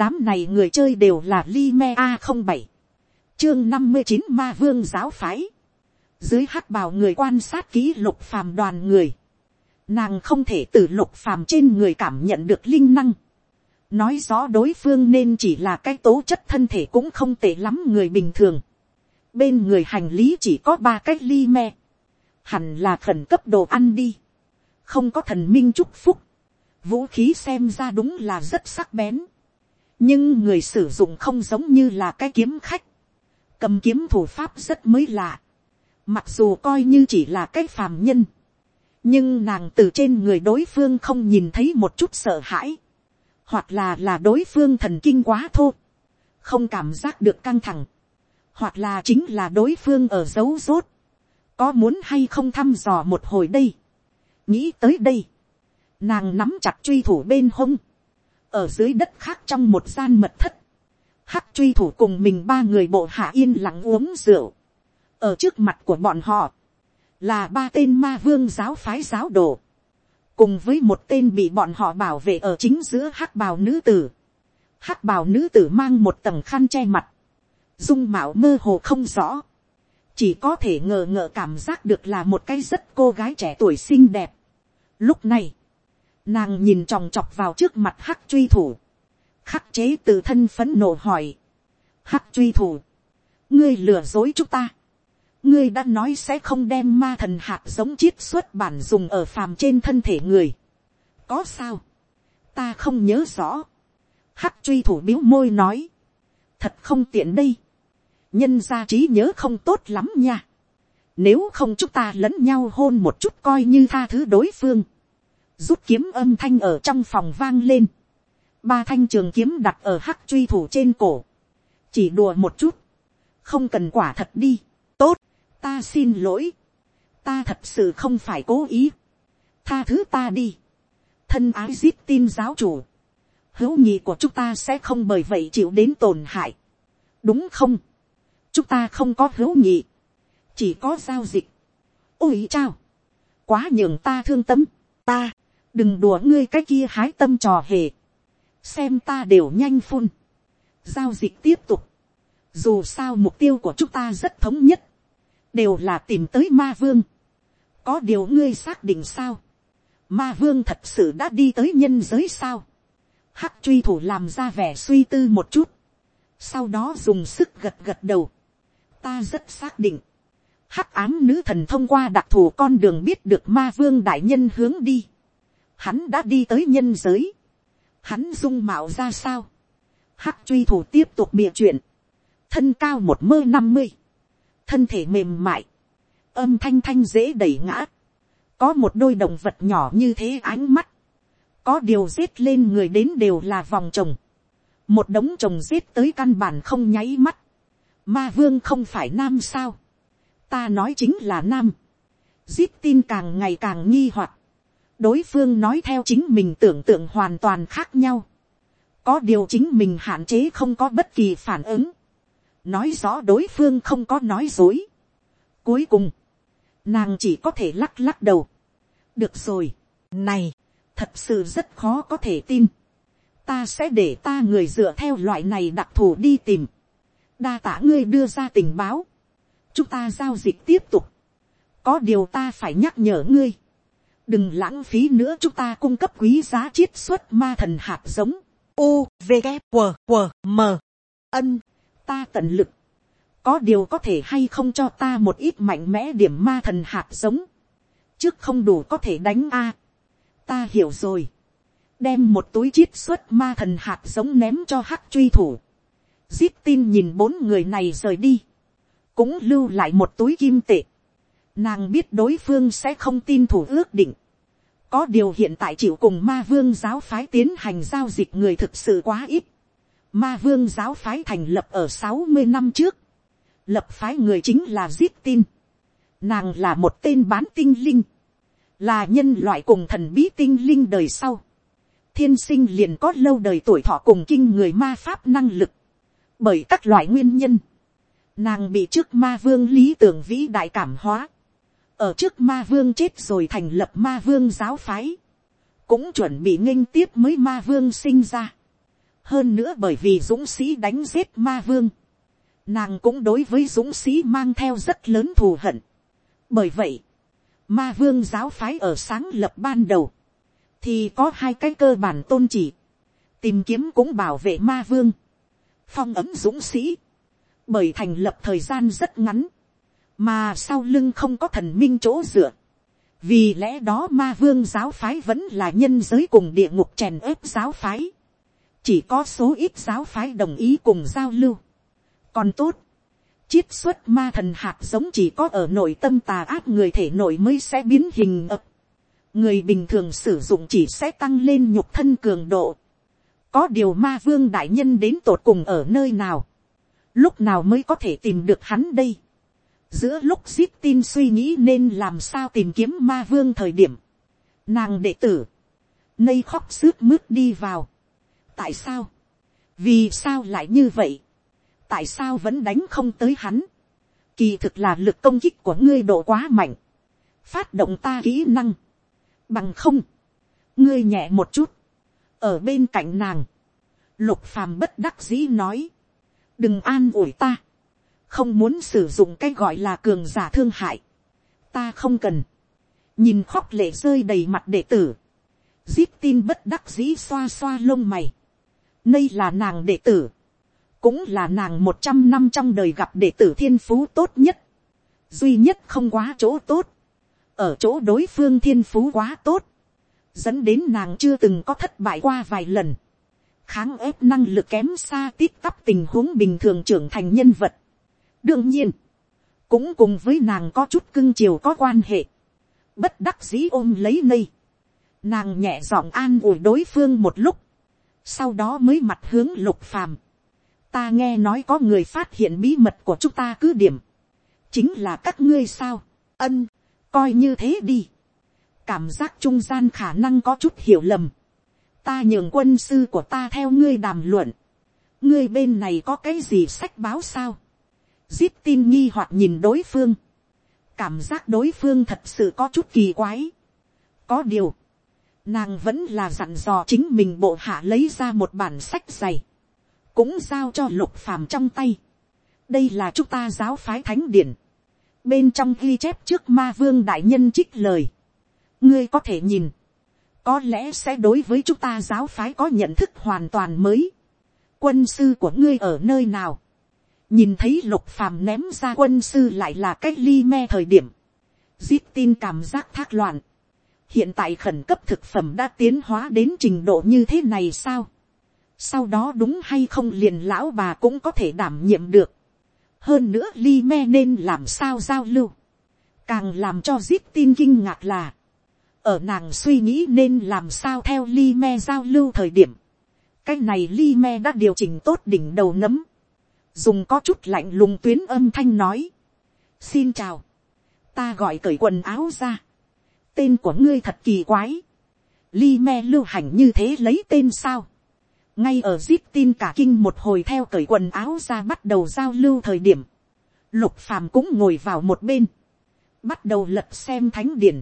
đám này người chơi đều là li me a không bảy. Chương năm mươi chín ma vương giáo phái. Dưới hắc bào người quan sát ký lục phàm đoàn người. Nàng không thể từ lục phàm trên người cảm nhận được linh năng. Nói rõ đối phương nên chỉ là cái tố chất thân thể cũng không tệ lắm người bình thường. Bên người hành lý chỉ có ba cái ly me. Hẳn là khẩn cấp đồ ăn đi. Không có thần minh chúc phúc. Vũ khí xem ra đúng là rất sắc bén nhưng người sử dụng không giống như là cái kiếm khách. Cầm kiếm thủ pháp rất mới lạ. Mặc dù coi như chỉ là cái phàm nhân. Nhưng nàng từ trên người đối phương không nhìn thấy một chút sợ hãi. Hoặc là là đối phương thần kinh quá thô. Không cảm giác được căng thẳng. Hoặc là chính là đối phương ở dấu rốt. Có muốn hay không thăm dò một hồi đây? Nghĩ tới đây. Nàng nắm chặt truy thủ bên hông ở dưới đất khác trong một gian mật thất. Hắc truy thủ cùng mình ba người bộ hạ yên lặng uống rượu. Ở trước mặt của bọn họ là ba tên ma vương giáo phái giáo đồ. Cùng với một tên bị bọn họ bảo vệ ở chính giữa hắc bào nữ tử. Hắc bào nữ tử mang một tầng khăn che mặt. Dung mạo mơ hồ không rõ. Chỉ có thể ngờ ngợ cảm giác được là một cái rất cô gái trẻ tuổi xinh đẹp. Lúc này, nàng nhìn tròng trọc vào trước mặt hắc truy thủ, khắc chế từ thân phấn nộ hỏi, hắc truy thủ, ngươi lừa dối chúng ta, ngươi đã nói sẽ không đem ma thần hạt giống chiết xuất bản dùng ở phàm trên thân thể người. có sao, ta không nhớ rõ, hắc truy thủ biếu môi nói, thật không tiện đây, nhân gia trí nhớ không tốt lắm nha. Nếu không chúng ta lẫn nhau hôn một chút coi như tha thứ đối phương. Rút kiếm âm thanh ở trong phòng vang lên. Ba thanh trường kiếm đặt ở hắc truy thủ trên cổ. Chỉ đùa một chút. Không cần quả thật đi. Tốt. Ta xin lỗi. Ta thật sự không phải cố ý. Tha thứ ta đi. Thân ái giết tin giáo chủ. Hữu nghị của chúng ta sẽ không bởi vậy chịu đến tổn hại. Đúng không? chúng ta không có hữu nghị chỉ có giao dịch. ôi chao, quá nhường ta thương tâm, ta, đừng đùa ngươi cái kia hái tâm trò hề, xem ta đều nhanh phun, giao dịch tiếp tục, dù sao mục tiêu của chúng ta rất thống nhất, đều là tìm tới ma vương, có điều ngươi xác định sao, ma vương thật sự đã đi tới nhân giới sao, hắc truy thủ làm ra vẻ suy tư một chút, sau đó dùng sức gật gật đầu, ta rất xác định, hắc ám nữ thần thông qua đặc thù con đường biết được ma vương đại nhân hướng đi. Hắn đã đi tới nhân giới. Hắn dung mạo ra sao. hắc truy thủ tiếp tục miệng chuyện. Thân cao một mơ năm mươi. Thân thể mềm mại. Âm thanh thanh dễ đẩy ngã. Có một đôi động vật nhỏ như thế ánh mắt. Có điều giết lên người đến đều là vòng chồng Một đống chồng giết tới căn bản không nháy mắt Ma vương không phải nam sao. Ta nói chính là nam. Giết tin càng ngày càng nghi hoặc. Đối phương nói theo chính mình tưởng tượng hoàn toàn khác nhau. Có điều chính mình hạn chế không có bất kỳ phản ứng. Nói rõ đối phương không có nói dối. Cuối cùng, nàng chỉ có thể lắc lắc đầu. Được rồi, này, thật sự rất khó có thể tin. Ta sẽ để ta người dựa theo loại này đặc thù đi tìm đa tả ngươi đưa ra tình báo, chúng ta giao dịch tiếp tục, có điều ta phải nhắc nhở ngươi, đừng lãng phí nữa chúng ta cung cấp quý giá chiết xuất ma thần hạt giống, u v g q q m. Ân ta tận lực, có điều có thể hay không cho ta một ít mạnh mẽ điểm ma thần hạt giống, trước không đủ có thể đánh a, ta hiểu rồi, đem một túi chiết xuất ma thần hạt giống ném cho hắc truy thủ, Zip tin nhìn bốn người này rời đi. Cũng lưu lại một túi kim tệ. Nàng biết đối phương sẽ không tin thủ ước định. Có điều hiện tại chịu cùng ma vương giáo phái tiến hành giao dịch người thực sự quá ít. Ma vương giáo phái thành lập ở sáu mươi năm trước. Lập phái người chính là giết tin. Nàng là một tên bán tinh linh. Là nhân loại cùng thần bí tinh linh đời sau. Thiên sinh liền có lâu đời tuổi thọ cùng kinh người ma pháp năng lực bởi các loại nguyên nhân, nàng bị trước ma vương lý tưởng vĩ đại cảm hóa, ở trước ma vương chết rồi thành lập ma vương giáo phái, cũng chuẩn bị nghênh tiếp mới ma vương sinh ra. hơn nữa bởi vì dũng sĩ đánh giết ma vương, nàng cũng đối với dũng sĩ mang theo rất lớn thù hận. bởi vậy, ma vương giáo phái ở sáng lập ban đầu, thì có hai cái cơ bản tôn chỉ, tìm kiếm cũng bảo vệ ma vương, phong ấm dũng sĩ, bởi thành lập thời gian rất ngắn, mà sau lưng không có thần minh chỗ dựa, vì lẽ đó ma vương giáo phái vẫn là nhân giới cùng địa ngục chèn ớp giáo phái, chỉ có số ít giáo phái đồng ý cùng giao lưu, còn tốt, chiết xuất ma thần hạt giống chỉ có ở nội tâm tà ác người thể nội mới sẽ biến hình ập. người bình thường sử dụng chỉ sẽ tăng lên nhục thân cường độ. có điều ma vương đại nhân đến tột cùng ở nơi nào, lúc nào mới có thể tìm được hắn đây giữa lúc zip tin suy nghĩ nên làm sao tìm kiếm ma vương thời điểm, nàng đệ tử, nây khóc sướt mướt đi vào. tại sao, vì sao lại như vậy, tại sao vẫn đánh không tới hắn. Kỳ thực là lực công kích của ngươi độ quá mạnh. Phát động ta kỹ năng. Bằng không. Ngươi nhẹ một chút. Ở bên cạnh nàng. Lục phàm bất đắc dĩ nói. Đừng an ủi ta. Không muốn sử dụng cái gọi là cường giả thương hại. Ta không cần. Nhìn khóc lệ rơi đầy mặt đệ tử. Zip tin bất đắc dĩ xoa xoa lông mày. Đây là nàng đệ tử cũng là nàng một trăm năm trong đời gặp đệ tử thiên phú tốt nhất, duy nhất không quá chỗ tốt, ở chỗ đối phương thiên phú quá tốt, dẫn đến nàng chưa từng có thất bại qua vài lần, kháng ép năng lực kém xa tít tắp tình huống bình thường trưởng thành nhân vật đương nhiên, cũng cùng với nàng có chút cưng chiều có quan hệ, bất đắc dĩ ôm lấy nây, nàng nhẹ giọng an ủi đối phương một lúc, sau đó mới mặt hướng lục phàm, ta nghe nói có người phát hiện bí mật của chúng ta cứ điểm, chính là các ngươi sao, ân, coi như thế đi, cảm giác trung gian khả năng có chút hiểu lầm, ta nhường quân sư của ta theo ngươi đàm luận, ngươi bên này có cái gì sách báo sao, zip tin nghi hoặc nhìn đối phương, cảm giác đối phương thật sự có chút kỳ quái, có điều, nàng vẫn là dặn dò chính mình bộ hạ lấy ra một bản sách dày, cũng giao cho lục phàm trong tay. đây là chúng ta giáo phái thánh điển. bên trong ghi chép trước ma vương đại nhân trích lời. ngươi có thể nhìn. có lẽ sẽ đối với chúng ta giáo phái có nhận thức hoàn toàn mới. quân sư của ngươi ở nơi nào nhìn thấy lục phàm ném ra quân sư lại là cách ly me thời điểm. zip tin cảm giác thác loạn. hiện tại khẩn cấp thực phẩm đã tiến hóa đến trình độ như thế này sao sau đó đúng hay không liền lão bà cũng có thể đảm nhiệm được. hơn nữa ly me nên làm sao giao lưu. càng làm cho zip tin kinh ngạc là, ở nàng suy nghĩ nên làm sao theo ly me giao lưu thời điểm. cái này ly me đã điều chỉnh tốt đỉnh đầu nấm dùng có chút lạnh lùng tuyến âm thanh nói. xin chào. ta gọi cởi quần áo ra. tên của ngươi thật kỳ quái. Li me lưu hành như thế lấy tên sao ngay ở zip tin cả kinh một hồi theo cởi quần áo ra bắt đầu giao lưu thời điểm, lục phàm cũng ngồi vào một bên, bắt đầu lật xem thánh điển,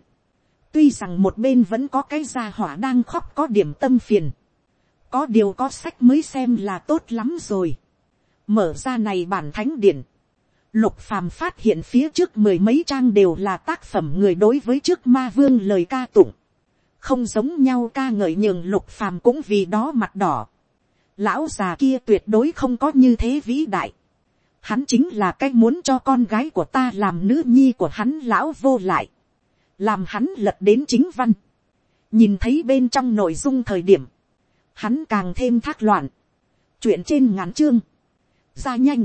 tuy rằng một bên vẫn có cái gia hỏa đang khóc có điểm tâm phiền, có điều có sách mới xem là tốt lắm rồi, mở ra này bản thánh điển, lục phàm phát hiện phía trước mười mấy trang đều là tác phẩm người đối với trước ma vương lời ca tụng, không giống nhau ca ngợi nhường lục phàm cũng vì đó mặt đỏ lão già kia tuyệt đối không có như thế vĩ đại. Hắn chính là cái muốn cho con gái của ta làm nữ nhi của hắn lão vô lại. Làm hắn lật đến chính văn. Nhìn thấy bên trong nội dung thời điểm. Hắn càng thêm thác loạn. Chuyện trên ngắn chương. Ra nhanh.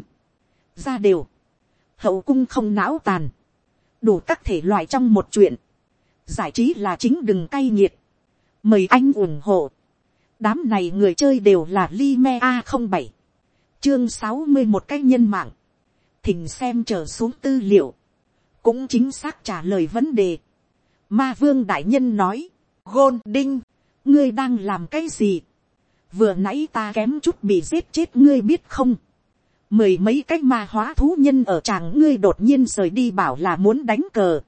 Ra đều. Hậu cung không não tàn. Đủ các thể loại trong một chuyện. Giải trí là chính đừng cay nghiệt. Mời anh ủng hộ đám này người chơi đều là Lime A07. Chương sáu mươi một cái nhân mạng. Thỉnh xem trở xuống tư liệu. Cũng chính xác trả lời vấn đề. Ma vương đại nhân nói. Gôn đinh. Ngươi đang làm cái gì? Vừa nãy ta kém chút bị giết chết, ngươi biết không? Mười mấy cái ma hóa thú nhân ở chàng ngươi đột nhiên rời đi bảo là muốn đánh cờ.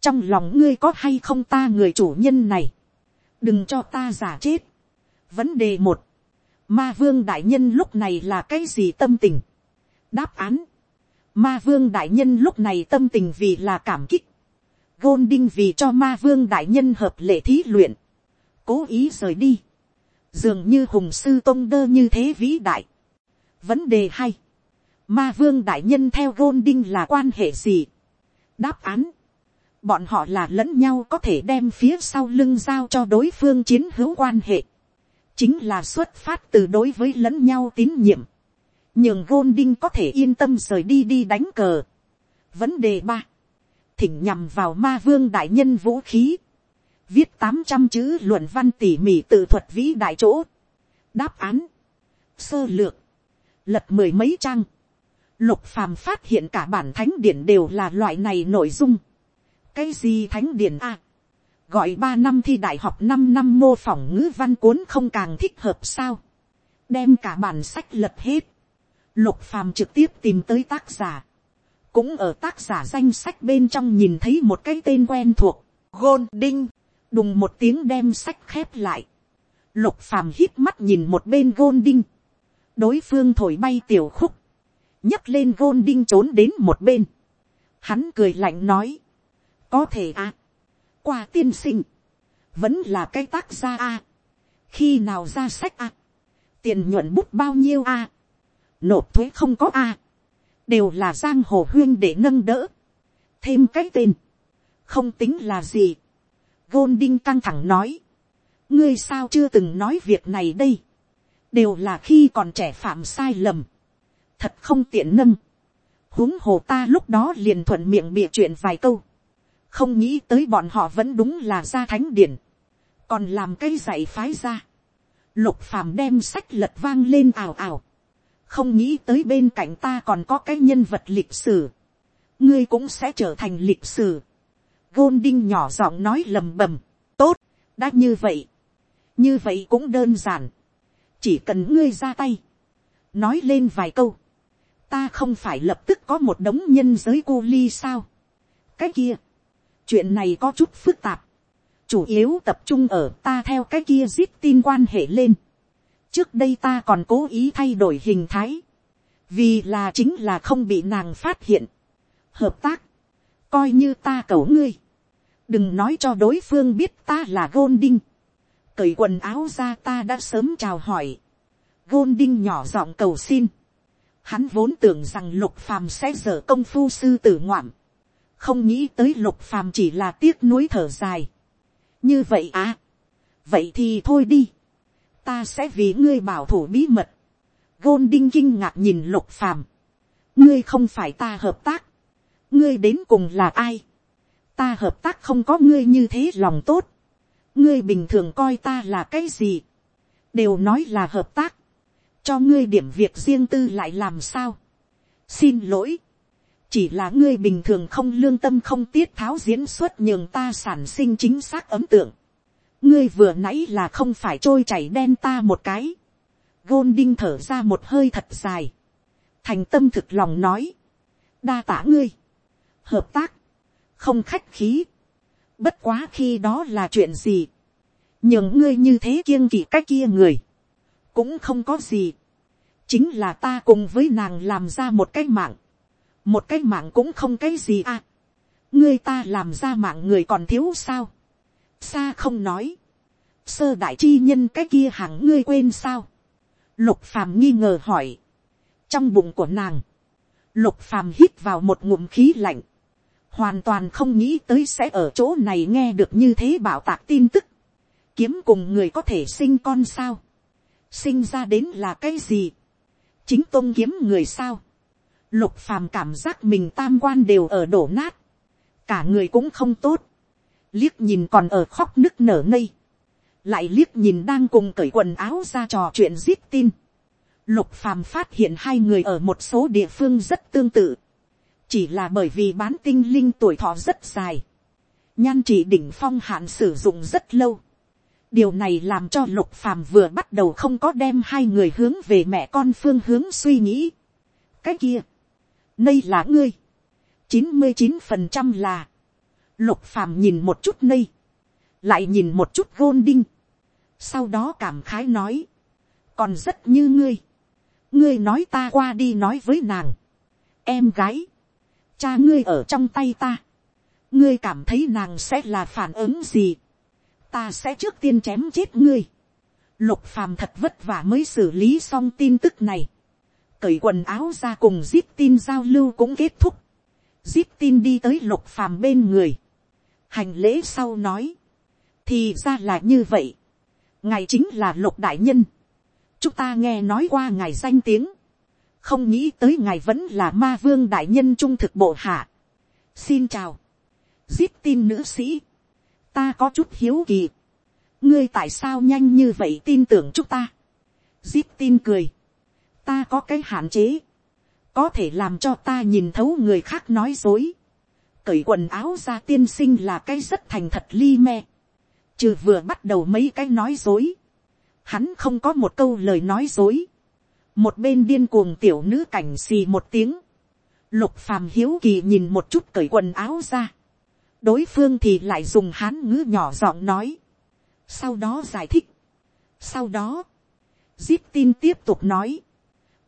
Trong lòng ngươi có hay không ta người chủ nhân này? Đừng cho ta giả chết Vấn đề một. Ma vương đại nhân lúc này là cái gì tâm tình? Đáp án. Ma vương đại nhân lúc này tâm tình vì là cảm kích. Gôn đinh vì cho ma vương đại nhân hợp lệ thí luyện. Cố ý rời đi. Dường như hùng sư tôn đơ như thế vĩ đại. Vấn đề hay. Ma vương đại nhân theo gôn đinh là quan hệ gì? Đáp án. Bọn họ là lẫn nhau có thể đem phía sau lưng giao cho đối phương chiến hữu quan hệ. Chính là xuất phát từ đối với lẫn nhau tín nhiệm. Nhường gôn đinh có thể yên tâm rời đi đi đánh cờ. Vấn đề ba. Thỉnh nhằm vào ma vương đại nhân vũ khí. Viết tám trăm chữ luận văn tỉ mỉ tự thuật vĩ đại chỗ. Đáp án. Sơ lược. Lật mười mấy trang Lục phàm phát hiện cả bản thánh điển đều là loại này nội dung. Cái gì thánh điển a? Gọi ba năm thi đại học năm năm mô phỏng ngữ văn cuốn không càng thích hợp sao? Đem cả bản sách lật hết. Lục phàm trực tiếp tìm tới tác giả. Cũng ở tác giả danh sách bên trong nhìn thấy một cái tên quen thuộc. Gôn Đinh. Đùng một tiếng đem sách khép lại. Lục phàm hít mắt nhìn một bên Gôn Đinh. Đối phương thổi bay tiểu khúc nhấc lên gôn đinh trốn đến một bên. Hắn cười lạnh nói. Có thể à. Qua tiên sinh. Vẫn là cái tác gia à. Khi nào ra sách à. Tiền nhuận bút bao nhiêu à. Nộp thuế không có à. Đều là giang hồ huyên để nâng đỡ. Thêm cái tên. Không tính là gì. Gôn đinh căng thẳng nói. Ngươi sao chưa từng nói việc này đây. Đều là khi còn trẻ phạm sai lầm thật không tiện nâng. huống hồ ta lúc đó liền thuận miệng bịa chuyện vài câu. không nghĩ tới bọn họ vẫn đúng là ra thánh điển. còn làm cây dạy phái ra. lục phàm đem sách lật vang lên ào ào. không nghĩ tới bên cạnh ta còn có cái nhân vật lịch sử. ngươi cũng sẽ trở thành lịch sử. gôn đinh nhỏ giọng nói lầm bầm. tốt, đã như vậy. như vậy cũng đơn giản. chỉ cần ngươi ra tay. nói lên vài câu ta không phải lập tức có một đống nhân giới cô ly sao. cái kia, chuyện này có chút phức tạp, chủ yếu tập trung ở ta theo cái kia zip tin quan hệ lên. trước đây ta còn cố ý thay đổi hình thái, vì là chính là không bị nàng phát hiện. hợp tác, coi như ta cầu ngươi, đừng nói cho đối phương biết ta là gôn đinh, cởi quần áo ra ta đã sớm chào hỏi, gôn đinh nhỏ giọng cầu xin, Hắn vốn tưởng rằng lục phàm sẽ dở công phu sư tử ngoạm. Không nghĩ tới lục phàm chỉ là tiếc nuối thở dài. Như vậy à. Vậy thì thôi đi. Ta sẽ vì ngươi bảo thủ bí mật. Gôn đinh kinh ngạc nhìn lục phàm. Ngươi không phải ta hợp tác. Ngươi đến cùng là ai? Ta hợp tác không có ngươi như thế lòng tốt. Ngươi bình thường coi ta là cái gì? Đều nói là hợp tác cho ngươi điểm việc riêng tư lại làm sao. xin lỗi, chỉ là ngươi bình thường không lương tâm không tiết tháo diễn xuất nhường ta sản sinh chính xác ấm tượng. ngươi vừa nãy là không phải trôi chảy đen ta một cái. gôn đinh thở ra một hơi thật dài. thành tâm thực lòng nói. đa tả ngươi. hợp tác. không khách khí. bất quá khi đó là chuyện gì. nhường ngươi như thế kiêng kỵ cách kia người cũng không có gì chính là ta cùng với nàng làm ra một cái mạng. một cái mạng cũng không cái gì à. ngươi ta làm ra mạng người còn thiếu sao. xa không nói. sơ đại chi nhân cái kia hẳn ngươi quên sao. lục phàm nghi ngờ hỏi. trong bụng của nàng, lục phàm hít vào một ngụm khí lạnh. hoàn toàn không nghĩ tới sẽ ở chỗ này nghe được như thế bảo tạc tin tức. kiếm cùng người có thể sinh con sao sinh ra đến là cái gì, chính tôn kiếm người sao, lục phàm cảm giác mình tam quan đều ở đổ nát, cả người cũng không tốt, liếc nhìn còn ở khóc nức nở ngây, lại liếc nhìn đang cùng cởi quần áo ra trò chuyện giết tin, lục phàm phát hiện hai người ở một số địa phương rất tương tự, chỉ là bởi vì bán tinh linh tuổi thọ rất dài, nhan chỉ đỉnh phong hạn sử dụng rất lâu, điều này làm cho lục phàm vừa bắt đầu không có đem hai người hướng về mẹ con phương hướng suy nghĩ. cái kia, nây là ngươi, chín mươi chín phần trăm là, lục phàm nhìn một chút nây, lại nhìn một chút gôn đinh, sau đó cảm khái nói, còn rất như ngươi, ngươi nói ta qua đi nói với nàng, em gái, cha ngươi ở trong tay ta, ngươi cảm thấy nàng sẽ là phản ứng gì, ta sẽ trước tiên chém chết ngươi, lục phàm thật vất vả mới xử lý xong tin tức này, cởi quần áo ra cùng zip tin giao lưu cũng kết thúc, zip tin đi tới lục phàm bên người, hành lễ sau nói, thì ra là như vậy, ngài chính là lục đại nhân, chúng ta nghe nói qua ngài danh tiếng, không nghĩ tới ngài vẫn là ma vương đại nhân trung thực bộ hạ. xin chào, zip tin nữ sĩ, ta có chút hiếu kỳ, ngươi tại sao nhanh như vậy tin tưởng chúng ta, zip tin cười, ta có cái hạn chế, có thể làm cho ta nhìn thấu người khác nói dối, cởi quần áo ra tiên sinh là cái rất thành thật li me, trừ vừa bắt đầu mấy cái nói dối, hắn không có một câu lời nói dối, một bên điên cuồng tiểu nữ cảnh xì một tiếng, lục phàm hiếu kỳ nhìn một chút cởi quần áo ra, đối phương thì lại dùng hán ngữ nhỏ giọng nói, sau đó giải thích, sau đó, zip tin tiếp tục nói,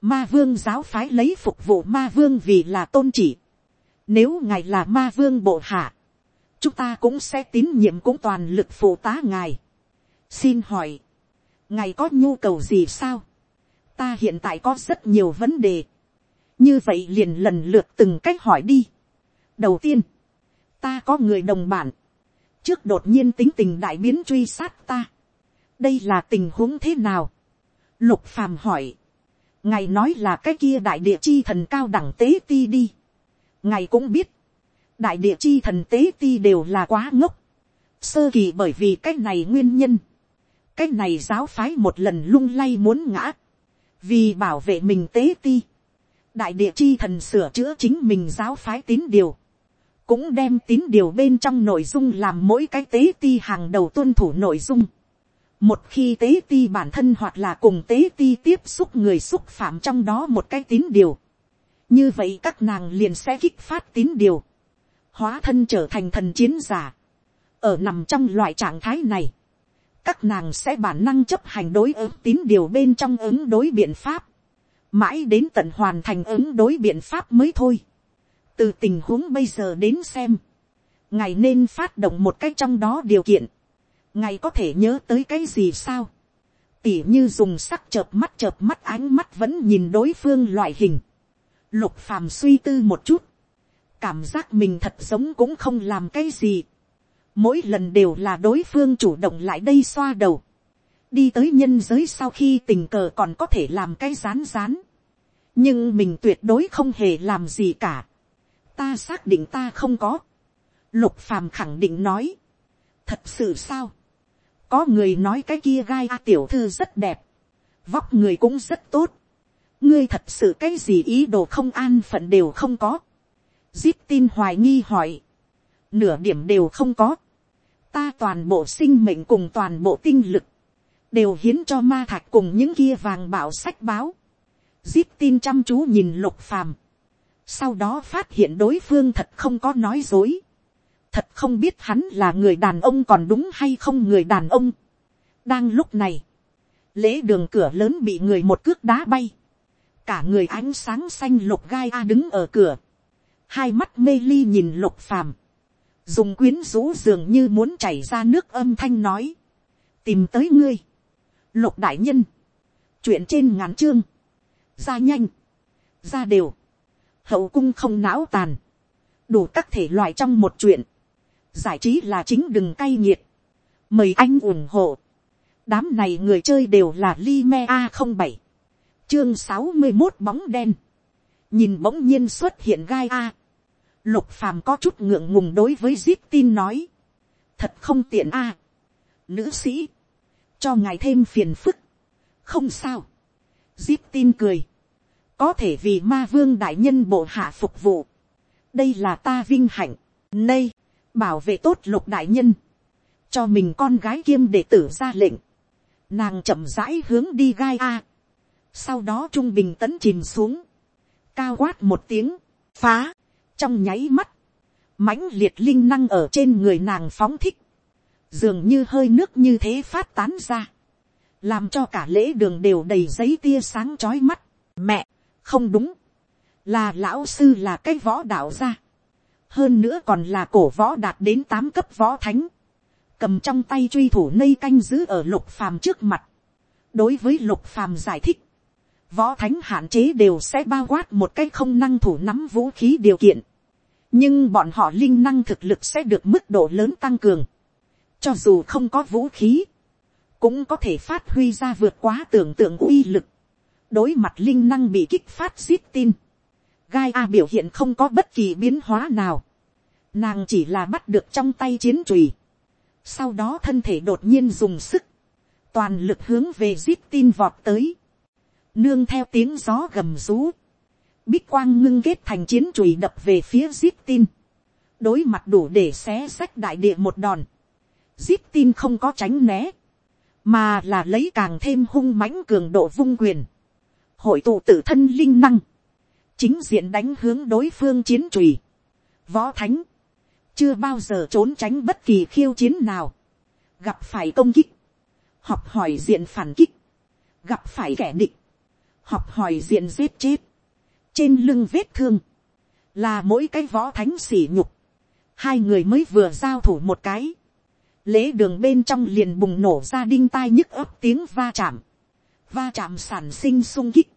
ma vương giáo phái lấy phục vụ ma vương vì là tôn chỉ, nếu ngài là ma vương bộ hạ, chúng ta cũng sẽ tín nhiệm cũng toàn lực phụ tá ngài. xin hỏi, ngài có nhu cầu gì sao, ta hiện tại có rất nhiều vấn đề, như vậy liền lần lượt từng cách hỏi đi. đầu tiên, ta có người đồng bản, trước đột nhiên tính tình đại biến truy sát ta, đây là tình huống thế nào, lục phàm hỏi, ngài nói là cái kia đại địa chi thần cao đẳng tế ti đi, ngài cũng biết, đại địa chi thần tế ti đều là quá ngốc, sơ kỳ bởi vì cái này nguyên nhân, cái này giáo phái một lần lung lay muốn ngã, vì bảo vệ mình tế ti, đại địa chi thần sửa chữa chính mình giáo phái tín điều, cũng đem tín điều bên trong nội dung làm mỗi cái tế ti hàng đầu tuân thủ nội dung. Một khi tế ti bản thân hoặc là cùng tế ti tiếp xúc người xúc phạm trong đó một cái tín điều. Như vậy các nàng liền sẽ kích phát tín điều. Hóa thân trở thành thần chiến giả. Ở nằm trong loại trạng thái này các nàng sẽ bản năng chấp hành đối ứng tín điều bên trong ứng đối biện pháp, mãi đến tận hoàn thành ứng đối biện pháp mới thôi từ tình huống bây giờ đến xem, ngài nên phát động một cách trong đó điều kiện, ngài có thể nhớ tới cái gì sao, tỉ như dùng sắc chợp mắt chợp mắt ánh mắt vẫn nhìn đối phương loại hình, lục phàm suy tư một chút, cảm giác mình thật giống cũng không làm cái gì, mỗi lần đều là đối phương chủ động lại đây xoa đầu, đi tới nhân giới sau khi tình cờ còn có thể làm cái rán rán, nhưng mình tuyệt đối không hề làm gì cả, ta xác định ta không có, lục phàm khẳng định nói, thật sự sao, có người nói cái kia gai a tiểu thư rất đẹp, vóc người cũng rất tốt, ngươi thật sự cái gì ý đồ không an phận đều không có, zip tin hoài nghi hỏi, nửa điểm đều không có, ta toàn bộ sinh mệnh cùng toàn bộ tinh lực, đều hiến cho ma thạch cùng những kia vàng bảo sách báo. Zip tin chăm chú nhìn lục phàm. Sau đó phát hiện đối phương thật không có nói dối. Thật không biết hắn là người đàn ông còn đúng hay không người đàn ông. Đang lúc này, lễ đường cửa lớn bị người một cước đá bay. Cả người ánh sáng xanh lục gai a đứng ở cửa. Hai mắt mê ly nhìn lục phàm dùng quyến rũ dường như muốn chảy ra nước âm thanh nói, tìm tới ngươi, lục đại nhân, chuyện trên ngắn chương, ra nhanh, ra đều, hậu cung không não tàn, đủ các thể loại trong một chuyện, giải trí là chính đừng cay nghiệt, mời anh ủng hộ, đám này người chơi đều là li me a không bảy, chương sáu mươi một bóng đen, nhìn bỗng nhiên xuất hiện gai a, Lục phàm có chút ngượng ngùng đối với zip tin nói. Thật không tiện a Nữ sĩ. Cho ngài thêm phiền phức. Không sao. Zip tin cười. Có thể vì ma vương đại nhân bộ hạ phục vụ. Đây là ta vinh hạnh. Nay. Bảo vệ tốt lục đại nhân. Cho mình con gái kiêm đệ tử ra lệnh. Nàng chậm rãi hướng đi gai a. Sau đó trung bình tấn chìm xuống. Cao quát một tiếng. Phá trong nháy mắt, mãnh liệt linh năng ở trên người nàng phóng thích, dường như hơi nước như thế phát tán ra, làm cho cả lễ đường đều đầy giấy tia sáng chói mắt. mẹ, không đúng, là lão sư là cái võ đạo gia, hơn nữa còn là cổ võ đạt đến tám cấp võ thánh, cầm trong tay truy thủ nây canh giữ ở lục phàm trước mặt, đối với lục phàm giải thích, võ thánh hạn chế đều sẽ bao quát một cái không năng thủ nắm vũ khí điều kiện, nhưng bọn họ linh năng thực lực sẽ được mức độ lớn tăng cường, cho dù không có vũ khí, cũng có thể phát huy ra vượt quá tưởng tượng uy lực, đối mặt linh năng bị kích phát giết tin, gai a biểu hiện không có bất kỳ biến hóa nào, nàng chỉ là bắt được trong tay chiến trùy, sau đó thân thể đột nhiên dùng sức, toàn lực hướng về giết tin vọt tới, nương theo tiếng gió gầm rú, bích quang ngưng kết thành chiến chùy đập về phía giết tin, đối mặt đủ để xé sách đại địa một đòn, giết tin không có tránh né, mà là lấy càng thêm hung mãnh cường độ vung quyền, hội tụ tự thân linh năng, chính diện đánh hướng đối phương chiến trùy, võ thánh, chưa bao giờ trốn tránh bất kỳ khiêu chiến nào, gặp phải công kích, học hỏi diện phản kích, gặp phải kẻ địch, học hỏi diện giết chết, trên lưng vết thương, là mỗi cái võ thánh sỉ nhục, hai người mới vừa giao thủ một cái, lễ đường bên trong liền bùng nổ ra đinh tai nhức ấp tiếng va chạm, va chạm sản sinh sung kích,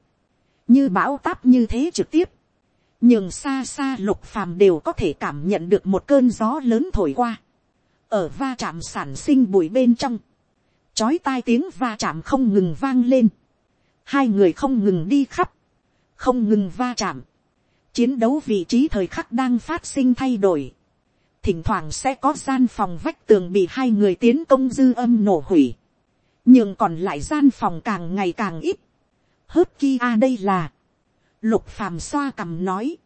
như bão táp như thế trực tiếp, nhường xa xa lục phàm đều có thể cảm nhận được một cơn gió lớn thổi qua, ở va chạm sản sinh bụi bên trong, chói tai tiếng va chạm không ngừng vang lên, hai người không ngừng đi khắp, không ngừng va chạm, chiến đấu vị trí thời khắc đang phát sinh thay đổi, thỉnh thoảng sẽ có gian phòng vách tường bị hai người tiến công dư âm nổ hủy, nhưng còn lại gian phòng càng ngày càng ít, Hớp kia đây là, lục phàm xoa cầm nói,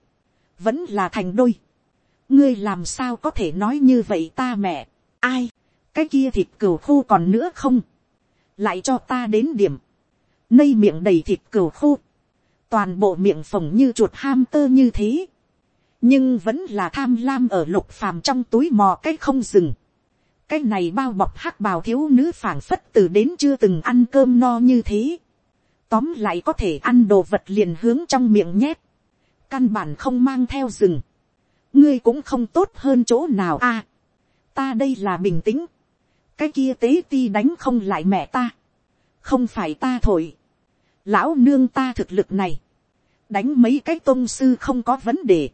vẫn là thành đôi, ngươi làm sao có thể nói như vậy ta mẹ, ai, cái kia thịt cừu khô còn nữa không, lại cho ta đến điểm, nây miệng đầy thịt cừu khô, toàn bộ miệng phồng như chuột ham tơ như thế, nhưng vẫn là tham lam ở lục phàm trong túi mò cái không dừng cái này bao bọc hắc bào thiếu nữ phảng phất từ đến chưa từng ăn cơm no như thế. tóm lại có thể ăn đồ vật liền hướng trong miệng nhét. căn bản không mang theo rừng. ngươi cũng không tốt hơn chỗ nào a. ta đây là bình tĩnh. cái kia tế ti đánh không lại mẹ ta. không phải ta thổi lão nương ta thực lực này, đánh mấy cái tôn sư không có vấn đề,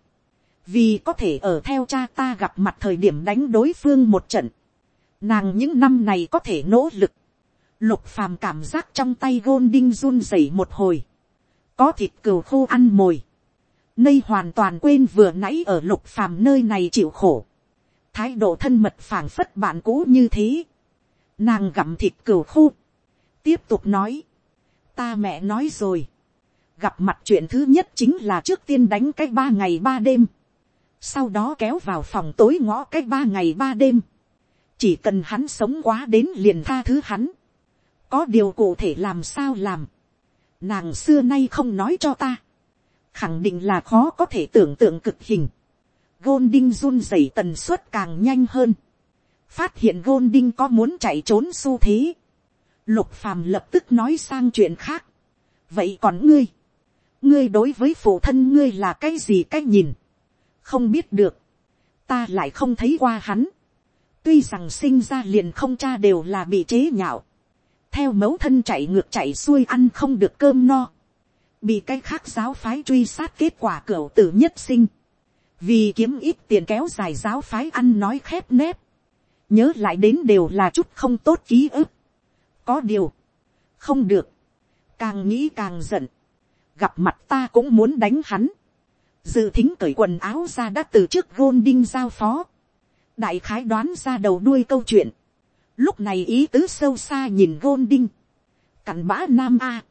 vì có thể ở theo cha ta gặp mặt thời điểm đánh đối phương một trận, nàng những năm này có thể nỗ lực, lục phàm cảm giác trong tay gôn đinh run rẩy một hồi, có thịt cừu khô ăn mồi, nây hoàn toàn quên vừa nãy ở lục phàm nơi này chịu khổ, thái độ thân mật phảng phất bạn cũ như thế, nàng gặm thịt cừu khô, tiếp tục nói, ta mẹ nói rồi, gặp mặt chuyện thứ nhất chính là trước tiên đánh cái ba ngày ba đêm, sau đó kéo vào phòng tối ngõ cái ba ngày ba đêm, chỉ cần hắn sống quá đến liền tha thứ hắn, có điều cụ thể làm sao làm, nàng xưa nay không nói cho ta, khẳng định là khó có thể tưởng tượng cực hình, Golding run rẩy tần suất càng nhanh hơn. Phát hiện Golding có muốn chạy trốn xu thế. Lục phàm lập tức nói sang chuyện khác. Vậy còn ngươi? Ngươi đối với phụ thân ngươi là cái gì cách nhìn? Không biết được. Ta lại không thấy qua hắn. Tuy rằng sinh ra liền không cha đều là bị chế nhạo. Theo mẫu thân chạy ngược chạy xuôi ăn không được cơm no. Bị cái khác giáo phái truy sát kết quả cửu tử nhất sinh. Vì kiếm ít tiền kéo dài giáo phái ăn nói khép nép. Nhớ lại đến đều là chút không tốt ký ức có điều, không được, càng nghĩ càng giận, gặp mặt ta cũng muốn đánh hắn, dự thính cởi quần áo ra đã từ trước gôn đinh giao phó, đại khái đoán ra đầu đuôi câu chuyện, lúc này ý tứ sâu xa nhìn gôn đinh, cặn bã nam a,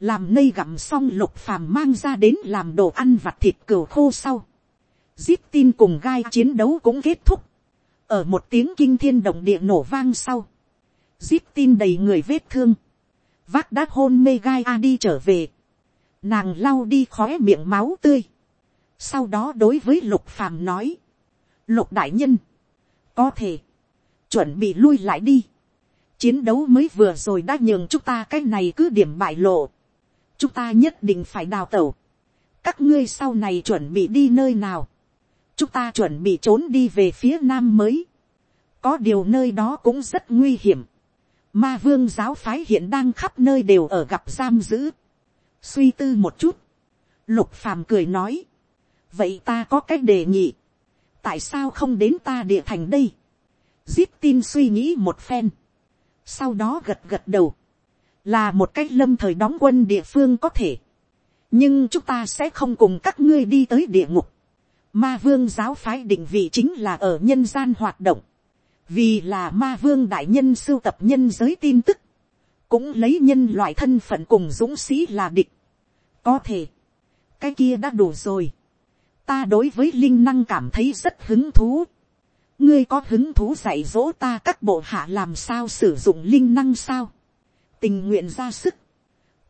làm nây gặm xong lục phàm mang ra đến làm đồ ăn vặt thịt cừu khô sau, zip tin cùng gai chiến đấu cũng kết thúc, ở một tiếng kinh thiên động địa nổ vang sau, zip tin đầy người vết thương, vác đát hôn mê gai a đi trở về, nàng lau đi khóe miệng máu tươi, sau đó đối với lục phàm nói, lục đại nhân, có thể, chuẩn bị lui lại đi, chiến đấu mới vừa rồi đã nhường chúng ta cái này cứ điểm bại lộ, chúng ta nhất định phải đào tẩu, các ngươi sau này chuẩn bị đi nơi nào, chúng ta chuẩn bị trốn đi về phía nam mới, có điều nơi đó cũng rất nguy hiểm, ma vương giáo phái hiện đang khắp nơi đều ở gặp giam giữ, suy tư một chút, lục phàm cười nói, vậy ta có cách đề nghị, tại sao không đến ta địa thành đây, zip tin suy nghĩ một phen, sau đó gật gật đầu, là một cách lâm thời đóng quân địa phương có thể, nhưng chúng ta sẽ không cùng các ngươi đi tới địa ngục. Ma vương giáo phái định vị chính là ở nhân gian hoạt động, vì là ma vương đại nhân sưu tập nhân giới tin tức, cũng lấy nhân loại thân phận cùng dũng sĩ là địch. có thể, cái kia đã đủ rồi ta đối với linh năng cảm thấy rất hứng thú. ngươi có hứng thú dạy dỗ ta các bộ hạ làm sao sử dụng linh năng sao. tình nguyện ra sức.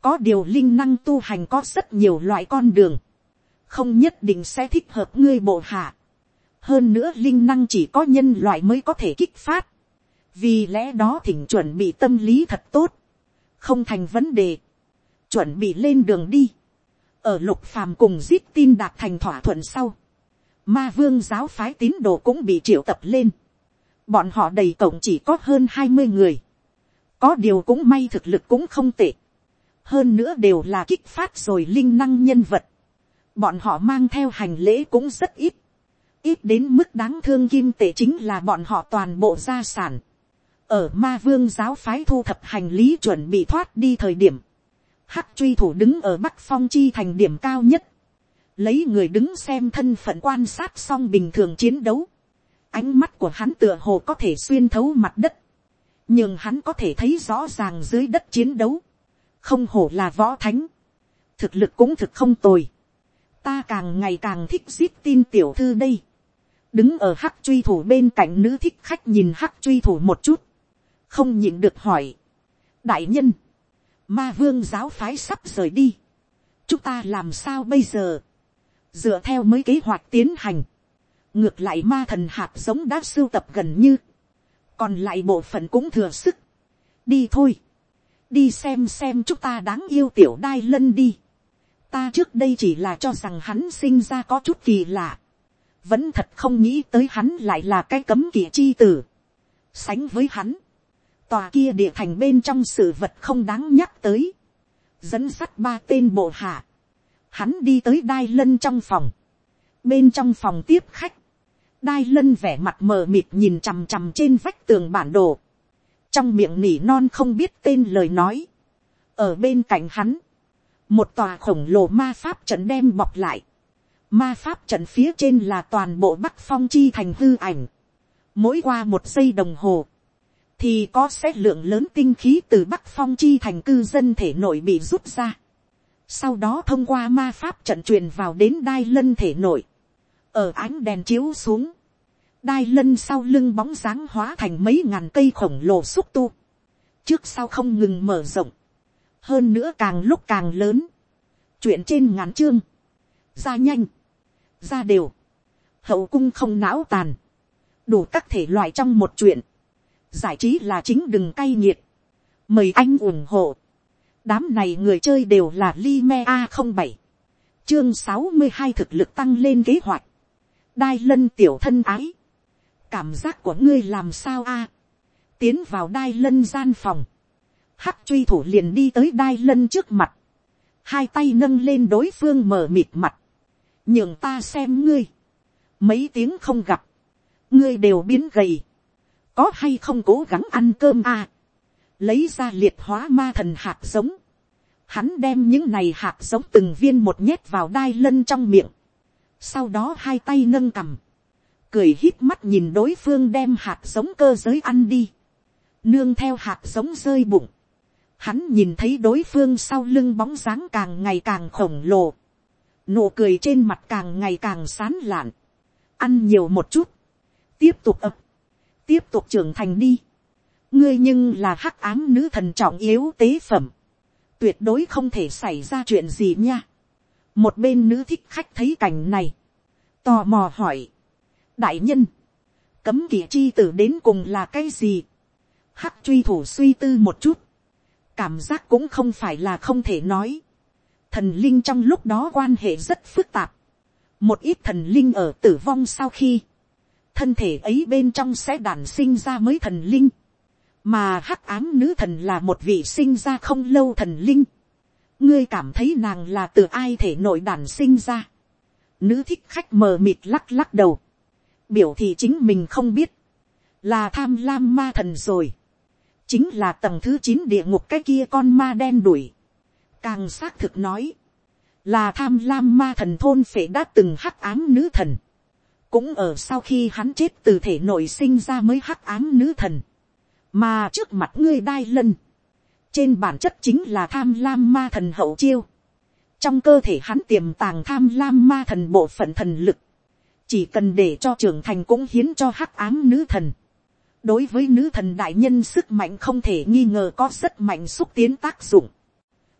có điều linh năng tu hành có rất nhiều loại con đường. không nhất định sẽ thích hợp ngươi bộ hạ. hơn nữa linh năng chỉ có nhân loại mới có thể kích phát. vì lẽ đó thỉnh chuẩn bị tâm lý thật tốt. không thành vấn đề. chuẩn bị lên đường đi ở lục phàm cùng zip tin đạt thành thỏa thuận sau, ma vương giáo phái tín đồ cũng bị triệu tập lên. bọn họ đầy cổng chỉ có hơn hai mươi người. có điều cũng may thực lực cũng không tệ. hơn nữa đều là kích phát rồi linh năng nhân vật. bọn họ mang theo hành lễ cũng rất ít. ít đến mức đáng thương kim tệ chính là bọn họ toàn bộ gia sản. ở ma vương giáo phái thu thập hành lý chuẩn bị thoát đi thời điểm hắc truy thủ đứng ở bắc phong chi thành điểm cao nhất, lấy người đứng xem thân phận quan sát xong bình thường chiến đấu, ánh mắt của hắn tựa hồ có thể xuyên thấu mặt đất, nhưng hắn có thể thấy rõ ràng dưới đất chiến đấu, không hổ là võ thánh, thực lực cũng thực không tồi, ta càng ngày càng thích giết tin tiểu thư đây, đứng ở hắc truy thủ bên cạnh nữ thích khách nhìn hắc truy thủ một chút, không nhịn được hỏi, đại nhân, ma vương giáo phái sắp rời đi, chúng ta làm sao bây giờ, dựa theo mấy kế hoạch tiến hành, ngược lại ma thần hạt giống đã sưu tập gần như, còn lại bộ phận cũng thừa sức, đi thôi, đi xem xem chúng ta đáng yêu tiểu đai lân đi, ta trước đây chỉ là cho rằng hắn sinh ra có chút kỳ lạ, vẫn thật không nghĩ tới hắn lại là cái cấm kỵ chi tử, sánh với hắn, tòa kia địa thành bên trong sự vật không đáng nhắc tới, dẫn sắt ba tên bộ hạ, hắn đi tới đai lân trong phòng, bên trong phòng tiếp khách, đai lân vẻ mặt mờ mịt nhìn chằm chằm trên vách tường bản đồ, trong miệng nỉ non không biết tên lời nói, ở bên cạnh hắn, một tòa khổng lồ ma pháp trận đem bọc lại, ma pháp trận phía trên là toàn bộ bắc phong chi thành hư ảnh, mỗi qua một giây đồng hồ, thì có xét lượng lớn tinh khí từ bắc phong chi thành cư dân thể nội bị rút ra. sau đó thông qua ma pháp trận truyền vào đến đai lân thể nội. ở ánh đèn chiếu xuống, đai lân sau lưng bóng dáng hóa thành mấy ngàn cây khổng lồ xúc tu. trước sau không ngừng mở rộng. hơn nữa càng lúc càng lớn. chuyện trên ngàn chương. ra nhanh. ra đều. hậu cung không não tàn. đủ các thể loại trong một chuyện giải trí là chính đừng cay nghiệt, mời anh ủng hộ, đám này người chơi đều là Lime a không bảy, chương sáu mươi hai thực lực tăng lên kế hoạch, đai lân tiểu thân ái, cảm giác của ngươi làm sao a, tiến vào đai lân gian phòng, hắc truy thủ liền đi tới đai lân trước mặt, hai tay nâng lên đối phương mở mịt mặt, nhường ta xem ngươi, mấy tiếng không gặp, ngươi đều biến gầy, có hay không cố gắng ăn cơm à. lấy ra liệt hóa ma thần hạt giống. hắn đem những này hạt giống từng viên một nhét vào đai lân trong miệng. sau đó hai tay nâng cầm. cười hít mắt nhìn đối phương đem hạt giống cơ giới ăn đi. nương theo hạt giống rơi bụng. hắn nhìn thấy đối phương sau lưng bóng dáng càng ngày càng khổng lồ. nụ cười trên mặt càng ngày càng sán lạn. ăn nhiều một chút. tiếp tục ập tiếp tục trưởng thành đi. ngươi nhưng là hắc ám nữ thần trọng yếu tế phẩm. tuyệt đối không thể xảy ra chuyện gì nha. một bên nữ thích khách thấy cảnh này. tò mò hỏi. đại nhân, cấm kỵ chi tử đến cùng là cái gì. hắc truy thủ suy tư một chút, cảm giác cũng không phải là không thể nói, thần linh trong lúc đó quan hệ rất phức tạp, một ít thần linh ở tử vong sau khi, thân thể ấy bên trong sẽ đản sinh ra mới thần linh, mà hắc ám nữ thần là một vị sinh ra không lâu thần linh, ngươi cảm thấy nàng là từ ai thể nội đản sinh ra, nữ thích khách mờ mịt lắc lắc đầu, biểu thị chính mình không biết, là tham lam ma thần rồi, chính là tầng thứ chín địa ngục cái kia con ma đen đuổi, càng xác thực nói, là tham lam ma thần thôn phệ đã từng hắc ám nữ thần, cũng ở sau khi hắn chết từ thể nội sinh ra mới hắc ám nữ thần, mà trước mặt ngươi đai lân, trên bản chất chính là tham lam ma thần hậu chiêu, trong cơ thể hắn tiềm tàng tham lam ma thần bộ phận thần lực, chỉ cần để cho trưởng thành cũng hiến cho hắc ám nữ thần. đối với nữ thần đại nhân sức mạnh không thể nghi ngờ có rất mạnh xúc tiến tác dụng.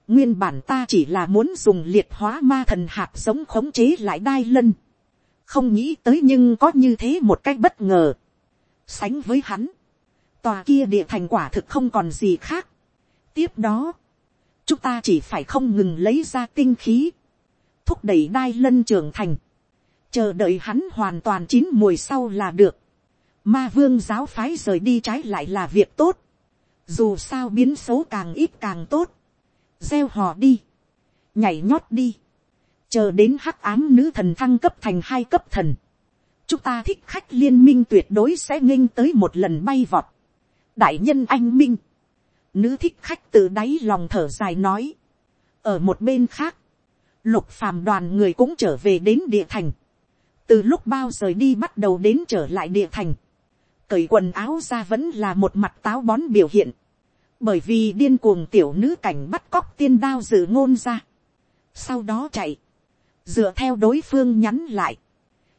nguyên bản ta chỉ là muốn dùng liệt hóa ma thần hạt giống khống chế lại đai lân không nghĩ tới nhưng có như thế một cách bất ngờ. sánh với hắn, tòa kia địa thành quả thực không còn gì khác. tiếp đó, chúng ta chỉ phải không ngừng lấy ra tinh khí, thúc đẩy đai lân trưởng thành, chờ đợi hắn hoàn toàn chín mùi sau là được, ma vương giáo phái rời đi trái lại là việc tốt, dù sao biến xấu càng ít càng tốt, gieo hò đi, nhảy nhót đi, chờ đến hắc ám nữ thần thăng cấp thành hai cấp thần, chúng ta thích khách liên minh tuyệt đối sẽ nghênh tới một lần bay vọt, đại nhân anh minh, nữ thích khách từ đáy lòng thở dài nói. ở một bên khác, lục phàm đoàn người cũng trở về đến địa thành. từ lúc bao rời đi bắt đầu đến trở lại địa thành. cởi quần áo ra vẫn là một mặt táo bón biểu hiện. bởi vì điên cuồng tiểu nữ cảnh bắt cóc tiên đao dự ngôn ra. sau đó chạy dựa theo đối phương nhắn lại.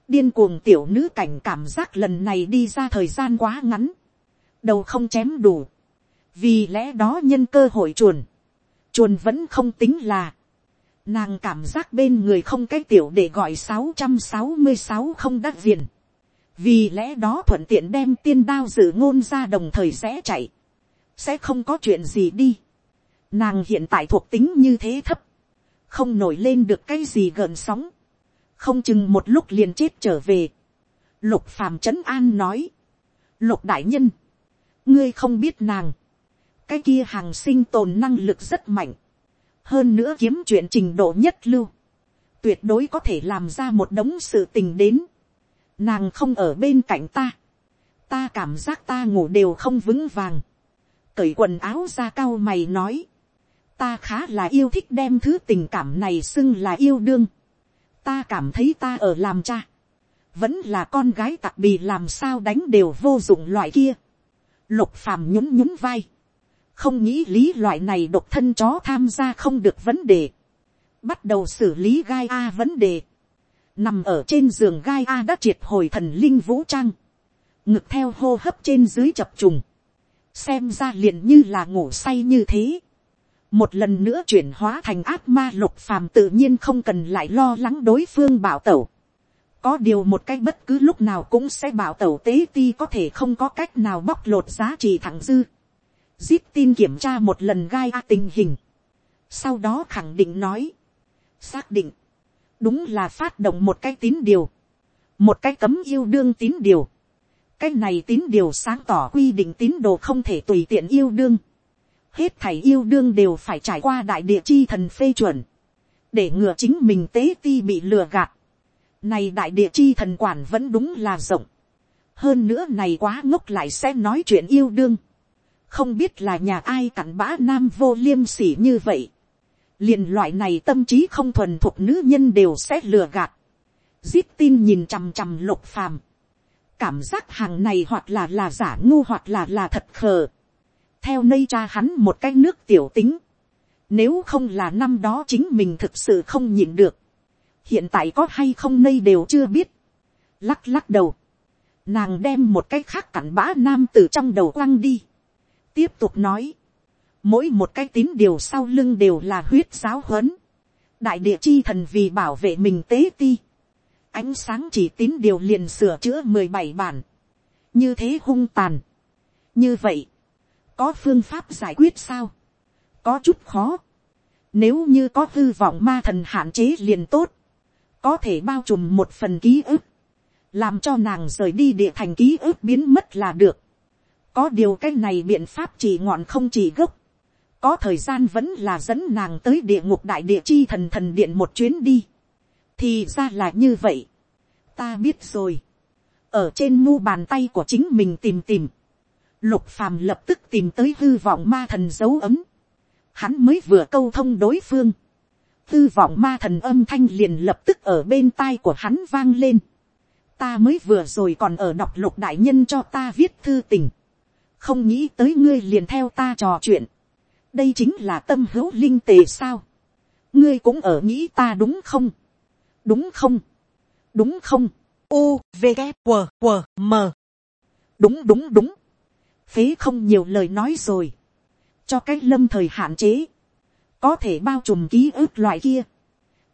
điên cuồng tiểu nữ cảnh cảm giác lần này đi ra thời gian quá ngắn. đầu không chém đủ vì lẽ đó nhân cơ hội chuồn, chuồn vẫn không tính là, nàng cảm giác bên người không cái tiểu để gọi sáu trăm sáu mươi sáu không đắc viền, vì lẽ đó thuận tiện đem tiên đao dự ngôn ra đồng thời sẽ chạy, sẽ không có chuyện gì đi. Nàng hiện tại thuộc tính như thế thấp, không nổi lên được cái gì gần sóng, không chừng một lúc liền chết trở về. Lục phàm trấn an nói, lục đại nhân, ngươi không biết nàng, cái kia hàng sinh tồn năng lực rất mạnh, hơn nữa kiếm chuyện trình độ nhất lưu, tuyệt đối có thể làm ra một đống sự tình đến, nàng không ở bên cạnh ta, ta cảm giác ta ngủ đều không vững vàng, cởi quần áo ra cao mày nói, ta khá là yêu thích đem thứ tình cảm này xưng là yêu đương, ta cảm thấy ta ở làm cha, vẫn là con gái tặc bì làm sao đánh đều vô dụng loại kia, lục phàm nhún nhún vai, không nghĩ lý loại này độc thân chó tham gia không được vấn đề, bắt đầu xử lý gai a vấn đề, nằm ở trên giường gai a đã triệt hồi thần linh vũ trang, ngực theo hô hấp trên dưới chập trùng, xem ra liền như là ngủ say như thế, một lần nữa chuyển hóa thành ác ma lục phàm tự nhiên không cần lại lo lắng đối phương bảo tẩu, có điều một cái bất cứ lúc nào cũng sẽ bảo tẩu tế ti có thể không có cách nào bóc lột giá trị thẳng dư. Zip tin kiểm tra một lần gai a tình hình, sau đó khẳng định nói, xác định, đúng là phát động một cái tín điều, một cái cấm yêu đương tín điều, cái này tín điều sáng tỏ quy định tín đồ không thể tùy tiện yêu đương, hết thảy yêu đương đều phải trải qua đại địa chi thần phê chuẩn, để ngừa chính mình tế ti bị lừa gạt, này đại địa chi thần quản vẫn đúng là rộng, hơn nữa này quá ngốc lại sẽ nói chuyện yêu đương, không biết là nhà ai cặn bã nam vô liêm sỉ như vậy. liền loại này tâm trí không thuần thuộc nữ nhân đều sẽ lừa gạt. Zip tin nhìn chằm chằm lục phàm. cảm giác hàng này hoặc là là giả ngu hoặc là là thật khờ theo nây cha hắn một cái nước tiểu tính. nếu không là năm đó chính mình thực sự không nhịn được. hiện tại có hay không nây đều chưa biết. lắc lắc đầu. nàng đem một cái khác cặn bã nam từ trong đầu quăng đi tiếp tục nói, mỗi một cái tín điều sau lưng đều là huyết giáo huấn, đại địa chi thần vì bảo vệ mình tế ti, ánh sáng chỉ tín điều liền sửa chữa mười bảy bản, như thế hung tàn, như vậy, có phương pháp giải quyết sao, có chút khó, nếu như có hư vọng ma thần hạn chế liền tốt, có thể bao trùm một phần ký ức, làm cho nàng rời đi địa thành ký ức biến mất là được. có điều cái này biện pháp chỉ ngọn không chỉ gốc, có thời gian vẫn là dẫn nàng tới địa ngục đại địa chi thần thần điện một chuyến đi. thì ra là như vậy. ta biết rồi. ở trên mu bàn tay của chính mình tìm tìm lục phàm lập tức tìm tới hư vọng ma thần dấu ấm. hắn mới vừa câu thông đối phương. hư vọng ma thần âm thanh liền lập tức ở bên tai của hắn vang lên. ta mới vừa rồi còn ở đọc lục đại nhân cho ta viết thư tình. không nghĩ tới ngươi liền theo ta trò chuyện đây chính là tâm hữu linh tề sao. ngươi cũng ở nghĩ ta đúng không. đúng không. đúng không. u, v, g q q m đúng đúng đúng phế không nhiều lời nói rồi. cho cái lâm thời hạn chế. có thể bao trùm ký ức loại kia.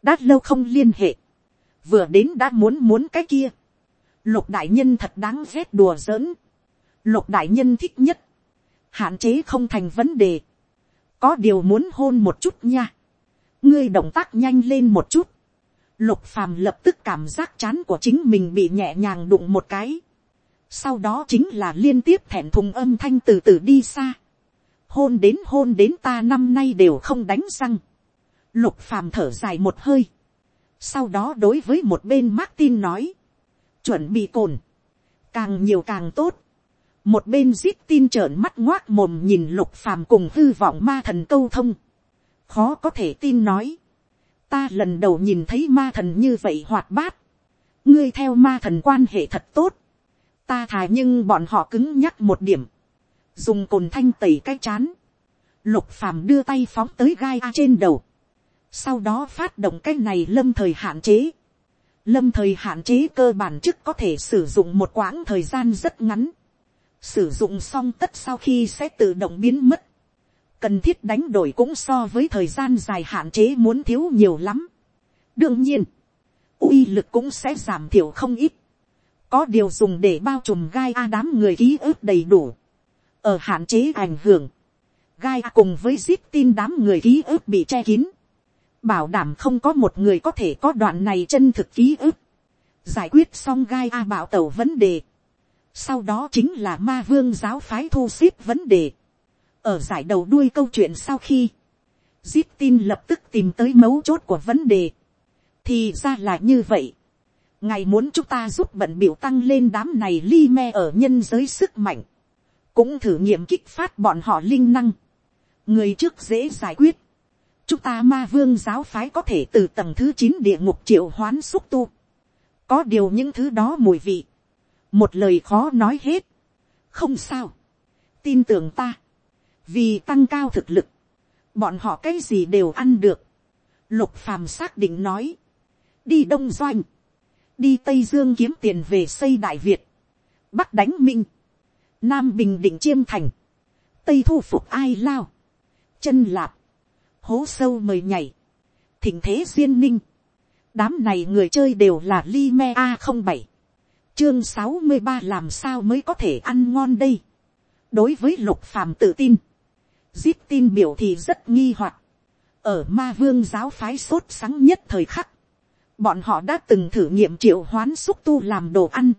đã lâu không liên hệ. vừa đến đã muốn muốn cái kia. lục đại nhân thật đáng ghét đùa giỡn. lục đại nhân thích nhất. hạn chế không thành vấn đề có điều muốn hôn một chút nha. ngươi động tác nhanh lên một chút. lục phàm lập tức cảm giác chán của chính mình bị nhẹ nhàng đụng một cái sau đó chính là liên tiếp thẹn thùng âm thanh từ từ đi xa. hôn đến hôn đến ta năm nay đều không đánh răng. lục phàm thở dài một hơi. sau đó đối với một bên Martin nói. chuẩn bị cồn. càng nhiều càng tốt một bên zip tin trợn mắt ngoác mồm nhìn lục phàm cùng hư vọng ma thần câu thông, khó có thể tin nói, ta lần đầu nhìn thấy ma thần như vậy hoạt bát, ngươi theo ma thần quan hệ thật tốt, ta thà nhưng bọn họ cứng nhắc một điểm, dùng cồn thanh tẩy cái chán, lục phàm đưa tay phóng tới gai a trên đầu, sau đó phát động cái này lâm thời hạn chế, lâm thời hạn chế cơ bản chức có thể sử dụng một quãng thời gian rất ngắn, sử dụng xong tất sau khi sẽ tự động biến mất, cần thiết đánh đổi cũng so với thời gian dài hạn chế muốn thiếu nhiều lắm. đương nhiên, uy lực cũng sẽ giảm thiểu không ít, có điều dùng để bao trùm gai a đám người ký ức đầy đủ, ở hạn chế ảnh hưởng, gai a cùng với zip tin đám người ký ức bị che kín, bảo đảm không có một người có thể có đoạn này chân thực ký ức, giải quyết xong gai a bảo tẩu vấn đề, sau đó chính là ma vương giáo phái thu xếp vấn đề. ở giải đầu đuôi câu chuyện sau khi, zip tin lập tức tìm tới mấu chốt của vấn đề. thì ra là như vậy ngài muốn chúng ta giúp bận biểu tăng lên đám này li me ở nhân giới sức mạnh. cũng thử nghiệm kích phát bọn họ linh năng. người trước dễ giải quyết. chúng ta ma vương giáo phái có thể từ tầng thứ chín địa ngục triệu hoán xúc tu. có điều những thứ đó mùi vị một lời khó nói hết, không sao, tin tưởng ta, vì tăng cao thực lực, bọn họ cái gì đều ăn được, lục phàm xác định nói, đi đông doanh, đi tây dương kiếm tiền về xây đại việt, bắc đánh minh, nam bình định chiêm thành, tây thu phục ai lao, chân lạp, hố sâu mời nhảy, thỉnh thế duyên ninh, đám này người chơi đều là li me a không bảy chương sáu mươi ba làm sao mới có thể ăn ngon đây. đối với lục phàm tự tin, zip tin biểu thì rất nghi hoặc. ở ma vương giáo phái sốt sáng nhất thời khắc, bọn họ đã từng thử nghiệm triệu hoán xúc tu làm đồ ăn.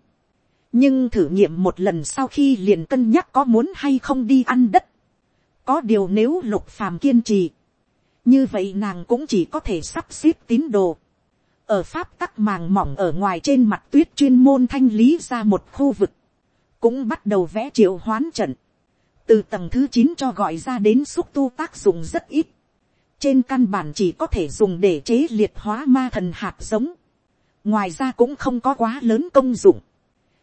nhưng thử nghiệm một lần sau khi liền cân nhắc có muốn hay không đi ăn đất. có điều nếu lục phàm kiên trì, như vậy nàng cũng chỉ có thể sắp xếp tín đồ ở pháp tắc màng mỏng ở ngoài trên mặt tuyết chuyên môn thanh lý ra một khu vực, cũng bắt đầu vẽ triệu hoán trận, từ tầng thứ chín cho gọi ra đến xúc tu tác dụng rất ít, trên căn bản chỉ có thể dùng để chế liệt hóa ma thần hạt giống, ngoài ra cũng không có quá lớn công dụng,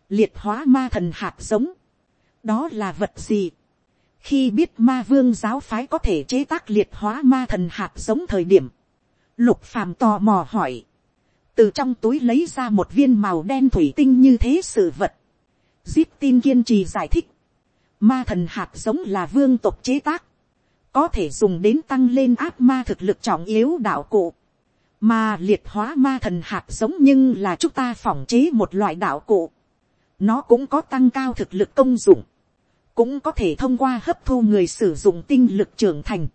liệt hóa ma thần hạt giống, đó là vật gì, khi biết ma vương giáo phái có thể chế tác liệt hóa ma thần hạt giống thời điểm, lục phàm tò mò hỏi, từ trong túi lấy ra một viên màu đen thủy tinh như thế sự vật. Zip tin kiên trì giải thích. Ma thần hạt giống là vương tộc chế tác. Có thể dùng đến tăng lên áp ma thực lực trọng yếu đạo cụ. Mà liệt hóa ma thần hạt giống nhưng là chúng ta phỏng chế một loại đạo cụ. Nó cũng có tăng cao thực lực công dụng. cũng có thể thông qua hấp thu người sử dụng tinh lực trưởng thành.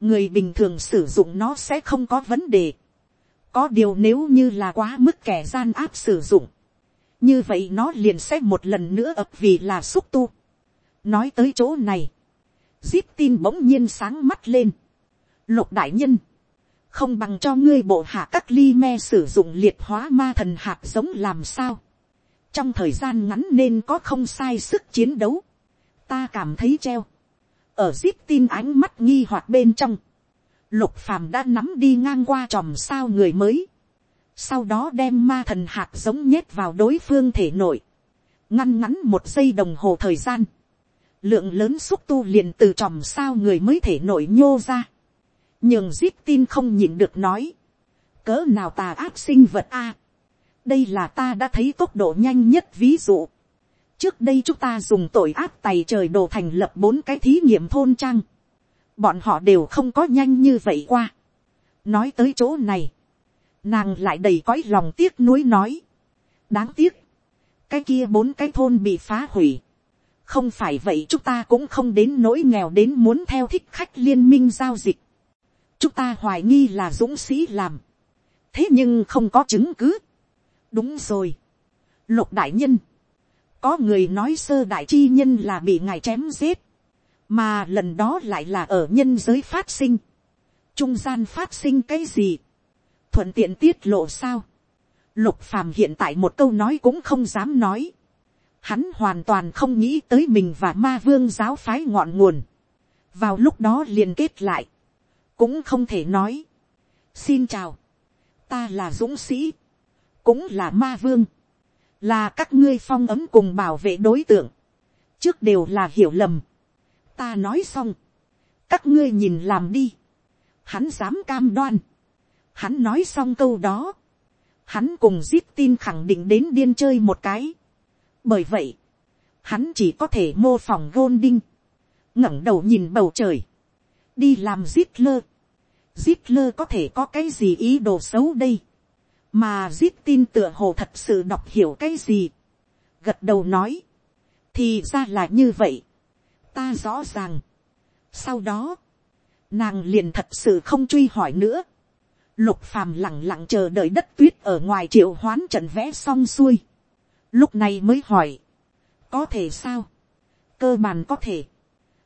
người bình thường sử dụng nó sẽ không có vấn đề. có điều nếu như là quá mức kẻ gian áp sử dụng, như vậy nó liền sẽ một lần nữa ập vì là xúc tu. nói tới chỗ này, zip tin bỗng nhiên sáng mắt lên. lục đại nhân, không bằng cho ngươi bộ hạ các ly me sử dụng liệt hóa ma thần hạt giống làm sao. trong thời gian ngắn nên có không sai sức chiến đấu. ta cảm thấy treo. ở zip tin ánh mắt nghi hoặc bên trong. lục phàm đã nắm đi ngang qua tròm sao người mới. sau đó đem ma thần hạt giống nhét vào đối phương thể nội. ngăn ngắn một giây đồng hồ thời gian lượng lớn xúc tu liền từ tròm sao người mới thể nội nhô ra. Nhường zip tin không nhìn được nói, cỡ nào tà áp sinh vật a, đây là ta đã thấy tốc độ nhanh nhất ví dụ, trước đây chúng ta dùng tội áp tày trời đồ thành lập bốn cái thí nghiệm thôn trang, bọn họ đều không có nhanh như vậy qua, nói tới chỗ này, nàng lại đầy cõi lòng tiếc nuối nói, đáng tiếc, cái kia bốn cái thôn bị phá hủy, không phải vậy chúng ta cũng không đến nỗi nghèo đến muốn theo thích khách liên minh giao dịch. Chúng ta hoài nghi là dũng sĩ làm, thế nhưng không có chứng cứ. đúng rồi, lục đại nhân, có người nói sơ đại chi nhân là bị ngài chém giết, mà lần đó lại là ở nhân giới phát sinh, trung gian phát sinh cái gì, thuận tiện tiết lộ sao, lục phàm hiện tại một câu nói cũng không dám nói, hắn hoàn toàn không nghĩ tới mình và ma vương giáo phái ngọn nguồn, vào lúc đó liền kết lại, cũng không thể nói. xin chào, ta là dũng sĩ, cũng là ma vương, là các ngươi phong ấm cùng bảo vệ đối tượng, trước đều là hiểu lầm. ta nói xong, các ngươi nhìn làm đi, hắn dám cam đoan, hắn nói xong câu đó, hắn cùng zip tin khẳng định đến điên chơi một cái bởi vậy, hắn chỉ có thể mô phỏng gôn đinh, ngẩng đầu nhìn bầu trời, đi làm zip lơ. zip lơ có thể có cái gì ý đồ xấu đây, mà zip tin tựa hồ thật sự đọc hiểu cái gì, gật đầu nói, thì ra là như vậy, ta rõ ràng. sau đó, nàng liền thật sự không truy hỏi nữa, lục phàm lẳng lặng chờ đợi đất tuyết ở ngoài triệu hoán trận vẽ xong xuôi, lúc này mới hỏi, có thể sao, cơ bản có thể,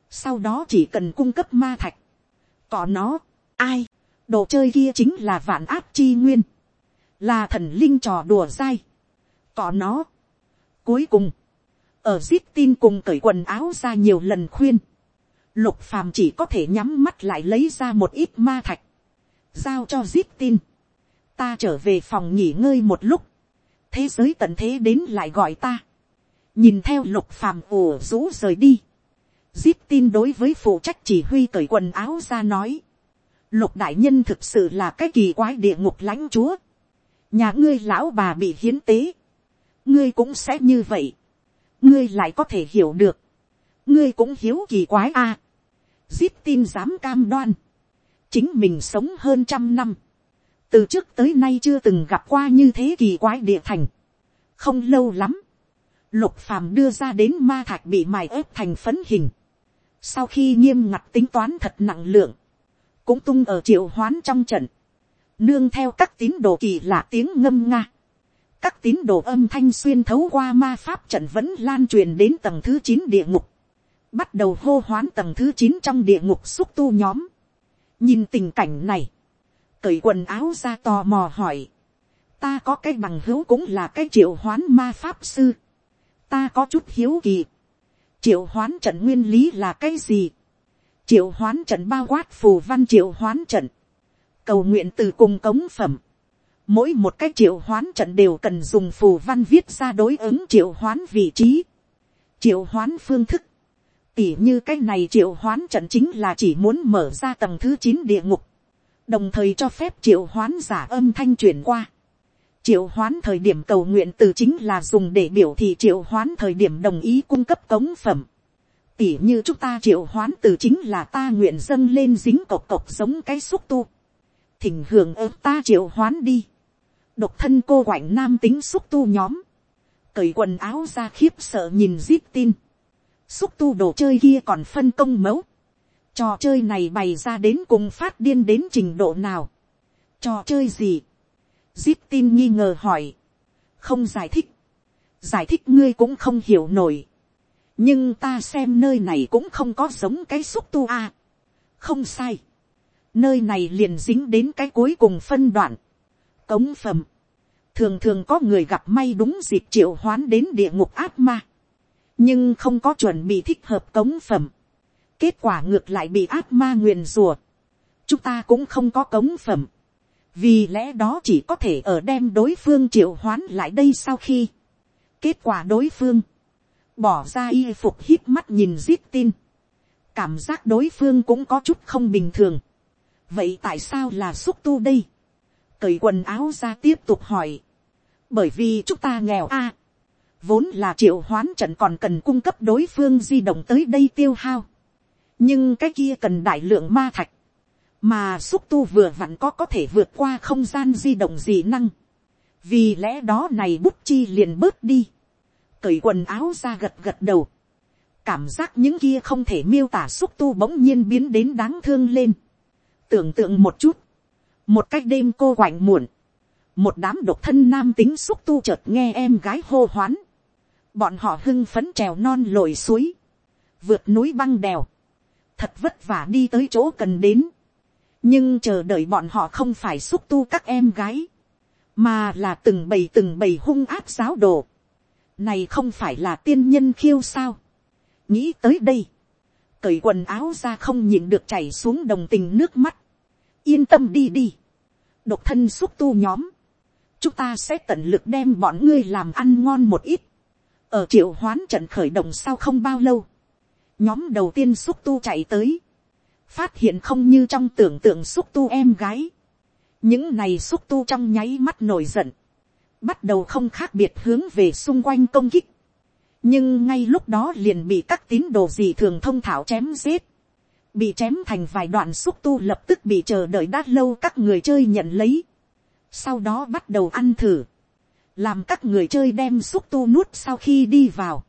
sau đó chỉ cần cung cấp ma thạch, có nó, ai, đồ chơi kia chính là vạn áp chi nguyên, là thần linh trò đùa dai, có nó. Cuối cùng, ở zip tin cùng cởi quần áo ra nhiều lần khuyên, lục phàm chỉ có thể nhắm mắt lại lấy ra một ít ma thạch, giao cho zip tin. ta trở về phòng nghỉ ngơi một lúc, thế giới tận thế đến lại gọi ta, nhìn theo lục phàm ùa rũ rời đi, Zip tin đối với phụ trách chỉ huy cởi quần áo ra nói. Lục đại nhân thực sự là cái kỳ quái địa ngục lãnh chúa. Nhà ngươi lão bà bị hiến tế. Ngươi cũng sẽ như vậy. Ngươi lại có thể hiểu được. Ngươi cũng hiếu kỳ quái a. À. Zip tin dám cam đoan. Chính mình sống hơn trăm năm. Từ trước tới nay chưa từng gặp qua như thế kỳ quái địa thành. Không lâu lắm. Lục phàm đưa ra đến ma thạch bị mài ép thành phấn hình sau khi nghiêm ngặt tính toán thật nặng lượng, cũng tung ở triệu hoán trong trận, nương theo các tín đồ kỳ lạ tiếng ngâm nga, các tín đồ âm thanh xuyên thấu qua ma pháp trận vẫn lan truyền đến tầng thứ chín địa ngục, bắt đầu hô hoán tầng thứ chín trong địa ngục xúc tu nhóm. nhìn tình cảnh này, cởi quần áo ra tò mò hỏi, ta có cái bằng hữu cũng là cái triệu hoán ma pháp sư, ta có chút hiếu kỳ, triệu hoán trận nguyên lý là cái gì, triệu hoán trận bao quát phù văn triệu hoán trận, cầu nguyện từ cùng cống phẩm, mỗi một cái triệu hoán trận đều cần dùng phù văn viết ra đối ứng triệu hoán vị trí, triệu hoán phương thức, tỉ như cái này triệu hoán trận chính là chỉ muốn mở ra tầng thứ chín địa ngục, đồng thời cho phép triệu hoán giả âm thanh chuyển qua triệu hoán thời điểm cầu nguyện từ chính là dùng để biểu thị triệu hoán thời điểm đồng ý cung cấp cống phẩm. Tỉ như chúng ta triệu hoán từ chính là ta nguyện dâng lên dính cộc cộc giống cái xúc tu. Thỉnh hưởng ớt ta triệu hoán đi. Độc thân cô quạnh nam tính xúc tu nhóm. Cởi quần áo ra khiếp sợ nhìn zip tin. xúc tu đồ chơi kia còn phân công mẫu, trò chơi này bày ra đến cùng phát điên đến trình độ nào, trò chơi gì, zip tin nghi ngờ hỏi, không giải thích, giải thích ngươi cũng không hiểu nổi, nhưng ta xem nơi này cũng không có giống cái xúc tu a, không sai, nơi này liền dính đến cái cuối cùng phân đoạn, cống phẩm, thường thường có người gặp may đúng dịp triệu hoán đến địa ngục át ma, nhưng không có chuẩn bị thích hợp cống phẩm, kết quả ngược lại bị ác ma nguyền rùa, chúng ta cũng không có cống phẩm, vì lẽ đó chỉ có thể ở đem đối phương triệu hoán lại đây sau khi, kết quả đối phương, bỏ ra y phục hít mắt nhìn giết tin, cảm giác đối phương cũng có chút không bình thường, vậy tại sao là xúc tu đây, cởi quần áo ra tiếp tục hỏi, bởi vì chúng ta nghèo a, vốn là triệu hoán trận còn cần cung cấp đối phương di động tới đây tiêu hao, nhưng cái kia cần đại lượng ma thạch, mà xúc tu vừa vặn có có thể vượt qua không gian di động dị năng, vì lẽ đó này bút chi liền bớt đi, cởi quần áo ra gật gật đầu, cảm giác những kia không thể miêu tả xúc tu bỗng nhiên biến đến đáng thương lên, tưởng tượng một chút, một cách đêm cô quạnh muộn, một đám độc thân nam tính xúc tu chợt nghe em gái hô hoán, bọn họ hưng phấn trèo non lội suối, vượt núi băng đèo, thật vất vả đi tới chỗ cần đến, nhưng chờ đợi bọn họ không phải xúc tu các em gái, mà là từng bầy từng bầy hung áp giáo đồ, này không phải là tiên nhân khiêu sao, nghĩ tới đây, cởi quần áo ra không nhịn được chảy xuống đồng tình nước mắt, yên tâm đi đi, độc thân xúc tu nhóm, chúng ta sẽ tận lực đem bọn ngươi làm ăn ngon một ít, ở triệu hoán trận khởi động sau không bao lâu, nhóm đầu tiên xúc tu chạy tới, phát hiện không như trong tưởng tượng xúc tu em gái, những này xúc tu trong nháy mắt nổi giận, bắt đầu không khác biệt hướng về xung quanh công kích, nhưng ngay lúc đó liền bị các tín đồ gì thường thông thảo chém giết, bị chém thành vài đoạn xúc tu lập tức bị chờ đợi đã lâu các người chơi nhận lấy, sau đó bắt đầu ăn thử, làm các người chơi đem xúc tu nuốt sau khi đi vào,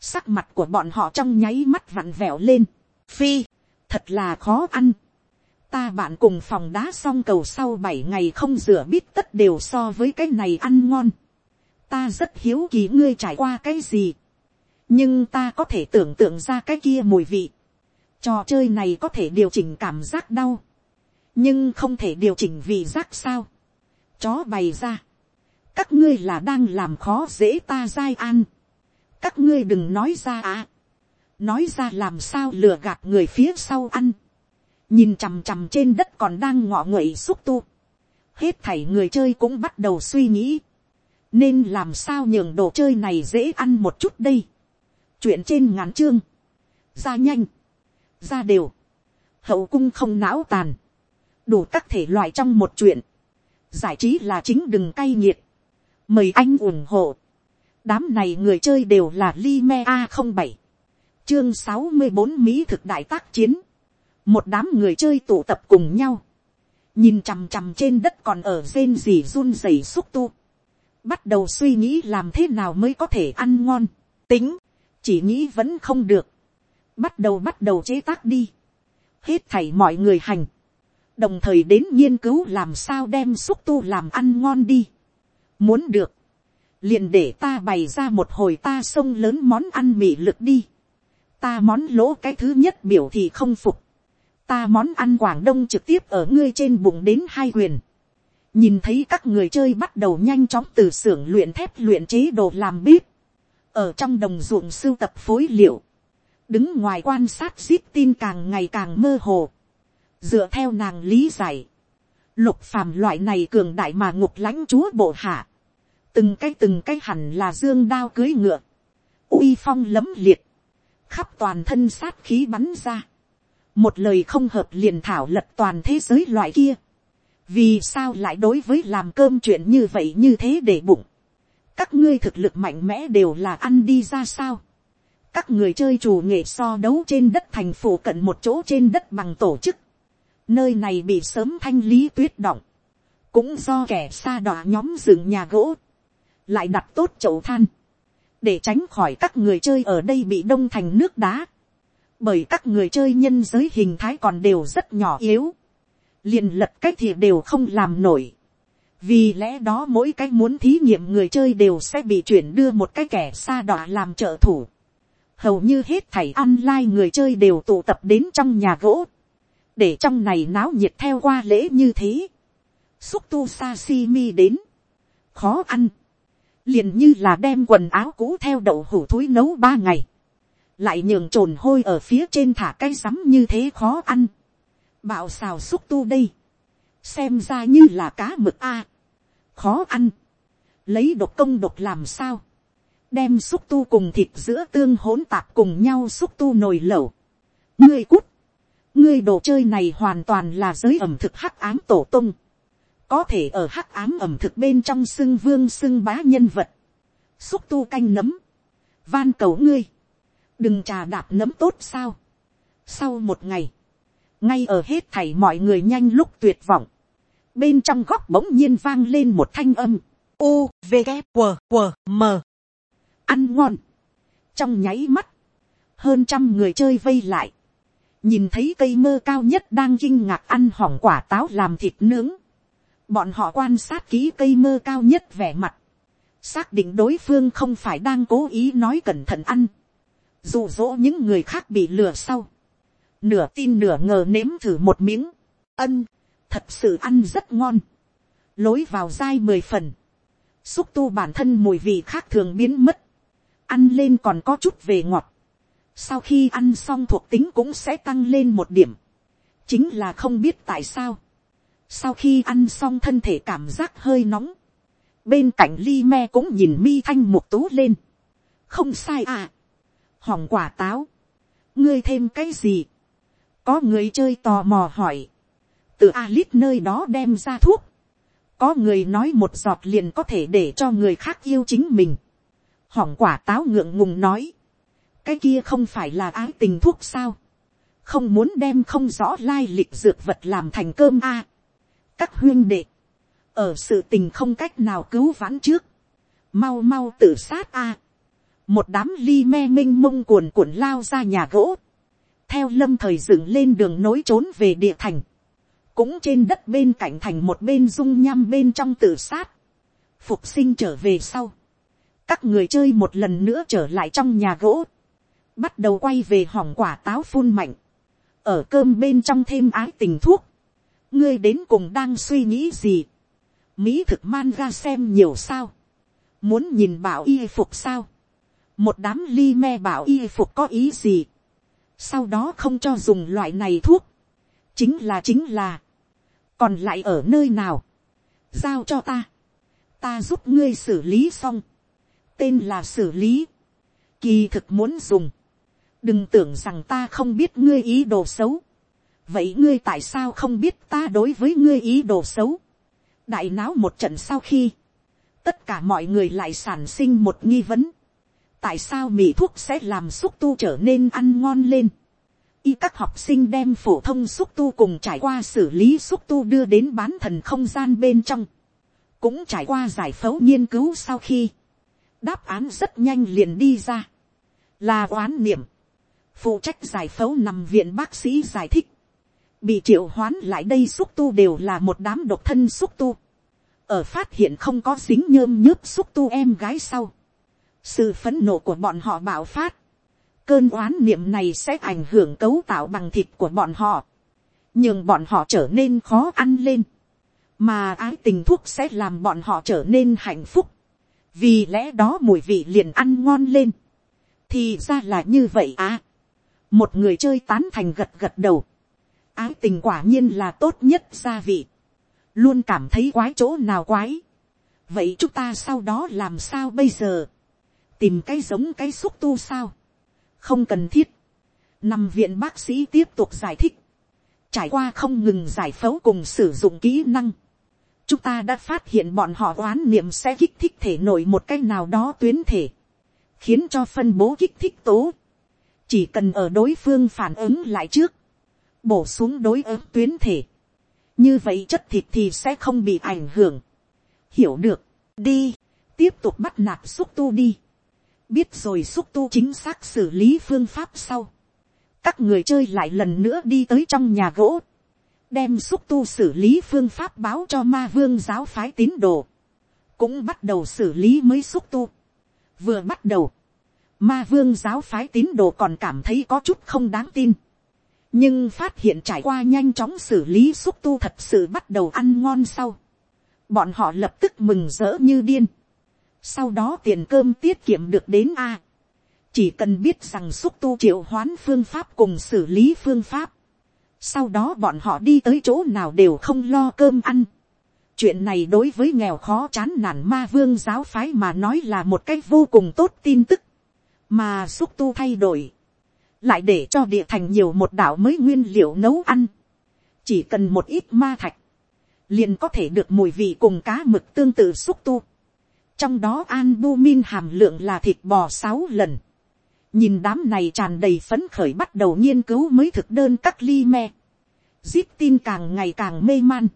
sắc mặt của bọn họ trong nháy mắt vặn vẹo lên, phi, thật là khó ăn, ta bạn cùng phòng đá xong cầu sau bảy ngày không rửa bít tất đều so với cái này ăn ngon, ta rất hiếu kỳ ngươi trải qua cái gì, nhưng ta có thể tưởng tượng ra cái kia mùi vị, trò chơi này có thể điều chỉnh cảm giác đau, nhưng không thể điều chỉnh vị giác sao, chó bày ra, các ngươi là đang làm khó dễ ta dai an, các ngươi đừng nói ra à, nói ra làm sao lừa gạt người phía sau ăn, nhìn chằm chằm trên đất còn đang ngọ nguậy xúc tu, hết thảy người chơi cũng bắt đầu suy nghĩ, nên làm sao nhường đồ chơi này dễ ăn một chút đây, chuyện trên ngắn chương, ra nhanh, ra đều, hậu cung không não tàn, đủ các thể loại trong một chuyện, giải trí là chính đừng cay nghiệt, mời anh ủng hộ, đám này người chơi đều là Lime a không bảy chương sáu mươi bốn mỹ thực đại tác chiến, một đám người chơi tụ tập cùng nhau, nhìn chằm chằm trên đất còn ở rên gì run rẩy xúc tu, bắt đầu suy nghĩ làm thế nào mới có thể ăn ngon, tính, chỉ nghĩ vẫn không được, bắt đầu bắt đầu chế tác đi, hết thảy mọi người hành, đồng thời đến nghiên cứu làm sao đem xúc tu làm ăn ngon đi. Muốn được, liền để ta bày ra một hồi ta sông lớn món ăn mị lực đi. Ta món lỗ cái thứ nhất biểu thì không phục. Ta món ăn Quảng Đông trực tiếp ở ngươi trên bụng đến hai quyền. Nhìn thấy các người chơi bắt đầu nhanh chóng từ xưởng luyện thép luyện chế đồ làm bếp. Ở trong đồng ruộng sưu tập phối liệu. Đứng ngoài quan sát zip tin càng ngày càng mơ hồ dựa theo nàng lý giải, lục phàm loại này cường đại mà ngục lãnh chúa bộ hạ, từng cái từng cái hẳn là dương đao cưới ngựa, uy phong lấm liệt, khắp toàn thân sát khí bắn ra, một lời không hợp liền thảo lật toàn thế giới loại kia, vì sao lại đối với làm cơm chuyện như vậy như thế để bụng, các ngươi thực lực mạnh mẽ đều là ăn đi ra sao, các người chơi chủ nghệ so đấu trên đất thành phủ cận một chỗ trên đất bằng tổ chức, nơi này bị sớm thanh lý tuyết động, cũng do kẻ xa đọa nhóm dựng nhà gỗ, lại đặt tốt chậu than, để tránh khỏi các người chơi ở đây bị đông thành nước đá, bởi các người chơi nhân giới hình thái còn đều rất nhỏ yếu, liền lật cách thì đều không làm nổi, vì lẽ đó mỗi cái muốn thí nghiệm người chơi đều sẽ bị chuyển đưa một cái kẻ xa đọa làm trợ thủ, hầu như hết thảy online người chơi đều tụ tập đến trong nhà gỗ, để trong này náo nhiệt theo qua lễ như thế, xúc tu sa xì mi đến, khó ăn, liền như là đem quần áo cũ theo đậu hủ thúi nấu ba ngày, lại nhường trồn hôi ở phía trên thả cây sắm như thế khó ăn, bạo xào xúc tu đây, xem ra như là cá mực a, khó ăn, lấy độc công độc làm sao, đem xúc tu cùng thịt giữa tương hỗn tạp cùng nhau xúc tu nồi lẩu, ngươi cút, ngươi đồ chơi này hoàn toàn là giới ẩm thực hắc ám tổ tung, có thể ở hắc ám ẩm thực bên trong xưng vương xưng bá nhân vật, xúc tu canh nấm, van cầu ngươi, đừng trà đạp nấm tốt sao. sau một ngày, ngay ở hết thảy mọi người nhanh lúc tuyệt vọng, bên trong góc bỗng nhiên vang lên một thanh âm, u v g q q m. Ăn ngon, trong nháy mắt, hơn trăm người chơi vây lại, nhìn thấy cây mơ cao nhất đang kinh ngạc ăn hỏng quả táo làm thịt nướng, bọn họ quan sát kỹ cây mơ cao nhất vẻ mặt, xác định đối phương không phải đang cố ý nói cẩn thận ăn, dụ dỗ những người khác bị lừa sau, nửa tin nửa ngờ nếm thử một miếng, ân, thật sự ăn rất ngon, lối vào dai mười phần, xúc tu bản thân mùi vị khác thường biến mất, ăn lên còn có chút về ngọt, sau khi ăn xong thuộc tính cũng sẽ tăng lên một điểm, chính là không biết tại sao, sau khi ăn xong thân thể cảm giác hơi nóng, bên cạnh ly me cũng nhìn mi thanh một tú lên, không sai à, hỏng quả táo, ngươi thêm cái gì, có người chơi tò mò hỏi, từ Alice nơi đó đem ra thuốc, có người nói một giọt liền có thể để cho người khác yêu chính mình, hỏng quả táo ngượng ngùng nói, cái kia không phải là ái tình thuốc sao, không muốn đem không rõ lai lịch dược vật làm thành cơm a các huyên đệ, ở sự tình không cách nào cứu vãn trước, mau mau tự sát a. một đám ly me minh mông cuồn cuộn lao ra nhà gỗ, theo lâm thời dựng lên đường nối trốn về địa thành, cũng trên đất bên cạnh thành một bên dung nham bên trong tự sát, phục sinh trở về sau, các người chơi một lần nữa trở lại trong nhà gỗ, bắt đầu quay về hỏng quả táo phun mạnh, ở cơm bên trong thêm ái tình thuốc, ngươi đến cùng đang suy nghĩ gì, mỹ thực man ra xem nhiều sao, muốn nhìn bảo y phục sao, một đám ly me bảo y phục có ý gì, sau đó không cho dùng loại này thuốc, chính là chính là, còn lại ở nơi nào, giao cho ta, ta giúp ngươi xử lý xong, tên là xử lý, kỳ thực muốn dùng, đừng tưởng rằng ta không biết ngươi ý đồ xấu, vậy ngươi tại sao không biết ta đối với ngươi ý đồ xấu, đại náo một trận sau khi, tất cả mọi người lại sản sinh một nghi vấn, tại sao mì thuốc sẽ làm xúc tu trở nên ăn ngon lên, y các học sinh đem phổ thông xúc tu cùng trải qua xử lý xúc tu đưa đến bán thần không gian bên trong, cũng trải qua giải phẫu nghiên cứu sau khi, đáp án rất nhanh liền đi ra, là oán niệm, phụ trách giải phẫu nằm viện bác sĩ giải thích, bị triệu hoán lại đây xúc tu đều là một đám độc thân xúc tu, ở phát hiện không có dính nhơm nhớp xúc tu em gái sau, sự phấn nộ của bọn họ bạo phát, cơn oán niệm này sẽ ảnh hưởng cấu tạo bằng thịt của bọn họ, nhưng bọn họ trở nên khó ăn lên, mà ái tình thuốc sẽ làm bọn họ trở nên hạnh phúc, vì lẽ đó mùi vị liền ăn ngon lên, thì ra là như vậy à. một người chơi tán thành gật gật đầu, ái tình quả nhiên là tốt nhất gia vị, luôn cảm thấy quái chỗ nào quái. vậy chúng ta sau đó làm sao bây giờ, tìm cái giống cái xúc tu sao, không cần thiết, nằm viện bác sĩ tiếp tục giải thích, trải qua không ngừng giải phẫu cùng sử dụng kỹ năng, chúng ta đã phát hiện bọn họ oán niệm sẽ kích thích thể nổi một cái nào đó tuyến thể, khiến cho phân bố kích thích tố, chỉ cần ở đối phương phản ứng lại trước, bổ xuống đối ứng tuyến thể, như vậy chất thịt thì sẽ không bị ảnh hưởng, hiểu được, đi, tiếp tục bắt nạp xúc tu đi, biết rồi xúc tu chính xác xử lý phương pháp sau, các người chơi lại lần nữa đi tới trong nhà gỗ, đem xúc tu xử lý phương pháp báo cho ma vương giáo phái tín đồ, cũng bắt đầu xử lý mới xúc tu. Vừa bắt đầu, ma vương giáo phái tín đồ còn cảm thấy có chút không đáng tin, nhưng phát hiện trải qua nhanh chóng xử lý xúc tu thật sự bắt đầu ăn ngon sau, bọn họ lập tức mừng rỡ như điên, sau đó tiền cơm tiết kiệm được đến a, chỉ cần biết rằng xúc tu triệu hoán phương pháp cùng xử lý phương pháp, sau đó bọn họ đi tới chỗ nào đều không lo cơm ăn. chuyện này đối với nghèo khó chán nản ma vương giáo phái mà nói là một cách vô cùng tốt tin tức, mà xúc tu thay đổi, lại để cho địa thành nhiều một đảo mới nguyên liệu nấu ăn, chỉ cần một ít ma thạch, liền có thể được mùi vị cùng cá mực tương tự xúc tu. trong đó albumin hàm lượng là thịt bò sáu lần, nhìn đám này tràn đầy phấn khởi bắt đầu nghiên cứu mới thực đơn các ly me. Zip tin càng ngày càng mê man.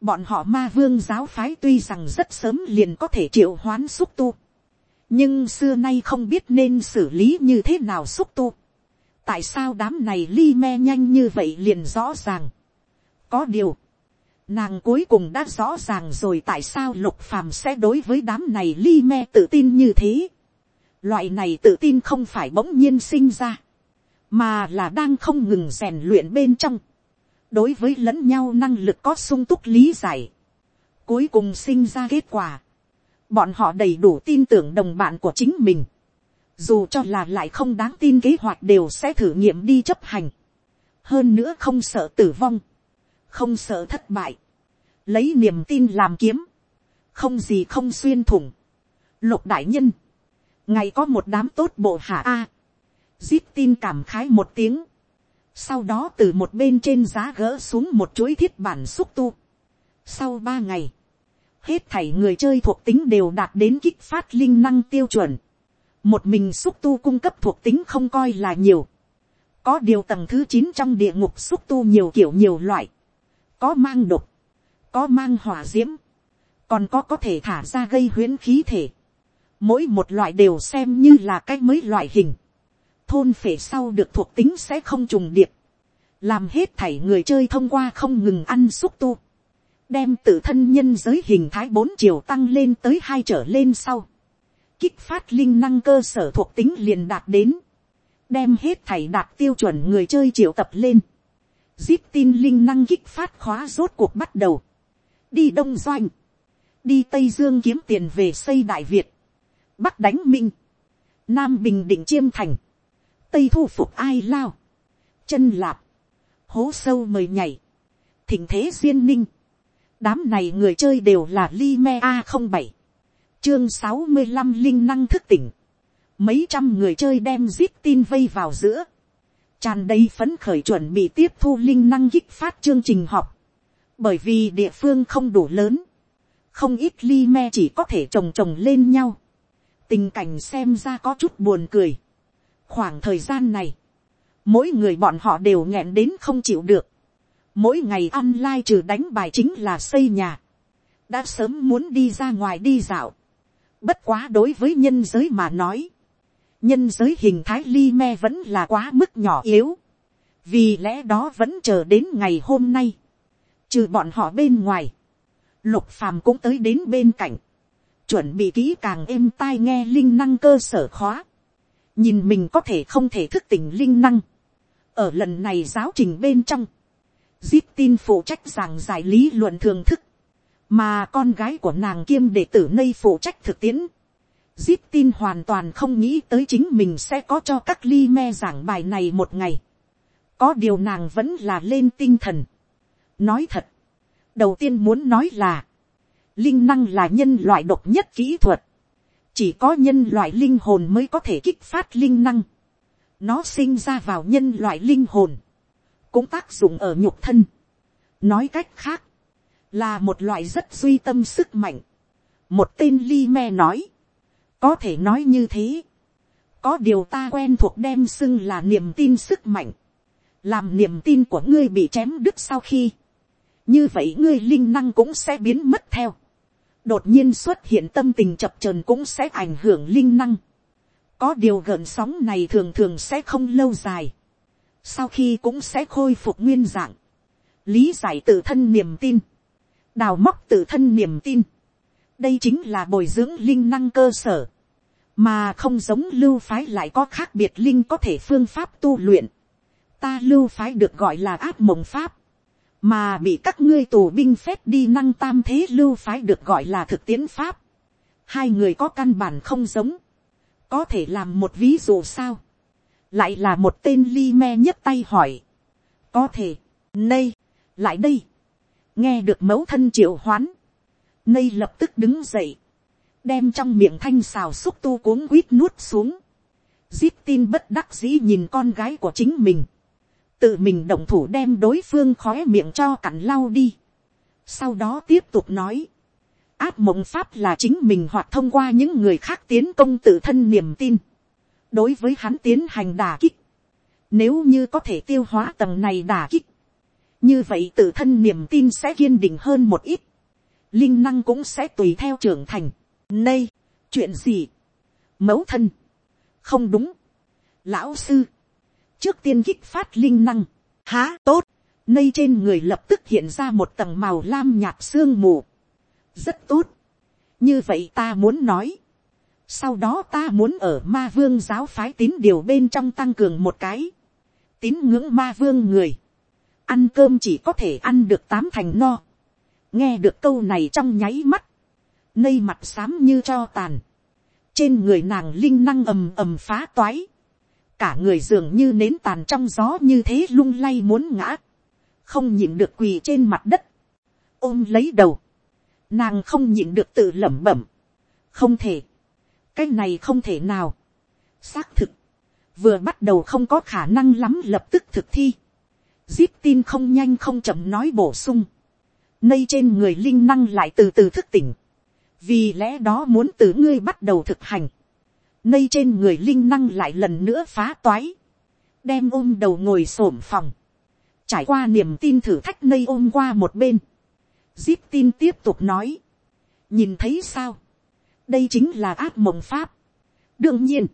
Bọn họ ma vương giáo phái tuy rằng rất sớm liền có thể triệu hoán xúc tu. Nhưng xưa nay không biết nên xử lý như thế nào xúc tu. Tại sao đám này ly me nhanh như vậy liền rõ ràng. Có điều. Nàng cuối cùng đã rõ ràng rồi tại sao lục phàm sẽ đối với đám này ly me tự tin như thế Loại này tự tin không phải bỗng nhiên sinh ra, mà là đang không ngừng rèn luyện bên trong. Đối với lẫn nhau năng lực có sung túc lý giải. Cuối cùng sinh ra kết quả. Bọn họ đầy đủ tin tưởng đồng bạn của chính mình. Dù cho là lại không đáng tin kế hoạch đều sẽ thử nghiệm đi chấp hành. Hơn nữa không sợ tử vong. Không sợ thất bại. Lấy niềm tin làm kiếm. Không gì không xuyên thủng. Lục đại nhân ngày có một đám tốt bộ hạ a, à, zip tin cảm khái một tiếng, sau đó từ một bên trên giá gỡ xuống một chuỗi thiết bản xúc tu. sau ba ngày, hết thảy người chơi thuộc tính đều đạt đến kích phát linh năng tiêu chuẩn, một mình xúc tu cung cấp thuộc tính không coi là nhiều, có điều tầng thứ chín trong địa ngục xúc tu nhiều kiểu nhiều loại, có mang độc, có mang hỏa diễm, còn có có thể thả ra gây huyễn khí thể, mỗi một loại đều xem như là cái mới loại hình, thôn phể sau được thuộc tính sẽ không trùng điệp, làm hết thảy người chơi thông qua không ngừng ăn xúc tu, đem tự thân nhân giới hình thái bốn chiều tăng lên tới hai trở lên sau, kích phát linh năng cơ sở thuộc tính liền đạt đến, đem hết thảy đạt tiêu chuẩn người chơi triệu tập lên, zip tin linh năng kích phát khóa rốt cuộc bắt đầu, đi đông doanh, đi tây dương kiếm tiền về xây đại việt, bắc đánh minh, nam bình định chiêm thành, tây thu phục ai lao, chân lạp, hố sâu mời nhảy, thỉnh thế duyên ninh, đám này người chơi đều là li me a không bảy, chương sáu mươi năm linh năng thức tỉnh, mấy trăm người chơi đem zip tin vây vào giữa, tràn đầy phấn khởi chuẩn bị tiếp thu linh năng kích phát chương trình họp, bởi vì địa phương không đủ lớn, không ít li me chỉ có thể trồng trồng lên nhau, tình cảnh xem ra có chút buồn cười. khoảng thời gian này, mỗi người bọn họ đều nghẹn đến không chịu được. mỗi ngày ăn lai trừ đánh bài chính là xây nhà. đã sớm muốn đi ra ngoài đi dạo bất quá đối với nhân giới mà nói, nhân giới hình thái ly me vẫn là quá mức nhỏ yếu. vì lẽ đó vẫn chờ đến ngày hôm nay. trừ bọn họ bên ngoài, lục phàm cũng tới đến bên cạnh chuẩn bị kỹ càng êm tai nghe linh năng cơ sở khóa, nhìn mình có thể không thể thức tỉnh linh năng. ở lần này giáo trình bên trong, zip tin phụ trách giảng giải lý luận thường thức, mà con gái của nàng kiêm đệ tử nây phụ trách thực tiễn. zip tin hoàn toàn không nghĩ tới chính mình sẽ có cho các ly me giảng bài này một ngày. có điều nàng vẫn là lên tinh thần. nói thật, đầu tiên muốn nói là, linh năng là nhân loại độc nhất kỹ thuật, chỉ có nhân loại linh hồn mới có thể kích phát linh năng, nó sinh ra vào nhân loại linh hồn, cũng tác dụng ở nhục thân. nói cách khác, là một loại rất duy tâm sức mạnh. một tên li me nói, có thể nói như thế, có điều ta quen thuộc đem xưng là niềm tin sức mạnh, làm niềm tin của ngươi bị chém đứt sau khi, như vậy ngươi linh năng cũng sẽ biến mất theo. Đột nhiên xuất hiện tâm tình chập trờn cũng sẽ ảnh hưởng linh năng. có điều gợn sóng này thường thường sẽ không lâu dài, sau khi cũng sẽ khôi phục nguyên dạng, lý giải tự thân niềm tin, đào móc tự thân niềm tin, đây chính là bồi dưỡng linh năng cơ sở, mà không giống lưu phái lại có khác biệt linh có thể phương pháp tu luyện, ta lưu phái được gọi là áp mộng pháp, mà bị các ngươi tù binh phép đi năng tam thế lưu phái được gọi là thực tiễn pháp, hai người có căn bản không giống, có thể làm một ví dụ sao, lại là một tên li me nhất tay hỏi, có thể, nay, lại đây, nghe được mẫu thân triệu hoán, nay lập tức đứng dậy, đem trong miệng thanh xào xúc tu cuống quýt nuốt xuống, zip tin bất đắc dĩ nhìn con gái của chính mình, tự mình động thủ đem đối phương khói miệng cho cặn lau đi, sau đó tiếp tục nói, áp mộng pháp là chính mình hoặc thông qua những người khác tiến công tự thân niềm tin, đối với hắn tiến hành đà kích, nếu như có thể tiêu hóa tầng này đà kích, như vậy tự thân niềm tin sẽ kiên định hơn một ít, linh năng cũng sẽ tùy theo trưởng thành. Nay, chuyện gì? Mẫu thân. Không đúng. Lão sư. Trước tiên kích phát linh năng. Há tốt. Nay trên người lập tức hiện ra một tầng màu lam nhạt sương mù. Rất tốt. Như vậy ta muốn nói. Sau đó ta muốn ở ma vương giáo phái tín điều bên trong tăng cường một cái. Tín ngưỡng ma vương người. Ăn cơm chỉ có thể ăn được tám thành no. Nghe được câu này trong nháy mắt. Nây mặt xám như cho tàn. Trên người nàng linh năng ầm ầm phá toái. Cả người dường như nến tàn trong gió như thế lung lay muốn ngã. Không nhịn được quỳ trên mặt đất. Ôm lấy đầu. Nàng không nhịn được tự lẩm bẩm. Không thể cái này không thể nào. xác thực, vừa bắt đầu không có khả năng lắm lập tức thực thi. Zip tin không nhanh không chậm nói bổ sung. Nây trên người linh năng lại từ từ thức tỉnh. Vì lẽ đó muốn từ ngươi bắt đầu thực hành. Nây trên người linh năng lại lần nữa phá toái. Đem ôm đầu ngồi xổm phòng. Trải qua niềm tin thử thách nây ôm qua một bên. Zip tin tiếp tục nói. Nhìn thấy sao? đây chính là áp mộng pháp. đương nhiên,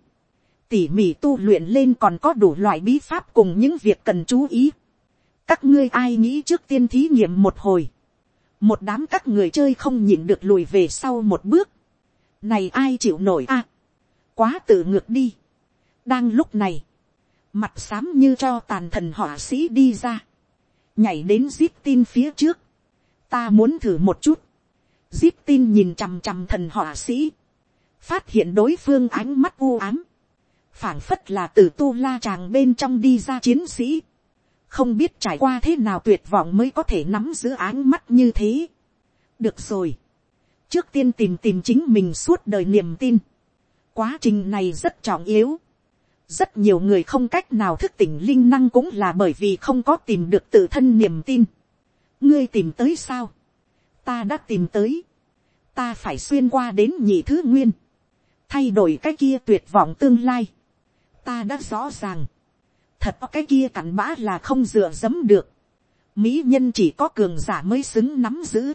tỉ mỉ tu luyện lên còn có đủ loại bí pháp cùng những việc cần chú ý các ngươi ai nghĩ trước tiên thí nghiệm một hồi. một đám các người chơi không nhịn được lùi về sau một bước. này ai chịu nổi a. quá tự ngược đi. đang lúc này, mặt xám như cho tàn thần họa sĩ đi ra. nhảy đến zip tin phía trước. ta muốn thử một chút Zip tin nhìn chằm chằm thần họa sĩ. Phát hiện đối phương ánh mắt u ám. phảng phất là từ tu la tràng bên trong đi ra chiến sĩ. Không biết trải qua thế nào tuyệt vọng mới có thể nắm giữ ánh mắt như thế. Được rồi. Trước tiên tìm tìm chính mình suốt đời niềm tin. Quá trình này rất trọng yếu. Rất nhiều người không cách nào thức tỉnh linh năng cũng là bởi vì không có tìm được tự thân niềm tin. Ngươi tìm tới sao? ta đã tìm tới, ta phải xuyên qua đến nhị thứ nguyên, thay đổi cái kia tuyệt vọng tương lai, ta đã rõ ràng, thật có cái kia cặn bã là không dựa dẫm được, mỹ nhân chỉ có cường giả mới xứng nắm giữ,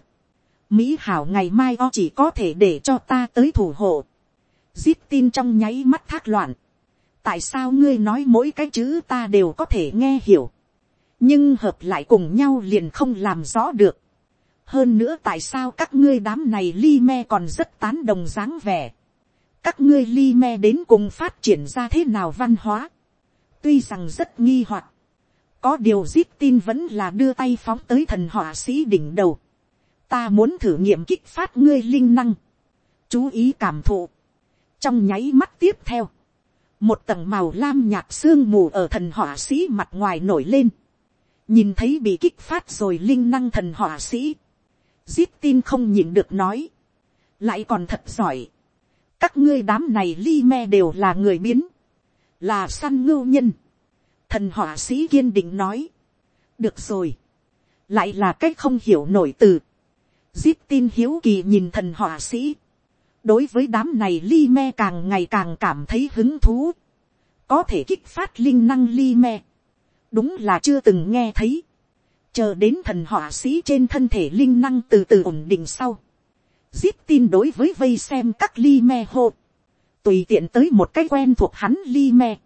mỹ hảo ngày mai o chỉ có thể để cho ta tới thủ hộ, zip tin trong nháy mắt thác loạn, tại sao ngươi nói mỗi cái chữ ta đều có thể nghe hiểu, nhưng hợp lại cùng nhau liền không làm rõ được, hơn nữa tại sao các ngươi đám này li me còn rất tán đồng dáng vẻ. các ngươi li me đến cùng phát triển ra thế nào văn hóa tuy rằng rất nghi hoặc, có điều zip tin vẫn là đưa tay phóng tới thần họa sĩ đỉnh đầu. ta muốn thử nghiệm kích phát ngươi linh năng. chú ý cảm thụ. trong nháy mắt tiếp theo, một tầng màu lam nhạt sương mù ở thần họa sĩ mặt ngoài nổi lên. nhìn thấy bị kích phát rồi linh năng thần họa sĩ Zip tin không nhịn được nói. Lại còn thật giỏi. Các ngươi đám này li me đều là người biến. Là săn ngưu nhân. Thần họa sĩ kiên định nói. Được rồi. Lại là cách không hiểu nổi từ. Zip tin hiếu kỳ nhìn thần họa sĩ. Đối với đám này li me càng ngày càng cảm thấy hứng thú. Có thể kích phát linh năng li me. Đúng là chưa từng nghe thấy chờ đến thần họa sĩ trên thân thể linh năng từ từ ổn định sau, giết tin đối với vây xem các ly me hộp tùy tiện tới một cái quen thuộc hắn li me,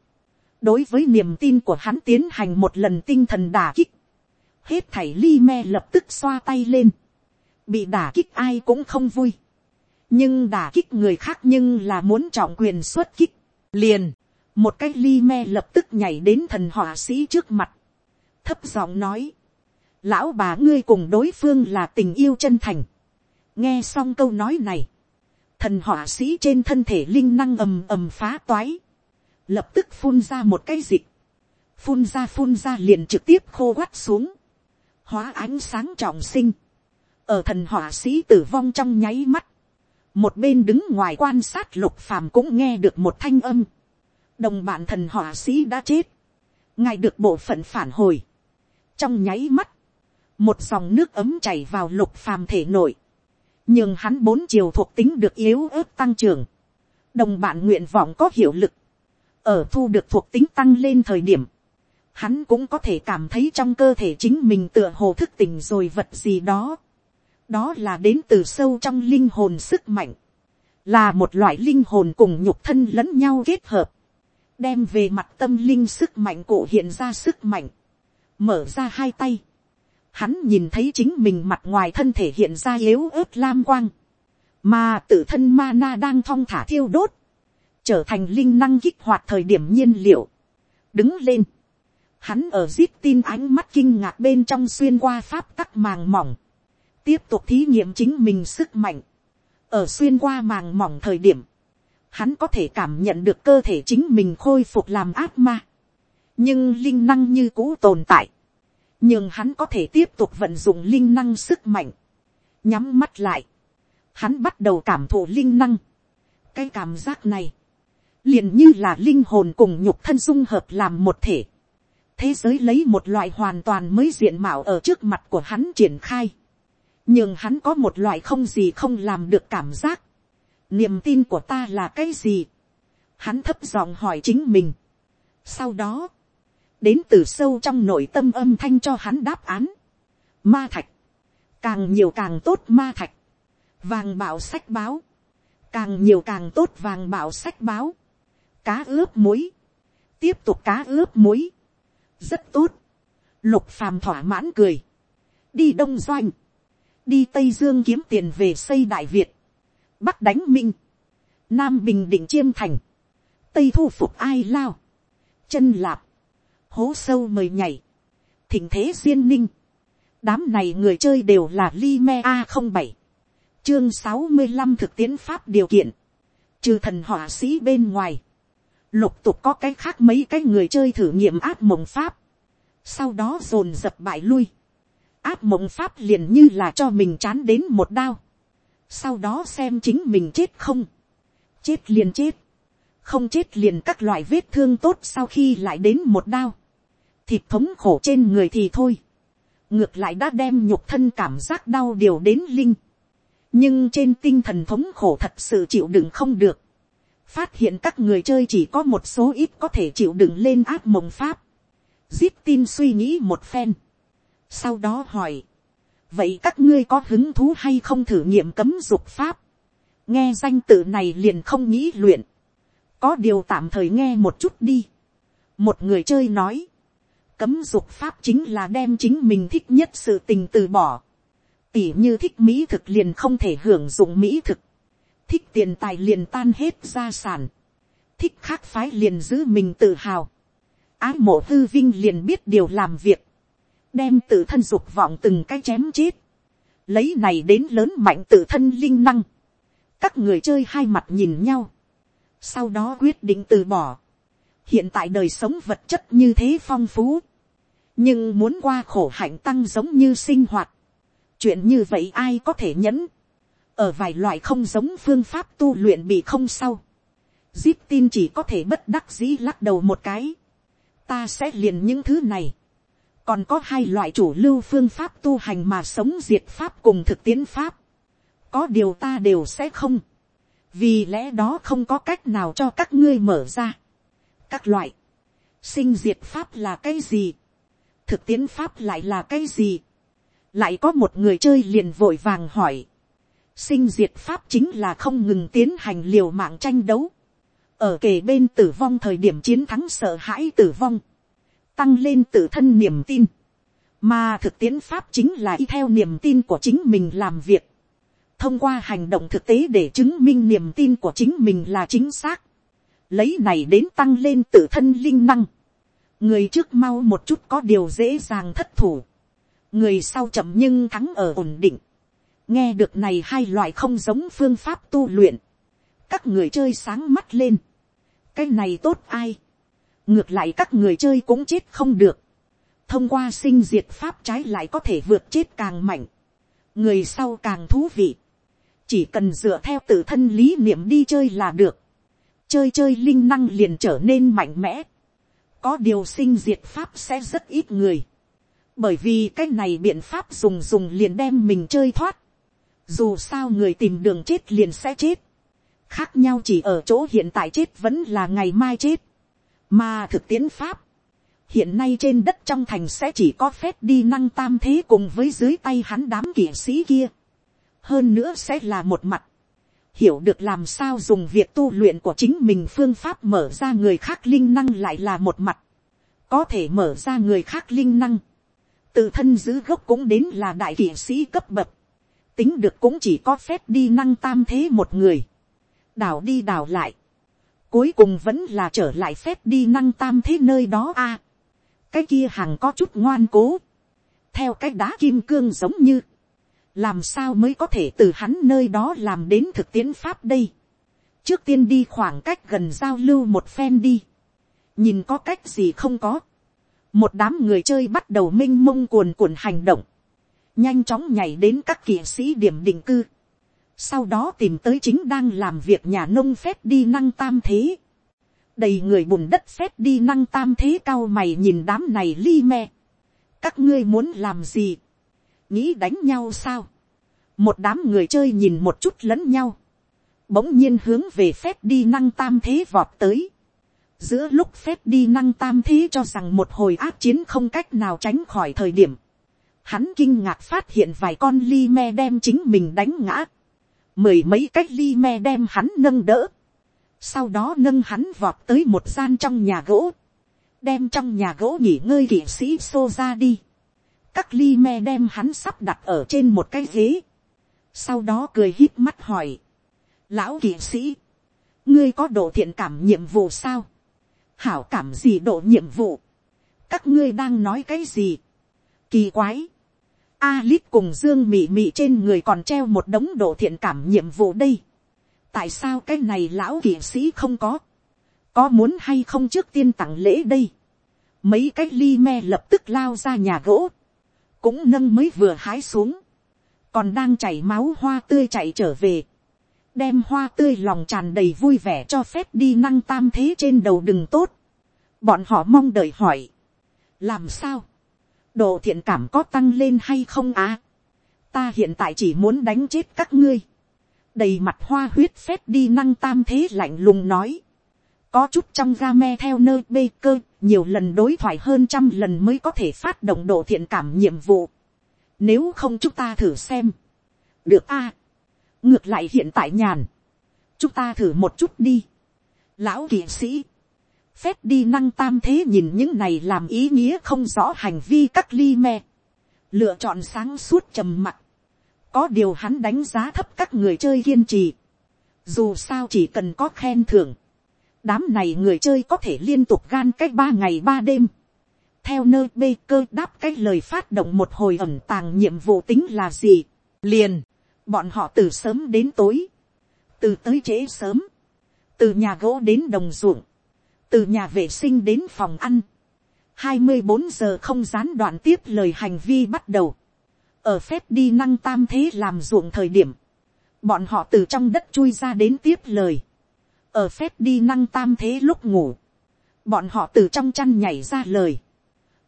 đối với niềm tin của hắn tiến hành một lần tinh thần đà kích, hết thảy li me lập tức xoa tay lên, bị đả kích ai cũng không vui, nhưng đả kích người khác nhưng là muốn trọng quyền xuất kích, liền, một cái li me lập tức nhảy đến thần họa sĩ trước mặt, thấp giọng nói, lão bà ngươi cùng đối phương là tình yêu chân thành, nghe xong câu nói này, thần họa sĩ trên thân thể linh năng ầm ầm phá toái, lập tức phun ra một cái dịch, phun ra phun ra liền trực tiếp khô quắt xuống, hóa ánh sáng trọng sinh, ở thần họa sĩ tử vong trong nháy mắt, một bên đứng ngoài quan sát lục phàm cũng nghe được một thanh âm, đồng bạn thần họa sĩ đã chết, ngài được bộ phận phản hồi, trong nháy mắt, một dòng nước ấm chảy vào lục phàm thể nội, nhưng hắn bốn chiều thuộc tính được yếu ớt tăng trưởng, đồng bạn nguyện vọng có hiệu lực, ở thu được thuộc tính tăng lên thời điểm, hắn cũng có thể cảm thấy trong cơ thể chính mình tựa hồ thức tỉnh rồi vật gì đó, đó là đến từ sâu trong linh hồn sức mạnh, là một loại linh hồn cùng nhục thân lẫn nhau kết hợp, đem về mặt tâm linh sức mạnh cổ hiện ra sức mạnh, mở ra hai tay, hắn nhìn thấy chính mình mặt ngoài thân thể hiện ra yếu ớt lam quang, mà tự thân ma na đang thong thả thiêu đốt, trở thành linh năng kích hoạt thời điểm nhiên liệu, đứng lên, hắn ở zip tin ánh mắt kinh ngạc bên trong xuyên qua pháp tắc màng mỏng, tiếp tục thí nghiệm chính mình sức mạnh, ở xuyên qua màng mỏng thời điểm, hắn có thể cảm nhận được cơ thể chính mình khôi phục làm ác ma, nhưng linh năng như cũ tồn tại, nhưng hắn có thể tiếp tục vận dụng linh năng sức mạnh, nhắm mắt lại, hắn bắt đầu cảm thụ linh năng, cái cảm giác này, liền như là linh hồn cùng nhục thân dung hợp làm một thể, thế giới lấy một loại hoàn toàn mới diện mạo ở trước mặt của hắn triển khai, nhưng hắn có một loại không gì không làm được cảm giác, niềm tin của ta là cái gì, hắn thấp giọng hỏi chính mình. sau đó, đến từ sâu trong nội tâm âm thanh cho hắn đáp án. ma thạch, càng nhiều càng tốt ma thạch, vàng bảo sách báo, càng nhiều càng tốt vàng bảo sách báo, cá ướp muối, tiếp tục cá ướp muối, rất tốt, lục phàm thỏa mãn cười, đi đông doanh, đi tây dương kiếm tiền về xây đại việt, bắc đánh minh, nam bình định chiêm thành, tây thu phục ai lao, chân lạp, hố sâu mời nhảy, thỉnh thế duyên ninh, đám này người chơi đều là li me a không bảy, chương sáu mươi năm thực tiễn pháp điều kiện, trừ thần họa sĩ bên ngoài, lục tục có cái khác mấy cái người chơi thử nghiệm áp mộng pháp, sau đó dồn dập bại lui, áp mộng pháp liền như là cho mình chán đến một đao, sau đó xem chính mình chết không, chết liền chết, không chết liền các loại vết thương tốt sau khi lại đến một đao, thịt thống khổ trên người thì thôi, ngược lại đã đem nhục thân cảm giác đau điều đến linh, nhưng trên tinh thần thống khổ thật sự chịu đựng không được, phát hiện các người chơi chỉ có một số ít có thể chịu đựng lên áp mộng pháp, zip tin suy nghĩ một phen, sau đó hỏi, vậy các ngươi có hứng thú hay không thử nghiệm cấm dục pháp, nghe danh tự này liền không nghĩ luyện, có điều tạm thời nghe một chút đi. một người chơi nói, cấm dục pháp chính là đem chính mình thích nhất sự tình từ bỏ, tỉ như thích mỹ thực liền không thể hưởng dụng mỹ thực, thích tiền tài liền tan hết gia sản, thích khác phái liền giữ mình tự hào, ái mộ hư vinh liền biết điều làm việc, đem tự thân dục vọng từng cái chém chết, lấy này đến lớn mạnh tự thân linh năng, các người chơi hai mặt nhìn nhau, sau đó quyết định từ bỏ. hiện tại đời sống vật chất như thế phong phú, nhưng muốn qua khổ hạnh tăng giống như sinh hoạt, chuyện như vậy ai có thể nhẫn, ở vài loại không giống phương pháp tu luyện bị không sau, zip tin chỉ có thể bất đắc dĩ lắc đầu một cái, ta sẽ liền những thứ này, còn có hai loại chủ lưu phương pháp tu hành mà sống diệt pháp cùng thực tiễn pháp, có điều ta đều sẽ không, vì lẽ đó không có cách nào cho các ngươi mở ra. các loại, sinh diệt pháp là cái gì, thực tiễn pháp lại là cái gì, lại có một người chơi liền vội vàng hỏi, sinh diệt pháp chính là không ngừng tiến hành liều mạng tranh đấu, ở kề bên tử vong thời điểm chiến thắng sợ hãi tử vong, tăng lên tự thân niềm tin, mà thực tiễn pháp chính là y theo niềm tin của chính mình làm việc, thông qua hành động thực tế để chứng minh niềm tin của chính mình là chính xác, lấy này đến tăng lên tự thân linh năng, người trước mau một chút có điều dễ dàng thất thủ, người sau chậm nhưng thắng ở ổn định, nghe được này hai loại không giống phương pháp tu luyện, các người chơi sáng mắt lên, cái này tốt ai, ngược lại các người chơi cũng chết không được, thông qua sinh diệt pháp trái lại có thể vượt chết càng mạnh, người sau càng thú vị, chỉ cần dựa theo tự thân lý niệm đi chơi là được, chơi chơi linh năng liền trở nên mạnh mẽ, có điều sinh diệt pháp sẽ rất ít người, bởi vì cái này biện pháp dùng dùng liền đem mình chơi thoát, dù sao người tìm đường chết liền sẽ chết, khác nhau chỉ ở chỗ hiện tại chết vẫn là ngày mai chết, mà thực tiễn pháp, hiện nay trên đất trong thành sẽ chỉ có phép đi năng tam thế cùng với dưới tay hắn đám kỵ sĩ kia, hơn nữa sẽ là một mặt, hiểu được làm sao dùng việc tu luyện của chính mình phương pháp mở ra người khác linh năng lại là một mặt, có thể mở ra người khác linh năng, tự thân giữ gốc cũng đến là đại kỵ sĩ cấp bậc, tính được cũng chỉ có phép đi năng tam thế một người, đào đi đào lại, cuối cùng vẫn là trở lại phép đi năng tam thế nơi đó a, cái kia hàng có chút ngoan cố, theo cái đá kim cương giống như, làm sao mới có thể từ hắn nơi đó làm đến thực tiễn pháp đây. trước tiên đi khoảng cách gần giao lưu một phen đi, nhìn có cách gì không có, một đám người chơi bắt đầu m i n h mông cuồn cuộn hành động, nhanh chóng nhảy đến các kỵ sĩ điểm định cư, sau đó tìm tới chính đang làm việc nhà nông phép đi năng tam thế, đầy người bùn đất phép đi năng tam thế cao mày nhìn đám này li me, các ngươi muốn làm gì, nghĩ đánh nhau sao, một đám người chơi nhìn một chút lẫn nhau, bỗng nhiên hướng về phép đi năng tam thế vọt tới, giữa lúc phép đi năng tam thế cho rằng một hồi áp chiến không cách nào tránh khỏi thời điểm, hắn kinh ngạc phát hiện vài con li me đem chính mình đánh ngã, mười mấy cách li me đem hắn nâng đỡ, sau đó nâng hắn vọt tới một gian trong nhà gỗ, đem trong nhà gỗ nghỉ ngơi kỵ sĩ xô ra đi, các ly me đem hắn sắp đặt ở trên một cái ghế, sau đó cười hít mắt hỏi, lão kỵ sĩ, ngươi có độ thiện cảm nhiệm vụ sao, hảo cảm gì độ nhiệm vụ, các ngươi đang nói cái gì, kỳ quái, Alip cùng Dương Mị Mị trên người còn treo một đống độ thiện cảm nhiệm vụ đây. Tại sao cái này lão kỵ sĩ không có? Có muốn hay không trước tiên tặng lễ đây? Mấy cái ly me lập tức lao ra nhà gỗ. Cũng nâng mới vừa hái xuống. Còn đang chảy máu hoa tươi chạy trở về đem hoa tươi lòng tràn đầy vui vẻ cho phép đi năng tam thế trên đầu đừng tốt. Bọn họ mong đợi hỏi. Làm sao? Độ thiện cảm có tăng lên hay không á? Ta hiện tại chỉ muốn đánh chết các ngươi. Đầy mặt hoa huyết phép đi năng tam thế lạnh lùng nói. Có chút trong ga me theo nơi bê cơ, nhiều lần đối thoại hơn trăm lần mới có thể phát động độ thiện cảm nhiệm vụ. Nếu không chúng ta thử xem. Được a. Ngược lại hiện tại nhàn, chúng ta thử một chút đi. lão kỵ sĩ, phép đi năng tam thế nhìn những này làm ý nghĩa không rõ hành vi các ly me, lựa chọn sáng suốt trầm mặc, có điều hắn đánh giá thấp các người chơi kiên trì, dù sao chỉ cần có khen thưởng, đám này người chơi có thể liên tục gan cách ba ngày ba đêm, theo nơi bê cơ đáp cái lời phát động một hồi ẩn tàng nhiệm vụ tính là gì, liền, bọn họ từ sớm đến tối, từ tới trễ sớm, từ nhà gỗ đến đồng ruộng, từ nhà vệ sinh đến phòng ăn, hai mươi bốn giờ không gián đoạn tiếp lời hành vi bắt đầu, ở phép đi năng tam thế làm ruộng thời điểm, bọn họ từ trong đất chui ra đến tiếp lời, ở phép đi năng tam thế lúc ngủ, bọn họ từ trong chăn nhảy ra lời,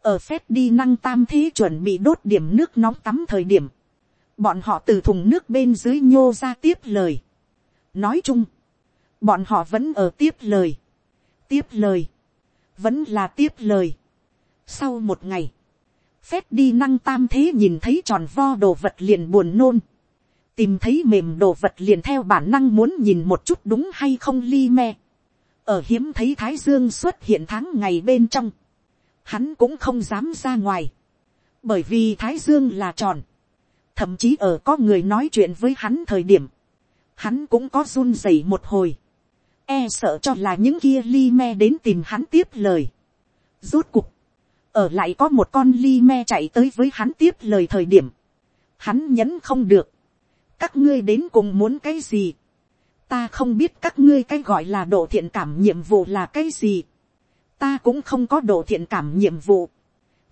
ở phép đi năng tam thế chuẩn bị đốt điểm nước nóng tắm thời điểm, bọn họ từ thùng nước bên dưới nhô ra tiếp lời. nói chung, bọn họ vẫn ở tiếp lời, tiếp lời, vẫn là tiếp lời. sau một ngày, phép đi năng tam thế nhìn thấy tròn vo đồ vật liền buồn nôn, tìm thấy mềm đồ vật liền theo bản năng muốn nhìn một chút đúng hay không li me. ở hiếm thấy thái dương xuất hiện tháng ngày bên trong, hắn cũng không dám ra ngoài, bởi vì thái dương là tròn, thậm chí ở có người nói chuyện với hắn thời điểm, hắn cũng có run rẩy một hồi, e sợ cho là những kia li me đến tìm hắn tiếp lời. Rốt cuộc, ở lại có một con li me chạy tới với hắn tiếp lời thời điểm, hắn nhẫn không được, các ngươi đến cùng muốn cái gì, ta không biết các ngươi cái gọi là độ thiện cảm nhiệm vụ là cái gì, ta cũng không có độ thiện cảm nhiệm vụ,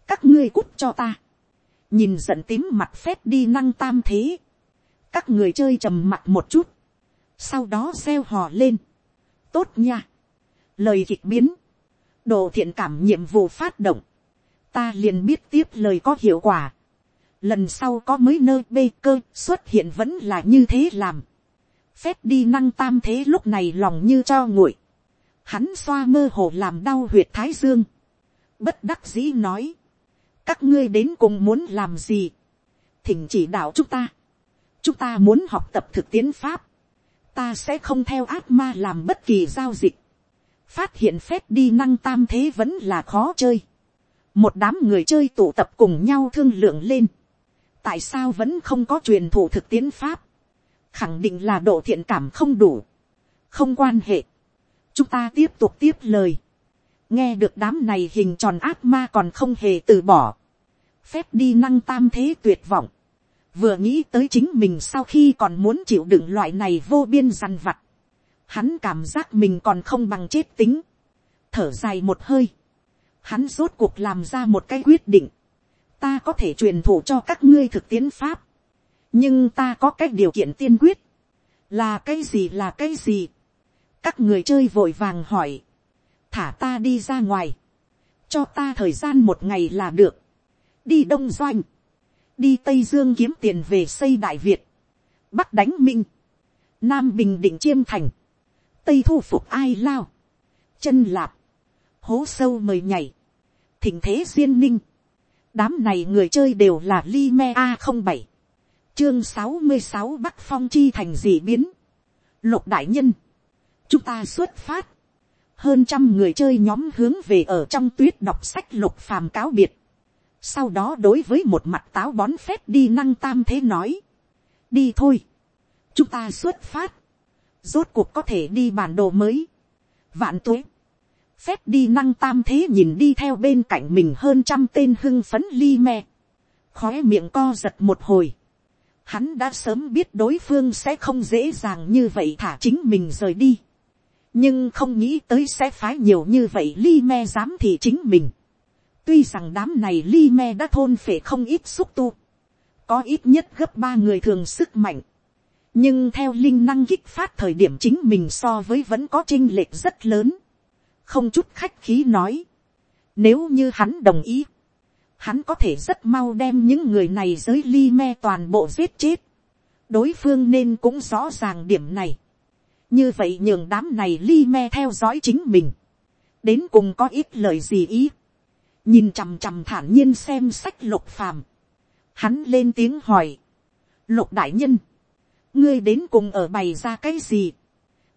các ngươi cút cho ta, nhìn giận tím mặt phép đi năng tam thế, các người chơi trầm mặt một chút, sau đó xeo hò lên, tốt nha, lời kịch biến, độ thiện cảm nhiệm vụ phát động, ta liền biết tiếp lời có hiệu quả, lần sau có mới nơi bê cơ xuất hiện vẫn là như thế làm, phép đi năng tam thế lúc này lòng như cho nguội, hắn xoa mơ hồ làm đau huyệt thái dương, bất đắc dĩ nói, các ngươi đến cùng muốn làm gì, thỉnh chỉ đạo chúng ta, chúng ta muốn học tập thực tiễn pháp, ta sẽ không theo ác ma làm bất kỳ giao dịch, phát hiện phép đi năng tam thế vẫn là khó chơi, một đám người chơi tụ tập cùng nhau thương lượng lên, tại sao vẫn không có truyền thụ thực tiến pháp, khẳng định là độ thiện cảm không đủ, không quan hệ, chúng ta tiếp tục tiếp lời, nghe được đám này hình tròn ác ma còn không hề từ bỏ, phép đi năng tam thế tuyệt vọng, vừa nghĩ tới chính mình sau khi còn muốn chịu đựng loại này vô biên dằn vặt, hắn cảm giác mình còn không bằng chết tính, thở dài một hơi, hắn rốt cuộc làm ra một cái quyết định, ta có thể truyền thụ cho các ngươi thực tiến pháp, nhưng ta có cái điều kiện tiên quyết, là cái gì là cái gì, các người chơi vội vàng hỏi, thả ta đi ra ngoài, cho ta thời gian một ngày là được, đi đông doanh, đi tây dương kiếm tiền về xây đại việt, bắc đánh minh, nam bình định chiêm thành, tây thu phục ai lao, chân lạp, hố sâu mời nhảy, thỉnh thế duyên ninh, đám này người chơi đều là li me a không bảy, chương sáu mươi sáu bắc phong chi thành dị biến, lục đại nhân, chúng ta xuất phát, hơn trăm người chơi nhóm hướng về ở trong tuyết đọc sách lục phàm cáo biệt, sau đó đối với một mặt táo bón phép đi năng tam thế nói, đi thôi, chúng ta xuất phát, rốt cuộc có thể đi bản đồ mới, vạn tuế, phép đi năng tam thế nhìn đi theo bên cạnh mình hơn trăm tên hưng phấn li me, khóe miệng co giật một hồi, hắn đã sớm biết đối phương sẽ không dễ dàng như vậy thả chính mình rời đi, nhưng không nghĩ tới sẽ phái nhiều như vậy li me dám thì chính mình, Tuy rằng đám này li me đã thôn phệ không ít xúc tu. Có ít nhất gấp ba người thường sức mạnh. Nhưng theo linh năng kích phát thời điểm chính mình so với vẫn có chinh lệch rất lớn. Không chút khách khí nói. Nếu như hắn đồng ý. Hắn có thể rất mau đem những người này giới ly me toàn bộ giết chết. Đối phương nên cũng rõ ràng điểm này. Như vậy nhường đám này ly me theo dõi chính mình. Đến cùng có ít lời gì ý nhìn chằm chằm thản nhiên xem sách lục phàm, hắn lên tiếng hỏi, lục đại nhân, ngươi đến cùng ở bày ra cái gì,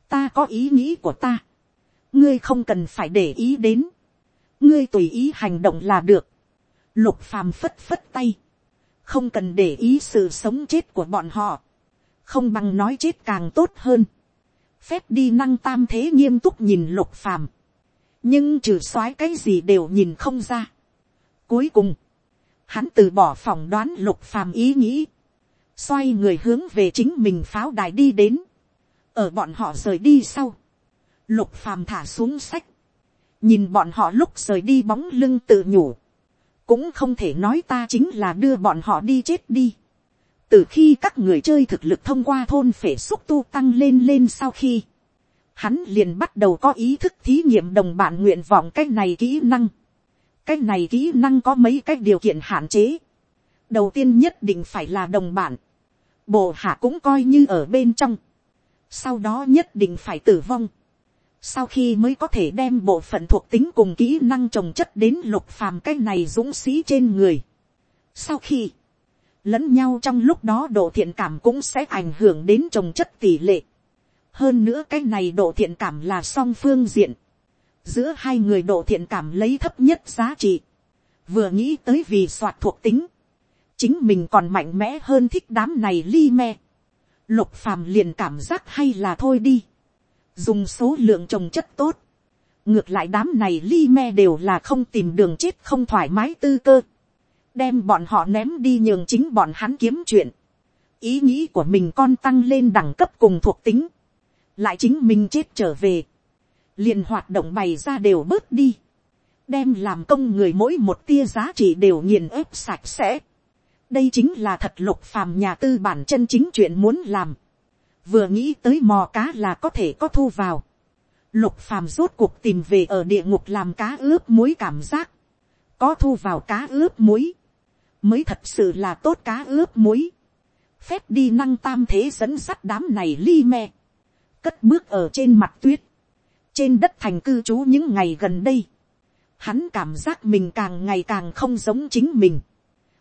ta có ý nghĩ của ta, ngươi không cần phải để ý đến, ngươi tùy ý hành động là được, lục phàm phất phất tay, không cần để ý sự sống chết của bọn họ, không bằng nói chết càng tốt hơn, phép đi năng tam thế nghiêm túc nhìn lục phàm, nhưng trừ soái cái gì đều nhìn không ra. Cuối cùng, hắn từ bỏ phỏng đoán lục phàm ý nghĩ, xoay người hướng về chính mình pháo đài đi đến, ở bọn họ rời đi sau, lục phàm thả xuống sách, nhìn bọn họ lúc rời đi bóng lưng tự nhủ, cũng không thể nói ta chính là đưa bọn họ đi chết đi. từ khi các người chơi thực lực thông qua thôn phể xúc tu tăng lên lên sau khi, hắn liền bắt đầu có ý thức thí nghiệm đồng bạn nguyện vọng cái này kỹ năng. cái này kỹ năng có mấy cái điều kiện hạn chế. đầu tiên nhất định phải là đồng bạn. bộ hạ cũng coi như ở bên trong. sau đó nhất định phải tử vong sau khi mới có thể đem bộ phận thuộc tính cùng kỹ năng trồng chất đến lục phàm cái này dũng sĩ trên người. sau khi lẫn nhau trong lúc đó độ thiện cảm cũng sẽ ảnh hưởng đến trồng chất tỷ lệ. Hơn nữa cái này độ thiện cảm là song phương diện, giữa hai người độ thiện cảm lấy thấp nhất giá trị, vừa nghĩ tới vì soạt thuộc tính, chính mình còn mạnh mẽ hơn thích đám này li me, lục phàm liền cảm giác hay là thôi đi, dùng số lượng trồng chất tốt, ngược lại đám này li me đều là không tìm đường chết không thoải mái tư cơ, đem bọn họ ném đi nhường chính bọn hắn kiếm chuyện, ý nghĩ của mình con tăng lên đẳng cấp cùng thuộc tính, lại chính mình chết trở về, liền hoạt động bày ra đều bớt đi, đem làm công người mỗi một tia giá trị đều nghiền ép sạch sẽ. đây chính là thật lục phàm nhà tư bản chân chính chuyện muốn làm vừa nghĩ tới mò cá là có thể có thu vào. lục phàm rốt cuộc tìm về ở địa ngục làm cá ướp muối cảm giác. có thu vào cá ướp muối. mới thật sự là tốt cá ướp muối. phép đi năng tam thế dẫn sắt đám này li me. cất bước ở trên mặt tuyết. trên đất thành cư trú những ngày gần đây hắn cảm giác mình càng ngày càng không giống chính mình.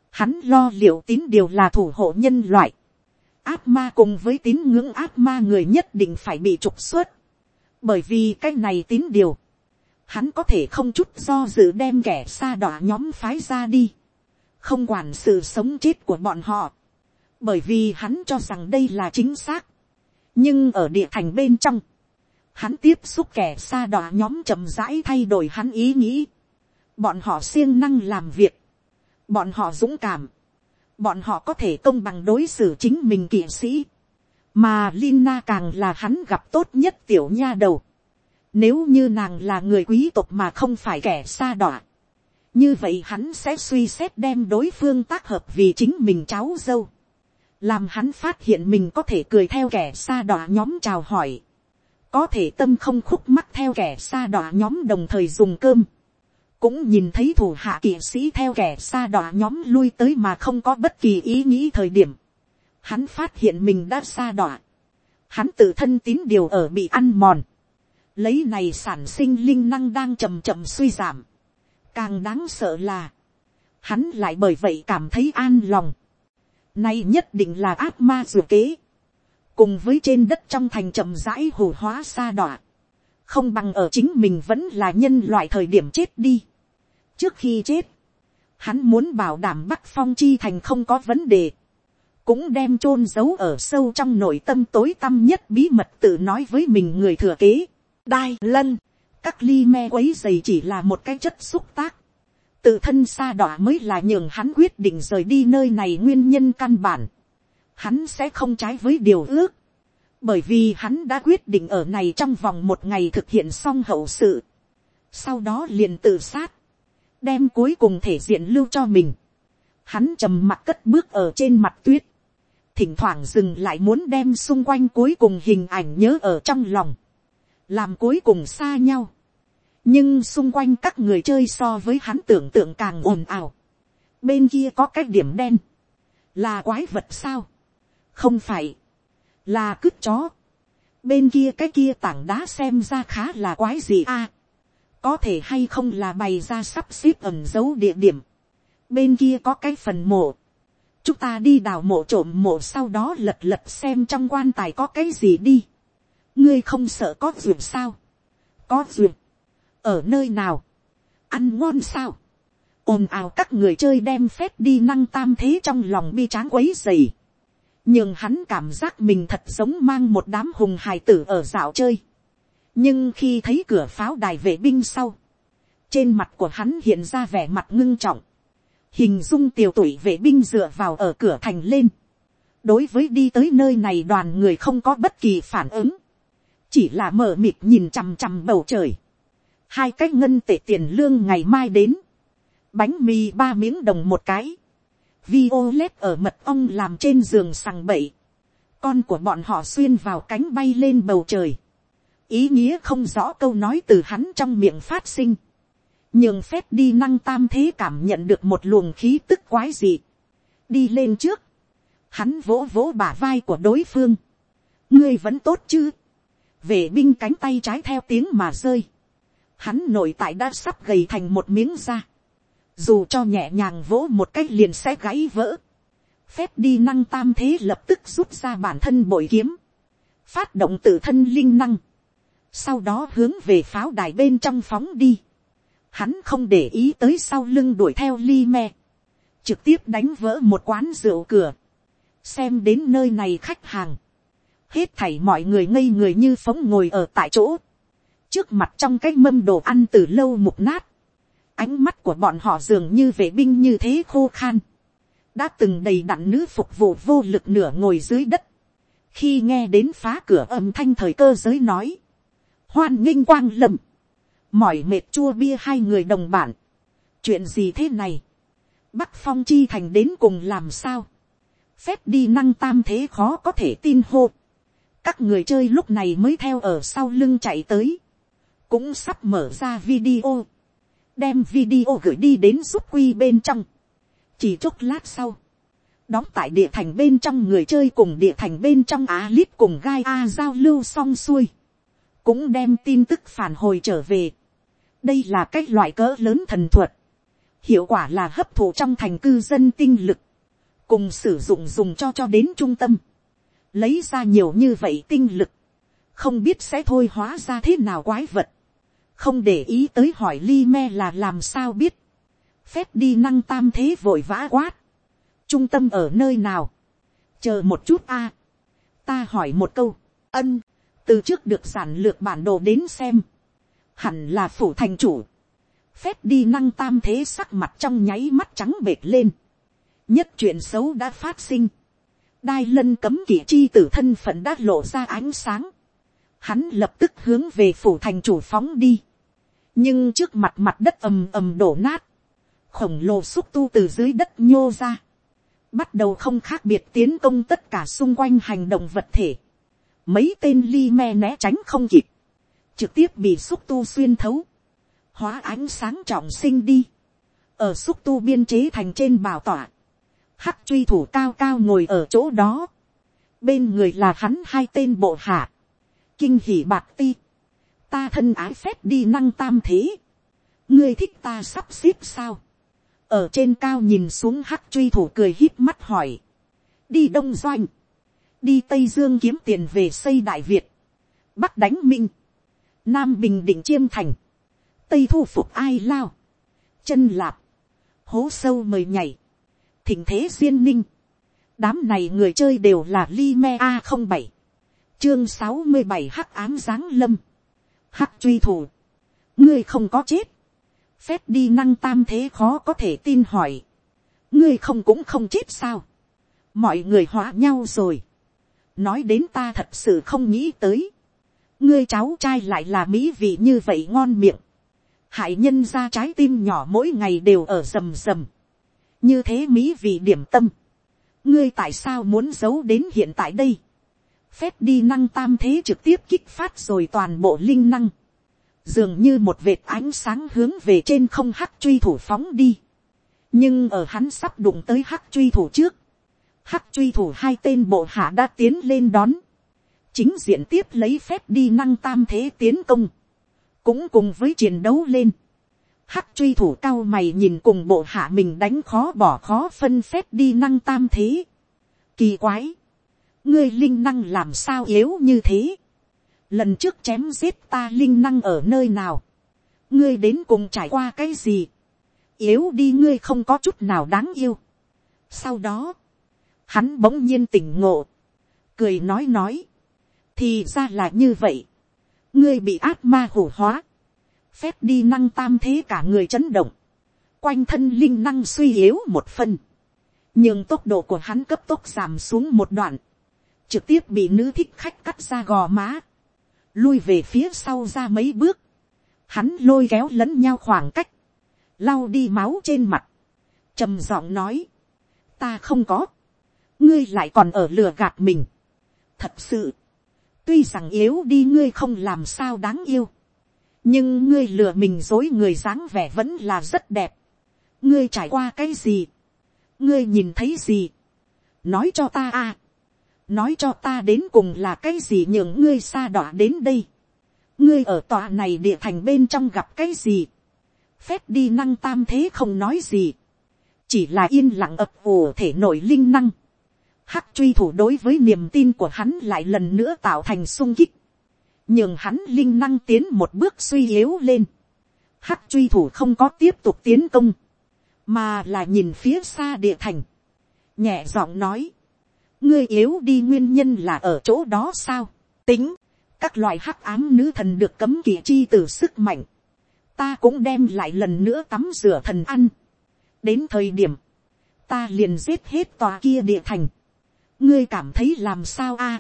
Hắn lo liệu tín điều là thủ hộ nhân loại. Áp ma cùng với tín ngưỡng áp ma người nhất định phải bị trục xuất. Bởi vì cái này tín điều. Hắn có thể không chút do dự đem kẻ xa đỏ nhóm phái ra đi. Không quản sự sống chết của bọn họ. Bởi vì hắn cho rằng đây là chính xác. Nhưng ở địa thành bên trong, hắn tiếp xúc kẻ xa đỏ nhóm chậm rãi thay đổi hắn ý nghĩ. bọn họ siêng năng làm việc. bọn họ dũng cảm bọn họ có thể công bằng đối xử chính mình kỵ sĩ. mà Lina càng là hắn gặp tốt nhất tiểu nha đầu. nếu như nàng là người quý tộc mà không phải kẻ xa đọa như vậy hắn sẽ suy xét đem đối phương tác hợp vì chính mình cháu dâu. làm hắn phát hiện mình có thể cười theo kẻ xa đọa nhóm chào hỏi có thể tâm không khúc mắc theo kẻ xa đọa nhóm đồng thời dùng cơm, cũng nhìn thấy thủ hạ kỵ sĩ theo kẻ xa đọa nhóm lui tới mà không có bất kỳ ý nghĩ thời điểm, hắn phát hiện mình đã xa đọa, hắn tự thân tín điều ở bị ăn mòn, lấy này sản sinh linh năng đang chậm chậm suy giảm, càng đáng sợ là, hắn lại bởi vậy cảm thấy an lòng, nay nhất định là ác ma dù kế, cùng với trên đất trong thành chậm rãi hồ hóa xa đọa, không bằng ở chính mình vẫn là nhân loại thời điểm chết đi trước khi chết, hắn muốn bảo đảm bắc phong chi thành không có vấn đề, cũng đem chôn giấu ở sâu trong nội tâm tối tăm nhất bí mật tự nói với mình người thừa kế. đai lân, các ly me quấy dày chỉ là một cái chất xúc tác. tự thân xa đọa mới là nhường hắn quyết định rời đi nơi này nguyên nhân căn bản. Hắn sẽ không trái với điều ước, bởi vì hắn đã quyết định ở này trong vòng một ngày thực hiện xong hậu sự, sau đó liền tự sát, đem cuối cùng thể diện lưu cho mình, hắn trầm mặt cất bước ở trên mặt tuyết, thỉnh thoảng dừng lại muốn đem xung quanh cuối cùng hình ảnh nhớ ở trong lòng, làm cuối cùng xa nhau, nhưng xung quanh các người chơi so với hắn tưởng tượng càng ồn ào, bên kia có cái điểm đen, là quái vật sao, không phải, là cứt chó, bên kia cái kia tảng đá xem ra khá là quái gì a, có thể hay không là bày ra sắp xếp ẩn dấu địa điểm, bên kia có cái phần mộ, chúng ta đi đào mộ trộm mộ sau đó lật lật xem trong quan tài có cái gì đi, ngươi không sợ có duyệt sao, có duyệt, ở nơi nào, ăn ngon sao, ồn ào các người chơi đem phép đi năng tam thế trong lòng bi tráng quấy dày nhưng hắn cảm giác mình thật giống mang một đám hùng hài tử ở dạo chơi nhưng khi thấy cửa pháo đài vệ binh sau, trên mặt của hắn hiện ra vẻ mặt ngưng trọng, hình dung tiều tuổi vệ binh dựa vào ở cửa thành lên. đối với đi tới nơi này đoàn người không có bất kỳ phản ứng, chỉ là mở mịt nhìn chằm chằm bầu trời. hai cái ngân tệ tiền lương ngày mai đến, bánh mì ba miếng đồng một cái, Violet ở mật ong làm trên giường sằng bậy. Con của bọn họ xuyên vào cánh bay lên bầu trời. Ý nghĩa không rõ câu nói từ hắn trong miệng phát sinh. Nhưng phép đi năng tam thế cảm nhận được một luồng khí tức quái dị. Đi lên trước. Hắn vỗ vỗ bả vai của đối phương. Ngươi vẫn tốt chứ. Vệ binh cánh tay trái theo tiếng mà rơi. Hắn nội tại đã sắp gầy thành một miếng da dù cho nhẹ nhàng vỗ một cách liền sẽ gãy vỡ, phép đi năng tam thế lập tức rút ra bản thân bội kiếm, phát động tự thân linh năng, sau đó hướng về pháo đài bên trong phóng đi, hắn không để ý tới sau lưng đuổi theo ly me, trực tiếp đánh vỡ một quán rượu cửa, xem đến nơi này khách hàng, hết thảy mọi người ngây người như phóng ngồi ở tại chỗ, trước mặt trong cái mâm đồ ăn từ lâu mục nát, ánh mắt của bọn họ dường như vệ binh như thế khô khan, đã từng đầy đặn nữ phục vụ vô lực nửa ngồi dưới đất, khi nghe đến phá cửa âm thanh thời cơ giới nói, hoan nghênh quang lầm, mỏi mệt chua bia hai người đồng bản, chuyện gì thế này, bắc phong chi thành đến cùng làm sao, phép đi năng tam thế khó có thể tin hô, các người chơi lúc này mới theo ở sau lưng chạy tới, cũng sắp mở ra video, đem video gửi đi đến giúp quy bên trong, chỉ chốc lát sau, đóng tại địa thành bên trong người chơi cùng địa thành bên trong á lít cùng gai a giao lưu xong xuôi, cũng đem tin tức phản hồi trở về. đây là cách loại cỡ lớn thần thuật, hiệu quả là hấp thụ trong thành cư dân tinh lực, cùng sử dụng dùng cho cho đến trung tâm, lấy ra nhiều như vậy tinh lực, không biết sẽ thôi hóa ra thế nào quái vật, không để ý tới hỏi li me là làm sao biết, phép đi năng tam thế vội vã quát, trung tâm ở nơi nào, chờ một chút a, ta hỏi một câu, ân, từ trước được giản lược bản đồ đến xem, hẳn là phủ thành chủ, phép đi năng tam thế sắc mặt trong nháy mắt trắng bệt lên, nhất chuyện xấu đã phát sinh, đai lân cấm kỵ chi tử thân phận đã lộ ra ánh sáng, hắn lập tức hướng về phủ thành chủ phóng đi, nhưng trước mặt mặt đất ầm ầm đổ nát, khổng lồ xúc tu từ dưới đất nhô ra, bắt đầu không khác biệt tiến công tất cả xung quanh hành động vật thể, mấy tên li me né tránh không kịp, trực tiếp bị xúc tu xuyên thấu, hóa ánh sáng trọng sinh đi, ở xúc tu biên chế thành trên bảo tỏa, hắc truy thủ cao cao ngồi ở chỗ đó, bên người là hắn hai tên bộ hạ, kinh hỉ bạc ti, ta thân ái phép đi năng tam thế, ngươi thích ta sắp xếp sao, ở trên cao nhìn xuống hắc truy thủ cười hít mắt hỏi, đi đông doanh, đi tây dương kiếm tiền về xây đại việt, bắc đánh minh, nam bình định chiêm thành, tây thu phục ai lao, chân lạp, hố sâu mời nhảy, thỉnh thế duyên ninh, đám này người chơi đều là li me a không bảy, chương sáu mươi bảy hắc ám giáng lâm, hắc truy thủ, ngươi không có chết, phép đi năng tam thế khó có thể tin hỏi, ngươi không cũng không chết sao, mọi người hóa nhau rồi, nói đến ta thật sự không nghĩ tới, ngươi cháu trai lại là mỹ vị như vậy ngon miệng, hại nhân ra trái tim nhỏ mỗi ngày đều ở rầm rầm, như thế mỹ vị điểm tâm, ngươi tại sao muốn giấu đến hiện tại đây, phép đi năng tam thế trực tiếp kích phát rồi toàn bộ linh năng, dường như một vệt ánh sáng hướng về trên không hắc truy thủ phóng đi, nhưng ở hắn sắp đụng tới hắc truy thủ trước, hắc truy thủ hai tên bộ hạ đã tiến lên đón, chính diện tiếp lấy phép đi năng tam thế tiến công, cũng cùng với chiến đấu lên, hắc truy thủ cao mày nhìn cùng bộ hạ mình đánh khó bỏ khó phân phép đi năng tam thế, kỳ quái, ngươi linh năng làm sao yếu như thế, lần trước chém giết ta linh năng ở nơi nào, ngươi đến cùng trải qua cái gì, yếu đi ngươi không có chút nào đáng yêu. sau đó, hắn bỗng nhiên tỉnh ngộ, cười nói nói, thì ra là như vậy, ngươi bị ác ma hổ hóa, phép đi năng tam thế cả người chấn động, quanh thân linh năng suy yếu một phần, nhưng tốc độ của hắn cấp tốc giảm xuống một đoạn, trực tiếp bị nữ thích khách cắt ra gò má, lui về phía sau ra mấy bước, hắn lôi kéo lẫn nhau khoảng cách, lau đi máu trên mặt, trầm giọng nói, ta không có, ngươi lại còn ở lừa gạt mình. thật sự, tuy rằng yếu đi ngươi không làm sao đáng yêu, nhưng ngươi lừa mình dối người dáng vẻ vẫn là rất đẹp. ngươi trải qua cái gì, ngươi nhìn thấy gì, nói cho ta a, nói cho ta đến cùng là cái gì nhường ngươi xa đọa đến đây, ngươi ở tòa này địa thành bên trong gặp cái gì, phép đi năng tam thế không nói gì, chỉ là yên lặng ập ủ thể nội linh năng, hắc truy thủ đối với niềm tin của hắn lại lần nữa tạo thành sung kích, nhường hắn linh năng tiến một bước suy yếu lên, hắc truy thủ không có tiếp tục tiến công, mà là nhìn phía xa địa thành, nhẹ giọng nói, ngươi yếu đi nguyên nhân là ở chỗ đó sao, tính, các loại hắc ám nữ thần được cấm kỵ chi từ sức mạnh, ta cũng đem lại lần nữa tắm rửa thần ăn, đến thời điểm, ta liền giết hết tòa kia địa thành, ngươi cảm thấy làm sao a,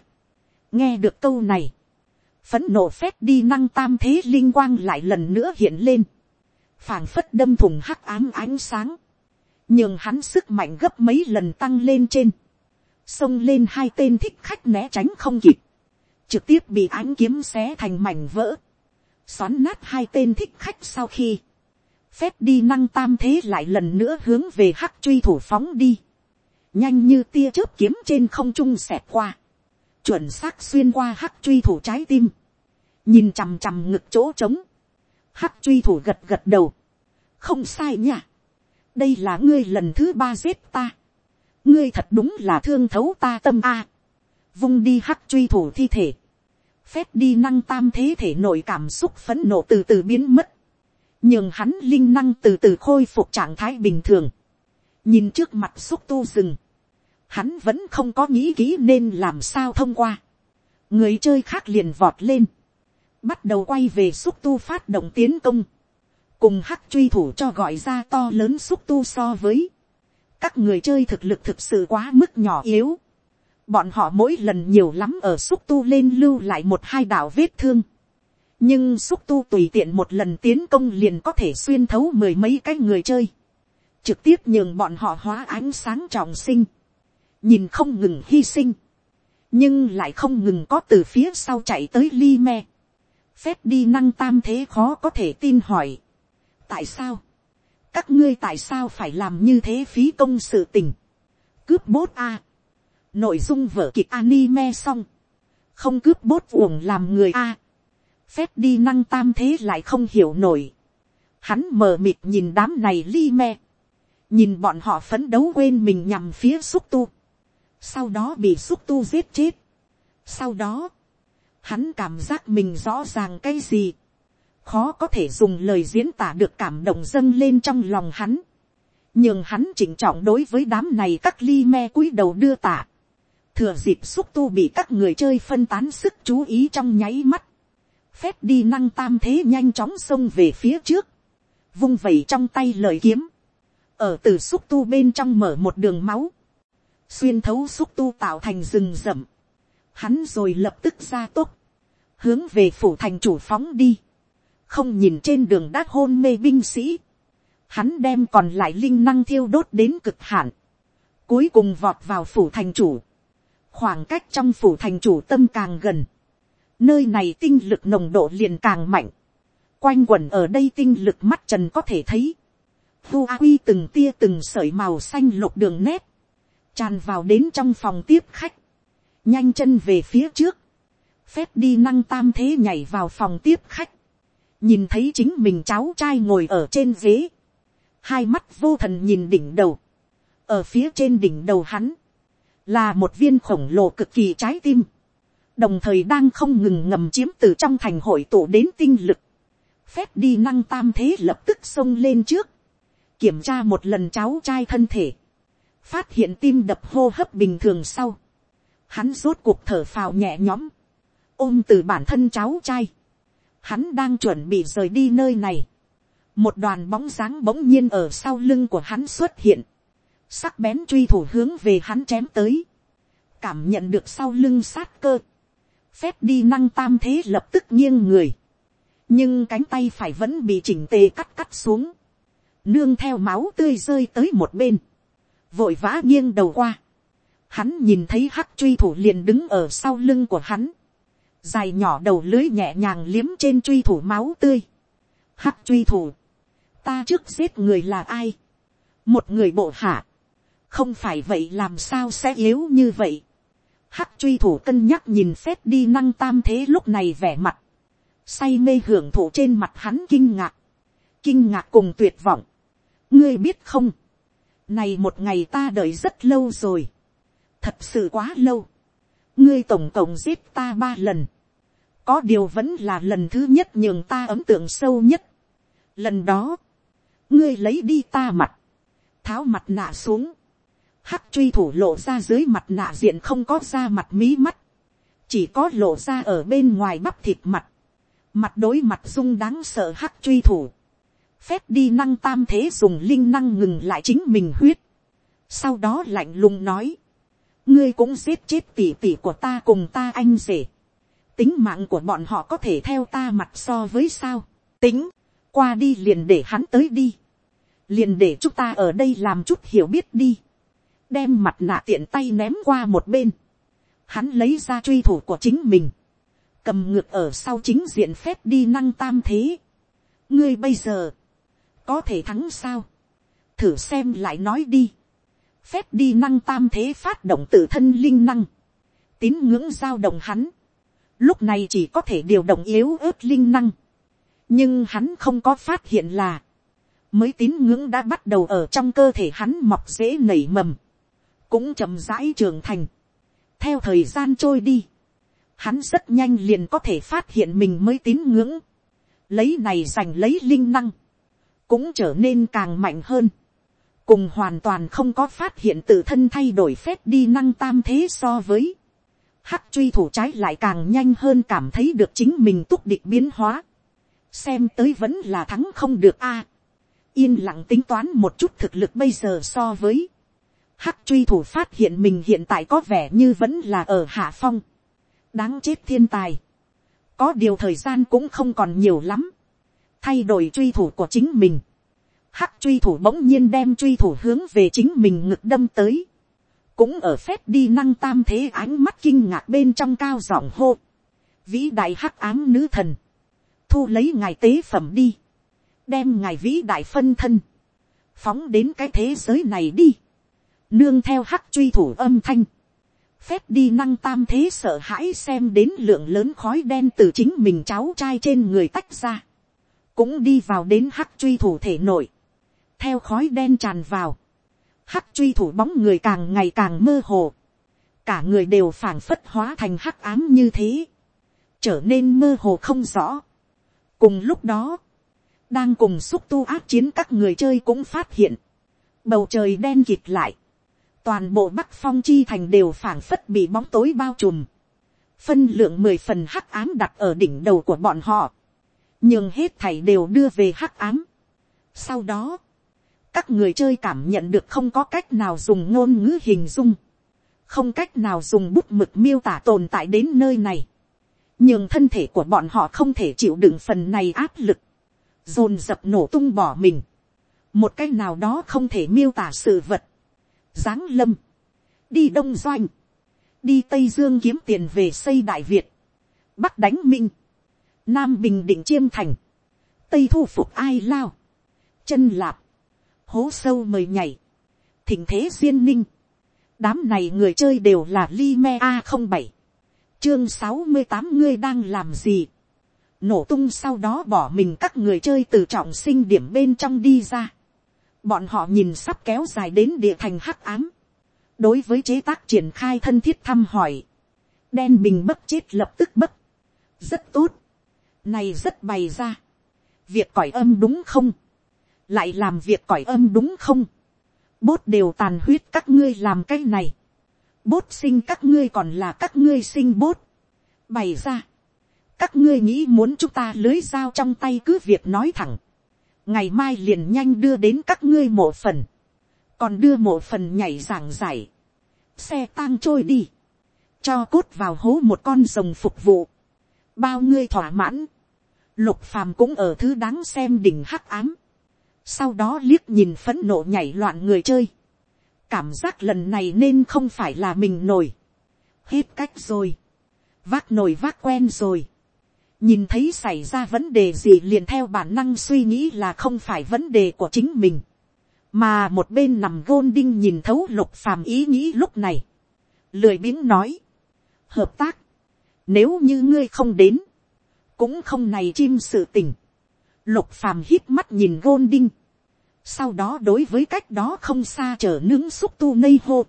nghe được câu này, phấn nộ phép đi năng tam thế linh quang lại lần nữa hiện lên, phảng phất đâm thùng hắc ám ánh sáng, nhưng hắn sức mạnh gấp mấy lần tăng lên trên, xông lên hai tên thích khách né tránh không kịp, trực tiếp bị ánh kiếm xé thành mảnh vỡ, xoắn nát hai tên thích khách sau khi, phép đi năng tam thế lại lần nữa hướng về hắc truy thủ phóng đi, nhanh như tia chớp kiếm trên không trung xẹt qua, chuẩn xác xuyên qua hắc truy thủ trái tim, nhìn chằm chằm ngực chỗ trống, hắc truy thủ gật gật đầu, không sai nha, đây là ngươi lần thứ ba giết ta, ngươi thật đúng là thương thấu ta tâm a, vung đi hắc truy thủ thi thể, phép đi năng tam thế thể nội cảm xúc phấn nộ từ từ biến mất, nhưng hắn linh năng từ từ khôi phục trạng thái bình thường, nhìn trước mặt xúc tu rừng, hắn vẫn không có nghĩ kỹ nên làm sao thông qua, người chơi khác liền vọt lên, bắt đầu quay về xúc tu phát động tiến công, cùng hắc truy thủ cho gọi ra to lớn xúc tu so với, các người chơi thực lực thực sự quá mức nhỏ yếu, bọn họ mỗi lần nhiều lắm ở xúc tu lên lưu lại một hai đạo vết thương, nhưng xúc tu tùy tiện một lần tiến công liền có thể xuyên thấu mười mấy cái người chơi, trực tiếp nhường bọn họ hóa ánh sáng trọng sinh, nhìn không ngừng hy sinh, nhưng lại không ngừng có từ phía sau chạy tới li me. phép đi năng tam thế khó có thể tin hỏi. tại sao, các ngươi tại sao phải làm như thế phí công sự tình. cướp bốt a. nội dung vở kịch anime xong. không cướp bốt uổng làm người a. phép đi năng tam thế lại không hiểu nổi. hắn mờ mịt nhìn đám này li me. nhìn bọn họ phấn đấu quên mình nhằm phía xúc tu sau đó bị xúc tu giết chết. sau đó, hắn cảm giác mình rõ ràng cái gì, khó có thể dùng lời diễn tả được cảm động dâng lên trong lòng hắn, nhưng hắn chỉnh trọng đối với đám này các ly me cúi đầu đưa tả, thừa dịp xúc tu bị các người chơi phân tán sức chú ý trong nháy mắt, phép đi năng tam thế nhanh chóng xông về phía trước, vung vẩy trong tay lời kiếm, ở từ xúc tu bên trong mở một đường máu, xuyên thấu xúc tu tạo thành rừng rậm, hắn rồi lập tức ra tốc, hướng về phủ thành chủ phóng đi, không nhìn trên đường đát hôn mê binh sĩ, hắn đem còn lại linh năng thiêu đốt đến cực hạn, cuối cùng vọt vào phủ thành chủ, khoảng cách trong phủ thành chủ tâm càng gần, nơi này tinh lực nồng độ liền càng mạnh, quanh quẩn ở đây tinh lực mắt trần có thể thấy, thu a quy từng tia từng sợi màu xanh lục đường nét, tràn vào đến trong phòng tiếp khách, nhanh chân về phía trước, phép đi năng tam thế nhảy vào phòng tiếp khách, nhìn thấy chính mình cháu trai ngồi ở trên ghế, hai mắt vô thần nhìn đỉnh đầu, ở phía trên đỉnh đầu hắn, là một viên khổng lồ cực kỳ trái tim, đồng thời đang không ngừng ngầm chiếm từ trong thành hội tụ đến tinh lực, phép đi năng tam thế lập tức xông lên trước, kiểm tra một lần cháu trai thân thể, phát hiện tim đập hô hấp bình thường sau, hắn rốt cuộc thở phào nhẹ nhõm, ôm từ bản thân cháu trai, hắn đang chuẩn bị rời đi nơi này, một đoàn bóng dáng bỗng nhiên ở sau lưng của hắn xuất hiện, sắc bén truy thủ hướng về hắn chém tới, cảm nhận được sau lưng sát cơ, phép đi năng tam thế lập tức nghiêng người, nhưng cánh tay phải vẫn bị chỉnh tề cắt cắt xuống, nương theo máu tươi rơi tới một bên, vội vã nghiêng đầu qua, hắn nhìn thấy hắc truy thủ liền đứng ở sau lưng của hắn, dài nhỏ đầu lưới nhẹ nhàng liếm trên truy thủ máu tươi, hắc truy thủ, ta trước giết người là ai, một người bộ hạ, không phải vậy làm sao sẽ yếu như vậy, hắc truy thủ cân nhắc nhìn phép đi năng tam thế lúc này vẻ mặt, say mê hưởng thụ trên mặt hắn kinh ngạc, kinh ngạc cùng tuyệt vọng, ngươi biết không, này một ngày ta đợi rất lâu rồi. thật sự quá lâu, ngươi tổng cộng giết ta ba lần, có điều vẫn là lần thứ nhất nhường ta ấn tượng sâu nhất. lần đó, ngươi lấy đi ta mặt, tháo mặt nạ xuống, hắc truy thủ lộ ra dưới mặt nạ diện không có da mặt mí mắt, chỉ có lộ ra ở bên ngoài bắp thịt mặt, mặt đối mặt dung đáng sợ hắc truy thủ, phép đi năng tam thế dùng linh năng ngừng lại chính mình huyết, sau đó lạnh lùng nói, ngươi cũng giết chết tỷ tỷ của ta cùng ta anh rể, tính mạng của bọn họ có thể theo ta mặt so với sao, tính, qua đi liền để hắn tới đi, liền để chúng ta ở đây làm chút hiểu biết đi, đem mặt nạ tiện tay ném qua một bên, hắn lấy ra truy thủ của chính mình, cầm ngược ở sau chính diện phép đi năng tam thế. ngươi bây giờ, có thể thắng sao, thử xem lại nói đi, phép đi năng tam thế phát động tự thân linh năng, tín ngưỡng giao động hắn, lúc này chỉ có thể điều động yếu ớt linh năng, nhưng hắn không có phát hiện là, mới tín ngưỡng đã bắt đầu ở trong cơ thể hắn mọc dễ nảy mầm, cũng chậm rãi trưởng thành. theo thời gian trôi đi, hắn rất nhanh liền có thể phát hiện mình mới tín ngưỡng, lấy này giành lấy linh năng, cũng trở nên càng mạnh hơn, cùng hoàn toàn không có phát hiện tự thân thay đổi phép đi năng tam thế so với, hắc truy thủ trái lại càng nhanh hơn cảm thấy được chính mình túc địch biến hóa, xem tới vẫn là thắng không được a, yên lặng tính toán một chút thực lực bây giờ so với, hắc truy thủ phát hiện mình hiện tại có vẻ như vẫn là ở hạ phong, đáng chết thiên tài, có điều thời gian cũng không còn nhiều lắm, thay đổi truy thủ của chính mình, hắc truy thủ bỗng nhiên đem truy thủ hướng về chính mình ngực đâm tới, cũng ở phép đi năng tam thế ánh mắt kinh ngạc bên trong cao giọng hô, vĩ đại hắc ám nữ thần, thu lấy ngài tế phẩm đi, đem ngài vĩ đại phân thân, phóng đến cái thế giới này đi, nương theo hắc truy thủ âm thanh, phép đi năng tam thế sợ hãi xem đến lượng lớn khói đen từ chính mình cháu trai trên người tách ra, cũng đi vào đến hắc truy thủ thể nội, theo khói đen tràn vào, hắc truy thủ bóng người càng ngày càng mơ hồ, cả người đều phảng phất hóa thành hắc ám như thế, trở nên mơ hồ không rõ. cùng lúc đó, đang cùng xúc tu áp chiến các người chơi cũng phát hiện, bầu trời đen kịt lại, toàn bộ bắc phong chi thành đều phảng phất bị bóng tối bao trùm, phân lượng mười phần hắc ám đặt ở đỉnh đầu của bọn họ, nhưng hết thảy đều đưa về hắc ám. Sau đó, các người chơi cảm nhận được không có cách nào dùng ngôn ngữ hình dung, không cách nào dùng bút mực miêu tả tồn tại đến nơi này, nhưng thân thể của bọn họ không thể chịu đựng phần này áp lực, dồn dập nổ tung bỏ mình, một cách nào đó không thể miêu tả sự vật, giáng lâm, đi đông doanh, đi tây dương kiếm tiền về xây đại việt, bắc đánh minh, nam bình định chiêm thành, tây thu phục ai lao, chân lạp, hố sâu mời nhảy, thỉnh thế duyên ninh, đám này người chơi đều là li me a không bảy, chương sáu mươi tám ngươi đang làm gì, nổ tung sau đó bỏ mình các người chơi từ trọng sinh điểm bên trong đi ra, bọn họ nhìn sắp kéo dài đến địa thành hắc ám, đối với chế tác triển khai thân thiết thăm hỏi, đen bình bất chết lập tức bất. Rất tốt, này rất bày ra, việc cõi âm đúng không, lại làm việc cõi âm đúng không, bốt đều tàn huyết các ngươi làm cái này, bốt sinh các ngươi còn là các ngươi sinh bốt, bày ra, các ngươi nghĩ muốn chúng ta lưới dao trong tay cứ việc nói thẳng, ngày mai liền nhanh đưa đến các ngươi mộ phần, còn đưa mộ phần nhảy giảng giải, xe tang trôi đi, cho cốt vào hố một con rồng phục vụ, bao ngươi thỏa mãn, lục phàm cũng ở thứ đáng xem đỉnh hắc ám, sau đó liếc nhìn phấn nộ nhảy loạn người chơi, cảm giác lần này nên không phải là mình nổi, hết cách rồi, vác nổi vác quen rồi, nhìn thấy xảy ra vấn đề gì liền theo bản năng suy nghĩ là không phải vấn đề của chính mình, mà một bên nằm gôn đinh nhìn thấu lục phàm ý nghĩ lúc này, lười biếng nói, hợp tác, nếu như ngươi không đến, cũng không này chim sự tình, lục phàm hít mắt nhìn gôn đinh, sau đó đối với cách đó không xa trở nướng xúc tu nây hô,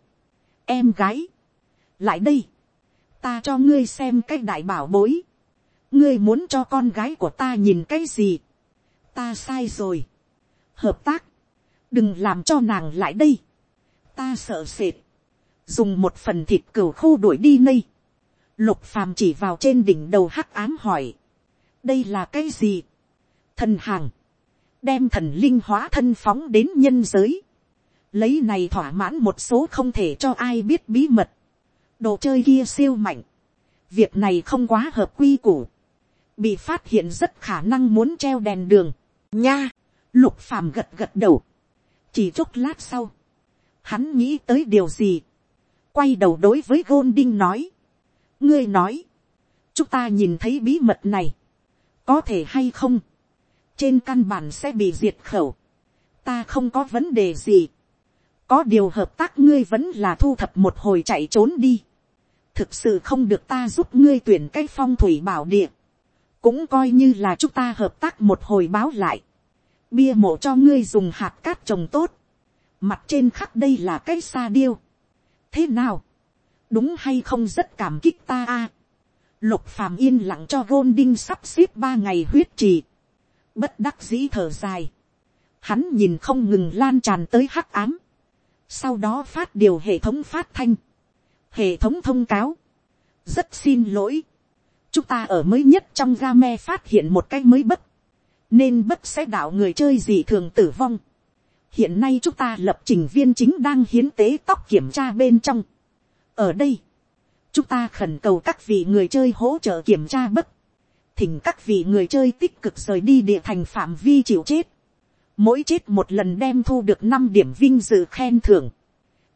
em gái, lại đây, ta cho ngươi xem cái đại bảo bối, ngươi muốn cho con gái của ta nhìn cái gì, ta sai rồi, hợp tác, đừng làm cho nàng lại đây, ta sợ sệt, dùng một phần thịt cừu khô đuổi đi nây, lục phàm chỉ vào trên đỉnh đầu hắc ám hỏi, đây là cái gì, thần hàng, đem thần linh hóa thân phóng đến nhân giới, lấy này thỏa mãn một số không thể cho ai biết bí mật, đồ chơi kia siêu mạnh, việc này không quá hợp quy củ, bị phát hiện rất khả năng muốn treo đèn đường, nha, lục phàm gật gật đầu, chỉ chốc lát sau, hắn nghĩ tới điều gì, quay đầu đối với Golding nói, ngươi nói, chúng ta nhìn thấy bí mật này, có thể hay không, trên căn bản sẽ bị diệt khẩu, ta không có vấn đề gì, có điều hợp tác ngươi vẫn là thu thập một hồi chạy trốn đi, thực sự không được ta giúp ngươi tuyển cái phong thủy bảo địa, cũng coi như là chúng ta hợp tác một hồi báo lại, bia mộ cho ngươi dùng hạt cát trồng tốt, mặt trên khắc đây là cái sa điêu, thế nào, đúng hay không rất cảm kích ta a, lục phàm yên lặng cho Golding đinh sắp xếp ba ngày huyết trì, bất đắc dĩ thở dài, hắn nhìn không ngừng lan tràn tới hắc ám, sau đó phát điều hệ thống phát thanh, hệ thống thông cáo, rất xin lỗi, chúng ta ở mới nhất trong ga me phát hiện một cái mới bất, nên bất sẽ đạo người chơi gì thường tử vong. hiện nay chúng ta lập trình viên chính đang hiến tế tóc kiểm tra bên trong ở đây, chúng ta khẩn cầu các vị người chơi hỗ trợ kiểm tra bất, thỉnh các vị người chơi tích cực rời đi địa thành phạm vi chịu chết. mỗi chết một lần đem thu được năm điểm vinh dự khen thưởng.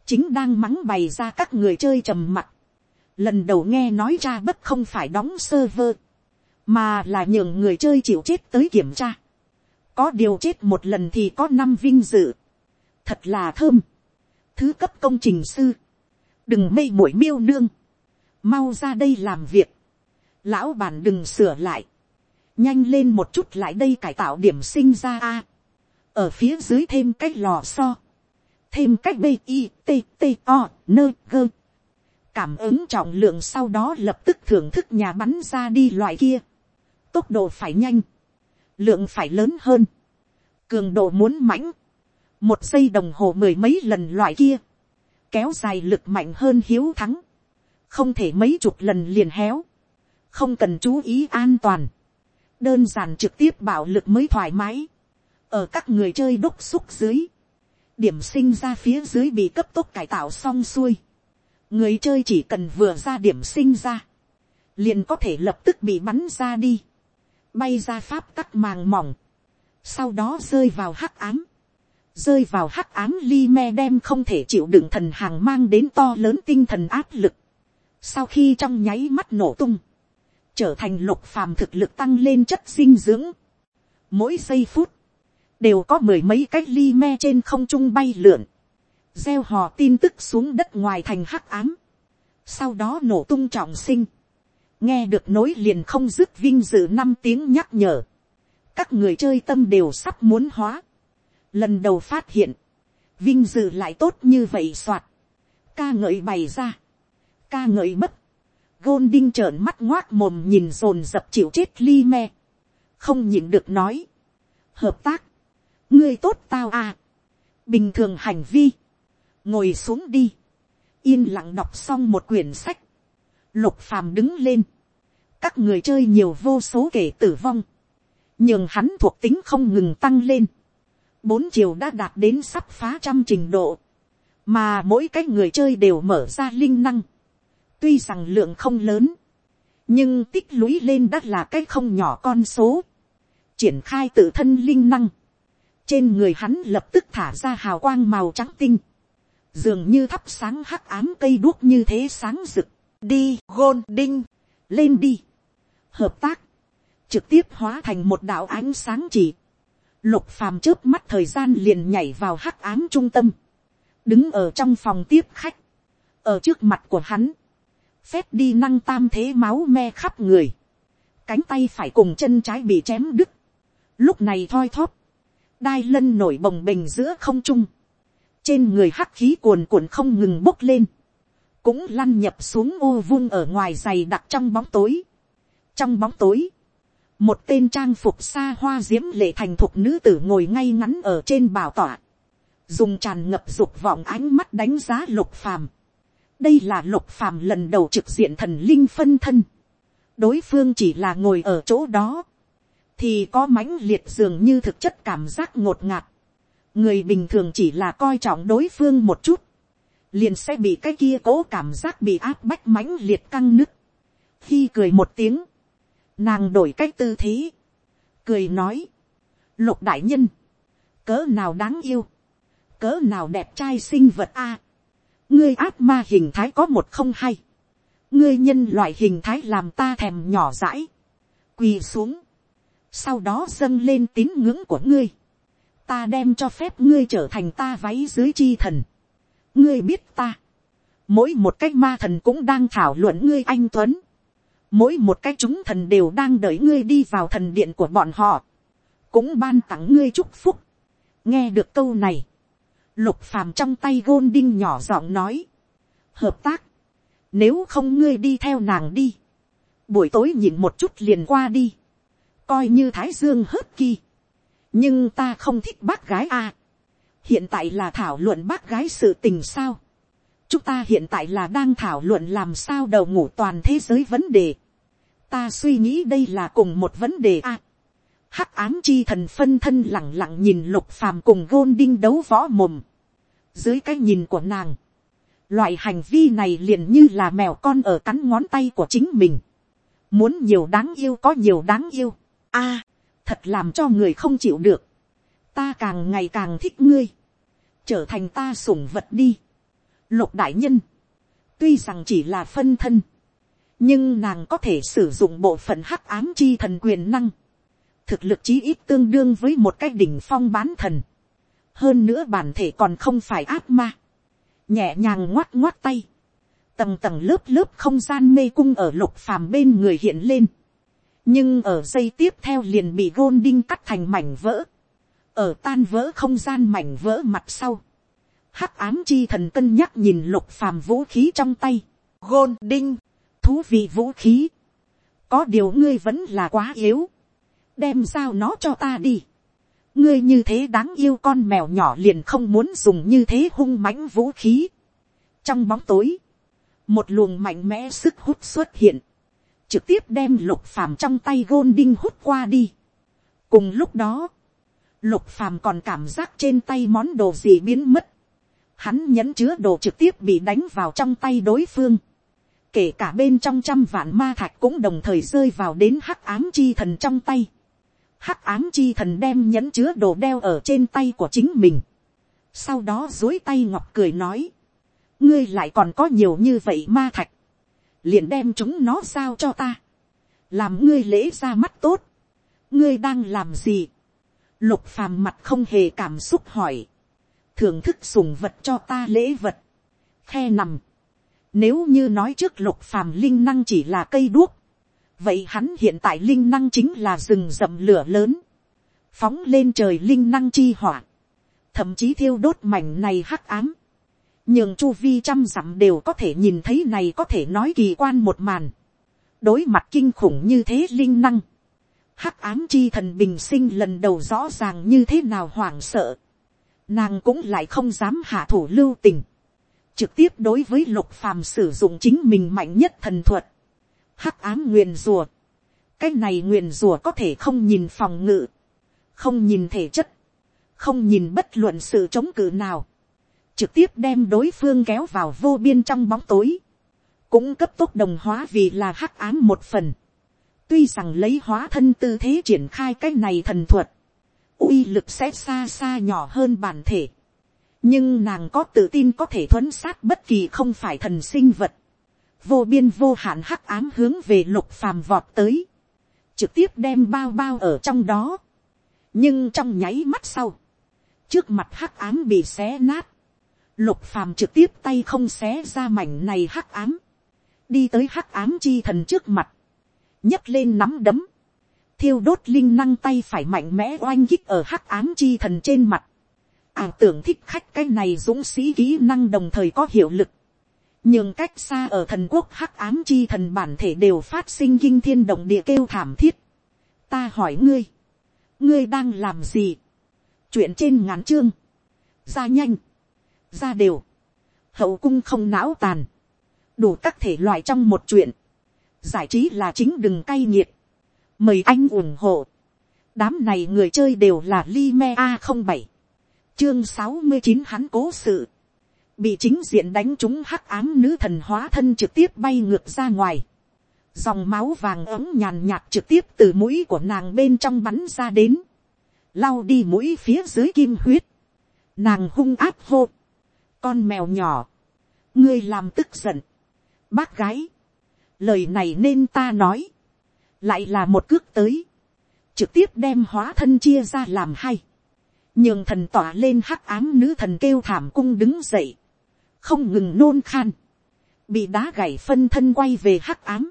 chính đang mắng bày ra các người chơi trầm mặt lần đầu nghe nói ra bất không phải đóng server, mà là nhường người chơi chịu chết tới kiểm tra. có điều chết một lần thì có năm vinh dự, thật là thơm. thứ cấp công trình sư, đừng mây mũi miêu nương, mau ra đây làm việc, lão bàn đừng sửa lại, nhanh lên một chút lại đây cải tạo điểm sinh ra a, ở phía dưới thêm cái lò xo, thêm cách b i t t o nơ gơ cảm ứng trọng lượng sau đó lập tức thưởng thức nhà bắn ra đi loại kia. Tốc độ phải nhanh, lượng phải lớn hơn, cường độ muốn mãnh, một giây đồng hồ mười mấy lần loại kia, kéo dài lực mạnh hơn hiếu thắng, không thể mấy chục lần liền héo, không cần chú ý an toàn, đơn giản trực tiếp bảo lực mới thoải mái, ở các người chơi đúc xúc dưới, điểm sinh ra phía dưới bị cấp tốc cải tạo xong xuôi, người chơi chỉ cần vừa ra điểm sinh ra, liền có thể lập tức bị bắn ra đi, bay ra pháp tắc màng mỏng, sau đó rơi vào hắc ám, rơi vào hắc ám li me đem không thể chịu đựng thần hàng mang đến to lớn tinh thần áp lực, sau khi trong nháy mắt nổ tung, trở thành lục phàm thực lực tăng lên chất dinh dưỡng, mỗi giây phút, đều có mười mấy cái li me trên không trung bay lượn, gieo hò tin tức xuống đất ngoài thành hắc ám, sau đó nổ tung trọng sinh, nghe được nối liền không dứt vinh dự năm tiếng nhắc nhở, các người chơi tâm đều sắp muốn hóa, lần đầu phát hiện, vinh dự lại tốt như vậy soạt, ca ngợi bày ra, ca ngợi mất, gôn đinh trợn mắt ngoác mồm nhìn rồn dập chịu chết li me, không nhìn được nói, hợp tác, ngươi tốt tao à, bình thường hành vi, ngồi xuống đi, yên lặng đọc xong một quyển sách, lục phàm đứng lên, các người chơi nhiều vô số kể tử vong, nhưng hắn thuộc tính không ngừng tăng lên, bốn chiều đã đạt đến sắp phá trăm trình độ, mà mỗi cái người chơi đều mở ra linh năng, tuy rằng lượng không lớn, nhưng tích lũy lên đã là cái không nhỏ con số, triển khai tự thân linh năng, trên người hắn lập tức thả ra hào quang màu trắng tinh, dường như thắp sáng hắc ám cây đuốc như thế sáng rực, đi gôn đinh, lên đi, hợp tác, trực tiếp hóa thành một đạo ánh sáng chỉ, lục phàm trước mắt thời gian liền nhảy vào hắc ám trung tâm, đứng ở trong phòng tiếp khách, ở trước mặt của hắn, phép đi năng tam thế máu me khắp người, cánh tay phải cùng chân trái bị chém đứt, lúc này thoi thóp, đai lân nổi bồng bềnh giữa không trung, trên người hắc khí cuồn cuộn không ngừng bốc lên, cũng lăn nhập xuống ô vung ở ngoài giày đặc trong bóng tối. trong bóng tối, một tên trang phục xa hoa diễm lệ thành thục nữ tử ngồi ngay ngắn ở trên bảo tọa, dùng tràn ngập dục vọng ánh mắt đánh giá lục phàm. đây là lục phàm lần đầu trực diện thần linh phân thân. đối phương chỉ là ngồi ở chỗ đó, thì có mãnh liệt dường như thực chất cảm giác ngột ngạt. người bình thường chỉ là coi trọng đối phương một chút, liền sẽ bị cái kia cố cảm giác bị áp bách mãnh liệt căng nứt. khi cười một tiếng, nàng đổi cách tư thế, cười nói, lục đại nhân, cỡ nào đáng yêu, cỡ nào đẹp trai sinh vật a, ngươi áp ma hình thái có một không hay, ngươi nhân loại hình thái làm ta thèm nhỏ dãi, quỳ xuống, sau đó dâng lên tín ngưỡng của ngươi, ta đem cho phép ngươi trở thành ta váy dưới chi thần, ngươi biết ta, mỗi một cách ma thần cũng đang thảo luận ngươi anh tuấn, mỗi một cái chúng thần đều đang đợi ngươi đi vào thần điện của bọn họ, cũng ban tặng ngươi chúc phúc. nghe được câu này, lục phàm trong tay gôn đinh nhỏ giọng nói, hợp tác, nếu không ngươi đi theo nàng đi, buổi tối nhìn một chút liền qua đi, coi như thái dương hớt kỳ, nhưng ta không thích bác gái a, hiện tại là thảo luận bác gái sự tình sao, chúng ta hiện tại là đang thảo luận làm sao đầu ngủ toàn thế giới vấn đề ta suy nghĩ đây là cùng một vấn đề a. hắc ám chi thần phân thân lẳng lặng nhìn lục phàm cùng gôn đinh đấu võ mồm. dưới cái nhìn của nàng, loại hành vi này liền như là mèo con ở cắn ngón tay của chính mình. muốn nhiều đáng yêu có nhiều đáng yêu. a, thật làm cho người không chịu được. ta càng ngày càng thích ngươi. trở thành ta sủng vật đi Lục đại nhân, tuy rằng chỉ là phân thân, nhưng nàng có thể sử dụng bộ phận hắc ám chi thần quyền năng, thực lực chí ít tương đương với một cái đỉnh phong bán thần, hơn nữa bản thể còn không phải ác ma, nhẹ nhàng ngoắt ngoắt tay, tầng tầng lớp lớp không gian mê cung ở lục phàm bên người hiện lên, nhưng ở giây tiếp theo liền bị gôn đinh cắt thành mảnh vỡ, ở tan vỡ không gian mảnh vỡ mặt sau, hắc ám chi thần cân nhắc nhìn lục phàm vũ khí trong tay, gôn đinh, thú vị vũ khí, có điều ngươi vẫn là quá yếu, đem sao nó cho ta đi, ngươi như thế đáng yêu con mèo nhỏ liền không muốn dùng như thế hung mãnh vũ khí. trong bóng tối, một luồng mạnh mẽ sức hút xuất hiện, trực tiếp đem lục phàm trong tay gôn đinh hút qua đi. cùng lúc đó, lục phàm còn cảm giác trên tay món đồ gì biến mất, hắn nhẫn chứa đồ trực tiếp bị đánh vào trong tay đối phương. Kể cả bên trong trăm vạn ma thạch cũng đồng thời rơi vào đến hắc ám chi thần trong tay. Hắc ám chi thần đem nhẫn chứa đồ đeo ở trên tay của chính mình. Sau đó dối tay ngọc cười nói. Ngươi lại còn có nhiều như vậy ma thạch. Liền đem chúng nó sao cho ta. Làm ngươi lễ ra mắt tốt. Ngươi đang làm gì? Lục phàm mặt không hề cảm xúc hỏi thưởng thức sùng vật cho ta lễ vật, khe nằm. Nếu như nói trước lục phàm linh năng chỉ là cây đuốc, vậy hắn hiện tại linh năng chính là rừng rậm lửa lớn, phóng lên trời linh năng chi hỏa, thậm chí thiêu đốt mảnh này hắc ám, nhưng chu vi trăm dặm đều có thể nhìn thấy này có thể nói kỳ quan một màn, đối mặt kinh khủng như thế linh năng, hắc ám chi thần bình sinh lần đầu rõ ràng như thế nào hoảng sợ, nàng cũng lại không dám hạ thủ lưu tình, trực tiếp đối với lục phàm sử dụng chính mình mạnh nhất thần thuật, hắc ám nguyền rùa, cái này nguyền rùa có thể không nhìn phòng ngự, không nhìn thể chất, không nhìn bất luận sự chống cự nào, trực tiếp đem đối phương kéo vào vô biên trong bóng tối, cũng cấp tốc đồng hóa vì là hắc ám một phần, tuy rằng lấy hóa thân tư thế triển khai cái này thần thuật, uy lực sẽ xa xa nhỏ hơn bản thể nhưng nàng có tự tin có thể thuấn sát bất kỳ không phải thần sinh vật. vô biên vô hạn hắc ám hướng về lục phàm vọt tới. trực tiếp đem bao bao ở trong đó. nhưng trong nháy mắt sau, trước mặt hắc ám bị xé nát. lục phàm trực tiếp tay không xé ra mảnh này hắc ám. đi tới hắc ám chi thần trước mặt. nhấc lên nắm đấm thiêu đốt linh năng tay phải mạnh mẽ oanh kích ở hắc ám chi thần trên mặt ảo tưởng thích khách cái này dũng sĩ kỹ năng đồng thời có hiệu lực. nhưng cách xa ở thần quốc hắc ám chi thần bản thể đều phát sinh kinh thiên động địa kêu thảm thiết. ta hỏi ngươi, ngươi đang làm gì, chuyện trên ngắn chương, ra nhanh, ra đều, hậu cung không não tàn, đủ các thể loại trong một chuyện, giải trí là chính đừng cay nghiệt, mời anh ủng hộ, đám này người chơi đều là li me a không bảy, chương sáu mươi chín hắn cố sự, bị chính diện đánh trúng hắc ám nữ thần hóa thân trực tiếp bay ngược ra ngoài, dòng máu vàng ấm nhàn nhạt trực tiếp từ mũi của nàng bên trong bắn ra đến, lau đi mũi phía dưới kim huyết, nàng hung áp hô, con mèo nhỏ, ngươi làm tức giận, bác gái, lời này nên ta nói, lại là một cước tới, trực tiếp đem hóa thân chia ra làm hai, nhường thần tỏa lên hắc ám nữ thần kêu thảm cung đứng dậy, không ngừng nôn khan, bị đá gảy phân thân quay về hắc ám,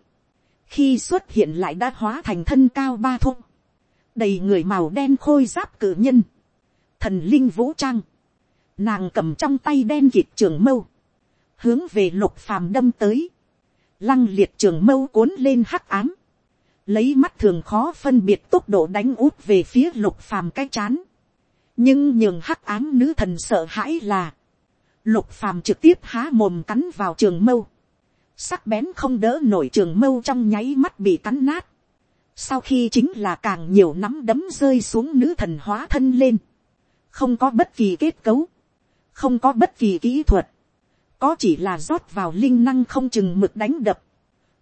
khi xuất hiện lại đã hóa thành thân cao ba thung, đầy người màu đen khôi giáp cử nhân, thần linh vũ trang, nàng cầm trong tay đen kịt trường mâu, hướng về lục phàm đâm tới, lăng liệt trường mâu cuốn lên hắc ám, lấy mắt thường khó phân biệt tốc độ đánh út về phía lục phàm cái chán, nhưng nhường hắc ám nữ thần sợ hãi là, lục phàm trực tiếp há mồm cắn vào trường mâu, sắc bén không đỡ nổi trường mâu trong nháy mắt bị cắn nát, sau khi chính là càng nhiều nắm đấm rơi xuống nữ thần hóa thân lên, không có bất kỳ kết cấu, không có bất kỳ kỹ thuật, có chỉ là rót vào linh năng không chừng mực đánh đập,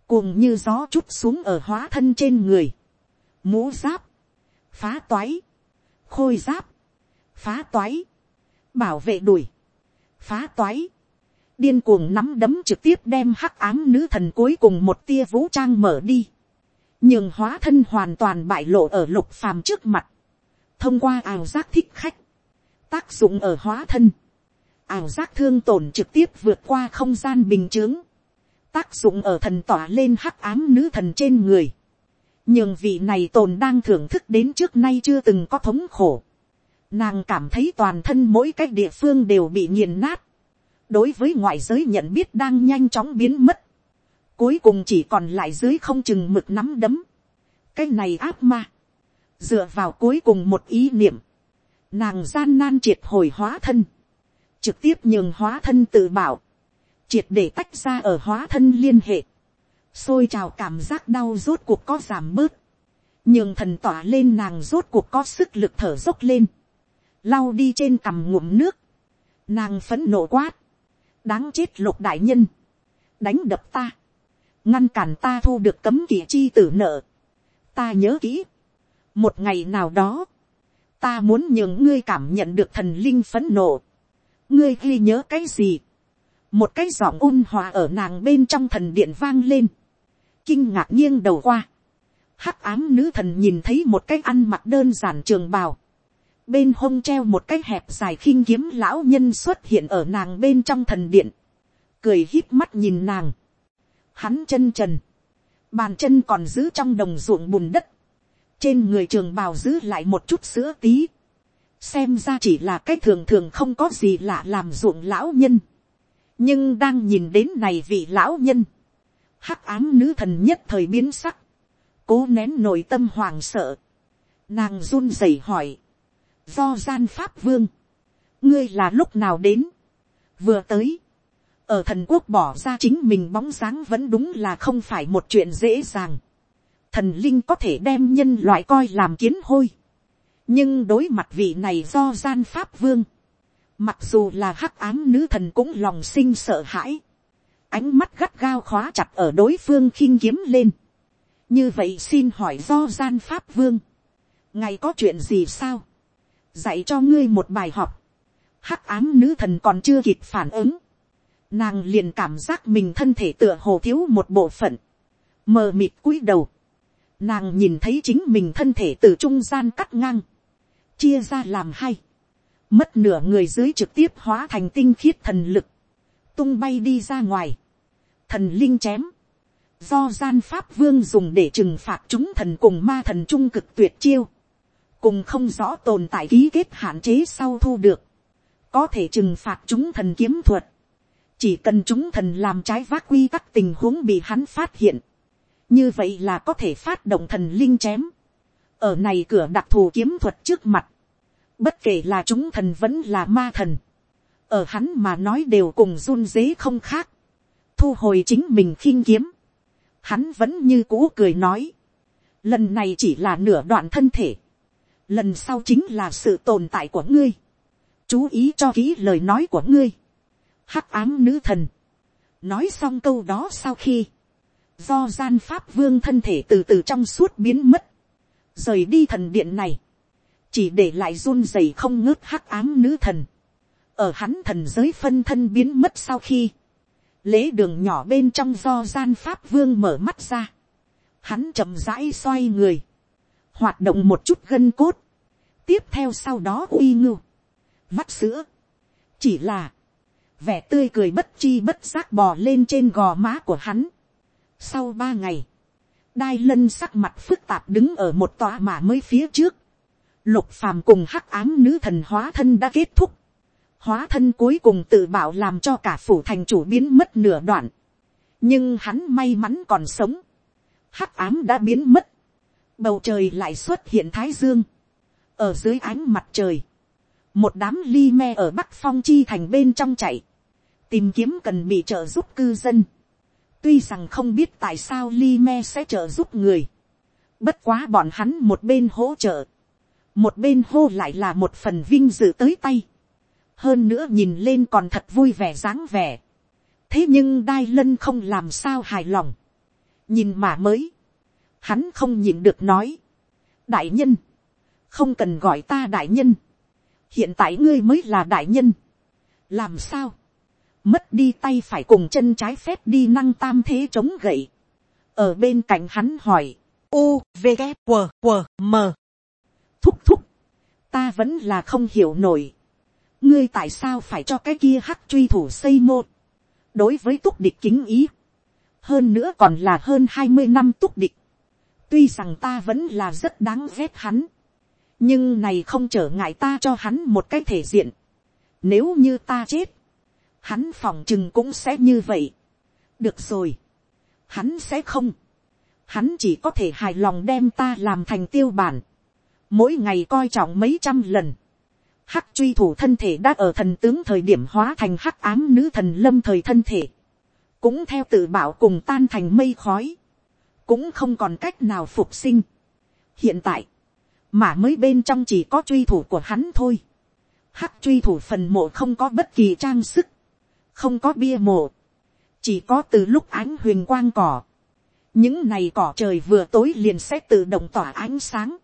cuồng như gió chút xuống ở hóa thân trên người, mũ giáp, phá toái, khôi giáp, phá toái, bảo vệ đuổi phá toái, điên cuồng nắm đấm trực tiếp đem hắc ám nữ thần cuối cùng một tia vũ trang mở đi, nhưng hóa thân hoàn toàn bại lộ ở lục phàm trước mặt, thông qua ảo giác thích khách, tác dụng ở hóa thân, ảo giác thương tổn trực tiếp vượt qua không gian bình chướng, tác dụng ở thần tỏa lên hắc ám nữ thần trên người, nhưng vị này tồn đang thưởng thức đến trước nay chưa từng có thống khổ, nàng cảm thấy toàn thân mỗi cái địa phương đều bị nghiền nát, đối với ngoại giới nhận biết đang nhanh chóng biến mất, cuối cùng chỉ còn lại dưới không chừng mực nắm đấm, cái này áp ma, dựa vào cuối cùng một ý niệm, nàng gian nan triệt hồi hóa thân, trực tiếp nhường hóa thân tự bảo, triệt để tách ra ở hóa thân liên hệ, xôi trào cảm giác đau rốt cuộc có giảm bớt, nhường thần tỏa lên nàng rốt cuộc có sức lực thở dốc lên, lau đi trên cằm ngụm nước, nàng phấn nộ quát, đáng chết lục đại nhân, đánh đập ta, ngăn cản ta thu được cấm kỵ chi tử nợ, ta nhớ kỹ, một ngày nào đó, ta muốn nhường ngươi cảm nhận được thần linh phấn nộ, ngươi ghi nhớ cái gì, một cái giọng ôn hòa ở nàng bên trong thần điện vang lên, kinh ngạc nghiêng đầu qua, hắc ám nữ thần nhìn thấy một cái ăn mặc đơn giản trường bào, bên hông treo một cái hẹp dài khinh kiếm lão nhân xuất hiện ở nàng bên trong thần điện, cười hít mắt nhìn nàng, hắn chân trần, bàn chân còn giữ trong đồng ruộng bùn đất, trên người trường bào giữ lại một chút sữa tí, xem ra chỉ là cái thường thường không có gì lạ làm ruộng lão nhân, nhưng đang nhìn đến này vị lão nhân, hắc ám nữ thần nhất thời biến sắc, cố nén nội tâm hoàng sợ, nàng run rẩy hỏi, do gian pháp vương, ngươi là lúc nào đến, vừa tới, ở thần quốc bỏ ra chính mình bóng dáng vẫn đúng là không phải một chuyện dễ dàng, thần linh có thể đem nhân loại coi làm kiến hôi, nhưng đối mặt vị này do gian pháp vương, mặc dù là hắc ám nữ thần cũng lòng sinh sợ hãi, ánh mắt gắt gao khóa chặt ở đối phương khinh kiếm lên. như vậy xin hỏi do gian pháp vương, ngày có chuyện gì sao, dạy cho ngươi một bài học, hắc ám nữ thần còn chưa kịp phản ứng, nàng liền cảm giác mình thân thể tựa hồ thiếu một bộ phận, mờ mịt cúi đầu, nàng nhìn thấy chính mình thân thể từ trung gian cắt ngang, chia ra làm hai, mất nửa người dưới trực tiếp hóa thành tinh khiết thần lực, tung bay đi ra ngoài, thần linh chém, do gian pháp vương dùng để trừng phạt chúng thần cùng ma thần trung cực tuyệt chiêu, cùng không rõ tồn tại ký kết hạn chế sau thu được, có thể trừng phạt chúng thần kiếm thuật, chỉ cần chúng thần làm trái vác quy tắc tình huống bị hắn phát hiện, như vậy là có thể phát động thần linh chém, ở này cửa đặc thù kiếm thuật trước mặt, bất kể là chúng thần vẫn là ma thần, ở hắn mà nói đều cùng run dế không khác, thu hồi chính mình khiêng kiếm, hắn vẫn như cũ cười nói, lần này chỉ là nửa đoạn thân thể, lần sau chính là sự tồn tại của ngươi, chú ý cho kỹ lời nói của ngươi, hắc ám nữ thần, nói xong câu đó sau khi, do gian pháp vương thân thể từ từ trong suốt biến mất, rời đi thần điện này, chỉ để lại run rẩy không ngớt hắc ám nữ thần, ở hắn thần giới phân thân biến mất sau khi, lễ đường nhỏ bên trong do gian pháp vương mở mắt ra, hắn chậm rãi xoay người, hoạt động một chút gân cốt, tiếp theo sau đó uy ngưu, vắt sữa, chỉ là, vẻ tươi cười bất chi bất giác bò lên trên gò má của hắn. Sau ba ngày, đai lân sắc mặt phức tạp đứng ở một tòa mà mới phía trước. Lục phàm cùng hắc ám nữ thần hóa thân đã kết thúc. Hóa thân cuối cùng tự bảo làm cho cả phủ thành chủ biến mất nửa đoạn. Nhưng hắn may mắn còn sống. Hắc ám đã biến mất. Bầu trời lại xuất hiện thái dương. Ở dưới ánh mặt trời. Một đám ly me ở bắc phong chi thành bên trong chạy tìm kiếm cần bị trợ giúp cư dân. tuy rằng không biết tại sao li me sẽ trợ giúp người. bất quá bọn hắn một bên hỗ trợ. một bên hô lại là một phần vinh dự tới tay. hơn nữa nhìn lên còn thật vui vẻ dáng vẻ. thế nhưng đai lân không làm sao hài lòng. nhìn mà mới hắn không nhìn được nói. đại nhân. không cần gọi ta đại nhân. hiện tại ngươi mới là đại nhân. làm sao mất đi tay phải cùng chân trái phép đi năng tam thế chống gậy. ở bên cạnh hắn hỏi, u v g q q m thúc thúc, ta vẫn là không hiểu nổi, ngươi tại sao phải cho cái kia hắc truy thủ xây mô, đối với túc địch kính ý, hơn nữa còn là hơn hai mươi năm túc địch, tuy rằng ta vẫn là rất đáng ghét hắn, nhưng này không trở ngại ta cho hắn một cái thể diện, nếu như ta chết, hắn phòng chừng cũng sẽ như vậy. được rồi, hắn sẽ không, hắn chỉ có thể hài lòng đem ta làm thành tiêu bản, mỗi ngày coi trọng mấy trăm lần, hắc truy thủ thân thể đã ở thần tướng thời điểm hóa thành hắc ám nữ thần lâm thời thân thể, cũng theo tự bảo cùng tan thành mây khói, cũng không còn cách nào phục sinh. hiện tại, mà mới bên trong chỉ có truy thủ của hắn thôi, hắc truy thủ phần mộ không có bất kỳ trang sức, không có bia mộ, chỉ có từ lúc ánh huyền quang cỏ, những này cỏ trời vừa tối liền sẽ tự động tỏa ánh sáng.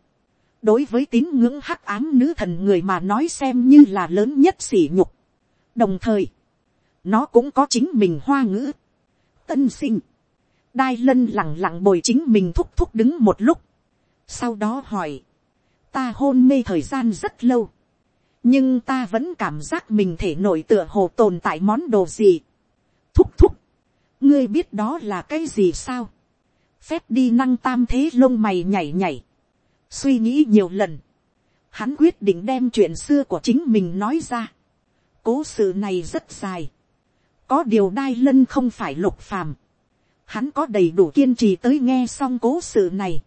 đối với tín ngưỡng hắc ám nữ thần người mà nói xem như là lớn nhất sỉ nhục. đồng thời, nó cũng có chính mình hoa ngữ. tân sinh, đai lân lẳng lặng bồi chính mình thúc thúc đứng một lúc. sau đó hỏi, ta hôn mê thời gian rất lâu nhưng ta vẫn cảm giác mình thể nổi tựa hồ tồn tại món đồ gì. thúc thúc, ngươi biết đó là cái gì sao. phép đi năng tam thế lông mày nhảy nhảy. suy nghĩ nhiều lần. hắn quyết định đem chuyện xưa của chính mình nói ra. cố sự này rất dài. có điều đai lân không phải lục phàm hắn có đầy đủ kiên trì tới nghe xong cố sự này.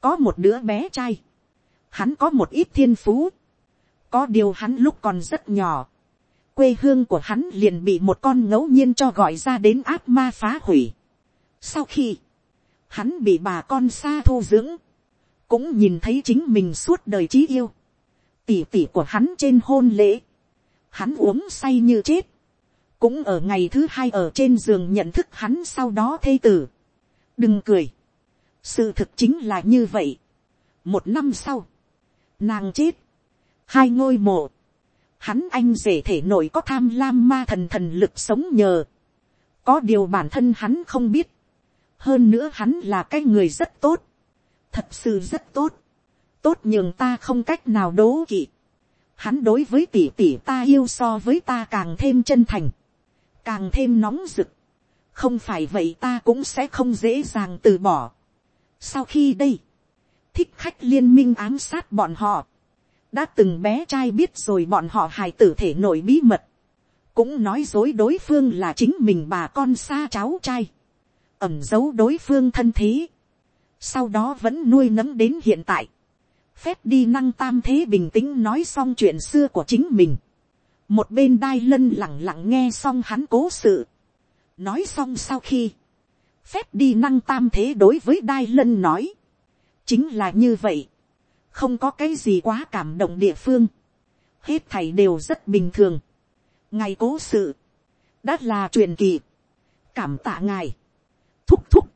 có một đứa bé trai. hắn có một ít thiên phú có điều hắn lúc còn rất nhỏ. Quê hương của hắn liền bị một con ngẫu nhiên cho gọi ra đến ác ma phá hủy. Sau khi hắn bị bà con xa thu dưỡng, cũng nhìn thấy chính mình suốt đời trí yêu. Tỉ tỉ của hắn trên hôn lễ, hắn uống say như chết, cũng ở ngày thứ hai ở trên giường nhận thức hắn sau đó thê tử. đừng cười, sự thực chính là như vậy. một năm sau, nàng chết, hai ngôi mộ, hắn anh rể thể nội có tham lam ma thần thần lực sống nhờ, có điều bản thân hắn không biết, hơn nữa hắn là cái người rất tốt, thật sự rất tốt, tốt nhường ta không cách nào đố kỵ, hắn đối với tỷ tỷ ta yêu so với ta càng thêm chân thành, càng thêm nóng rực, không phải vậy ta cũng sẽ không dễ dàng từ bỏ. sau khi đây, thích khách liên minh ám sát bọn họ, đã từng bé trai biết rồi bọn họ hài tử thể nổi bí mật, cũng nói dối đối phương là chính mình bà con xa cháu trai, ẩm giấu đối phương thân thế, sau đó vẫn nuôi nấng đến hiện tại, phép đi năng tam thế bình tĩnh nói xong chuyện xưa của chính mình, một bên đai lân lẳng lặng nghe xong hắn cố sự, nói xong sau khi, phép đi năng tam thế đối với đai lân nói, chính là như vậy, không có cái gì quá cảm động địa phương, hết thảy đều rất bình thường, ngày cố sự, đã là truyền kỳ, cảm tạ ngài, thúc thúc,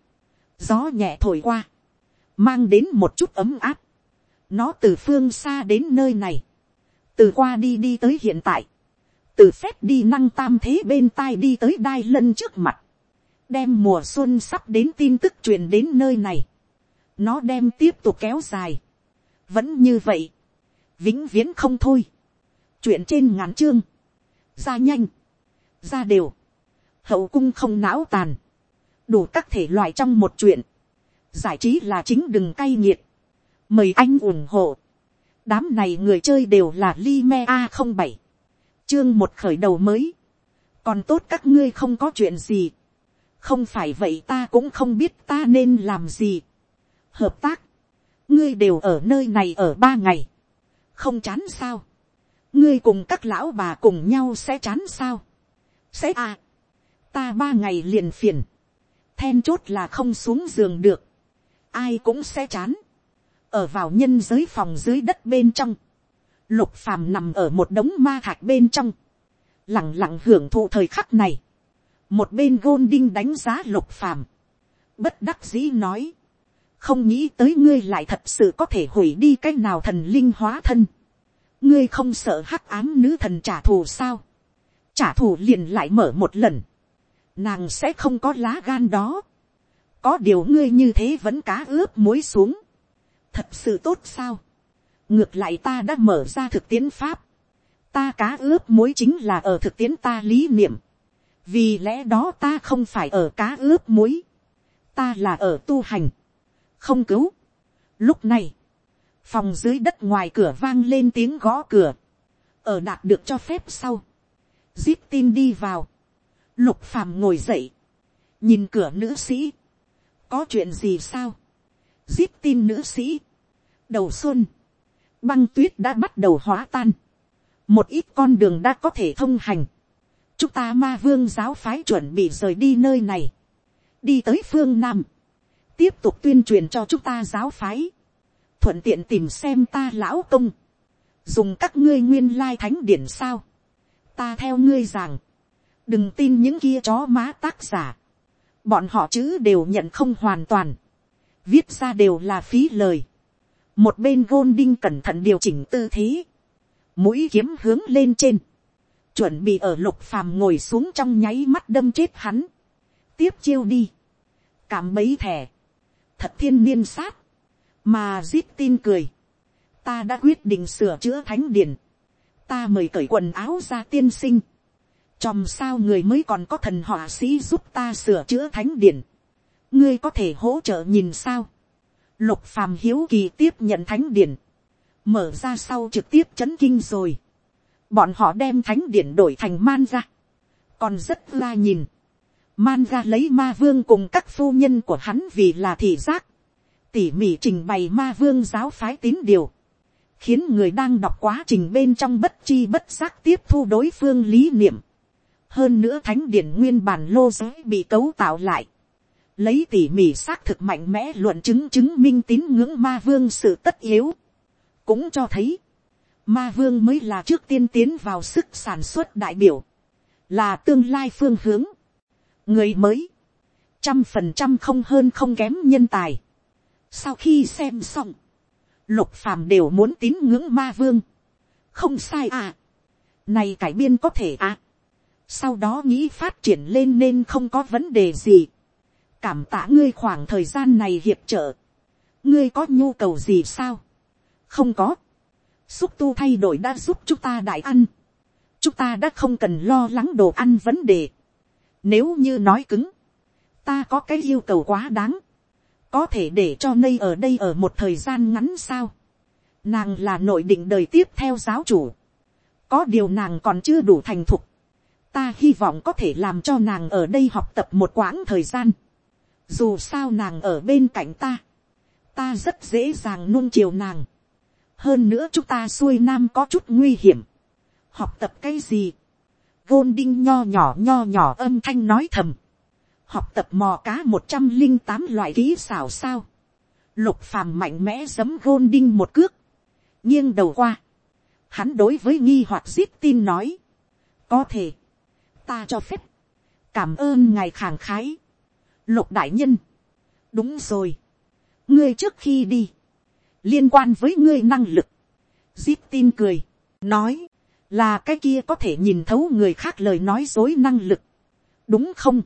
gió nhẹ thổi qua, mang đến một chút ấm áp, nó từ phương xa đến nơi này, từ qua đi đi tới hiện tại, từ phép đi năng tam thế bên tai đi tới đai lân trước mặt, đem mùa xuân sắp đến tin tức truyền đến nơi này, nó đem tiếp tục kéo dài, vẫn như vậy, vĩnh viễn không thôi, chuyện trên ngắn chương, ra nhanh, ra đều, hậu cung không não tàn, đủ các thể loại trong một chuyện, giải trí là chính đừng cay nghiệt, mời anh ủng hộ, đám này người chơi đều là li me a không bảy, chương một khởi đầu mới, còn tốt các ngươi không có chuyện gì, không phải vậy ta cũng không biết ta nên làm gì. hợp tác, ngươi đều ở nơi này ở ba ngày, không chán sao, ngươi cùng các lão bà cùng nhau sẽ chán sao, sẽ à, ta ba ngày liền phiền, then chốt là không xuống giường được, ai cũng sẽ chán, ở vào nhân giới phòng dưới đất bên trong, lục phàm nằm ở một đống ma thạch bên trong, lẳng lặng hưởng thụ thời khắc này, một bên gôn đinh đánh giá lục phàm, bất đắc dĩ nói, không nghĩ tới ngươi lại thật sự có thể hủy đi cái nào thần linh hóa thân, ngươi không sợ hắc ám nữ thần trả thù sao, trả thù liền lại mở một lần, nàng sẽ không có lá gan đó, có điều ngươi như thế vẫn cá ướp muối xuống, thật sự tốt sao, ngược lại ta đã mở ra thực tiễn pháp, ta cá ướp muối chính là ở thực tiễn ta lý niệm, vì lẽ đó ta không phải ở cá ướp muối, ta là ở tu hành, không cứu. Lúc này, phòng dưới đất ngoài cửa vang lên tiếng gõ cửa, ở đạt được cho phép sau, zip tin đi vào, lục phàm ngồi dậy, nhìn cửa nữ sĩ, có chuyện gì sao, zip tin nữ sĩ, đầu xuân, băng tuyết đã bắt đầu hóa tan, một ít con đường đã có thể thông hành, chúng ta ma vương giáo phái chuẩn bị rời đi nơi này, đi tới phương nam, tiếp tục tuyên truyền cho chúng ta giáo phái, thuận tiện tìm xem ta lão công, dùng các ngươi nguyên lai thánh điển sao, ta theo ngươi rằng, đừng tin những kia chó má tác giả, bọn họ chữ đều nhận không hoàn toàn, viết ra đều là phí lời, một bên gôn đinh cẩn thận điều chỉnh tư thế, mũi kiếm hướng lên trên, chuẩn bị ở lục phàm ngồi xuống trong nháy mắt đâm chết hắn, tiếp chiêu đi, cảm mấy thẻ, thật thiên niên sát, mà zip tin cười, ta đã quyết định sửa chữa thánh điển, ta mời cởi quần áo ra tiên sinh, chòm sao người mới còn có thần họa sĩ giúp ta sửa chữa thánh điển, ngươi có thể hỗ trợ nhìn sao, lục phàm hiếu kỳ tiếp nhận thánh điển, mở ra sau trực tiếp chấn kinh rồi, bọn họ đem thánh điển đổi thành man ra, còn rất la nhìn, man ra lấy ma vương cùng các phu nhân của hắn vì là thị giác, tỉ mỉ trình bày ma vương giáo phái tín điều, khiến người đang đọc quá trình bên trong bất chi bất giác tiếp thu đối phương lý niệm. hơn nữa thánh điển nguyên bản lô giới bị cấu tạo lại, lấy tỉ mỉ xác thực mạnh mẽ luận chứng chứng minh tín ngưỡng ma vương sự tất yếu, cũng cho thấy, ma vương mới là trước tiên tiến vào sức sản xuất đại biểu, là tương lai phương hướng, người mới, trăm phần trăm không hơn không kém nhân tài. sau khi xem xong, lục phàm đều muốn tín ngưỡng ma vương, không sai à, này cải biên có thể à, sau đó nghĩ phát triển lên nên không có vấn đề gì, cảm tạ ngươi khoảng thời gian này hiệp trợ, ngươi có nhu cầu gì sao, không có, xúc tu thay đổi đã giúp chúng ta đại ăn. chúng ta đã không cần lo lắng đồ ăn vấn đề. nếu như nói cứng, ta có cái yêu cầu quá đáng, có thể để cho nây ở đây ở một thời gian ngắn sao. nàng là nội định đời tiếp theo giáo chủ, có điều nàng còn chưa đủ thành thục, ta hy vọng có thể làm cho nàng ở đây học tập một quãng thời gian dù sao nàng ở bên cạnh ta, ta rất dễ dàng nuông chiều nàng. hơn nữa chúng ta xuôi nam có chút nguy hiểm. học tập cái gì. gôn đinh nho nhỏ nho nhỏ âm thanh nói thầm. học tập mò cá một trăm linh tám loại ký xảo sao. lục phàm mạnh mẽ giấm gôn đinh một cước. nghiêng đầu qua. hắn đối với nghi hoặc zip tin nói. có thể ta cho phép, cảm ơn ngài khẳng khái, lục đại nhân, đúng rồi, ngươi trước khi đi, liên quan với ngươi năng lực, zip tin cười, nói, là cái kia có thể nhìn thấu người khác lời nói dối năng lực, đúng không,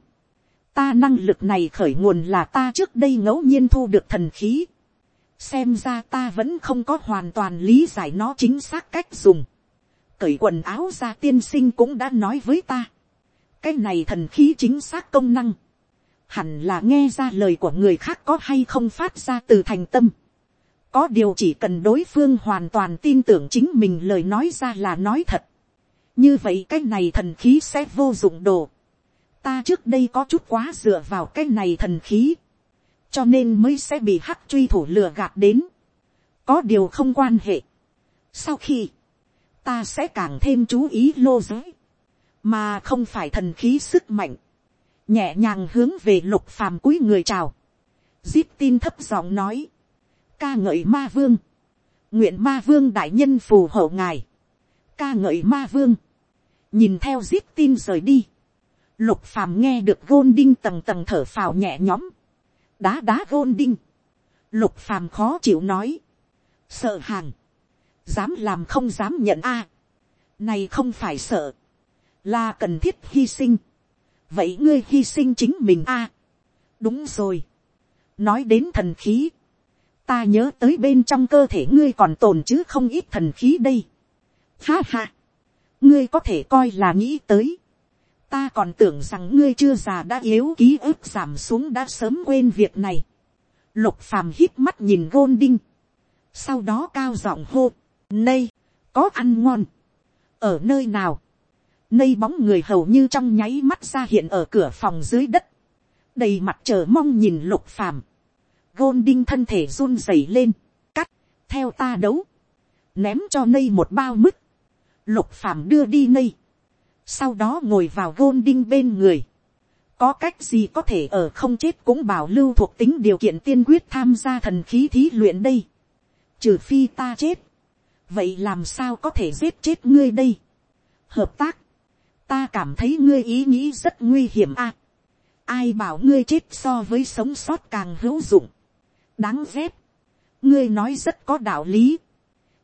ta năng lực này khởi nguồn là ta trước đây ngẫu nhiên thu được thần khí, xem ra ta vẫn không có hoàn toàn lý giải nó chính xác cách dùng, cởi quần áo ra tiên sinh cũng đã nói với ta, cái này thần khí chính xác công năng, hẳn là nghe ra lời của người khác có hay không phát ra từ thành tâm. có điều chỉ cần đối phương hoàn toàn tin tưởng chính mình lời nói ra là nói thật. như vậy cái này thần khí sẽ vô dụng đồ. ta trước đây có chút quá dựa vào cái này thần khí, cho nên mới sẽ bị hắc truy thủ lừa gạt đến. có điều không quan hệ. sau khi, ta sẽ càng thêm chú ý lô giới mà không phải thần khí sức mạnh, nhẹ nhàng hướng về lục phàm cúi người chào, zip tin thấp giọng nói, ca ngợi ma vương, nguyện ma vương đại nhân phù hộ ngài, ca ngợi ma vương, nhìn theo zip tin rời đi, lục phàm nghe được gôn đinh tầng tầng thở phào nhẹ nhõm, đá đá gôn đinh, lục phàm khó chịu nói, sợ hàng, dám làm không dám nhận a, này không phải sợ, là cần thiết hy sinh vậy ngươi hy sinh chính mình a. đúng rồi. nói đến thần khí. ta nhớ tới bên trong cơ thể ngươi còn tồn chứ không ít thần khí đây. ha ha. ngươi có thể coi là nghĩ tới. ta còn tưởng rằng ngươi chưa già đã yếu ký ức giảm xuống đã sớm quên việc này. lục phàm hít mắt nhìn gôn đinh. sau đó cao giọng hô. Này, có ăn ngon. ở nơi nào Nây bóng người hầu như trong nháy mắt ra hiện ở cửa phòng dưới đất. Đầy mặt chờ mong nhìn lục phàm. Gôn đinh thân thể run rẩy lên. Cắt. Theo ta đấu. Ném cho nây một bao mứt. Lục phàm đưa đi nây. Sau đó ngồi vào gôn đinh bên người. Có cách gì có thể ở không chết cũng bảo lưu thuộc tính điều kiện tiên quyết tham gia thần khí thí luyện đây. Trừ phi ta chết. Vậy làm sao có thể giết chết ngươi đây? Hợp tác ta cảm thấy ngươi ý nghĩ rất nguy hiểm a. ai bảo ngươi chết so với sống sót càng hữu dụng. đáng ghét. ngươi nói rất có đạo lý.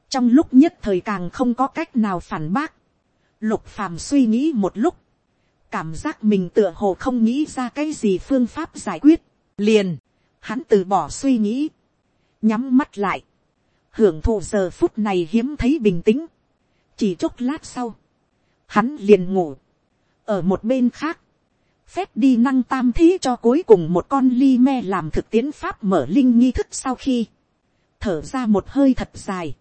trong lúc nhất thời càng không có cách nào phản bác. lục phàm suy nghĩ một lúc. cảm giác mình tựa hồ không nghĩ ra cái gì phương pháp giải quyết. liền, hắn từ bỏ suy nghĩ. nhắm mắt lại. hưởng thụ giờ phút này hiếm thấy bình tĩnh. chỉ chốc lát sau hắn liền ngủ. ở một bên khác, phép đi năng tam thế cho cuối cùng một con ly me làm thực tiễn pháp mở linh nghi thức sau khi, thở ra một hơi thật dài,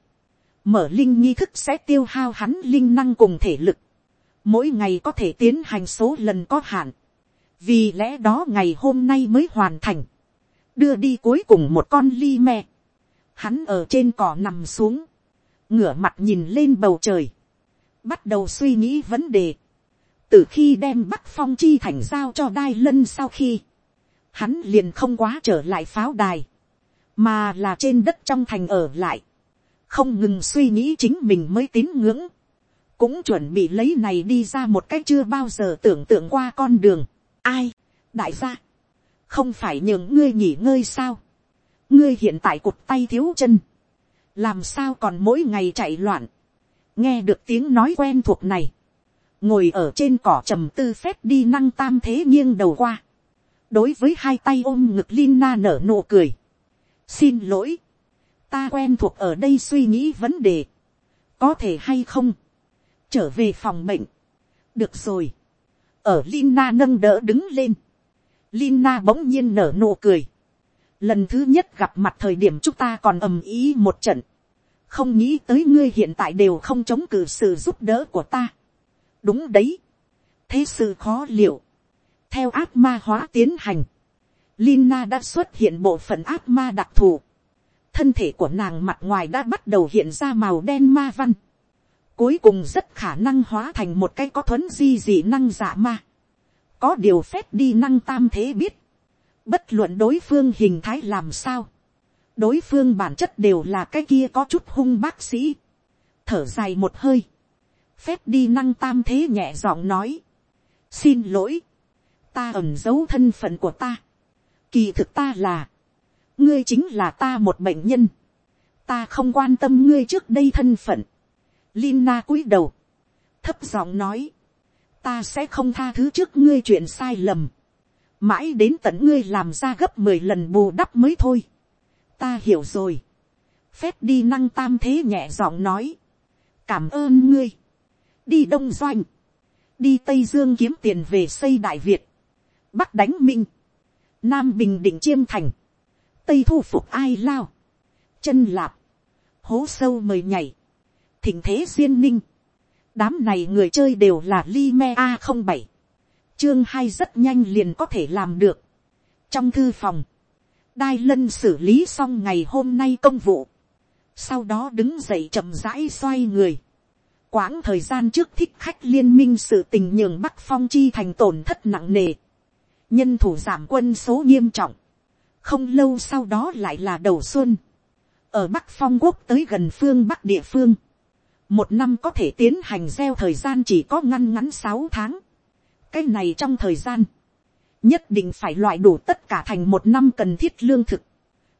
mở linh nghi thức sẽ tiêu hao hắn linh năng cùng thể lực, mỗi ngày có thể tiến hành số lần có hạn, vì lẽ đó ngày hôm nay mới hoàn thành, đưa đi cuối cùng một con ly me, hắn ở trên cỏ nằm xuống, ngửa mặt nhìn lên bầu trời, bắt đầu suy nghĩ vấn đề, từ khi đem bắc phong chi thành giao cho đai lân sau khi, hắn liền không quá trở lại pháo đài, mà là trên đất trong thành ở lại, không ngừng suy nghĩ chính mình mới tín ngưỡng, cũng chuẩn bị lấy này đi ra một cách chưa bao giờ tưởng tượng qua con đường. ai, đại gia, không phải nhường ngươi nghỉ ngơi sao, ngươi hiện tại cụt tay thiếu chân, làm sao còn mỗi ngày chạy loạn, nghe được tiếng nói quen thuộc này, ngồi ở trên cỏ trầm tư phép đi năng tam thế nghiêng đầu qua, đối với hai tay ôm ngực Lina nở nụ cười. xin lỗi, ta quen thuộc ở đây suy nghĩ vấn đề, có thể hay không, trở về phòng bệnh, được rồi, ở Lina nâng đỡ đứng lên, Lina bỗng nhiên nở nụ cười, lần thứ nhất gặp mặt thời điểm chúng ta còn ầm ý một trận, không nghĩ tới ngươi hiện tại đều không chống cự sự giúp đỡ của ta. đúng đấy. thế sự khó liệu, theo ác ma hóa tiến hành, Lina đã xuất hiện bộ phận ác ma đặc thù. Thân thể của nàng mặt ngoài đã bắt đầu hiện ra màu đen ma văn. Cuối cùng rất khả năng hóa thành một cái có thuấn di dị năng giả ma. Có điều phép đi năng tam thế biết. Bất luận đối phương hình thái làm sao. Đối phương bản chất đều là cái kia có chút hung bác sĩ. Thở dài một hơi. Phép đi năng tam thế nhẹ giọng nói. Xin lỗi. Ta ẩn giấu thân phận của ta Kỳ thực ta là, ngươi chính là ta một bệnh nhân. Ta không quan tâm ngươi trước đây thân phận. Lina cúi đầu, thấp giọng nói, ta sẽ không tha thứ trước ngươi chuyện sai lầm. Mãi đến tận ngươi làm ra gấp mười lần bù đắp mới thôi. Ta hiểu rồi. Phép đi năng tam thế nhẹ giọng nói. Cảm ơn ngươi. Đi Đông Doanh. Đi Tây Dương kiếm tiền về xây Đại Việt. Bắc đánh Minh nam bình định chiêm thành, tây thu phục ai lao, chân lạp, hố sâu mời nhảy, thỉnh thế duyên ninh, đám này người chơi đều là li me a không bảy, chương hai rất nhanh liền có thể làm được. trong thư phòng, đai lân xử lý xong ngày hôm nay công vụ, sau đó đứng dậy chậm rãi xoay người, quãng thời gian trước thích khách liên minh sự tình nhường bắc phong chi thành tổn thất nặng nề, nhân thủ giảm quân số nghiêm trọng, không lâu sau đó lại là đầu xuân, ở bắc phong quốc tới gần phương bắc địa phương, một năm có thể tiến hành gieo thời gian chỉ có ngăn ngắn sáu tháng, cái này trong thời gian, nhất định phải loại đủ tất cả thành một năm cần thiết lương thực,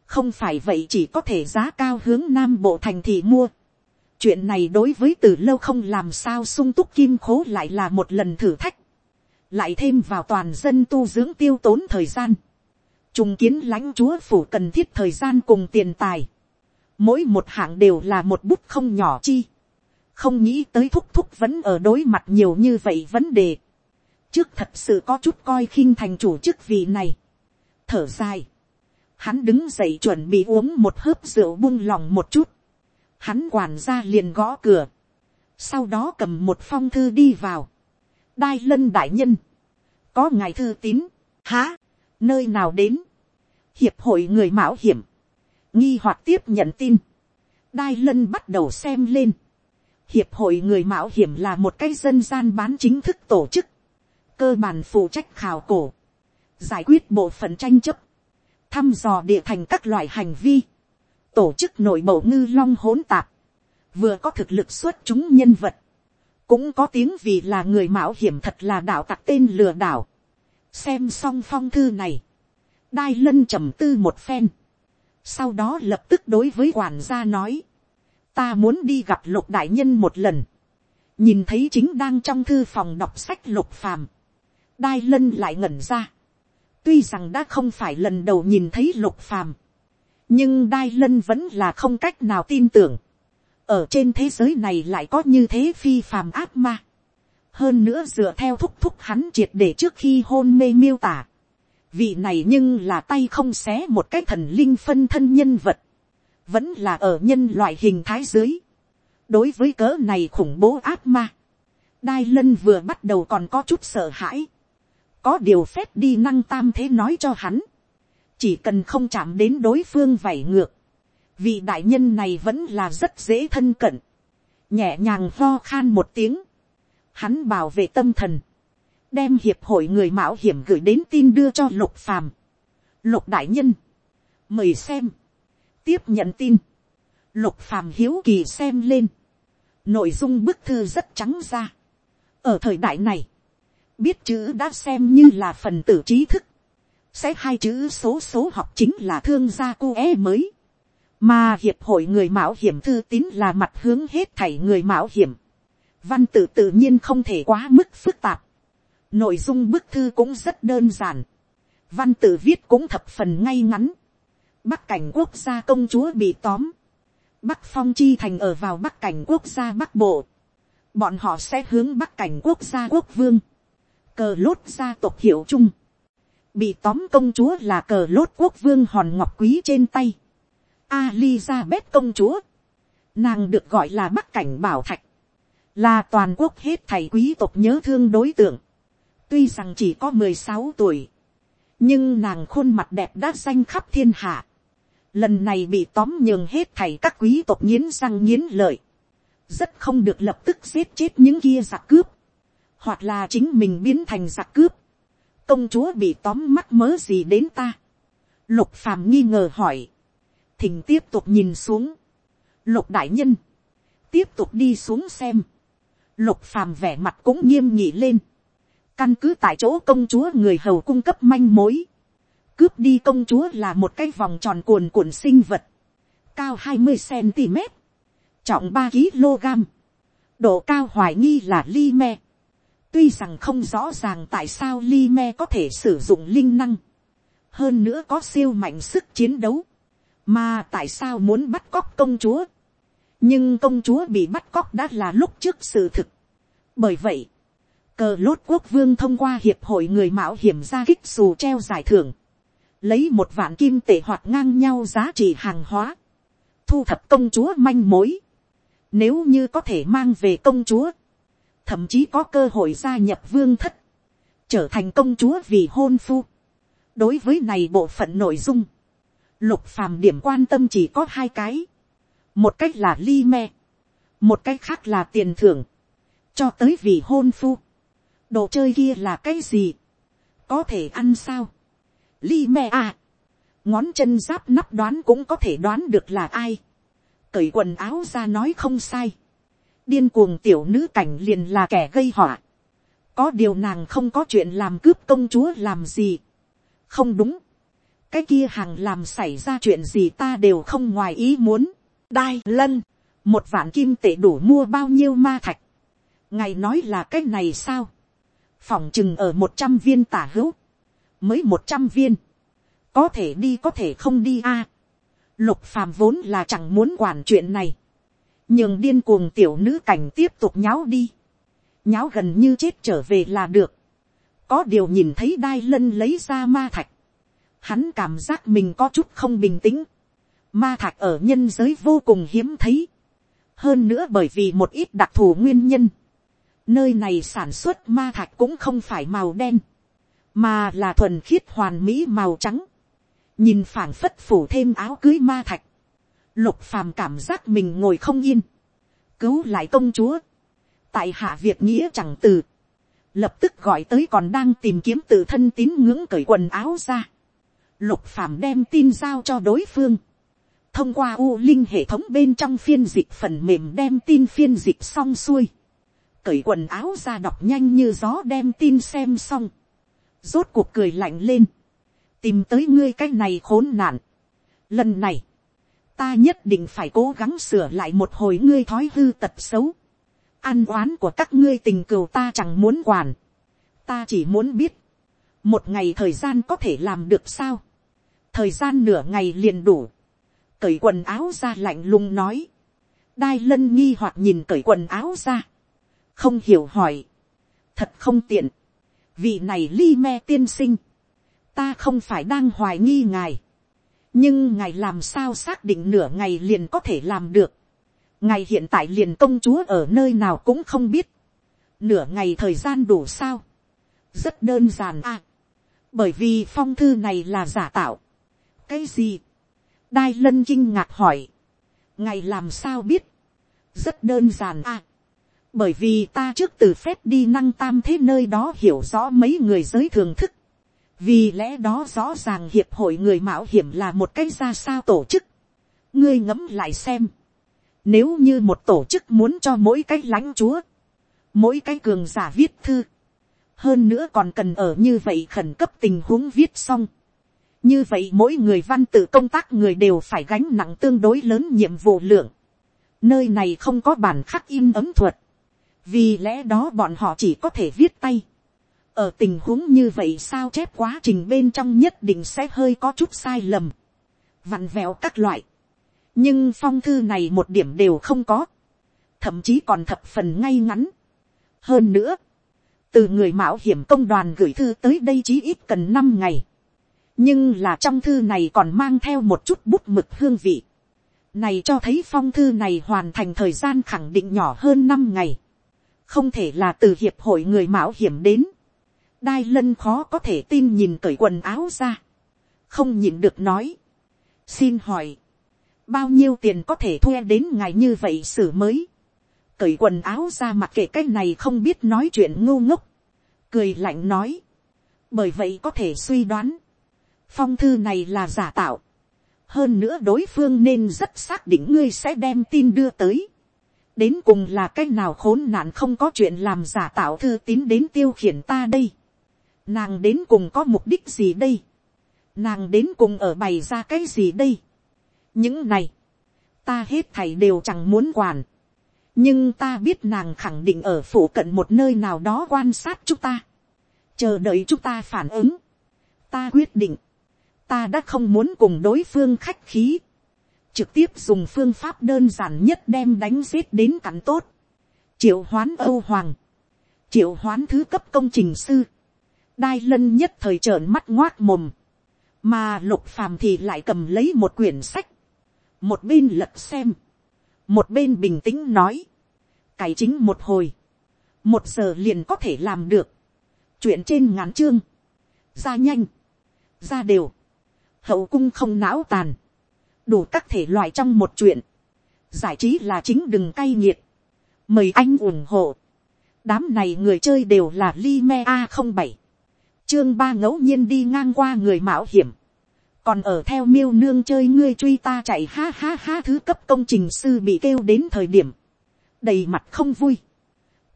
không phải vậy chỉ có thể giá cao hướng nam bộ thành thị mua. chuyện này đối với từ lâu không làm sao sung túc kim khố lại là một lần thử thách. Lại thêm vào toàn dân tu dưỡng tiêu tốn thời gian, trùng kiến lãnh chúa phủ cần thiết thời gian cùng tiền tài, mỗi một hạng đều là một bút không nhỏ chi, không nghĩ tới thúc thúc vẫn ở đối mặt nhiều như vậy vấn đề, trước thật sự có chút coi khinh thành chủ chức vị này, thở dài, hắn đứng dậy chuẩn bị uống một hớp rượu buông lòng một chút, hắn quản ra liền gõ cửa, sau đó cầm một phong thư đi vào, đai lân đại nhân, có ngài thư tín, há, nơi nào đến, hiệp hội người mạo hiểm, nghi hoặc tiếp nhận tin, đai lân bắt đầu xem lên, hiệp hội người mạo hiểm là một cái dân gian bán chính thức tổ chức, cơ bản phụ trách khảo cổ, giải quyết bộ phận tranh chấp, thăm dò địa thành các loại hành vi, tổ chức nội bộ ngư long hỗn tạp, vừa có thực lực xuất chúng nhân vật, cũng có tiếng vì là người mạo hiểm thật là đạo tặc tên lừa đảo. xem xong phong thư này, đai lân trầm tư một phen, sau đó lập tức đối với quản gia nói, ta muốn đi gặp lục đại nhân một lần, nhìn thấy chính đang trong thư phòng đọc sách lục phàm, đai lân lại ngẩn ra, tuy rằng đã không phải lần đầu nhìn thấy lục phàm, nhưng đai lân vẫn là không cách nào tin tưởng, ở trên thế giới này lại có như thế phi phàm ác ma. hơn nữa dựa theo thúc thúc hắn triệt để trước khi hôn mê miêu tả. vị này nhưng là tay không xé một cái thần linh phân thân nhân vật. vẫn là ở nhân loại hình thái dưới. đối với cỡ này khủng bố ác ma. đai lân vừa bắt đầu còn có chút sợ hãi có điều phép đi năng tam thế nói cho hắn. chỉ cần không chạm đến đối phương vảy ngược. Vị đại nhân này vẫn là rất dễ thân cận, nhẹ nhàng lo khan một tiếng, hắn bảo vệ tâm thần, đem hiệp hội người mạo hiểm gửi đến tin đưa cho lục phàm, lục đại nhân, mời xem, tiếp nhận tin, lục phàm hiếu kỳ xem lên, nội dung bức thư rất trắng ra, ở thời đại này, biết chữ đã xem như là phần tử trí thức, sẽ hai chữ số số học chính là thương gia cô e mới, mà hiệp hội người mạo hiểm thư tín là mặt hướng hết thảy người mạo hiểm. Văn tự tự nhiên không thể quá mức phức tạp. Nội dung bức thư cũng rất đơn giản. Văn tự viết cũng thập phần ngay ngắn. Bắc cảnh quốc gia công chúa bị tóm. Bắc phong chi thành ở vào bắc cảnh quốc gia bắc bộ. Bọn họ sẽ hướng bắc cảnh quốc gia quốc vương. Cờ lốt gia tộc hiệu chung. Bị tóm công chúa là cờ lốt quốc vương hòn ngọc quý trên tay Alizabeth công chúa. Nàng được gọi là Bắc Cảnh Bảo Thạch. Là toàn quốc hết thầy quý tộc nhớ thương đối tượng. tuy rằng chỉ có mười sáu tuổi, nhưng nàng khuôn mặt đẹp đã xanh khắp thiên hạ, lần này bị tóm nhường hết thảy các quý tộc nghiến răng nghiến lợi, rất không được lập tức giết chết những kia giặc cướp, hoặc là chính mình biến thành giặc cướp, công chúa bị tóm mắc mớ gì đến ta, lục phàm nghi ngờ hỏi, thỉnh tiếp tục nhìn xuống, lục đại nhân, tiếp tục đi xuống xem, lục phàm vẻ mặt cũng nghiêm nghị lên, căn cứ tại chỗ công chúa người hầu cung cấp manh mối, cướp đi công chúa là một cái vòng tròn cuồn cuộn sinh vật, cao hai mươi cm, trọng ba kg, độ cao hoài nghi là ly me, tuy rằng không rõ ràng tại sao Li me có thể sử dụng linh năng, hơn nữa có siêu mạnh sức chiến đấu, mà tại sao muốn bắt cóc công chúa, nhưng công chúa bị bắt cóc đã là lúc trước sự thực. bởi vậy, cờ lốt quốc vương thông qua hiệp hội người mạo hiểm ra kích xù treo giải thưởng, lấy một vạn kim tệ hoạt ngang nhau giá trị hàng hóa, thu thập công chúa manh mối, nếu như có thể mang về công chúa, thậm chí có cơ hội gia nhập vương thất, trở thành công chúa vì hôn phu. đối với này bộ phận nội dung, lục phàm điểm quan tâm chỉ có hai cái, một cách là ly me, một cách khác là tiền thưởng, cho tới vì hôn phu. đồ chơi kia là cái gì, có thể ăn sao, ly me à, ngón chân giáp nắp đoán cũng có thể đoán được là ai, cởi quần áo ra nói không sai, điên cuồng tiểu nữ cảnh liền là kẻ gây họa, có điều nàng không có chuyện làm cướp công chúa làm gì, không đúng, cái kia hàng làm xảy ra chuyện gì ta đều không ngoài ý muốn, đai lân, một vạn kim tệ đủ mua bao nhiêu ma thạch, ngài nói là cái này sao, phỏng chừng ở một trăm viên tả hữu, mới một trăm viên, có thể đi có thể không đi a, lục phàm vốn là chẳng muốn quản chuyện này, nhường điên cuồng tiểu nữ cảnh tiếp tục nháo đi, nháo gần như chết trở về là được, có điều nhìn thấy đai lân lấy ra ma thạch, hắn cảm giác mình có chút không bình tĩnh, ma thạch ở nhân giới vô cùng hiếm thấy, hơn nữa bởi vì một ít đặc thù nguyên nhân, nơi này sản xuất ma thạch cũng không phải màu đen, mà là thuần khiết hoàn mỹ màu trắng, nhìn phảng phất phủ thêm áo cưới ma thạch, lục phàm cảm giác mình ngồi không yên, cứu lại công chúa, tại hạ việc nghĩa chẳng từ, lập tức gọi tới còn đang tìm kiếm tự thân tín ngưỡng cởi quần áo ra, lục phàm đem tin giao cho đối phương, thông qua u linh hệ thống bên trong phiên dịch phần mềm đem tin phiên dịch xong xuôi, cởi quần áo ra đọc nhanh như gió đem tin xem xong, rốt cuộc cười lạnh lên, tìm tới ngươi cái này khốn nạn. Lần này, ta nhất định phải cố gắng sửa lại một hồi ngươi thói hư tật xấu. Ăn oán của các ngươi tình cừu ta chẳng muốn quản. Ta chỉ muốn biết, một ngày thời gian có thể làm được sao. Thời gian nửa ngày liền đủ. Cởi quần áo ra lạnh lùng nói. Đai lân nghi hoặc nhìn cởi quần áo ra. Không hiểu hỏi. Thật không tiện. Vị này ly me tiên sinh ta không phải đang hoài nghi ngài, nhưng ngài làm sao xác định nửa ngày liền có thể làm được, ngài hiện tại liền công chúa ở nơi nào cũng không biết, nửa ngày thời gian đủ sao, rất đơn giản à, bởi vì phong thư này là giả tạo, cái gì, đai lân kinh ngạc hỏi, ngài làm sao biết, rất đơn giản à, bởi vì ta trước từ phép đi năng tam thế nơi đó hiểu rõ mấy người giới thường thức, vì lẽ đó rõ ràng hiệp hội người mạo hiểm là một cái ra sao tổ chức. ngươi ngẫm lại xem. nếu như một tổ chức muốn cho mỗi cái lãnh chúa, mỗi cái cường giả viết thư, hơn nữa còn cần ở như vậy khẩn cấp tình huống viết xong. như vậy mỗi người văn tự công tác người đều phải gánh nặng tương đối lớn nhiệm vụ lượng. nơi này không có bản khắc in ấm thuật. vì lẽ đó bọn họ chỉ có thể viết tay ở tình huống như vậy sao chép quá trình bên trong nhất định sẽ hơi có chút sai lầm, vặn vẹo các loại, nhưng phong thư này một điểm đều không có, thậm chí còn thập phần ngay ngắn. hơn nữa, từ người mạo hiểm công đoàn gửi thư tới đây chí ít cần năm ngày, nhưng là trong thư này còn mang theo một chút bút mực hương vị, này cho thấy phong thư này hoàn thành thời gian khẳng định nhỏ hơn năm ngày, không thể là từ hiệp hội người mạo hiểm đến, đai lân khó có thể tin nhìn cởi quần áo ra, không nhìn được nói, xin hỏi, bao nhiêu tiền có thể thuê đến ngày như vậy xử mới, cởi quần áo ra mặc kệ cái này không biết nói chuyện ngu ngốc, cười lạnh nói, bởi vậy có thể suy đoán, phong thư này là giả tạo, hơn nữa đối phương nên rất xác định ngươi sẽ đem tin đưa tới, đến cùng là cái nào khốn nạn không có chuyện làm giả tạo thư tín đến tiêu khiển ta đây, nàng đến cùng có mục đích gì đây, nàng đến cùng ở bày ra cái gì đây, những này, ta hết thảy đều chẳng muốn quản, nhưng ta biết nàng khẳng định ở phủ cận một nơi nào đó quan sát chúng ta, chờ đợi chúng ta phản ứng, ta quyết định, ta đã không muốn cùng đối phương khách khí, trực tiếp dùng phương pháp đơn giản nhất đem đánh giết đến cắn tốt, triệu hoán âu hoàng, triệu hoán thứ cấp công trình sư, đai lân nhất thời trợn mắt ngoác mồm, mà lục phàm thì lại cầm lấy một quyển sách, một bên lật xem, một bên bình tĩnh nói, cải chính một hồi, một giờ liền có thể làm được, chuyện trên ngắn chương, ra nhanh, ra đều, hậu cung không não tàn, đủ các thể loại trong một chuyện, giải trí là chính đừng cay nghiệt, mời anh ủng hộ, đám này người chơi đều là Lime A07, Trương ba ngẫu nhiên đi ngang qua người mạo hiểm. Còn ở theo miêu nương chơi ngươi truy ta chạy ha ha ha thứ cấp công trình sư bị kêu đến thời điểm. Đầy mặt không vui.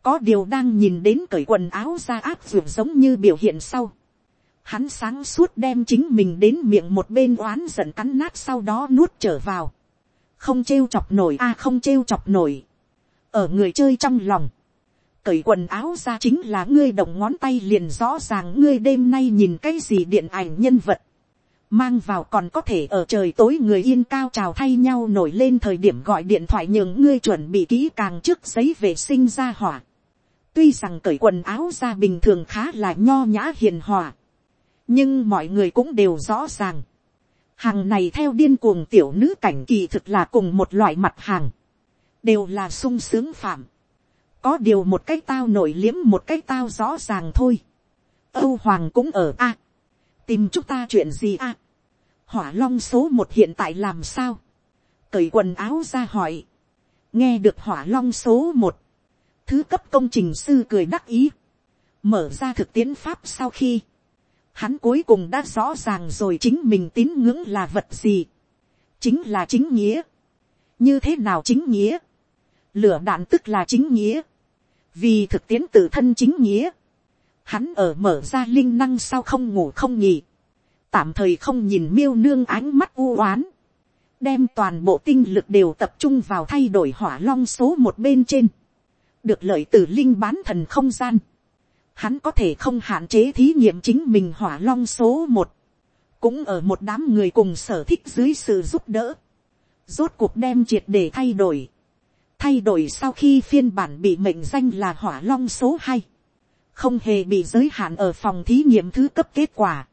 Có điều đang nhìn đến cởi quần áo ra áp dụng giống như biểu hiện sau. Hắn sáng suốt đem chính mình đến miệng một bên oán giận cắn nát sau đó nuốt trở vào. Không trêu chọc nổi, a không trêu chọc nổi. Ở người chơi trong lòng cởi quần áo ra chính là ngươi động ngón tay liền rõ ràng ngươi đêm nay nhìn cái gì điện ảnh nhân vật, mang vào còn có thể ở trời tối người yên cao trào thay nhau nổi lên thời điểm gọi điện thoại nhường ngươi chuẩn bị kỹ càng trước giấy vệ sinh ra hỏa. tuy rằng cởi quần áo ra bình thường khá là nho nhã hiền hòa, nhưng mọi người cũng đều rõ ràng. hàng này theo điên cuồng tiểu nữ cảnh kỳ thực là cùng một loại mặt hàng, đều là sung sướng phạm có điều một cái tao nổi liếm một cái tao rõ ràng thôi. âu hoàng cũng ở a. tìm chúng ta chuyện gì a? Hỏa long số một hiện tại làm sao, cởi quần áo ra hỏi, nghe được hỏa long số một, thứ cấp công trình sư cười đắc ý, mở ra thực tiễn pháp sau khi, hắn cuối cùng đã rõ ràng rồi chính mình tín ngưỡng là vật gì, chính là chính nghĩa, như thế nào chính nghĩa, lửa đạn tức là chính nghĩa, vì thực tiễn tự thân chính nghĩa, hắn ở mở ra linh năng sao không ngủ không nhỉ, tạm thời không nhìn miêu nương ánh mắt u oán, đem toàn bộ tinh lực đều tập trung vào thay đổi hỏa long số một bên trên, được lợi từ linh bán thần không gian, hắn có thể không hạn chế thí nghiệm chính mình hỏa long số một, cũng ở một đám người cùng sở thích dưới sự giúp đỡ, rốt cuộc đem triệt để thay đổi, thay đổi sau khi phiên bản bị mệnh danh là hỏa long số hai, không hề bị giới hạn ở phòng thí nghiệm thứ cấp kết quả,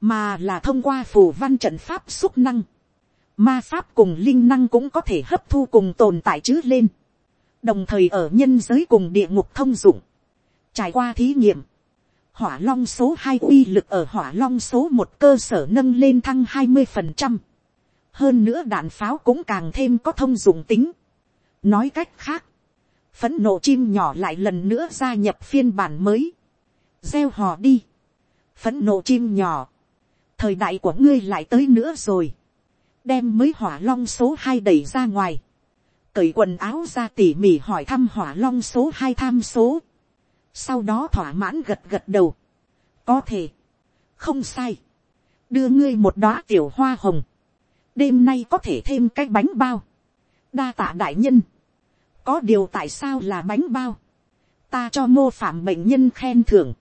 mà là thông qua phù văn trận pháp xúc năng, ma pháp cùng linh năng cũng có thể hấp thu cùng tồn tại chứ lên, đồng thời ở nhân giới cùng địa ngục thông dụng, trải qua thí nghiệm, hỏa long số hai uy lực ở hỏa long số một cơ sở nâng lên thăng hai mươi phần trăm, hơn nữa đạn pháo cũng càng thêm có thông dụng tính nói cách khác, phấn nộ chim nhỏ lại lần nữa gia nhập phiên bản mới, gieo hò đi, phấn nộ chim nhỏ, thời đại của ngươi lại tới nữa rồi, đem mới hỏa long số hai đẩy ra ngoài, cởi quần áo ra tỉ mỉ hỏi thăm hỏa long số hai tham số, sau đó thỏa mãn gật gật đầu, có thể, không sai, đưa ngươi một đóa tiểu hoa hồng, đêm nay có thể thêm cái bánh bao, đa tạ đại nhân, có điều tại sao là bánh bao, ta cho mô phạm bệnh nhân khen thưởng,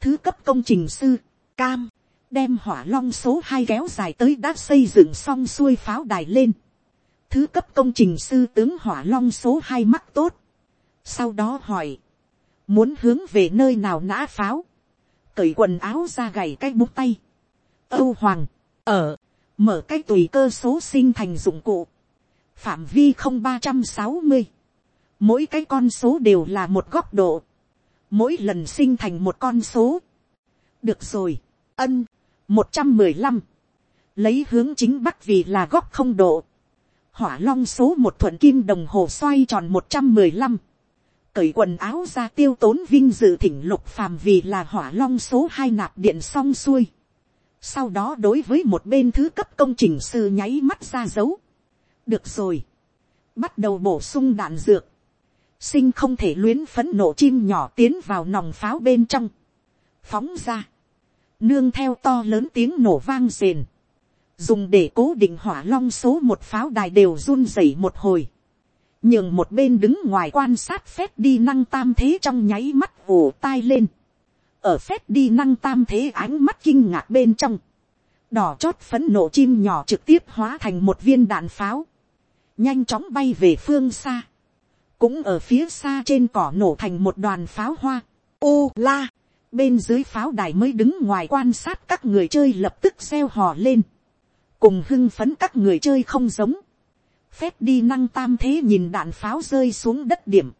thứ cấp công trình sư, cam, đem hỏa long số hai kéo dài tới đã xây dựng xong xuôi pháo đài lên. Thứ cấp công trình sư tướng hỏa long số hai mắc tốt. Sau đó hỏi. Muốn hướng về nơi nào nã pháo. Cởi quần áo ra gầy cái bút tay. Âu Hoàng. Ở. Mở cái tùy cơ số sinh thành dụng cụ. Phạm vi không ba trăm sáu mươi Mỗi cái con số đều là một góc độ. Mỗi lần sinh thành một con số được rồi, ân, một trăm mười lăm, lấy hướng chính bắc vì là góc không độ, hỏa long số một thuận kim đồng hồ xoay tròn một trăm mười lăm, cởi quần áo ra tiêu tốn vinh dự thỉnh lục phàm vì là hỏa long số hai nạp điện xong xuôi. Sau đó đối với một bên thứ cấp công trình sư nháy mắt ra dấu. Được rồi. Bắt đầu bổ sung đạn dược. Sinh không thể luyến phấn nổ chim nhỏ tiến vào nòng pháo bên trong. Phóng ra. Nương theo to lớn tiếng nổ vang rền. Dùng để cố định hỏa long số một pháo đài đều run rẩy một hồi nhường một bên đứng ngoài quan sát phép đi năng tam thế trong nháy mắt vù tai lên. ở phép đi năng tam thế ánh mắt kinh ngạc bên trong. đỏ chót phấn nổ chim nhỏ trực tiếp hóa thành một viên đạn pháo nhanh chóng bay về phương xa. cũng ở phía xa trên cỏ nổ thành một đoàn pháo hoa. ô la, bên dưới pháo đài mới đứng ngoài quan sát các người chơi lập tức gieo hò lên. cùng hưng phấn các người chơi không giống phép đi năng tam thế nhìn đạn pháo rơi xuống đất điểm,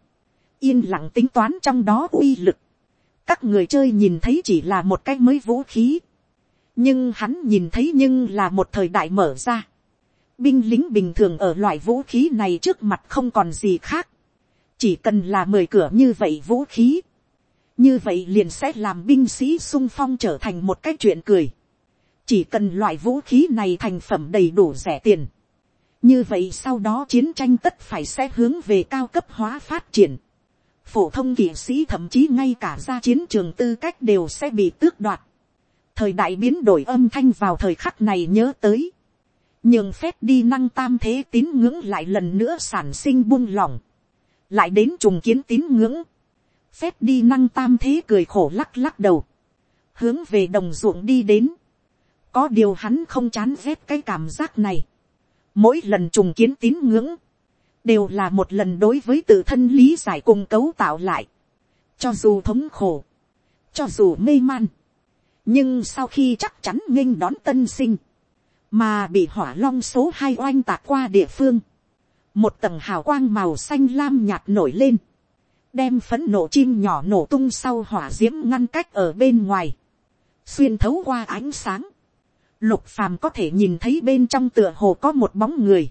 yên lặng tính toán trong đó uy lực. các người chơi nhìn thấy chỉ là một cái mới vũ khí, nhưng hắn nhìn thấy nhưng là một thời đại mở ra binh lính bình thường ở loại vũ khí này trước mặt không còn gì khác, chỉ cần là mười cửa như vậy vũ khí, như vậy liền sẽ làm binh sĩ sung phong trở thành một cái chuyện cười. chỉ cần loại vũ khí này thành phẩm đầy đủ rẻ tiền, như vậy sau đó chiến tranh tất phải sẽ hướng về cao cấp hóa phát triển. phổ thông kỵ sĩ thậm chí ngay cả ra chiến trường tư cách đều sẽ bị tước đoạt. thời đại biến đổi âm thanh vào thời khắc này nhớ tới nhường phép đi năng tam thế tín ngưỡng lại lần nữa sản sinh buông lỏng. lại đến trùng kiến tín ngưỡng. phép đi năng tam thế cười khổ lắc lắc đầu. hướng về đồng ruộng đi đến. có điều hắn không chán ghét cái cảm giác này mỗi lần trùng kiến tín ngưỡng, đều là một lần đối với tự thân lý giải cùng cấu tạo lại, cho dù thống khổ, cho dù mê man, nhưng sau khi chắc chắn nghênh đón tân sinh, mà bị hỏa long số hai oanh tạc qua địa phương, một tầng hào quang màu xanh lam nhạt nổi lên, đem phấn nổ chim nhỏ nổ tung sau hỏa d i ễ m ngăn cách ở bên ngoài, xuyên thấu qua ánh sáng, lục phàm có thể nhìn thấy bên trong tựa hồ có một bóng người,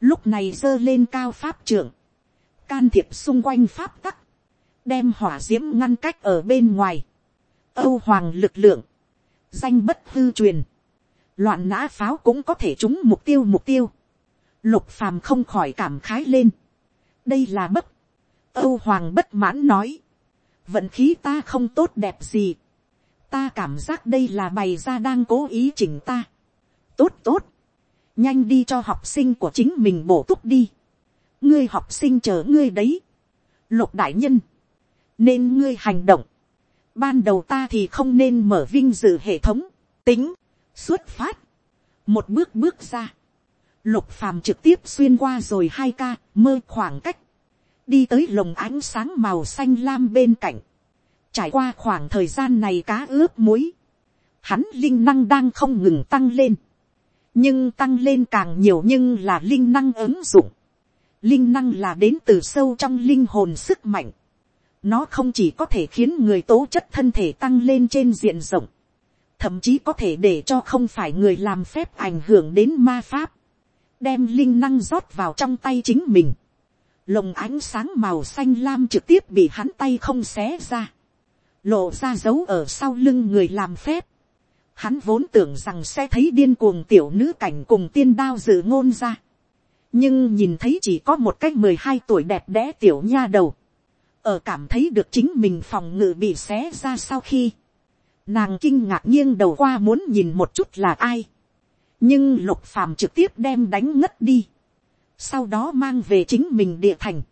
lúc này giơ lên cao pháp trưởng, can thiệp xung quanh pháp tắc, đem hỏa d i ễ m ngăn cách ở bên ngoài, âu hoàng lực lượng, danh bất hư truyền, loạn nã pháo cũng có thể trúng mục tiêu mục tiêu, lục phàm không khỏi cảm khái lên, đây là bất, âu hoàng bất mãn nói, vận khí ta không tốt đẹp gì, ta cảm giác đây là bày ra đang cố ý chỉnh ta. tốt tốt, nhanh đi cho học sinh của chính mình bổ túc đi. ngươi học sinh chờ ngươi đấy. lục đại nhân, nên ngươi hành động. ban đầu ta thì không nên mở vinh dự hệ thống, tính, xuất phát, một bước bước ra. lục phàm trực tiếp xuyên qua rồi hai ca mơ khoảng cách, đi tới lồng ánh sáng màu xanh lam bên cạnh Trải qua khoảng thời gian này cá ướp muối. Hắn linh năng đang không ngừng tăng lên. Nhưng tăng lên càng nhiều nhưng là linh năng ứng dụng. Linh năng là đến từ sâu trong linh hồn sức mạnh. Nó không chỉ có thể khiến người tố chất thân thể tăng lên trên diện rộng. Thậm chí có thể để cho không phải người làm phép ảnh hưởng đến ma pháp. Đem linh năng rót vào trong tay chính mình lồng ánh sáng màu xanh lam trực tiếp bị hắn tay không xé ra lộ ra dấu ở sau lưng người làm phép. Hắn vốn tưởng rằng sẽ thấy điên cuồng tiểu nữ cảnh cùng tiên đao dự ngôn ra. Nhưng nhìn thấy chỉ có một cách mười hai tuổi đẹp đẽ tiểu nha đầu. Ở cảm thấy được chính mình phòng ngự bị xé ra sau khi. Nàng kinh ngạc nghiêng đầu qua muốn nhìn một chút là ai. Nhưng lục phàm trực tiếp đem đánh ngất đi. Sau đó mang về chính mình địa thành.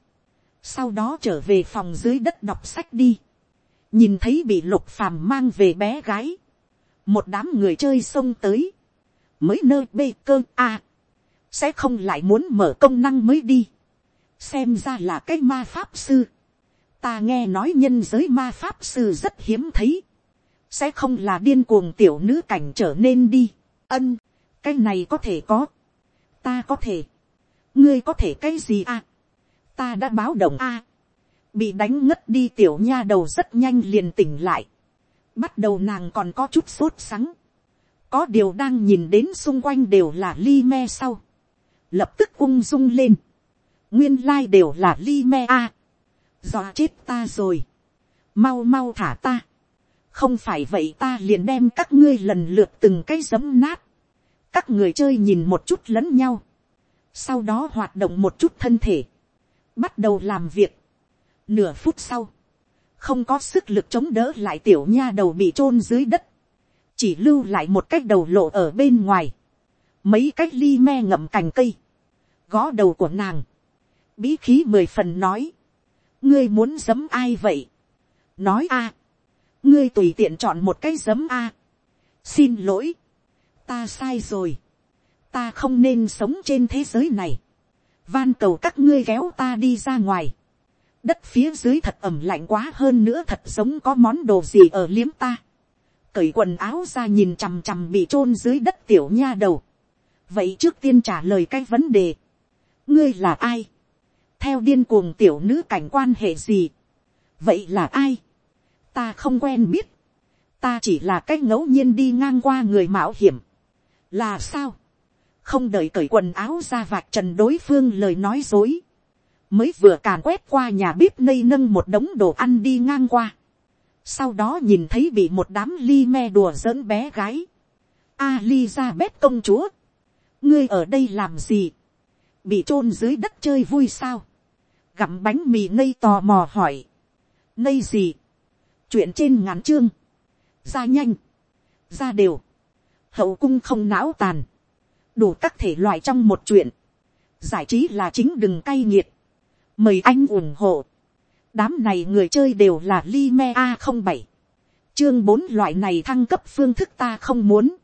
Sau đó trở về phòng dưới đất đọc sách đi. Nhìn thấy bị lục phàm mang về bé gái, một đám người chơi xông tới, mới nơi bê cơ a, sẽ không lại muốn mở công năng mới đi, xem ra là cái ma pháp sư, ta nghe nói nhân giới ma pháp sư rất hiếm thấy, sẽ không là điên cuồng tiểu nữ cảnh trở nên đi, ân, cái này có thể có, ta có thể, ngươi có thể cái gì a, ta đã báo động a, bị đánh ngất đi tiểu nha đầu rất nhanh liền tỉnh lại, Bắt đầu nàng còn có chút sốt sắng. Có điều đang nhìn đến xung quanh đều là ly me sau. Lập tức ung dung lên. Nguyên lai đều là ly me a. À. Dọa chết ta rồi. Mau mau thả ta. Không phải vậy ta liền đem các ngươi lần lượt từng cái giấm nát. Các người chơi nhìn một chút lẫn nhau. Sau đó hoạt động một chút thân thể. Bắt đầu làm việc. Nửa phút sau không có sức lực chống đỡ lại tiểu nha đầu bị chôn dưới đất, chỉ lưu lại một cách đầu lộ ở bên ngoài, mấy cách ly me ngậm cành cây, gõ đầu của nàng, bí khí mười phần nói, ngươi muốn giấm ai vậy, nói a, ngươi tùy tiện chọn một cái giấm a, xin lỗi, ta sai rồi, ta không nên sống trên thế giới này, van cầu các ngươi kéo ta đi ra ngoài, đất phía dưới thật ẩm lạnh quá hơn nữa thật giống có món đồ gì ở liếm ta. cởi quần áo ra nhìn chằm chằm bị chôn dưới đất tiểu nha đầu. vậy trước tiên trả lời cái vấn đề. ngươi là ai. theo điên cuồng tiểu nữ cảnh quan hệ gì. vậy là ai ta không quen biết. ta chỉ là cách ngẫu nhiên đi ngang qua người mạo hiểm. là sao. không đợi cởi quần áo ra vạch trần đối phương lời nói dối mới vừa càn quét qua nhà bếp nây nâng một đống đồ ăn đi ngang qua. Sau đó nhìn thấy bị một đám ly me đùa giỡn bé gái. A ly ra bếp công chúa. Ngươi ở đây làm gì? Bị chôn dưới đất chơi vui sao? Gặm bánh mì nây tò mò hỏi. Nây gì? Chuyện trên ngắn chương. Ra nhanh. Ra đều. Hậu cung không não tàn. Đủ các thể loại trong một chuyện. Giải trí là chính đừng cay nghiệt mời anh ủng hộ. đám này người chơi đều là Lime a không bảy chương bốn loại này thăng cấp phương thức ta không muốn.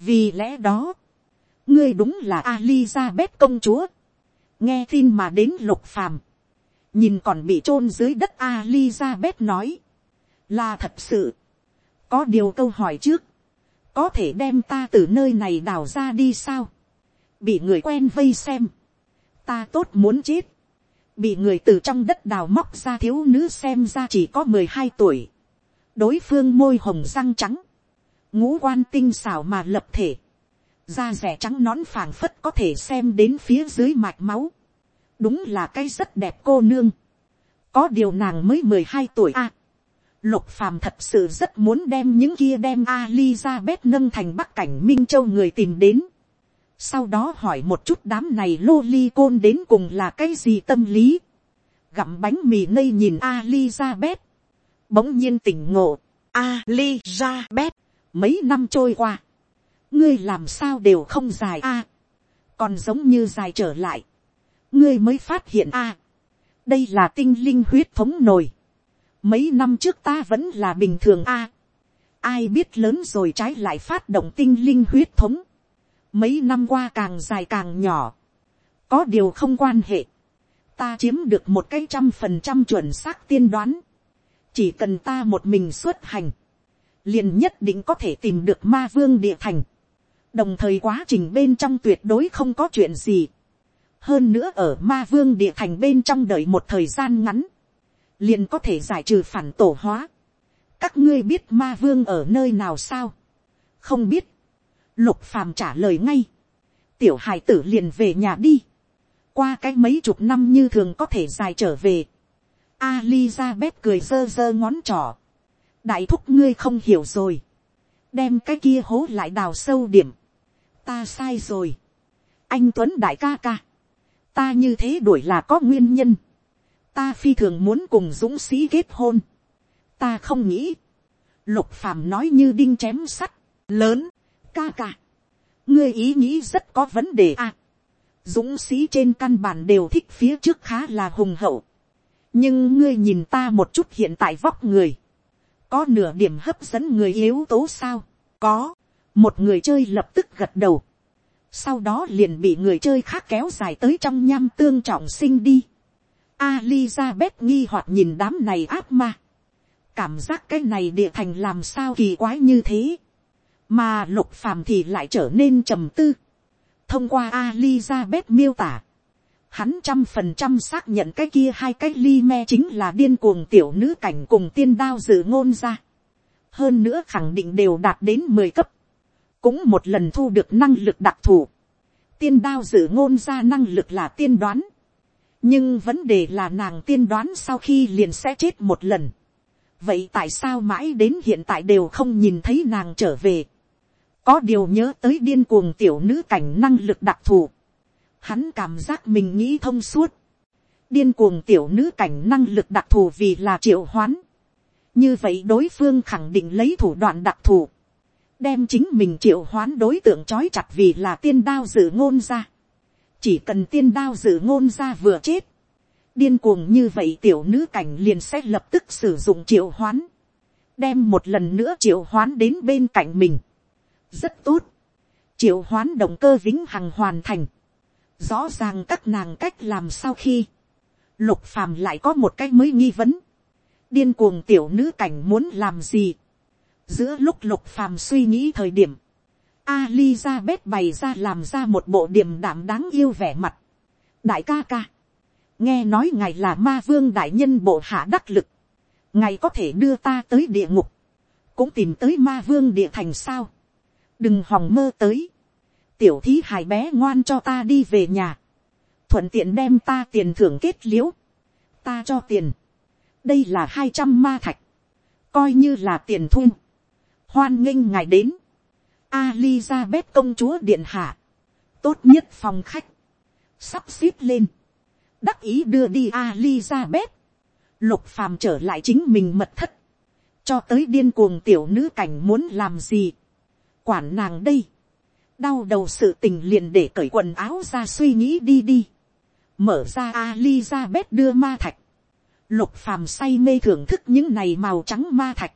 vì lẽ đó, ngươi đúng là Alizabeth công chúa. nghe tin mà đến lục phàm. nhìn còn bị chôn dưới đất Alizabeth nói là thật sự. có điều câu hỏi trước. có thể đem ta từ nơi này đào ra đi sao. bị người quen vây xem. ta tốt muốn chết bị người từ trong đất đào móc ra thiếu nữ xem ra chỉ có mười hai tuổi, đối phương môi hồng răng trắng, ngũ quan tinh xảo mà lập thể, da rẻ trắng nón phảng phất có thể xem đến phía dưới mạch máu, đúng là cái rất đẹp cô nương, có điều nàng mới mười hai tuổi a, lục phàm thật sự rất muốn đem những kia đem Alizabeth nâng thành bắc cảnh minh châu người tìm đến, sau đó hỏi một chút đám này lô ly côn đến cùng là cái gì tâm lý. gặm bánh mì ngây nhìn Alizabeth. bỗng nhiên tỉnh ngộ. Alizabeth, mấy năm trôi qua. ngươi làm sao đều không dài a. còn giống như dài trở lại. ngươi mới phát hiện a. đây là tinh linh huyết thống nổi mấy năm trước ta vẫn là bình thường a. ai biết lớn rồi trái lại phát động tinh linh huyết thống. Mấy năm qua càng dài càng nhỏ, có điều không quan hệ, ta chiếm được một cái trăm phần trăm chuẩn xác tiên đoán, chỉ cần ta một mình xuất hành, liền nhất định có thể tìm được ma vương địa thành, đồng thời quá trình bên trong tuyệt đối không có chuyện gì, hơn nữa ở ma vương địa thành bên trong đợi một thời gian ngắn, liền có thể giải trừ phản tổ hóa. các ngươi biết ma vương ở nơi nào sao, không biết, Lục phàm trả lời ngay. Tiểu hải tử liền về nhà đi. Qua cái mấy chục năm như thường có thể dài trở về. Alizabeth cười dơ dơ ngón trỏ. Đại thúc ngươi không hiểu rồi. Đem cái kia hố lại đào sâu điểm. Ta sai rồi. Anh Tuấn đại ca ca. Ta như thế đuổi là có nguyên nhân. Ta phi thường muốn cùng dũng sĩ kết hôn. Ta không nghĩ. Lục phàm nói như đinh chém sắt. Lớn ca ca, ngươi ý nghĩ rất có vấn đề à. dũng sĩ trên căn bản đều thích phía trước khá là hùng hậu. nhưng ngươi nhìn ta một chút hiện tại vóc người, có nửa điểm hấp dẫn người yếu tố sao, có, một người chơi lập tức gật đầu, sau đó liền bị người chơi khác kéo dài tới trong nham tương trọng sinh đi. Alizabeth nghi hoặc nhìn đám này áp ma. Cảm giác cái này địa thành làm sao kỳ quái như thế mà lục phàm thì lại trở nên trầm tư. thông qua Alizabeth miêu tả, hắn trăm phần trăm xác nhận cái kia hai cái ly me chính là điên cuồng tiểu nữ cảnh cùng tiên đao dự ngôn ra. hơn nữa khẳng định đều đạt đến mười cấp, cũng một lần thu được năng lực đặc thù, tiên đao dự ngôn ra năng lực là tiên đoán, nhưng vấn đề là nàng tiên đoán sau khi liền sẽ chết một lần, vậy tại sao mãi đến hiện tại đều không nhìn thấy nàng trở về, có điều nhớ tới điên cuồng tiểu nữ cảnh năng lực đặc thù, hắn cảm giác mình nghĩ thông suốt, điên cuồng tiểu nữ cảnh năng lực đặc thù vì là triệu hoán, như vậy đối phương khẳng định lấy thủ đoạn đặc thù, đem chính mình triệu hoán đối tượng trói chặt vì là tiên đao dự ngôn ra chỉ cần tiên đao dự ngôn ra vừa chết, điên cuồng như vậy tiểu nữ cảnh liền sẽ lập tức sử dụng triệu hoán, đem một lần nữa triệu hoán đến bên cạnh mình. rất tốt, triệu hoán động cơ vĩnh hằng hoàn thành, rõ ràng các nàng cách làm sau khi, lục phàm lại có một cách mới nghi vấn, điên cuồng tiểu nữ cảnh muốn làm gì, giữa lúc lục phàm suy nghĩ thời điểm, Alizabeth bày ra làm ra một bộ điểm đạm đáng yêu vẻ mặt. đại ca ca, nghe nói ngài là ma vương đại nhân bộ hạ đắc lực, ngài có thể đưa ta tới địa ngục, cũng tìm tới ma vương địa thành sao, đừng hòng mơ tới, tiểu thí hài bé ngoan cho ta đi về nhà, thuận tiện đem ta tiền thưởng kết liễu. ta cho tiền, đây là hai trăm ma thạch, coi như là tiền thu, hoan nghênh ngài đến, Alizabeth công chúa điện hạ, tốt nhất phòng khách, sắp xếp lên, đắc ý đưa đi Alizabeth, lục phàm trở lại chính mình mật thất, cho tới điên cuồng tiểu nữ cảnh muốn làm gì, quản nàng đây, đau đầu sự tình liền để cởi quần áo ra suy nghĩ đi đi, mở ra Alizabeth đưa ma thạch, lục phàm say mê thưởng thức những này màu trắng ma thạch,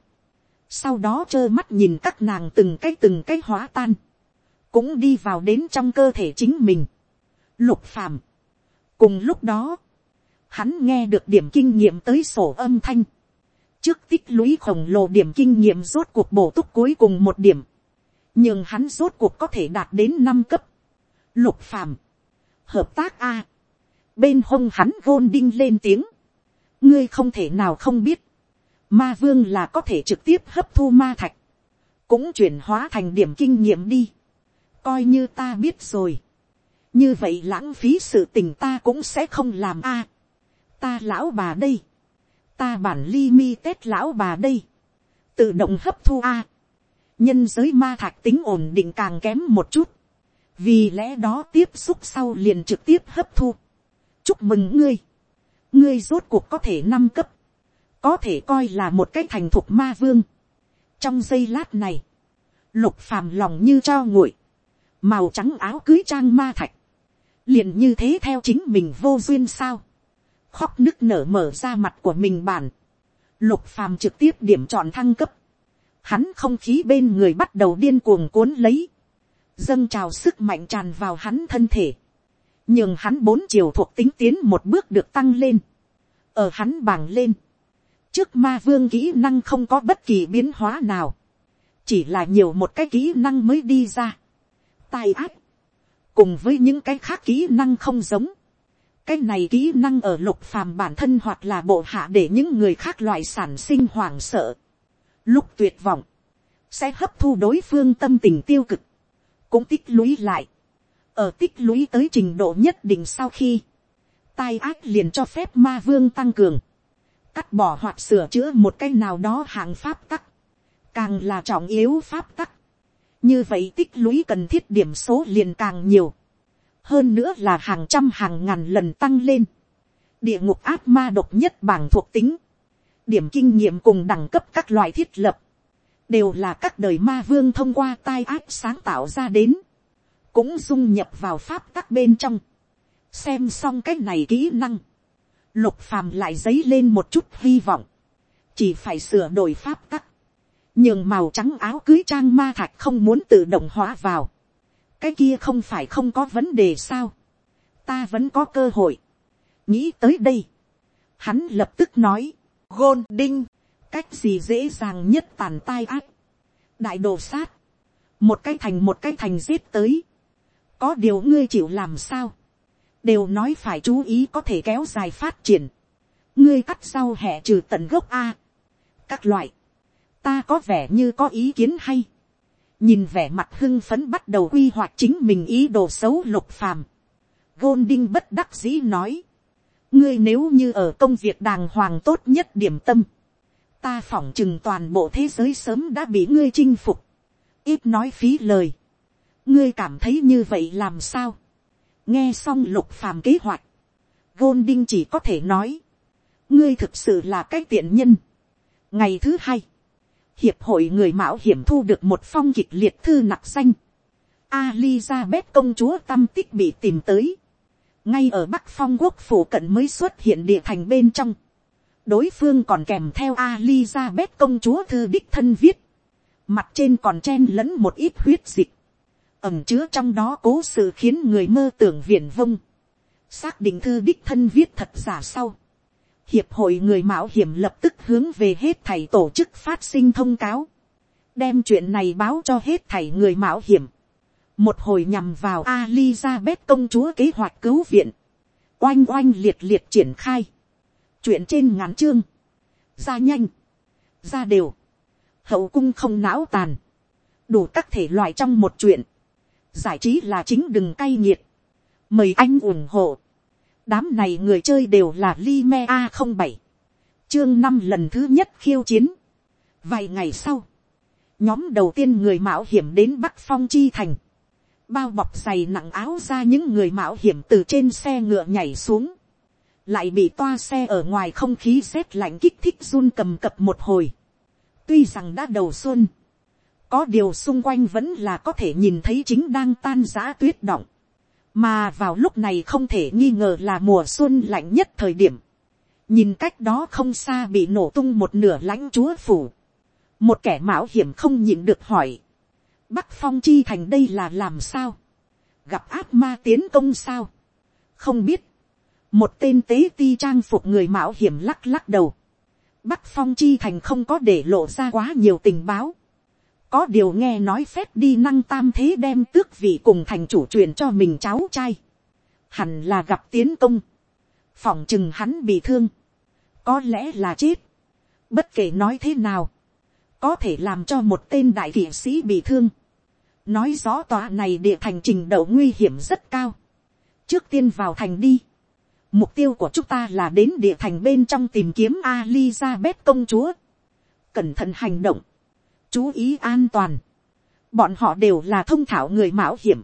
sau đó trơ mắt nhìn các nàng từng cái từng cái hóa tan, cũng đi vào đến trong cơ thể chính mình. Lục phàm, cùng lúc đó, hắn nghe được điểm kinh nghiệm tới sổ âm thanh, trước tích lũy khổng lồ điểm kinh nghiệm rốt cuộc bổ túc cuối cùng một điểm, nhưng hắn rốt cuộc có thể đạt đến năm cấp. Lục phàm, hợp tác a, bên hông hắn gôn đinh lên tiếng, ngươi không thể nào không biết, ma vương là có thể trực tiếp hấp thu ma thạch, cũng chuyển hóa thành điểm kinh nghiệm đi, coi như ta biết rồi, như vậy lãng phí sự tình ta cũng sẽ không làm a, ta lão bà đây, ta bản li mi tết lão bà đây, tự động hấp thu a, nhân giới ma thạch tính ổn định càng kém một chút, vì lẽ đó tiếp xúc sau liền trực tiếp hấp thu. chúc mừng ngươi, ngươi rốt cuộc có thể năm cấp, có thể coi là một cái thành thục ma vương. trong giây lát này, lục phàm lòng như cho nguội, màu trắng áo cưới trang ma thạch, liền như thế theo chính mình vô duyên sao, khóc nức nở mở ra mặt của mình bản, lục phàm trực tiếp điểm chọn thăng cấp, hắn không khí bên người bắt đầu điên cuồng cuốn lấy, dâng trào sức mạnh tràn vào hắn thân thể, nhưng hắn bốn chiều thuộc tính tiến một bước được tăng lên, ở hắn bảng lên, trước ma vương kỹ năng không có bất kỳ biến hóa nào, chỉ là nhiều một cái kỹ năng mới đi ra, tai ác, cùng với những cái khác kỹ năng không giống, cái này kỹ năng ở lục phàm bản thân hoặc là bộ hạ để những người khác loại sản sinh hoảng sợ, lúc tuyệt vọng, sẽ hấp thu đối phương tâm tình tiêu cực, cũng tích lũy lại, ở tích lũy tới trình độ nhất định sau khi, tai ác liền cho phép ma vương tăng cường, cắt bỏ hoặc sửa chữa một cái nào đó hạng pháp tắc, càng là trọng yếu pháp tắc, như vậy tích lũy cần thiết điểm số liền càng nhiều, hơn nữa là hàng trăm hàng ngàn lần tăng lên, địa ngục áp ma độc nhất bảng thuộc tính, điểm kinh nghiệm cùng đẳng cấp các loại thiết lập, đều là các đời ma vương thông qua tai áp sáng tạo ra đến, cũng dung nhập vào pháp tắc bên trong, xem xong cái này kỹ năng, lục phàm lại dấy lên một chút hy vọng, chỉ phải sửa đổi pháp tắc, nhường màu trắng áo cưới trang ma thạch không muốn tự động hóa vào, cái kia không phải không có vấn đề sao, ta vẫn có cơ hội, nghĩ tới đây, hắn lập tức nói, gôn đinh, cách gì dễ dàng nhất tàn tai ác, đại đồ sát, một cái thành một cái thành giết tới, có điều ngươi chịu làm sao, đều nói phải chú ý có thể kéo dài phát triển, ngươi cắt sau hẹ trừ tận gốc a, các loại, ta có vẻ như có ý kiến hay, nhìn vẻ mặt hưng phấn bắt đầu quy hoạch chính mình ý đồ xấu lục phàm, gôn đinh bất đắc dĩ nói, ngươi nếu như ở công việc đàng hoàng tốt nhất điểm tâm, ta phỏng chừng toàn bộ thế giới sớm đã bị ngươi chinh phục, ít nói phí lời, ngươi cảm thấy như vậy làm sao, nghe xong lục phàm kế hoạch, gôn đinh chỉ có thể nói, ngươi thực sự là cái tiện nhân. ngày thứ hai, hiệp hội người mạo hiểm thu được một phong kịch liệt thư nặc danh. Alizabeth công chúa tâm tích bị tìm tới. ngay ở bắc phong quốc phủ cận mới xuất hiện địa thành bên trong. đối phương còn kèm theo Alizabeth công chúa thư đích thân viết. mặt trên còn chen lẫn một ít huyết dịch ẩm chứa trong đó cố sự khiến người mơ tưởng viển vông. xác định thư đích thân viết thật giả sau. Hiệp hội người mạo hiểm lập tức hướng về hết thầy tổ chức phát sinh thông cáo, đem chuyện này báo cho hết thầy người mạo hiểm, một hồi nhằm vào Alizabeth công chúa kế hoạch cứu viện, oanh oanh liệt liệt triển khai, chuyện trên ngắn chương, ra nhanh, ra đều, hậu cung không não tàn, đủ các thể loại trong một chuyện, giải trí là chính đừng cay nghiệt, mời anh ủng hộ. Đám này người chơi đều là Lime a không bảy chương năm lần thứ nhất khiêu chiến. vài ngày sau, nhóm đầu tiên người mạo hiểm đến bắc phong chi thành, bao bọc dày nặng áo ra những người mạo hiểm từ trên xe ngựa nhảy xuống, lại bị toa xe ở ngoài không khí rét lạnh kích thích run cầm cập một hồi. tuy rằng đã đầu xuân, có điều xung quanh vẫn là có thể nhìn thấy chính đang tan giã tuyết động. Mà vào lúc này không thể nghi ngờ là mùa xuân lạnh nhất thời điểm, nhìn cách đó không xa bị nổ tung một nửa lãnh chúa phủ, một kẻ mạo hiểm không nhịn được hỏi, bắc phong chi thành đây là làm sao, gặp ác ma tiến công sao, không biết, một tên tế ti trang phục người mạo hiểm lắc lắc đầu, bắc phong chi thành không có để lộ ra quá nhiều tình báo, có điều nghe nói phép đi năng tam thế đem tước vị cùng thành chủ truyền cho mình cháu trai. Hẳn là gặp tiến công. Phỏng chừng hắn bị thương. Có lẽ là chết. Bất kể nói thế nào. Có thể làm cho một tên đại kỷ sĩ bị thương. Nói rõ tòa này địa thành trình độ nguy hiểm rất cao. Trước tiên vào thành đi. Mục tiêu của chúng ta là đến địa thành bên trong tìm kiếm Elizabeth công chúa. Cẩn thận hành động chú ý an toàn. Bọn họ đều là thông thảo người mạo hiểm.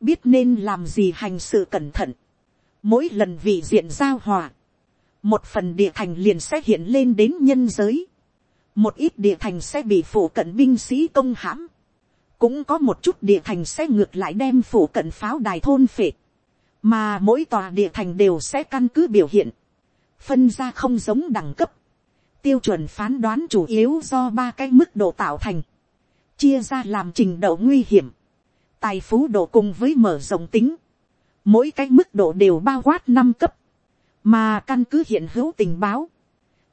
Biết nên làm gì hành sự cẩn thận. Mỗi lần vị diện giao hòa. Một phần địa thành liền sẽ hiện lên đến nhân giới. Một ít địa thành sẽ bị phủ cận binh sĩ công hãm. Cũng có một chút địa thành sẽ ngược lại đem phủ cận pháo đài thôn phệ. Mà mỗi tòa địa thành đều sẽ căn cứ biểu hiện. Phân ra không giống đẳng cấp tiêu chuẩn phán đoán chủ yếu do ba cái mức độ tạo thành, chia ra làm trình độ nguy hiểm, tài phú độ cùng với mở rộng tính, mỗi cái mức độ đều bao quát năm cấp, mà căn cứ hiện hữu tình báo,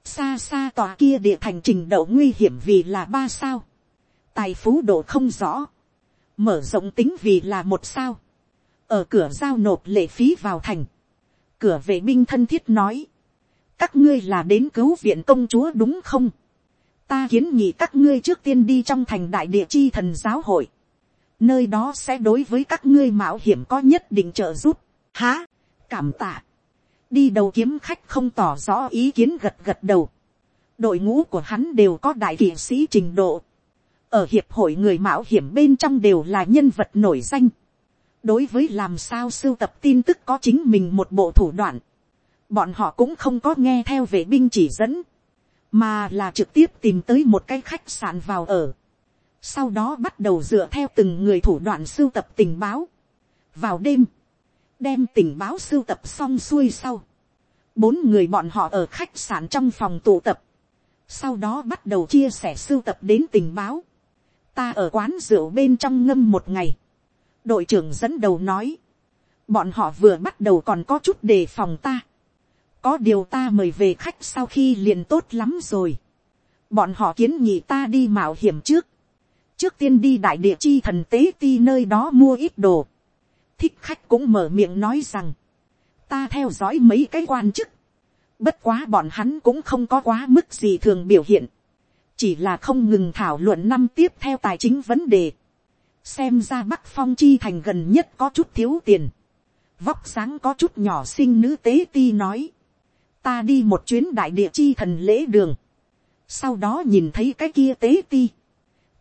xa xa tòa kia địa thành trình độ nguy hiểm vì là ba sao, tài phú độ không rõ, mở rộng tính vì là một sao, ở cửa giao nộp lệ phí vào thành, cửa vệ binh thân thiết nói, các ngươi là đến cứu viện công chúa đúng không, ta kiến nghị các ngươi trước tiên đi trong thành đại địa chi thần giáo hội, nơi đó sẽ đối với các ngươi mạo hiểm có nhất định trợ giúp, há, cảm tạ, đi đầu kiếm khách không tỏ rõ ý kiến gật gật đầu, đội ngũ của hắn đều có đại kỵ sĩ trình độ, ở hiệp hội người mạo hiểm bên trong đều là nhân vật nổi danh, đối với làm sao sưu tập tin tức có chính mình một bộ thủ đoạn, bọn họ cũng không có nghe theo vệ binh chỉ dẫn, mà là trực tiếp tìm tới một cái khách sạn vào ở. Sau đó bắt đầu dựa theo từng người thủ đoạn sưu tập tình báo. Vào đêm, đem tình báo sưu tập xong xuôi sau. Bốn người bọn họ ở khách sạn trong phòng tụ tập. Sau đó bắt đầu chia sẻ sưu tập đến tình báo. Ta ở quán rượu bên trong ngâm một ngày. Đội trưởng dẫn đầu nói. Bọn họ vừa bắt đầu còn có chút đề phòng ta có điều ta mời về khách sau khi liền tốt lắm rồi. bọn họ kiến nghị ta đi mạo hiểm trước. trước tiên đi đại địa chi thần tế ti nơi đó mua ít đồ. thích khách cũng mở miệng nói rằng, ta theo dõi mấy cái quan chức. bất quá bọn hắn cũng không có quá mức gì thường biểu hiện. chỉ là không ngừng thảo luận năm tiếp theo tài chính vấn đề, xem ra bắc phong chi thành gần nhất có chút thiếu tiền, vóc sáng có chút nhỏ sinh nữ tế ti nói, ta đi một chuyến đại địa chi thần lễ đường, sau đó nhìn thấy cái kia tế ti,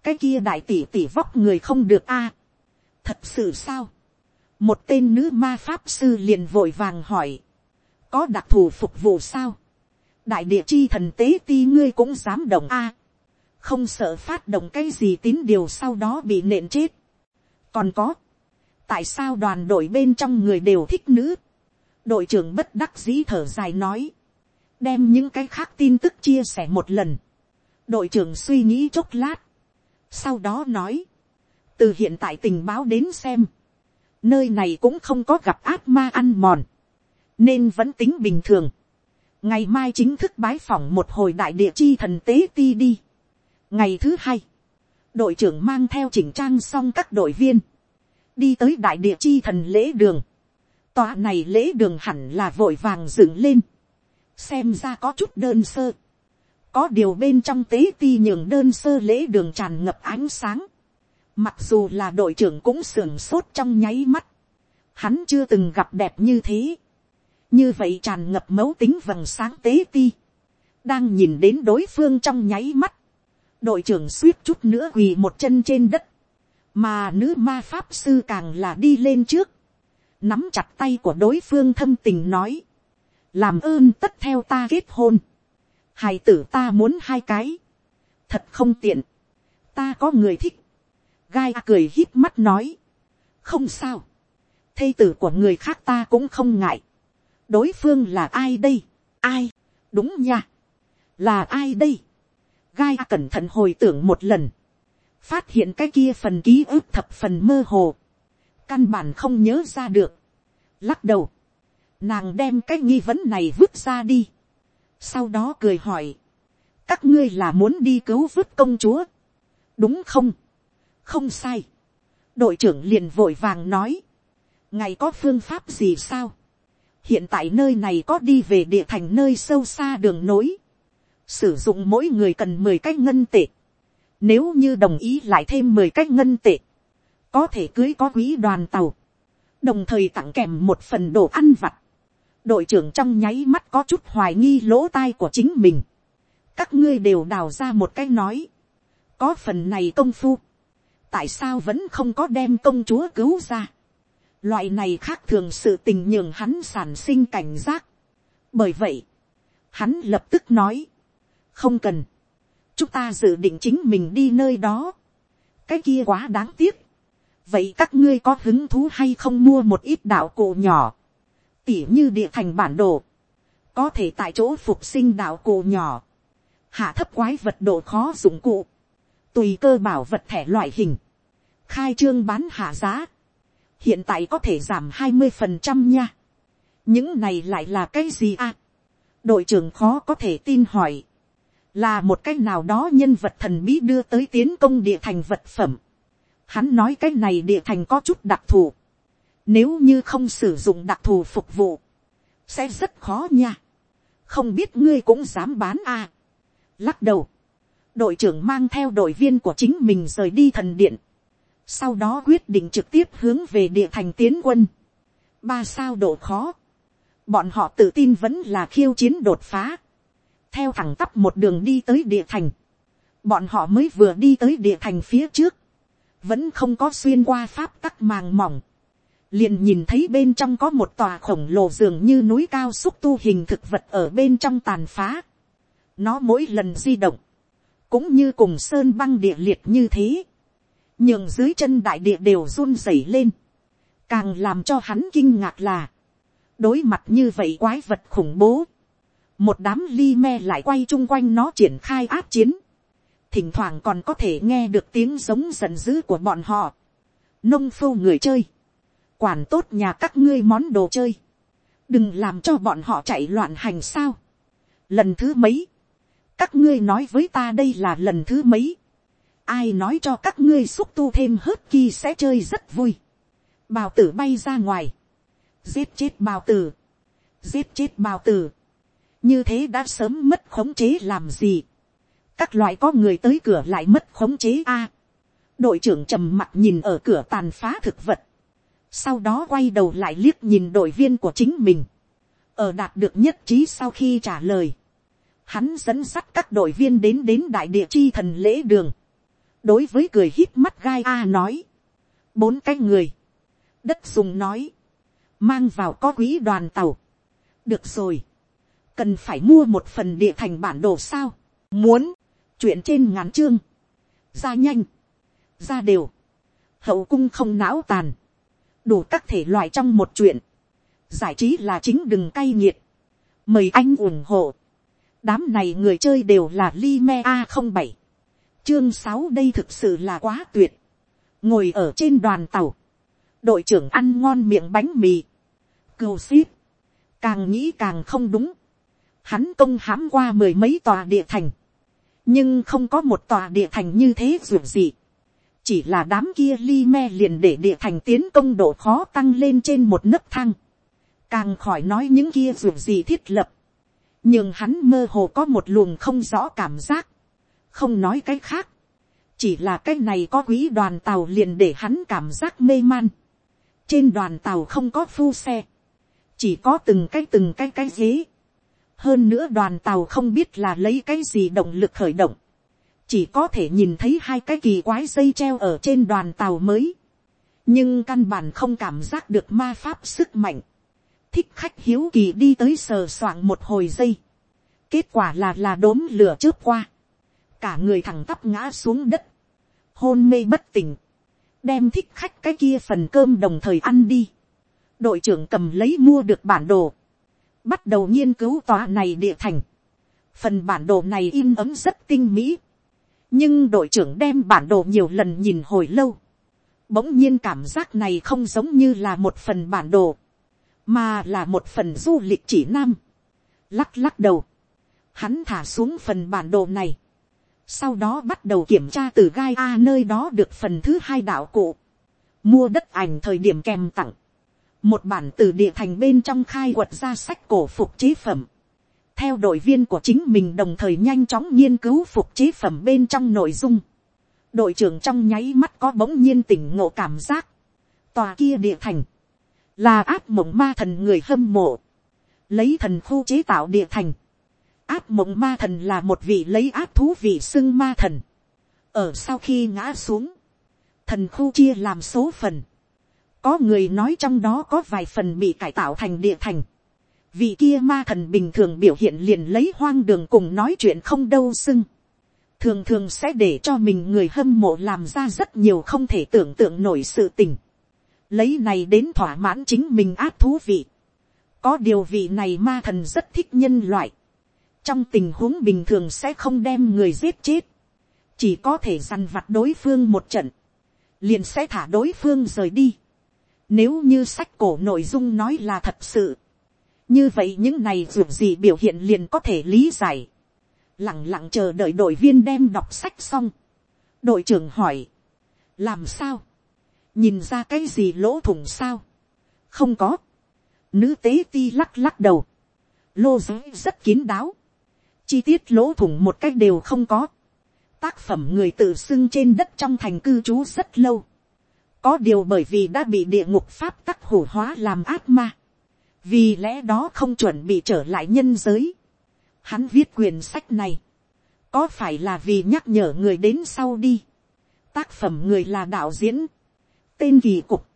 cái kia đại tỷ tỷ vóc người không được a, thật sự sao, một tên nữ ma pháp sư liền vội vàng hỏi, có đặc thù phục vụ sao, đại địa chi thần tế ti ngươi cũng dám động a, không sợ phát động cái gì tín điều sau đó bị nện chết. còn có, tại sao đoàn đội bên trong người đều thích nữ, đội trưởng bất đắc dĩ thở dài nói, đem những cái khác tin tức chia sẻ một lần, đội trưởng suy nghĩ chốc lát, sau đó nói, từ hiện tại tình báo đến xem, nơi này cũng không có gặp ác ma ăn mòn, nên vẫn tính bình thường. ngày mai chính thức bái phỏng một hồi đại địa chi thần tế ti đi. ngày thứ hai, đội trưởng mang theo chỉnh trang xong các đội viên, đi tới đại địa chi thần lễ đường tòa này lễ đường hẳn là vội vàng dựng lên, xem ra có chút đơn sơ. có điều bên trong tế ti nhường đơn sơ lễ đường tràn ngập ánh sáng. mặc dù là đội trưởng cũng sưởng sốt trong nháy mắt. hắn chưa từng gặp đẹp như thế. như vậy tràn ngập mấu tính vầng sáng tế ti. đang nhìn đến đối phương trong nháy mắt. đội trưởng suýt chút nữa quỳ một chân trên đất. mà nữ ma pháp sư càng là đi lên trước nắm chặt tay của đối phương thâm tình nói làm ơn tất theo ta kết hôn, hài tử ta muốn hai cái, thật không tiện, ta có người thích, gai cười hít mắt nói, không sao, thây tử của người khác ta cũng không ngại, đối phương là ai đây, ai, đúng nha, là ai đây, gai cẩn thận hồi tưởng một lần, phát hiện cái kia phần ký ức thập phần mơ hồ, căn bản không nhớ ra được, lắc đầu, Nàng đem cái nghi vấn này vứt ra đi. Sau đó cười hỏi. Các ngươi là muốn đi cứu vứt công chúa. Đúng không? Không sai. Đội trưởng liền vội vàng nói. Ngày có phương pháp gì sao? Hiện tại nơi này có đi về địa thành nơi sâu xa đường nối. Sử dụng mỗi người cần mười cái ngân tệ. Nếu như đồng ý lại thêm mười cái ngân tệ. Có thể cưới có quý đoàn tàu. Đồng thời tặng kèm một phần đồ ăn vặt đội trưởng trong nháy mắt có chút hoài nghi lỗ tai của chính mình. các ngươi đều đào ra một cái nói. có phần này công phu. tại sao vẫn không có đem công chúa cứu ra. loại này khác thường sự tình nhường hắn sản sinh cảnh giác. bởi vậy, hắn lập tức nói. không cần. chúng ta dự định chính mình đi nơi đó. cái kia quá đáng tiếc vậy các ngươi có hứng thú hay không mua một ít đạo cụ nhỏ? Tỉ như địa thành bản đồ, có thể tại chỗ phục sinh đạo cụ nhỏ, hạ thấp quái vật độ khó dụng cụ, tùy cơ bảo vật thẻ loại hình, khai trương bán hạ giá, hiện tại có thể giảm hai mươi phần trăm nha. những này lại là cái gì à. đội trưởng khó có thể tin hỏi, là một cái nào đó nhân vật thần bí đưa tới tiến công địa thành vật phẩm hắn nói cái này địa thành có chút đặc thù, nếu như không sử dụng đặc thù phục vụ, sẽ rất khó nha. Không biết ngươi cũng dám bán à. Lắc đầu, đội trưởng mang theo đội viên của chính mình rời đi thần điện. Sau đó quyết định trực tiếp hướng về địa thành tiến quân. Ba sao độ khó. Bọn họ tự tin vẫn là khiêu chiến đột phá. Theo thẳng tắp một đường đi tới địa thành. Bọn họ mới vừa đi tới địa thành phía trước. Vẫn không có xuyên qua pháp tắc màng mỏng liền nhìn thấy bên trong có một tòa khổng lồ dường như núi cao xúc tu hình thực vật ở bên trong tàn phá. Nó mỗi lần di động, cũng như cùng sơn băng địa liệt như thế, nhường dưới chân đại địa đều run rẩy lên. Càng làm cho hắn kinh ngạc là, đối mặt như vậy quái vật khủng bố, một đám ly me lại quay chung quanh nó triển khai áp chiến, thỉnh thoảng còn có thể nghe được tiếng giống giận dữ của bọn họ. Nông phu người chơi, quản tốt nhà các ngươi món đồ chơi, đừng làm cho bọn họ chạy loạn hành sao. lần thứ mấy, các ngươi nói với ta đây là lần thứ mấy, ai nói cho các ngươi xúc tu thêm hớt kỳ sẽ chơi rất vui. bào tử bay ra ngoài, giết chết bào tử, giết chết bào tử, như thế đã sớm mất khống chế làm gì các loại có người tới cửa lại mất khống chế a. đội trưởng trầm mặt nhìn ở cửa tàn phá thực vật, sau đó quay đầu lại liếc nhìn đội viên của chính mình, ở đạt được nhất trí sau khi trả lời, hắn dẫn sắt các đội viên đến đến đại địa chi thần lễ đường, đối với cười hít mắt gai a nói, bốn cái người, đất dùng nói, mang vào có quý đoàn tàu, được rồi, cần phải mua một phần địa thành bản đồ sao, muốn, chuyện trên ngắn chương, ra nhanh, ra đều, hậu cung không não tàn, đủ các thể loại trong một chuyện, giải trí là chính đừng cay nghiệt, mời anh ủng hộ, đám này người chơi đều là li me a không bảy, chương sáu đây thực sự là quá tuyệt, ngồi ở trên đoàn tàu, đội trưởng ăn ngon miệng bánh mì, cừu ship, càng nghĩ càng không đúng, hắn công hãm qua mười mấy tòa địa thành, nhưng không có một tòa địa thành như thế dù gì, chỉ là đám kia li me liền để địa thành tiến công độ khó tăng lên trên một nấc thang, càng khỏi nói những kia dù gì thiết lập, nhưng hắn mơ hồ có một luồng không rõ cảm giác, không nói cái khác, chỉ là cái này có quý đoàn tàu liền để hắn cảm giác mê man, trên đoàn tàu không có phu xe, chỉ có từng cái từng cái cái ghế, hơn nữa đoàn tàu không biết là lấy cái gì động lực khởi động, chỉ có thể nhìn thấy hai cái kỳ quái dây treo ở trên đoàn tàu mới, nhưng căn bản không cảm giác được ma pháp sức mạnh, thích khách hiếu kỳ đi tới sờ soạng một hồi dây, kết quả là là đốm lửa trước qua, cả người thẳng tắp ngã xuống đất, hôn mê bất tỉnh, đem thích khách cái kia phần cơm đồng thời ăn đi, đội trưởng cầm lấy mua được bản đồ, bắt đầu nghiên cứu tòa này địa thành. Phần bản đồ này in ấm rất tinh mỹ. Nhưng đội trưởng đem bản đồ nhiều lần nhìn hồi lâu. Bỗng nhiên cảm giác này không giống như là một phần bản đồ. Mà là một phần du lịch chỉ nam. Lắc lắc đầu. Hắn thả xuống phần bản đồ này. Sau đó bắt đầu kiểm tra từ gai A nơi đó được phần thứ hai đạo cụ. Mua đất ảnh thời điểm kèm tặng một bản từ địa thành bên trong khai quật ra sách cổ phục chế phẩm, theo đội viên của chính mình đồng thời nhanh chóng nghiên cứu phục chế phẩm bên trong nội dung, đội trưởng trong nháy mắt có bỗng nhiên tỉnh ngộ cảm giác, tòa kia địa thành, là áp mộng ma thần người hâm mộ, lấy thần khu chế tạo địa thành, áp mộng ma thần là một vị lấy áp thú vị xưng ma thần, ở sau khi ngã xuống, thần khu chia làm số phần, có người nói trong đó có vài phần bị cải tạo thành địa thành. Vị kia ma thần bình thường biểu hiện liền lấy hoang đường cùng nói chuyện không đâu xưng. Thường thường sẽ để cho mình người hâm mộ làm ra rất nhiều không thể tưởng tượng nổi sự tình. Lấy này đến thỏa mãn chính mình áp thú vị. Có điều vị này ma thần rất thích nhân loại. Trong tình huống bình thường sẽ không đem người giết chết. Chỉ có thể săn vặt đối phương một trận. Liền sẽ thả đối phương rời đi nếu như sách cổ nội dung nói là thật sự. Như vậy những này dù gì biểu hiện liền có thể lý giải. Lặng lặng chờ đợi đội viên đem đọc sách xong. Đội trưởng hỏi. Làm sao? Nhìn ra cái gì lỗ thủng sao? Không có. Nữ tế ti lắc lắc đầu. Lô giới rất kín đáo. Chi tiết lỗ thủng một cách đều không có. Tác phẩm người tự xưng trên đất trong thành cư trú rất lâu có điều bởi vì đã bị địa ngục pháp tắc hủ hóa làm ác ma. Vì lẽ đó không chuẩn bị trở lại nhân giới. Hắn viết quyển sách này. Có phải là vì nhắc nhở người đến sau đi. Tác phẩm người là đạo diễn. Tên kỳ cục.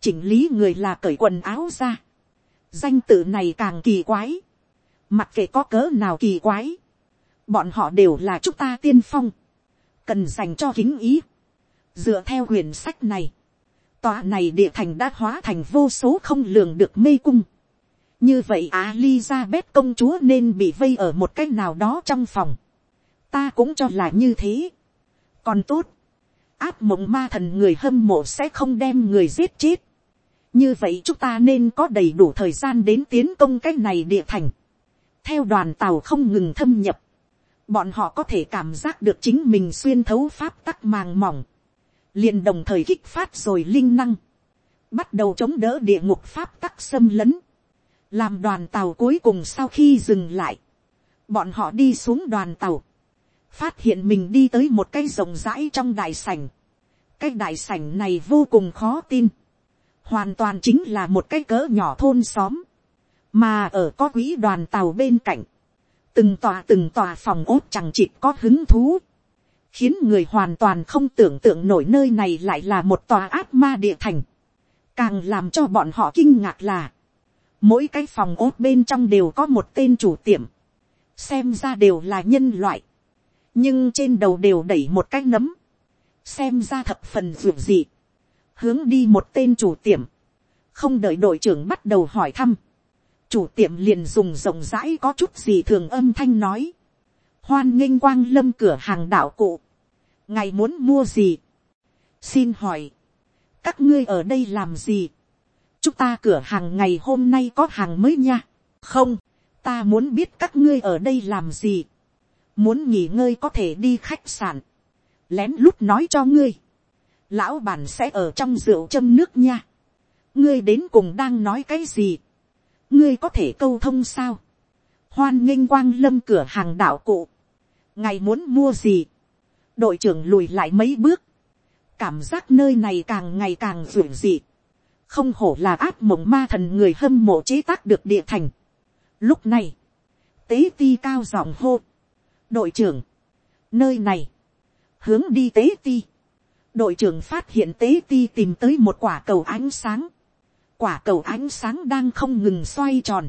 Chỉnh lý người là cởi quần áo ra. Danh tự này càng kỳ quái. Mặc kệ có cỡ nào kỳ quái. Bọn họ đều là chúng ta tiên phong. Cần dành cho kính ý. Dựa theo quyển sách này Tòa này địa thành đã hóa thành vô số không lường được mê cung. Như vậy Elizabeth công chúa nên bị vây ở một cách nào đó trong phòng. Ta cũng cho là như thế. Còn tốt. Áp mộng ma thần người hâm mộ sẽ không đem người giết chết. Như vậy chúng ta nên có đầy đủ thời gian đến tiến công cách này địa thành. Theo đoàn tàu không ngừng thâm nhập. Bọn họ có thể cảm giác được chính mình xuyên thấu pháp tắc màng mỏng liền đồng thời kích phát rồi linh năng, bắt đầu chống đỡ địa ngục pháp tắc xâm lấn, làm đoàn tàu cuối cùng sau khi dừng lại, bọn họ đi xuống đoàn tàu, phát hiện mình đi tới một cái rộng rãi trong đại sảnh. cái đại sảnh này vô cùng khó tin. hoàn toàn chính là một cái cỡ nhỏ thôn xóm. mà ở có quỹ đoàn tàu bên cạnh. từng tòa từng tòa phòng ốt chẳng chịt có hứng thú khiến người hoàn toàn không tưởng tượng nổi nơi này lại là một tòa ác ma địa thành. càng làm cho bọn họ kinh ngạc là, mỗi cái phòng ốt bên trong đều có một tên chủ tiệm. Xem ra đều là nhân loại, nhưng trên đầu đều đẩy một cái nấm, xem ra thập phần ruột dị, hướng đi một tên chủ tiệm, không đợi đội trưởng bắt đầu hỏi thăm, chủ tiệm liền dùng rộng rãi có chút gì thường âm thanh nói, hoan nghênh quang lâm cửa hàng đạo cụ, ngài muốn mua gì, xin hỏi, các ngươi ở đây làm gì, chúng ta cửa hàng ngày hôm nay có hàng mới nha, không, ta muốn biết các ngươi ở đây làm gì, muốn nghỉ ngơi có thể đi khách sạn, lén lút nói cho ngươi, lão bản sẽ ở trong rượu châm nước nha, ngươi đến cùng đang nói cái gì, ngươi có thể câu thông sao, hoan nghênh quang lâm cửa hàng đạo cụ, ngài muốn mua gì, đội trưởng lùi lại mấy bước, cảm giác nơi này càng ngày càng rủi dị, không hổ là áp mộng ma thần người hâm mộ chế tác được địa thành, Lúc này, tế ti cao giọng hô. Đội trưởng, nơi này, hướng đi tế ti. Đội trưởng phát hiện tế ti tìm tới một quả cầu ánh sáng. Quả cầu ánh sáng đang không ngừng xoay tròn.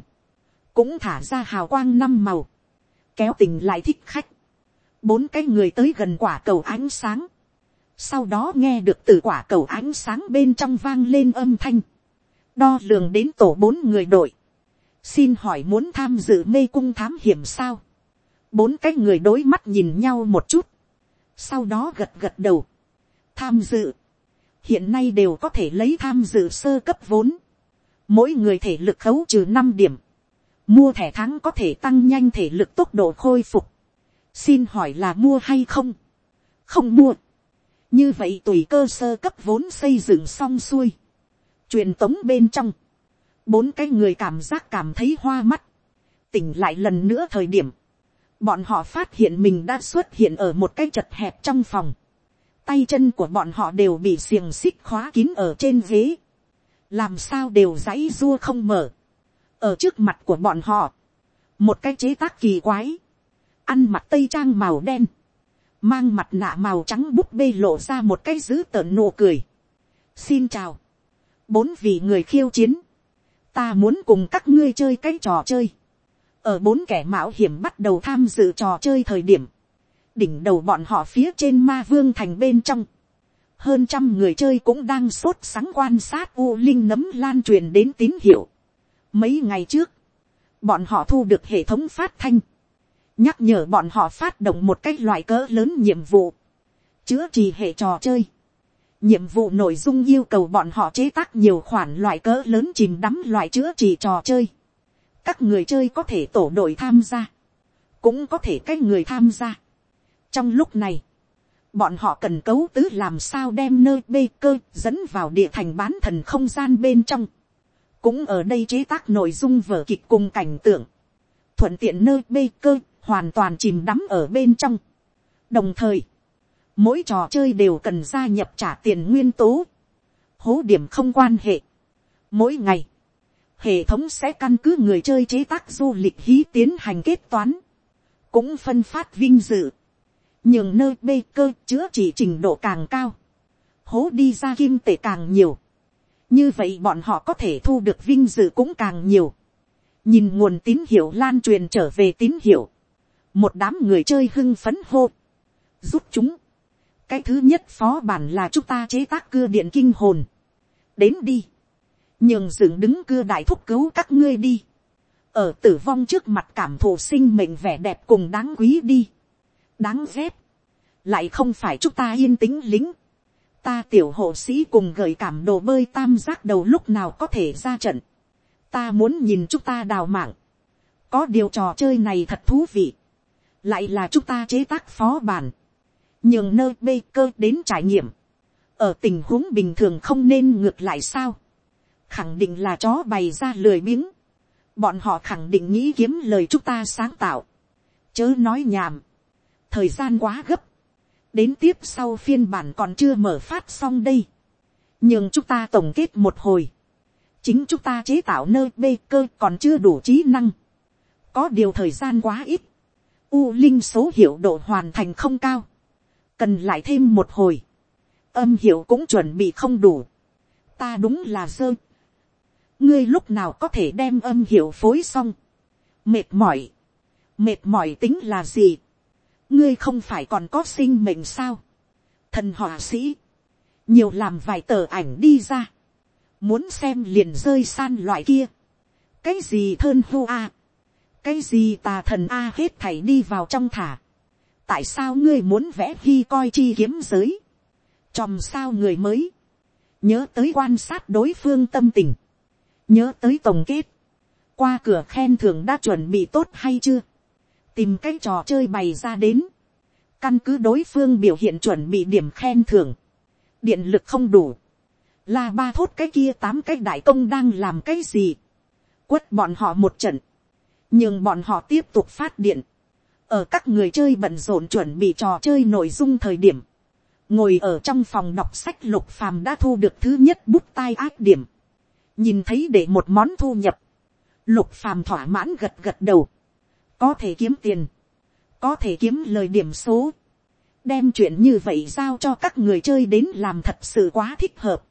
Cũng thả ra hào quang năm màu. Kéo tình lại thích khách. Bốn cái người tới gần quả cầu ánh sáng. Sau đó nghe được từ quả cầu ánh sáng bên trong vang lên âm thanh. Đo lường đến tổ bốn người đội xin hỏi muốn tham dự mê cung thám hiểm sao. bốn cái người đối mắt nhìn nhau một chút. sau đó gật gật đầu. tham dự. hiện nay đều có thể lấy tham dự sơ cấp vốn. mỗi người thể lực khấu trừ năm điểm mua thẻ thắng có thể tăng nhanh thể lực tốc độ khôi phục. xin hỏi là mua hay không. không mua. như vậy tùy cơ sơ cấp vốn xây dựng xong xuôi. truyền tống bên trong bốn cái người cảm giác cảm thấy hoa mắt, tỉnh lại lần nữa thời điểm, bọn họ phát hiện mình đã xuất hiện ở một cái chật hẹp trong phòng, tay chân của bọn họ đều bị xiềng xích khóa kín ở trên ghế, làm sao đều dãy dua không mở, ở trước mặt của bọn họ, một cái chế tác kỳ quái, ăn mặt tây trang màu đen, mang mặt nạ màu trắng búp bê lộ ra một cái dữ tợn nụ cười. xin chào, bốn vị người khiêu chiến, ta muốn cùng các ngươi chơi cái trò chơi. ở bốn kẻ mạo hiểm bắt đầu tham dự trò chơi thời điểm, đỉnh đầu bọn họ phía trên ma vương thành bên trong, hơn trăm người chơi cũng đang sốt sáng quan sát u linh nấm lan truyền đến tín hiệu mấy ngày trước, bọn họ thu được hệ thống phát thanh, nhắc nhở bọn họ phát động một cách loại cỡ lớn nhiệm vụ, chữa trị hệ trò chơi nhiệm vụ nội dung yêu cầu bọn họ chế tác nhiều khoản loại cỡ lớn chìm đắm loại chữa trị trò chơi. các người chơi có thể tổ đội tham gia, cũng có thể cách người tham gia. trong lúc này, bọn họ cần cấu tứ làm sao đem nơi bê cơ dẫn vào địa thành bán thần không gian bên trong cũng ở đây chế tác nội dung vở kịch cùng cảnh tượng. thuận tiện nơi bê cơ hoàn toàn chìm đắm ở bên trong. đồng thời, mỗi trò chơi đều cần gia nhập trả tiền nguyên tố, hố điểm không quan hệ. mỗi ngày, hệ thống sẽ căn cứ người chơi chế tác du lịch hí tiến hành kết toán, cũng phân phát vinh dự, nhường nơi bê cơ chữa trị trình độ càng cao, hố đi ra kim tệ càng nhiều, như vậy bọn họ có thể thu được vinh dự cũng càng nhiều, nhìn nguồn tín hiệu lan truyền trở về tín hiệu, một đám người chơi hưng phấn hô, giúp chúng, cái thứ nhất phó bản là chúng ta chế tác cưa điện kinh hồn. đến đi. nhường dựng đứng cưa đại thúc cứu các ngươi đi. ở tử vong trước mặt cảm thụ sinh mệnh vẻ đẹp cùng đáng quý đi. đáng ghét. lại không phải chúng ta yên tĩnh lính ta tiểu hộ sĩ cùng gợi cảm đồ bơi tam giác đầu lúc nào có thể ra trận. ta muốn nhìn chúng ta đào mạng. có điều trò chơi này thật thú vị. lại là chúng ta chế tác phó bản. Nhường nơi bê cơ đến trải nghiệm, ở tình huống bình thường không nên ngược lại sao, khẳng định là chó bày ra lười biếng, bọn họ khẳng định nghĩ kiếm lời chúng ta sáng tạo, chớ nói nhảm, thời gian quá gấp, đến tiếp sau phiên bản còn chưa mở phát xong đây, nhưng chúng ta tổng kết một hồi, chính chúng ta chế tạo nơi bê cơ còn chưa đủ trí năng, có điều thời gian quá ít, u linh số hiệu độ hoàn thành không cao, cần lại thêm một hồi, âm hiệu cũng chuẩn bị không đủ, ta đúng là dơ, ngươi lúc nào có thể đem âm hiệu phối xong, mệt mỏi, mệt mỏi tính là gì, ngươi không phải còn có sinh mệnh sao, thần họa sĩ, nhiều làm vài tờ ảnh đi ra, muốn xem liền rơi san loại kia, cái gì thơn hô a, cái gì tà thần a? Hết thảy đi vào trong thả, tại sao ngươi muốn vẽ khi coi chi kiếm giới, chòm sao người mới, nhớ tới quan sát đối phương tâm tình, nhớ tới tổng kết, qua cửa khen thưởng đã chuẩn bị tốt hay chưa, tìm cái trò chơi bày ra đến, căn cứ đối phương biểu hiện chuẩn bị điểm khen thưởng, điện lực không đủ, là ba thốt cái kia tám cái đại công đang làm cái gì, quất bọn họ một trận, nhưng bọn họ tiếp tục phát điện, ở các người chơi bận rộn chuẩn bị trò chơi nội dung thời điểm, ngồi ở trong phòng đọc sách lục phàm đã thu được thứ nhất bút tai ác điểm, nhìn thấy để một món thu nhập, lục phàm thỏa mãn gật gật đầu, có thể kiếm tiền, có thể kiếm lời điểm số, đem chuyện như vậy giao cho các người chơi đến làm thật sự quá thích hợp,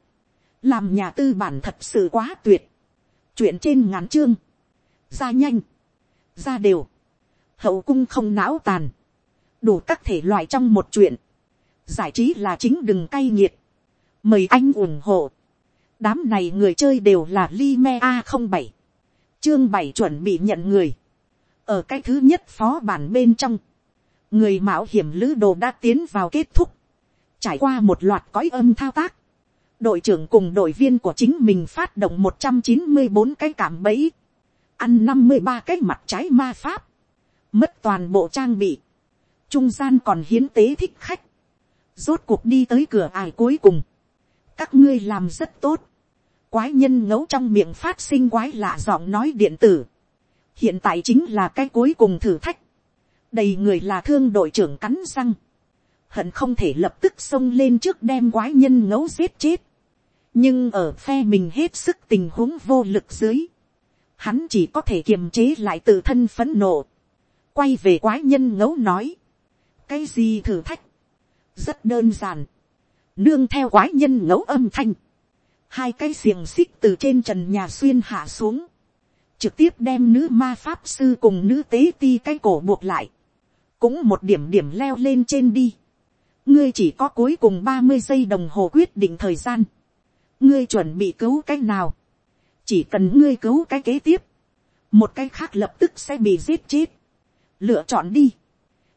làm nhà tư bản thật sự quá tuyệt, chuyện trên ngắn chương, ra nhanh, ra đều, hậu cung không não tàn, đủ các thể loại trong một chuyện, giải trí là chính đừng cay nghiệt, mời anh ủng hộ, đám này người chơi đều là Lime a không bảy. Chương bảy chuẩn bị nhận người, ở cái thứ nhất phó bản bên trong, người mạo hiểm lữ đồ đã tiến vào kết thúc, trải qua một loạt cõi âm thao tác, đội trưởng cùng đội viên của chính mình phát động một trăm chín mươi bốn cái cảm bẫy, ăn năm mươi ba cái mặt trái ma pháp, mất toàn bộ trang bị, trung gian còn hiến tế thích khách, rốt cuộc đi tới cửa ải cuối cùng, các ngươi làm rất tốt, quái nhân ngấu trong miệng phát sinh quái lạ giọng nói điện tử, hiện tại chính là cái cuối cùng thử thách, đầy người là thương đội trưởng cắn răng, hận không thể lập tức xông lên trước đem quái nhân ngấu giết chết, nhưng ở phe mình hết sức tình huống vô lực dưới, hắn chỉ có thể kiềm chế lại tự thân phấn nộ, quay về quái nhân ngấu nói, cái gì thử thách, rất đơn giản, nương theo quái nhân ngấu âm thanh, hai cái xiềng xích từ trên trần nhà xuyên hạ xuống, trực tiếp đem nữ ma pháp sư cùng nữ tế ti cái cổ buộc lại, cũng một điểm điểm leo lên trên đi. ngươi chỉ có cuối cùng ba mươi giây đồng hồ quyết định thời gian. ngươi chuẩn bị cứu cái nào. chỉ cần ngươi cứu cái kế tiếp. một cái khác lập tức sẽ bị giết chết. lựa chọn đi.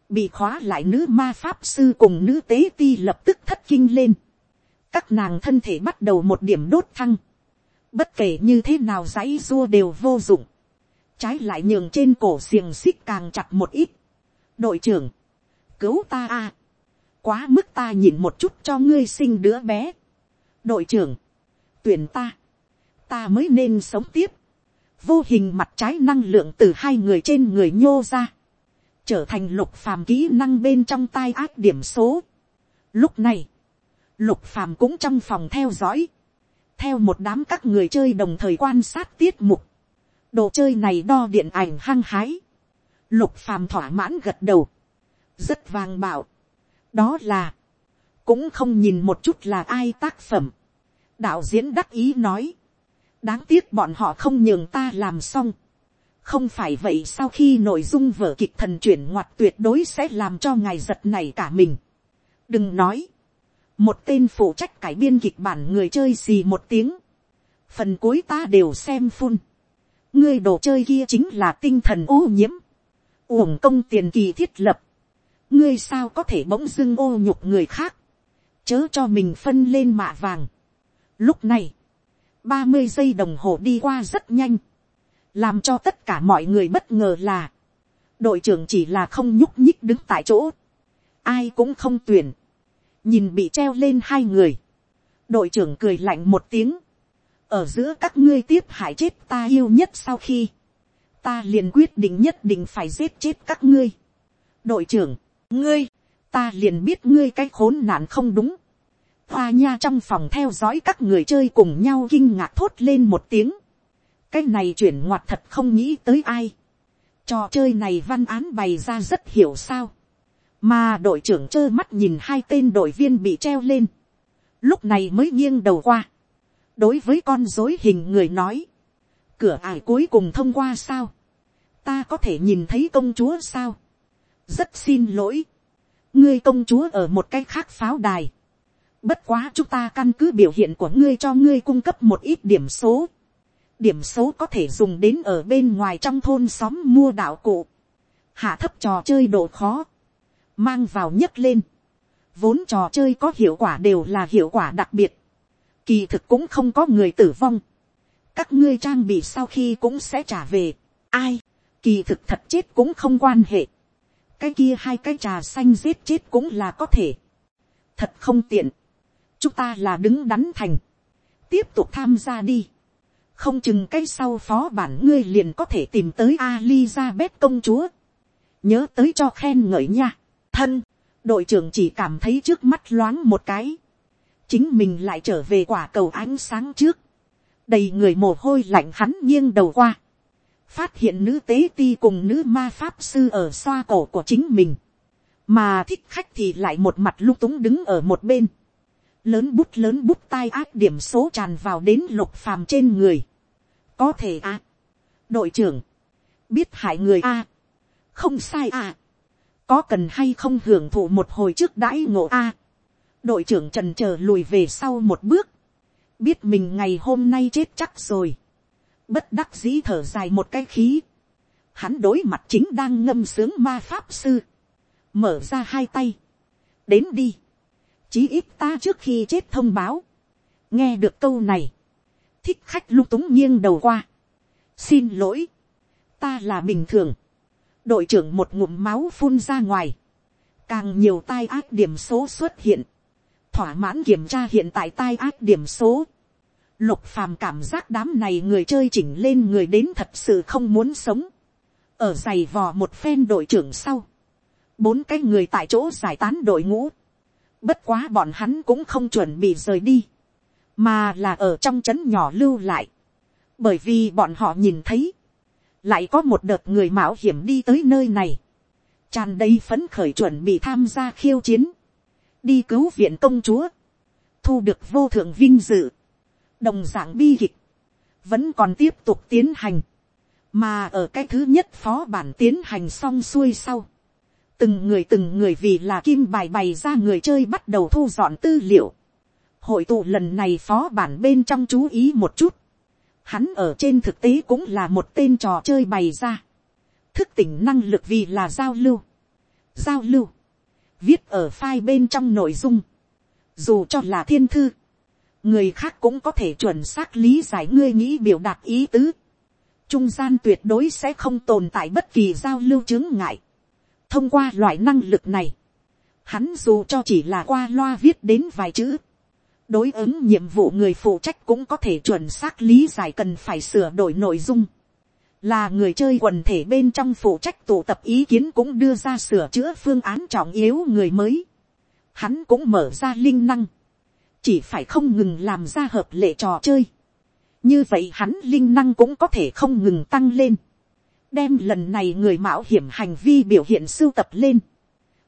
bị khóa lại nữ ma pháp sư cùng nữ tế ti lập tức thất kinh lên. các nàng thân thể bắt đầu một điểm đốt thăng bất kể như thế nào dãy dua đều vô dụng. trái lại nhường trên cổ xiềng xích càng chặt một ít đội trưởng, cứu ta a, quá mức ta nhìn một chút cho ngươi sinh đứa bé. đội trưởng, tuyển ta, ta mới nên sống tiếp. vô hình mặt trái năng lượng từ hai người trên người nhô ra, trở thành lục phàm kỹ năng bên trong tai ác điểm số. lúc này, lục phàm cũng trong phòng theo dõi, theo một đám các người chơi đồng thời quan sát tiết mục, đồ chơi này đo điện ảnh hăng hái, Lục phàm thỏa mãn gật đầu. Rất vang bảo. Đó là. Cũng không nhìn một chút là ai tác phẩm. Đạo diễn đắc ý nói. Đáng tiếc bọn họ không nhường ta làm xong. Không phải vậy sau khi nội dung vở kịch thần chuyển ngoặt tuyệt đối sẽ làm cho ngài giật này cả mình. Đừng nói. Một tên phụ trách cải biên kịch bản người chơi xì một tiếng. Phần cuối ta đều xem phun. Ngươi đồ chơi kia chính là tinh thần ô nhiễm uổng công tiền kỳ thiết lập, ngươi sao có thể bỗng dưng ô nhục người khác, chớ cho mình phân lên mạ vàng. Lúc này, ba mươi giây đồng hồ đi qua rất nhanh, làm cho tất cả mọi người bất ngờ là, đội trưởng chỉ là không nhúc nhích đứng tại chỗ, ai cũng không tuyển, nhìn bị treo lên hai người, đội trưởng cười lạnh một tiếng, ở giữa các ngươi tiếp hại chết ta yêu nhất sau khi, ta liền quyết định nhất định phải giết chết các ngươi. đội trưởng, ngươi, ta liền biết ngươi cái khốn nạn không đúng. hoa nha trong phòng theo dõi các người chơi cùng nhau kinh ngạc thốt lên một tiếng. cái này chuyển ngoặt thật không nghĩ tới ai. trò chơi này văn án bày ra rất hiểu sao mà đội trưởng trơ mắt nhìn hai tên đội viên bị treo lên. lúc này mới nghiêng đầu qua. đối với con dối hình người nói. cửa ải cuối cùng thông qua sao. ta có thể nhìn thấy công chúa sao. rất xin lỗi ngươi công chúa ở một cái khác pháo đài. Bất quá chúng ta căn cứ biểu hiện của ngươi cho ngươi cung cấp một ít điểm số. Điểm số có thể dùng đến ở bên ngoài trong thôn xóm mua đạo cụ. Hạ thấp trò chơi độ khó. Mang vào nhấc lên. Vốn trò chơi có hiệu quả đều là hiệu quả đặc biệt. Kỳ thực cũng không có người tử vong. Các ngươi trang bị sau khi cũng sẽ trả về. Ai? Kỳ thực thật chết cũng không quan hệ cái kia hai cái trà xanh giết chết cũng là có thể. thật không tiện. chúng ta là đứng đắn thành. tiếp tục tham gia đi. không chừng cái sau phó bản ngươi liền có thể tìm tới Alizabeth công chúa. nhớ tới cho khen ngợi nha thân, đội trưởng chỉ cảm thấy trước mắt loáng một cái. chính mình lại trở về quả cầu ánh sáng trước. đầy người mồ hôi lạnh hắn nghiêng đầu qua. Phát hiện nữ tế ti cùng nữ ma pháp sư ở xoa cổ của chính mình, mà thích khách thì lại một mặt lung túng đứng ở một bên, lớn bút lớn bút tai ác điểm số tràn vào đến lục phàm trên người, có thể à, đội trưởng, biết hại người a, không sai à, có cần hay không hưởng thụ một hồi trước đãi ngộ a, đội trưởng trần chờ lùi về sau một bước, biết mình ngày hôm nay chết chắc rồi, bất đắc dĩ thở dài một cái khí, hắn đối mặt chính đang ngâm sướng ma pháp sư, mở ra hai tay, đến đi, chí ít ta trước khi chết thông báo, nghe được câu này, thích khách lung túng nghiêng đầu qua, xin lỗi, ta là bình thường, đội trưởng một ngụm máu phun ra ngoài, càng nhiều tai ác điểm số xuất hiện, thỏa mãn kiểm tra hiện tại tai ác điểm số, Lục phàm cảm giác đám này người chơi chỉnh lên người đến thật sự không muốn sống. Ở giày vò một phen đội trưởng sau. Bốn cái người tại chỗ giải tán đội ngũ. Bất quá bọn hắn cũng không chuẩn bị rời đi. Mà là ở trong trấn nhỏ lưu lại. Bởi vì bọn họ nhìn thấy. Lại có một đợt người mạo hiểm đi tới nơi này. tràn đầy phấn khởi chuẩn bị tham gia khiêu chiến. Đi cứu viện công chúa. Thu được vô thượng vinh dự đồng dạng bi kịch, vẫn còn tiếp tục tiến hành, mà ở cái thứ nhất phó bản tiến hành xong xuôi sau, từng người từng người vì là kim bài bày ra người chơi bắt đầu thu dọn tư liệu, hội tụ lần này phó bản bên trong chú ý một chút, hắn ở trên thực tế cũng là một tên trò chơi bày ra, thức tỉnh năng lực vì là giao lưu, giao lưu, viết ở file bên trong nội dung, dù cho là thiên thư, người khác cũng có thể chuẩn xác lý giải ngươi nghĩ biểu đạt ý tứ. Trung gian tuyệt đối sẽ không tồn tại bất kỳ giao lưu chứng ngại. Thông qua loại năng lực này, hắn dù cho chỉ là qua loa viết đến vài chữ, đối ứng nhiệm vụ người phụ trách cũng có thể chuẩn xác lý giải cần phải sửa đổi nội dung. Là người chơi quần thể bên trong phụ trách tụ tập ý kiến cũng đưa ra sửa chữa phương án trọng yếu người mới. Hắn cũng mở ra linh năng chỉ phải không ngừng làm ra hợp lệ trò chơi. như vậy hắn linh năng cũng có thể không ngừng tăng lên. đem lần này người mạo hiểm hành vi biểu hiện sưu tập lên.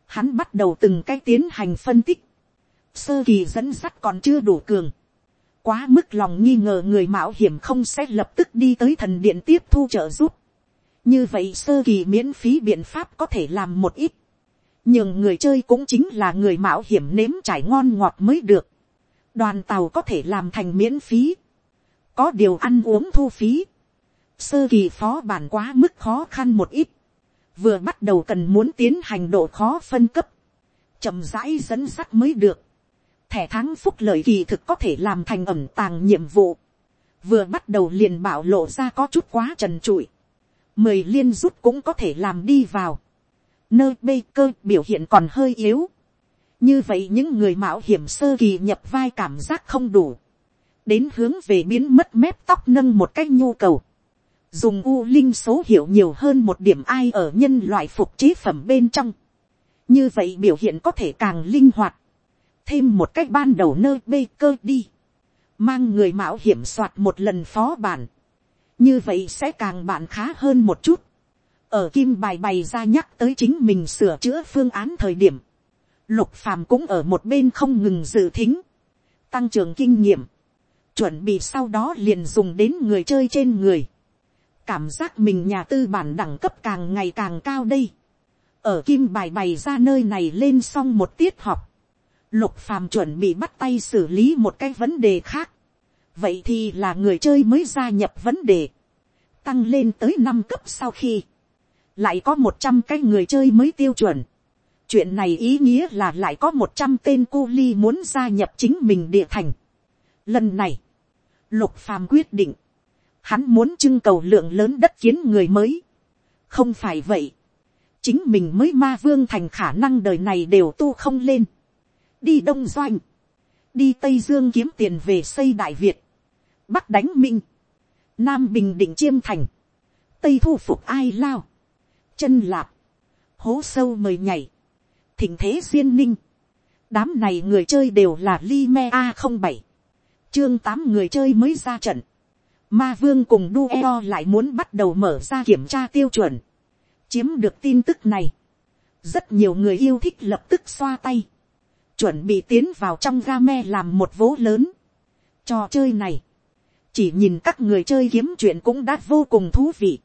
hắn bắt đầu từng cái tiến hành phân tích sơ kỳ dẫn sắt còn chưa đủ cường. quá mức lòng nghi ngờ người mạo hiểm không sẽ lập tức đi tới thần điện tiếp thu trợ giúp. như vậy sơ kỳ miễn phí biện pháp có thể làm một ít. Nhưng người chơi cũng chính là người mạo hiểm nếm trải ngon ngọt mới được. Đoàn tàu có thể làm thành miễn phí, có điều ăn uống thu phí, sơ kỳ phó bản quá mức khó khăn một ít, vừa bắt đầu cần muốn tiến hành độ khó phân cấp, chậm rãi dẫn sắt mới được, thẻ thắng phúc lợi kỳ thực có thể làm thành ẩm tàng nhiệm vụ, vừa bắt đầu liền bảo lộ ra có chút quá trần trụi, mười liên rút cũng có thể làm đi vào, nơi bê cơ biểu hiện còn hơi yếu, như vậy những người mạo hiểm sơ kỳ nhập vai cảm giác không đủ, đến hướng về biến mất mép tóc nâng một cách nhu cầu, dùng u linh số hiệu nhiều hơn một điểm ai ở nhân loại phục chế phẩm bên trong, như vậy biểu hiện có thể càng linh hoạt, thêm một cách ban đầu nơi bê cơ đi, mang người mạo hiểm soạt một lần phó bản, như vậy sẽ càng bạn khá hơn một chút, ở kim bài bày ra nhắc tới chính mình sửa chữa phương án thời điểm, lục phàm cũng ở một bên không ngừng dự thính, tăng trưởng kinh nghiệm, chuẩn bị sau đó liền dùng đến người chơi trên người, cảm giác mình nhà tư bản đẳng cấp càng ngày càng cao đây, ở kim bài bày ra nơi này lên xong một tiết học, lục phàm chuẩn bị bắt tay xử lý một cái vấn đề khác, vậy thì là người chơi mới gia nhập vấn đề, tăng lên tới năm cấp sau khi, lại có một trăm cái người chơi mới tiêu chuẩn. chuyện này ý nghĩa là lại có một trăm tên cô ly muốn gia nhập chính mình địa thành. lần này, lục phàm quyết định, hắn muốn trưng cầu lượng lớn đất kiến người mới. không phải vậy, chính mình mới ma vương thành khả năng đời này đều tu không lên đi đông doanh, đi tây dương kiếm tiền về xây đại việt, bắc đánh minh, nam bình định chiêm thành, tây thu phục ai lao, chân lạp, hố sâu mời nhảy, thỉnh thế duyên ninh, đám này người chơi đều là li me a không bảy, chương tám người chơi mới ra trận, ma vương cùng du eo lại muốn bắt đầu mở ra kiểm tra tiêu chuẩn, chiếm được tin tức này, rất nhiều người yêu thích lập tức xoa tay, chuẩn bị tiến vào trong ga me làm một vố lớn. Trò chơi này, chỉ nhìn các người chơi kiếm chuyện cũng đã vô cùng thú vị.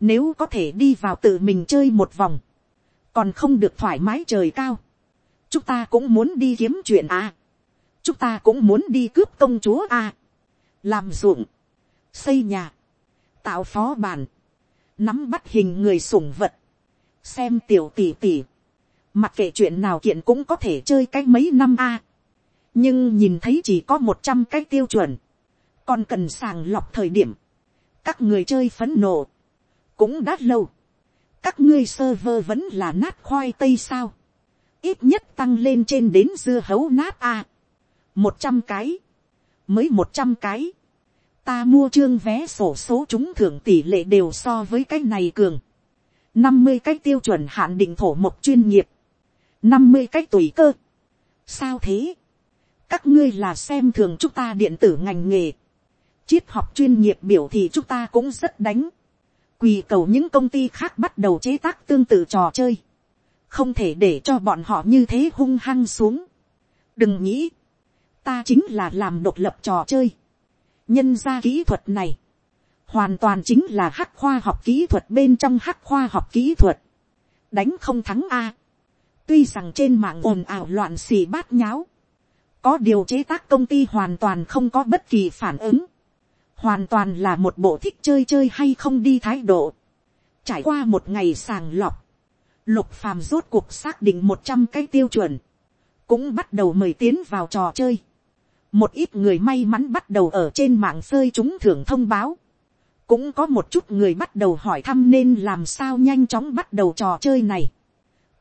Nếu có thể đi vào tự mình chơi một vòng. Còn không được thoải mái trời cao. Chúng ta cũng muốn đi kiếm chuyện à. Chúng ta cũng muốn đi cướp công chúa à. Làm ruộng. Xây nhà. Tạo phó bàn Nắm bắt hình người sủng vật. Xem tiểu tỷ tỷ. Mặc kệ chuyện nào kiện cũng có thể chơi cách mấy năm a. À. Nhưng nhìn thấy chỉ có một trăm cái tiêu chuẩn. Còn cần sàng lọc thời điểm. Các người chơi phấn nộ. Cũng đã lâu, các ngươi server vẫn là nát khoai tây sao, ít nhất tăng lên trên đến dưa hấu nát a, một trăm cái, mới một trăm cái, ta mua chương vé sổ số chúng thưởng tỷ lệ đều so với cái này cường, năm mươi cái tiêu chuẩn hạn định thổ mộc chuyên nghiệp, năm mươi cái tùy cơ, sao thế, các ngươi là xem thường chúng ta điện tử ngành nghề, triết học chuyên nghiệp biểu thì chúng ta cũng rất đánh, quỳ cầu những công ty khác bắt đầu chế tác tương tự trò chơi, không thể để cho bọn họ như thế hung hăng xuống. đừng nghĩ, ta chính là làm độc lập trò chơi, nhân ra kỹ thuật này, hoàn toàn chính là hắc khoa học kỹ thuật bên trong hắc khoa học kỹ thuật, đánh không thắng a tuy rằng trên mạng ồn ào loạn xì bát nháo, có điều chế tác công ty hoàn toàn không có bất kỳ phản ứng, hoàn toàn là một bộ thích chơi chơi hay không đi thái độ. trải qua một ngày sàng lọc, lục phàm rốt cuộc xác định một trăm cái tiêu chuẩn, cũng bắt đầu mời tiến vào trò chơi. một ít người may mắn bắt đầu ở trên mạng rơi chúng thưởng thông báo. cũng có một chút người bắt đầu hỏi thăm nên làm sao nhanh chóng bắt đầu trò chơi này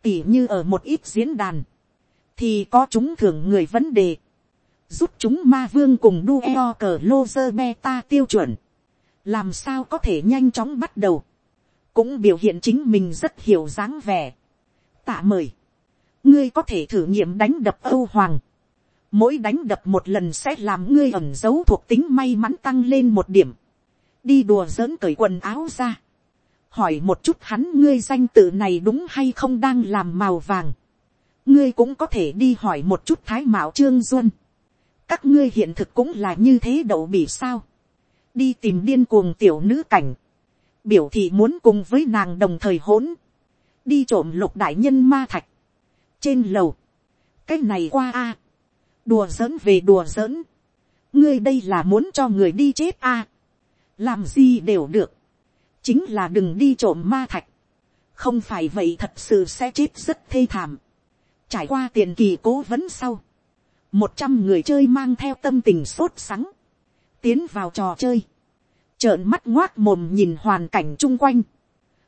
tỉ như ở một ít diễn đàn, thì có chúng thưởng người vấn đề giúp chúng ma vương cùng đu eo cờ lô dơ beta tiêu chuẩn, làm sao có thể nhanh chóng bắt đầu, cũng biểu hiện chính mình rất hiểu dáng vẻ. tạ mời, ngươi có thể thử nghiệm đánh đập âu hoàng, mỗi đánh đập một lần sẽ làm ngươi ẩn dấu thuộc tính may mắn tăng lên một điểm, đi đùa giỡn cởi quần áo ra, hỏi một chút hắn ngươi danh tự này đúng hay không đang làm màu vàng, ngươi cũng có thể đi hỏi một chút thái mạo trương duân, các ngươi hiện thực cũng là như thế đậu bị sao, đi tìm điên cuồng tiểu nữ cảnh, biểu thị muốn cùng với nàng đồng thời hỗn, đi trộm lục đại nhân ma thạch, trên lầu, cái này qua a, đùa giỡn về đùa giỡn, ngươi đây là muốn cho người đi chết a, làm gì đều được, chính là đừng đi trộm ma thạch, không phải vậy thật sự sẽ chết rất thê thảm, trải qua tiền kỳ cố vấn sau, một trăm người chơi mang theo tâm tình sốt sắng, tiến vào trò chơi, trợn mắt ngoác mồm nhìn hoàn cảnh chung quanh,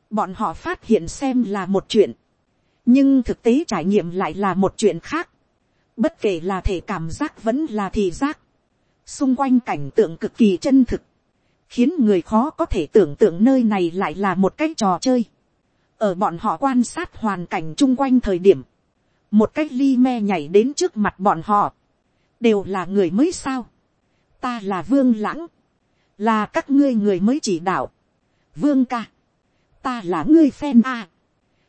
bọn họ phát hiện xem là một chuyện, nhưng thực tế trải nghiệm lại là một chuyện khác, bất kể là thể cảm giác vẫn là thị giác, xung quanh cảnh tượng cực kỳ chân thực, khiến người khó có thể tưởng tượng nơi này lại là một cái trò chơi. ở bọn họ quan sát hoàn cảnh chung quanh thời điểm, một cái ly me nhảy đến trước mặt bọn họ, đều là người mới sao, ta là vương lãng, là các ngươi người mới chỉ đạo, vương ca, ta là ngươi phen a,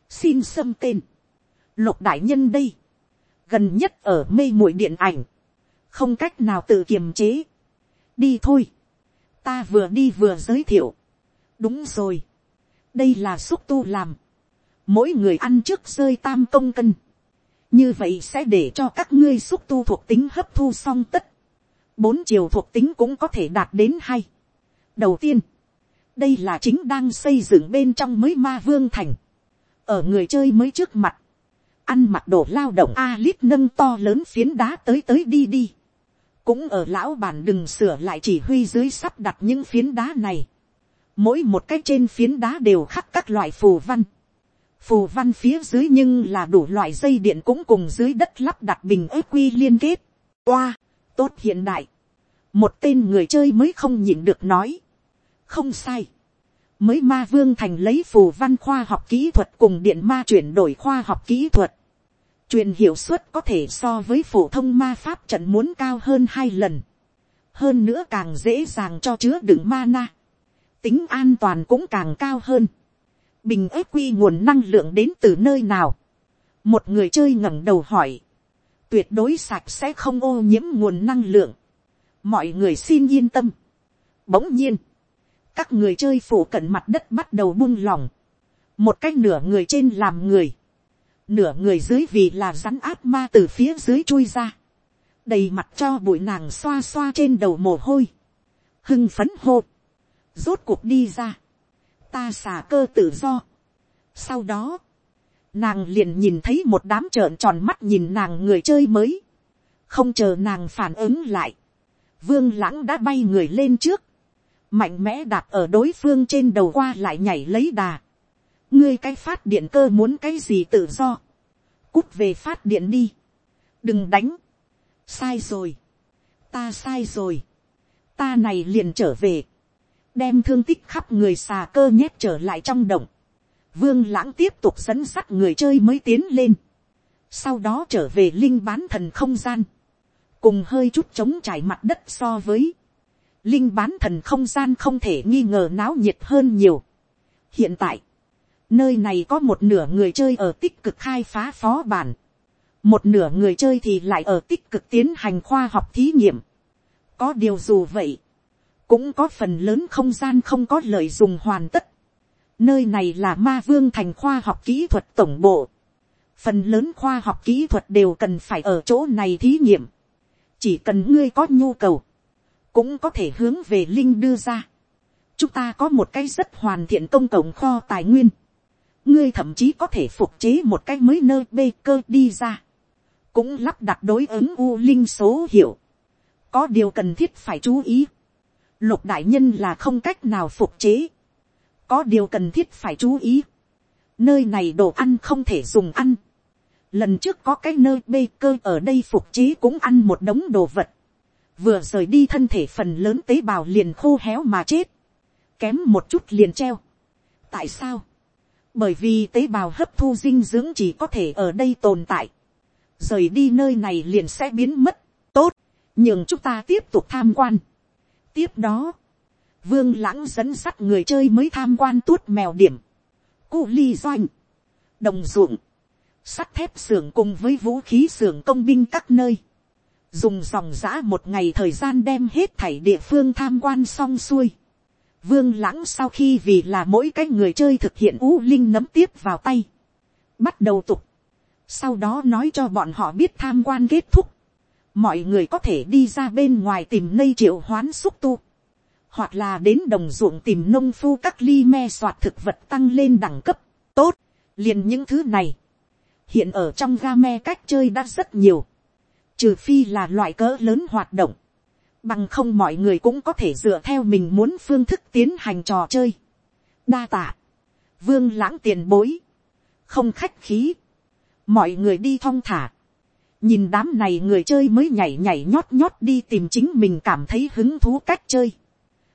xin xâm tên, lục đại nhân đây, gần nhất ở mê muội điện ảnh, không cách nào tự kiềm chế, đi thôi, ta vừa đi vừa giới thiệu, đúng rồi, đây là xúc tu làm, mỗi người ăn trước rơi tam công cân, như vậy sẽ để cho các ngươi xúc tu thuộc tính hấp thu xong tất, bốn chiều thuộc tính cũng có thể đạt đến hay đầu tiên, đây là chính đang xây dựng bên trong mới ma vương thành, ở người chơi mới trước mặt, ăn mặc đồ lao động a lít nâng to lớn phiến đá tới tới đi đi, cũng ở lão bản đừng sửa lại chỉ huy dưới sắp đặt những phiến đá này, mỗi một cái trên phiến đá đều khắc các loại phù văn, phù văn phía dưới nhưng là đủ loại dây điện cũng cùng dưới đất lắp đặt bình ếp quy liên kết. Oa, tốt hiện đại. Một tên người chơi mới không nhịn được nói. Không sai. Mới ma vương thành lấy phù văn khoa học kỹ thuật cùng điện ma chuyển đổi khoa học kỹ thuật. Truyền hiệu suất có thể so với phổ thông ma pháp trận muốn cao hơn hai lần. Hơn nữa càng dễ dàng cho chứa đựng mana. Tính an toàn cũng càng cao hơn bình ép quy nguồn năng lượng đến từ nơi nào. một người chơi ngẩng đầu hỏi, tuyệt đối sạch sẽ không ô nhiễm nguồn năng lượng. mọi người xin yên tâm. bỗng nhiên, các người chơi phủ cận mặt đất bắt đầu buông lỏng. một cách nửa người trên làm người, nửa người dưới vì là rắn áp ma từ phía dưới chui ra. đầy mặt cho bụi nàng xoa xoa trên đầu mồ hôi. hưng phấn hô. rốt cuộc đi ra ta xả cơ tự do. Sau đó, nàng liền nhìn thấy một đám trợn tròn mắt nhìn nàng người chơi mới. Không chờ nàng phản ứng lại. Vương lãng đã bay người lên trước. Mạnh mẽ đạp ở đối phương trên đầu qua lại nhảy lấy đà. Ngươi cái phát điện cơ muốn cái gì tự do. Cút về phát điện đi. Đừng đánh. Sai rồi. Ta sai rồi. Ta này liền trở về đem thương tích khắp người xà cơ nhét trở lại trong động. Vương lãng tiếp tục dẫn sắt người chơi mới tiến lên. Sau đó trở về linh bán thần không gian. Cùng hơi chút chống trải mặt đất so với. Linh bán thần không gian không thể nghi ngờ náo nhiệt hơn nhiều. Hiện tại, nơi này có một nửa người chơi ở tích cực khai phá phó bản. Một nửa người chơi thì lại ở tích cực tiến hành khoa học thí nghiệm. Có điều dù vậy cũng có phần lớn không gian không có lợi dùng hoàn tất. Nơi này là ma vương thành khoa học kỹ thuật tổng bộ. Phần lớn khoa học kỹ thuật đều cần phải ở chỗ này thí nghiệm. Chỉ cần ngươi có nhu cầu, cũng có thể hướng về Linh đưa ra. Chúng ta có một cái rất hoàn thiện công cộng kho tài nguyên. Ngươi thậm chí có thể phục chế một cái mới nơi bê cơ đi ra. Cũng lắp đặt đối ứng U Linh số hiệu. Có điều cần thiết phải chú ý. Lục đại nhân là không cách nào phục chế, có điều cần thiết phải chú ý, nơi này đồ ăn không thể dùng ăn, lần trước có cái nơi bê cơ ở đây phục chế cũng ăn một đống đồ vật, vừa rời đi thân thể phần lớn tế bào liền khô héo mà chết, kém một chút liền treo. tại sao, bởi vì tế bào hấp thu dinh dưỡng chỉ có thể ở đây tồn tại, rời đi nơi này liền sẽ biến mất, tốt, nhưng chúng ta tiếp tục tham quan, tiếp đó, vương lãng dẫn sắt người chơi mới tham quan tuốt mèo điểm, cu ly doanh, đồng ruộng, sắt thép xưởng cùng với vũ khí xưởng công binh các nơi, dùng dòng giã một ngày thời gian đem hết thảy địa phương tham quan xong xuôi. Vương lãng sau khi vì là mỗi cái người chơi thực hiện u linh nấm tiếp vào tay, bắt đầu tục, sau đó nói cho bọn họ biết tham quan kết thúc, mọi người có thể đi ra bên ngoài tìm nây triệu hoán xúc tu, hoặc là đến đồng ruộng tìm nông phu các ly me soạt thực vật tăng lên đẳng cấp, tốt, liền những thứ này, hiện ở trong ga me cách chơi đã rất nhiều, trừ phi là loại cỡ lớn hoạt động, bằng không mọi người cũng có thể dựa theo mình muốn phương thức tiến hành trò chơi. đa tạ, vương lãng tiền bối, không khách khí, mọi người đi thong thả, nhìn đám này người chơi mới nhảy nhảy nhót nhót đi tìm chính mình cảm thấy hứng thú cách chơi.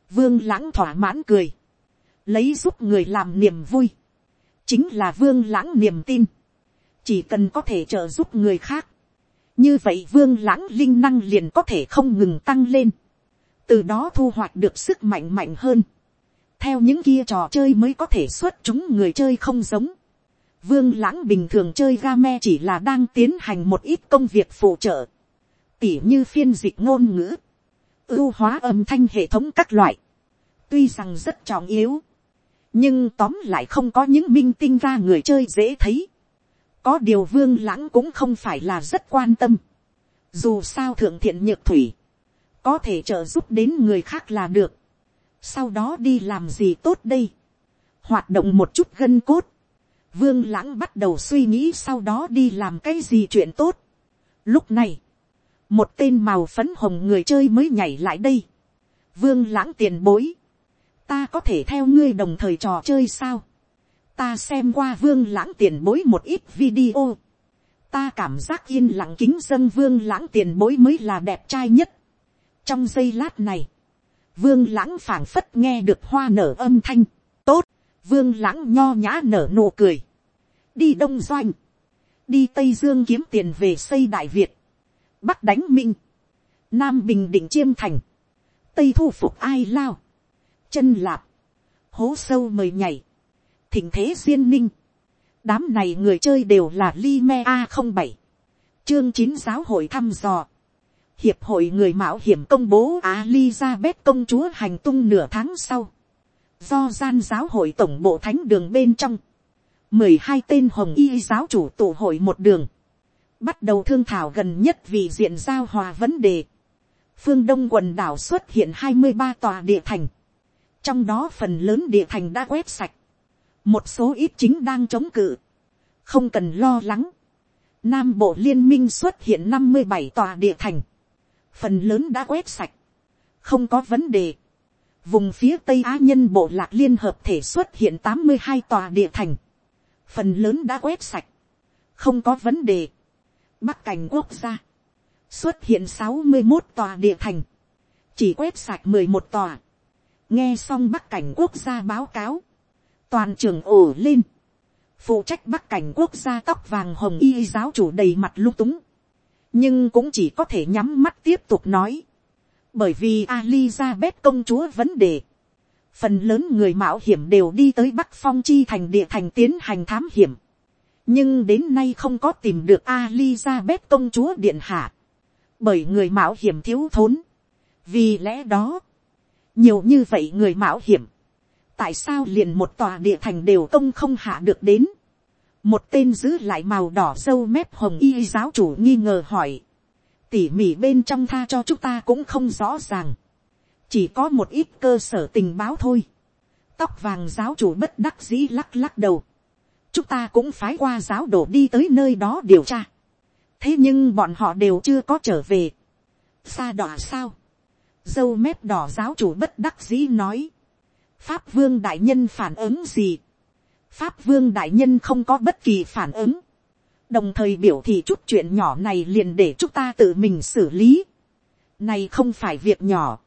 vương lãng thỏa mãn cười, lấy giúp người làm niềm vui, chính là vương lãng niềm tin, chỉ cần có thể trợ giúp người khác, như vậy vương lãng linh năng liền có thể không ngừng tăng lên, từ đó thu hoạch được sức mạnh mạnh hơn, theo những kia trò chơi mới có thể xuất chúng người chơi không giống, vương lãng bình thường chơi game chỉ là đang tiến hành một ít công việc phụ trợ, tỉ như phiên dịch ngôn ngữ, ưu hóa âm thanh hệ thống các loại, tuy rằng rất trọng yếu, nhưng tóm lại không có những minh tinh ra người chơi dễ thấy có điều vương lãng cũng không phải là rất quan tâm. dù sao thượng thiện nhược thủy, có thể trợ giúp đến người khác là được. sau đó đi làm gì tốt đây. hoạt động một chút gân cốt. vương lãng bắt đầu suy nghĩ sau đó đi làm cái gì chuyện tốt. lúc này, một tên màu phấn hồng người chơi mới nhảy lại đây. vương lãng tiền bối ta có thể theo ngươi đồng thời trò chơi sao ta xem qua vương lãng tiền bối một ít video. ta cảm giác yên lặng kính dân vương lãng tiền bối mới là đẹp trai nhất. trong giây lát này, vương lãng phảng phất nghe được hoa nở âm thanh. tốt, vương lãng nho nhã nở nụ cười. đi đông doanh, đi tây dương kiếm tiền về xây đại việt, bắc đánh minh, nam bình định chiêm thành, tây thu phục ai lao, chân lạp, hố sâu mời nhảy, thình thế duyên ninh, đám này người chơi đều là li me a không bảy, chương chín giáo hội thăm dò, hiệp hội người mạo hiểm công bố Alizabeth công chúa hành tung nửa tháng sau, do gian giáo hội tổng bộ thánh đường bên trong, mười hai tên hồng y giáo chủ tụ hội một đường, bắt đầu thương thảo gần nhất vì diện giao hòa vấn đề. phương đông quần đảo xuất hiện hai mươi ba tòa địa thành, trong đó phần lớn địa thành đã quét sạch, một số ít chính đang chống cự, không cần lo lắng. Nam bộ liên minh xuất hiện năm mươi bảy tòa địa thành, phần lớn đã quét sạch, không có vấn đề. Vùng phía Tây Á nhân bộ lạc liên hợp thể xuất hiện tám mươi hai tòa địa thành, phần lớn đã quét sạch, không có vấn đề. Bắc cảnh quốc gia, xuất hiện sáu mươi một tòa địa thành, chỉ quét sạch mười một tòa. Nghe xong bắc cảnh quốc gia báo cáo, toàn trường ổ lên, phụ trách bắc cảnh quốc gia tóc vàng hồng y giáo chủ đầy mặt lung túng, nhưng cũng chỉ có thể nhắm mắt tiếp tục nói, bởi vì Alizabeth công chúa vấn đề, phần lớn người mạo hiểm đều đi tới bắc phong chi thành địa thành tiến hành thám hiểm, nhưng đến nay không có tìm được Alizabeth công chúa điện hạ, bởi người mạo hiểm thiếu thốn, vì lẽ đó, nhiều như vậy người mạo hiểm, tại sao liền một tòa địa thành đều công không hạ được đến, một tên giữ lại màu đỏ dâu mép hồng y giáo chủ nghi ngờ hỏi, tỉ mỉ bên trong tha cho chúng ta cũng không rõ ràng, chỉ có một ít cơ sở tình báo thôi, tóc vàng giáo chủ bất đắc dĩ lắc lắc đầu, chúng ta cũng phái qua giáo đổ đi tới nơi đó điều tra, thế nhưng bọn họ đều chưa có trở về, xa đỏ sao, dâu mép đỏ giáo chủ bất đắc dĩ nói. Pháp vương đại nhân phản ứng gì? Pháp vương đại nhân không có bất kỳ phản ứng. Đồng thời biểu thị chút chuyện nhỏ này liền để chúng ta tự mình xử lý. Này không phải việc nhỏ.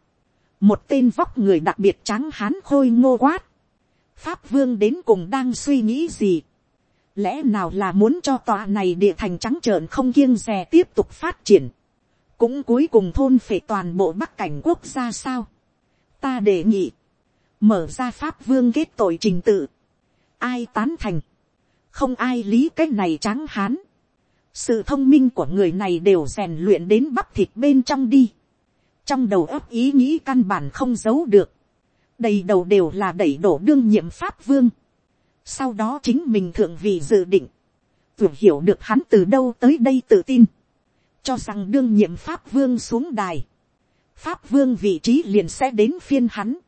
Một tên vóc người đặc biệt trắng hán khôi ngô quát. Pháp vương đến cùng đang suy nghĩ gì? Lẽ nào là muốn cho tòa này địa thành trắng trợn không kiêng dè tiếp tục phát triển? cũng cuối cùng thôn phệ toàn bộ bắc cảnh quốc gia sao. ta đề nghị, mở ra pháp vương kết tội trình tự, ai tán thành, không ai lý cái này tráng hán. sự thông minh của người này đều rèn luyện đến bắp thịt bên trong đi. trong đầu ấp ý nghĩ căn bản không giấu được. đầy đầu đều là đẩy đổ đương nhiệm pháp vương. sau đó chính mình thượng vị dự định. tưởng hiểu được hắn từ đâu tới đây tự tin cho rằng đương nhiệm pháp vương xuống đài, pháp vương vị trí liền sẽ đến phiên hắn,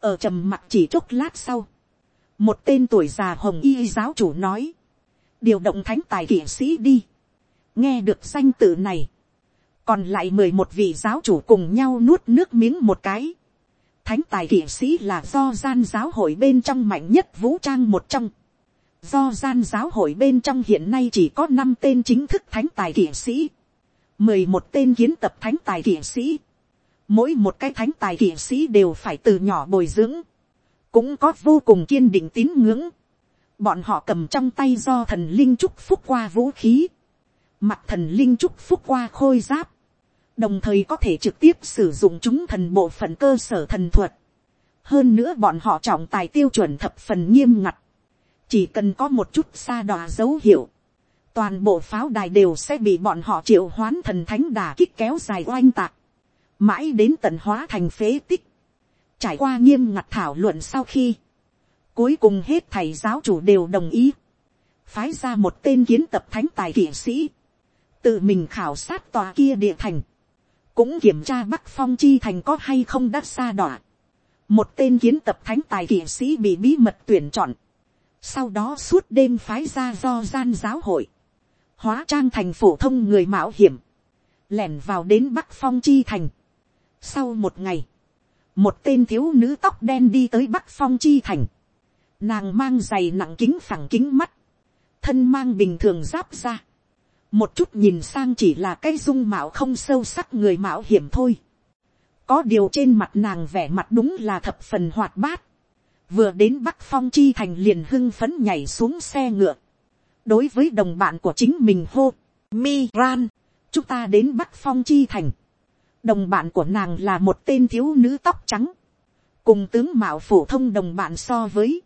ở trầm mặt chỉ chốc lát sau, một tên tuổi già hồng y giáo chủ nói, điều động thánh tài kỵ sĩ đi, nghe được danh tự này, còn lại mười một vị giáo chủ cùng nhau nuốt nước miếng một cái, thánh tài kỵ sĩ là do gian giáo hội bên trong mạnh nhất vũ trang một trong, do gian giáo hội bên trong hiện nay chỉ có năm tên chính thức thánh tài kỵ sĩ, mười một tên kiến tập thánh tài kỵ sĩ, mỗi một cái thánh tài kỵ sĩ đều phải từ nhỏ bồi dưỡng, cũng có vô cùng kiên định tín ngưỡng, bọn họ cầm trong tay do thần linh trúc phúc qua vũ khí, mặt thần linh trúc phúc qua khôi giáp, đồng thời có thể trực tiếp sử dụng chúng thần bộ phận cơ sở thần thuật. hơn nữa bọn họ trọng tài tiêu chuẩn thập phần nghiêm ngặt, chỉ cần có một chút xa đòa dấu hiệu, toàn bộ pháo đài đều sẽ bị bọn họ triệu hoán thần thánh đà kích kéo dài oanh tạc, mãi đến tận hóa thành phế tích, trải qua nghiêm ngặt thảo luận sau khi, cuối cùng hết thầy giáo chủ đều đồng ý, phái ra một tên kiến tập thánh tài kỵ sĩ, tự mình khảo sát tòa kia địa thành, cũng kiểm tra bắc phong chi thành có hay không đắt xa đọa. một tên kiến tập thánh tài kỵ sĩ bị bí mật tuyển chọn, sau đó suốt đêm phái ra do gian giáo hội, hóa trang thành phổ thông người mạo hiểm, lẻn vào đến bắc phong chi thành sau một ngày, một tên thiếu nữ tóc đen đi tới bắc phong chi thành, nàng mang giày nặng kính phẳng kính mắt, thân mang bình thường giáp ra, một chút nhìn sang chỉ là cái dung mạo không sâu sắc người mạo hiểm thôi. có điều trên mặt nàng vẻ mặt đúng là thập phần hoạt bát. vừa đến bắc phong chi thành liền hưng phấn nhảy xuống xe ngựa. đối với đồng bạn của chính mình hô, mi ran, chúng ta đến bắc phong chi thành đồng bạn của nàng là một tên thiếu nữ tóc trắng. cùng tướng mạo phổ thông đồng bạn so với.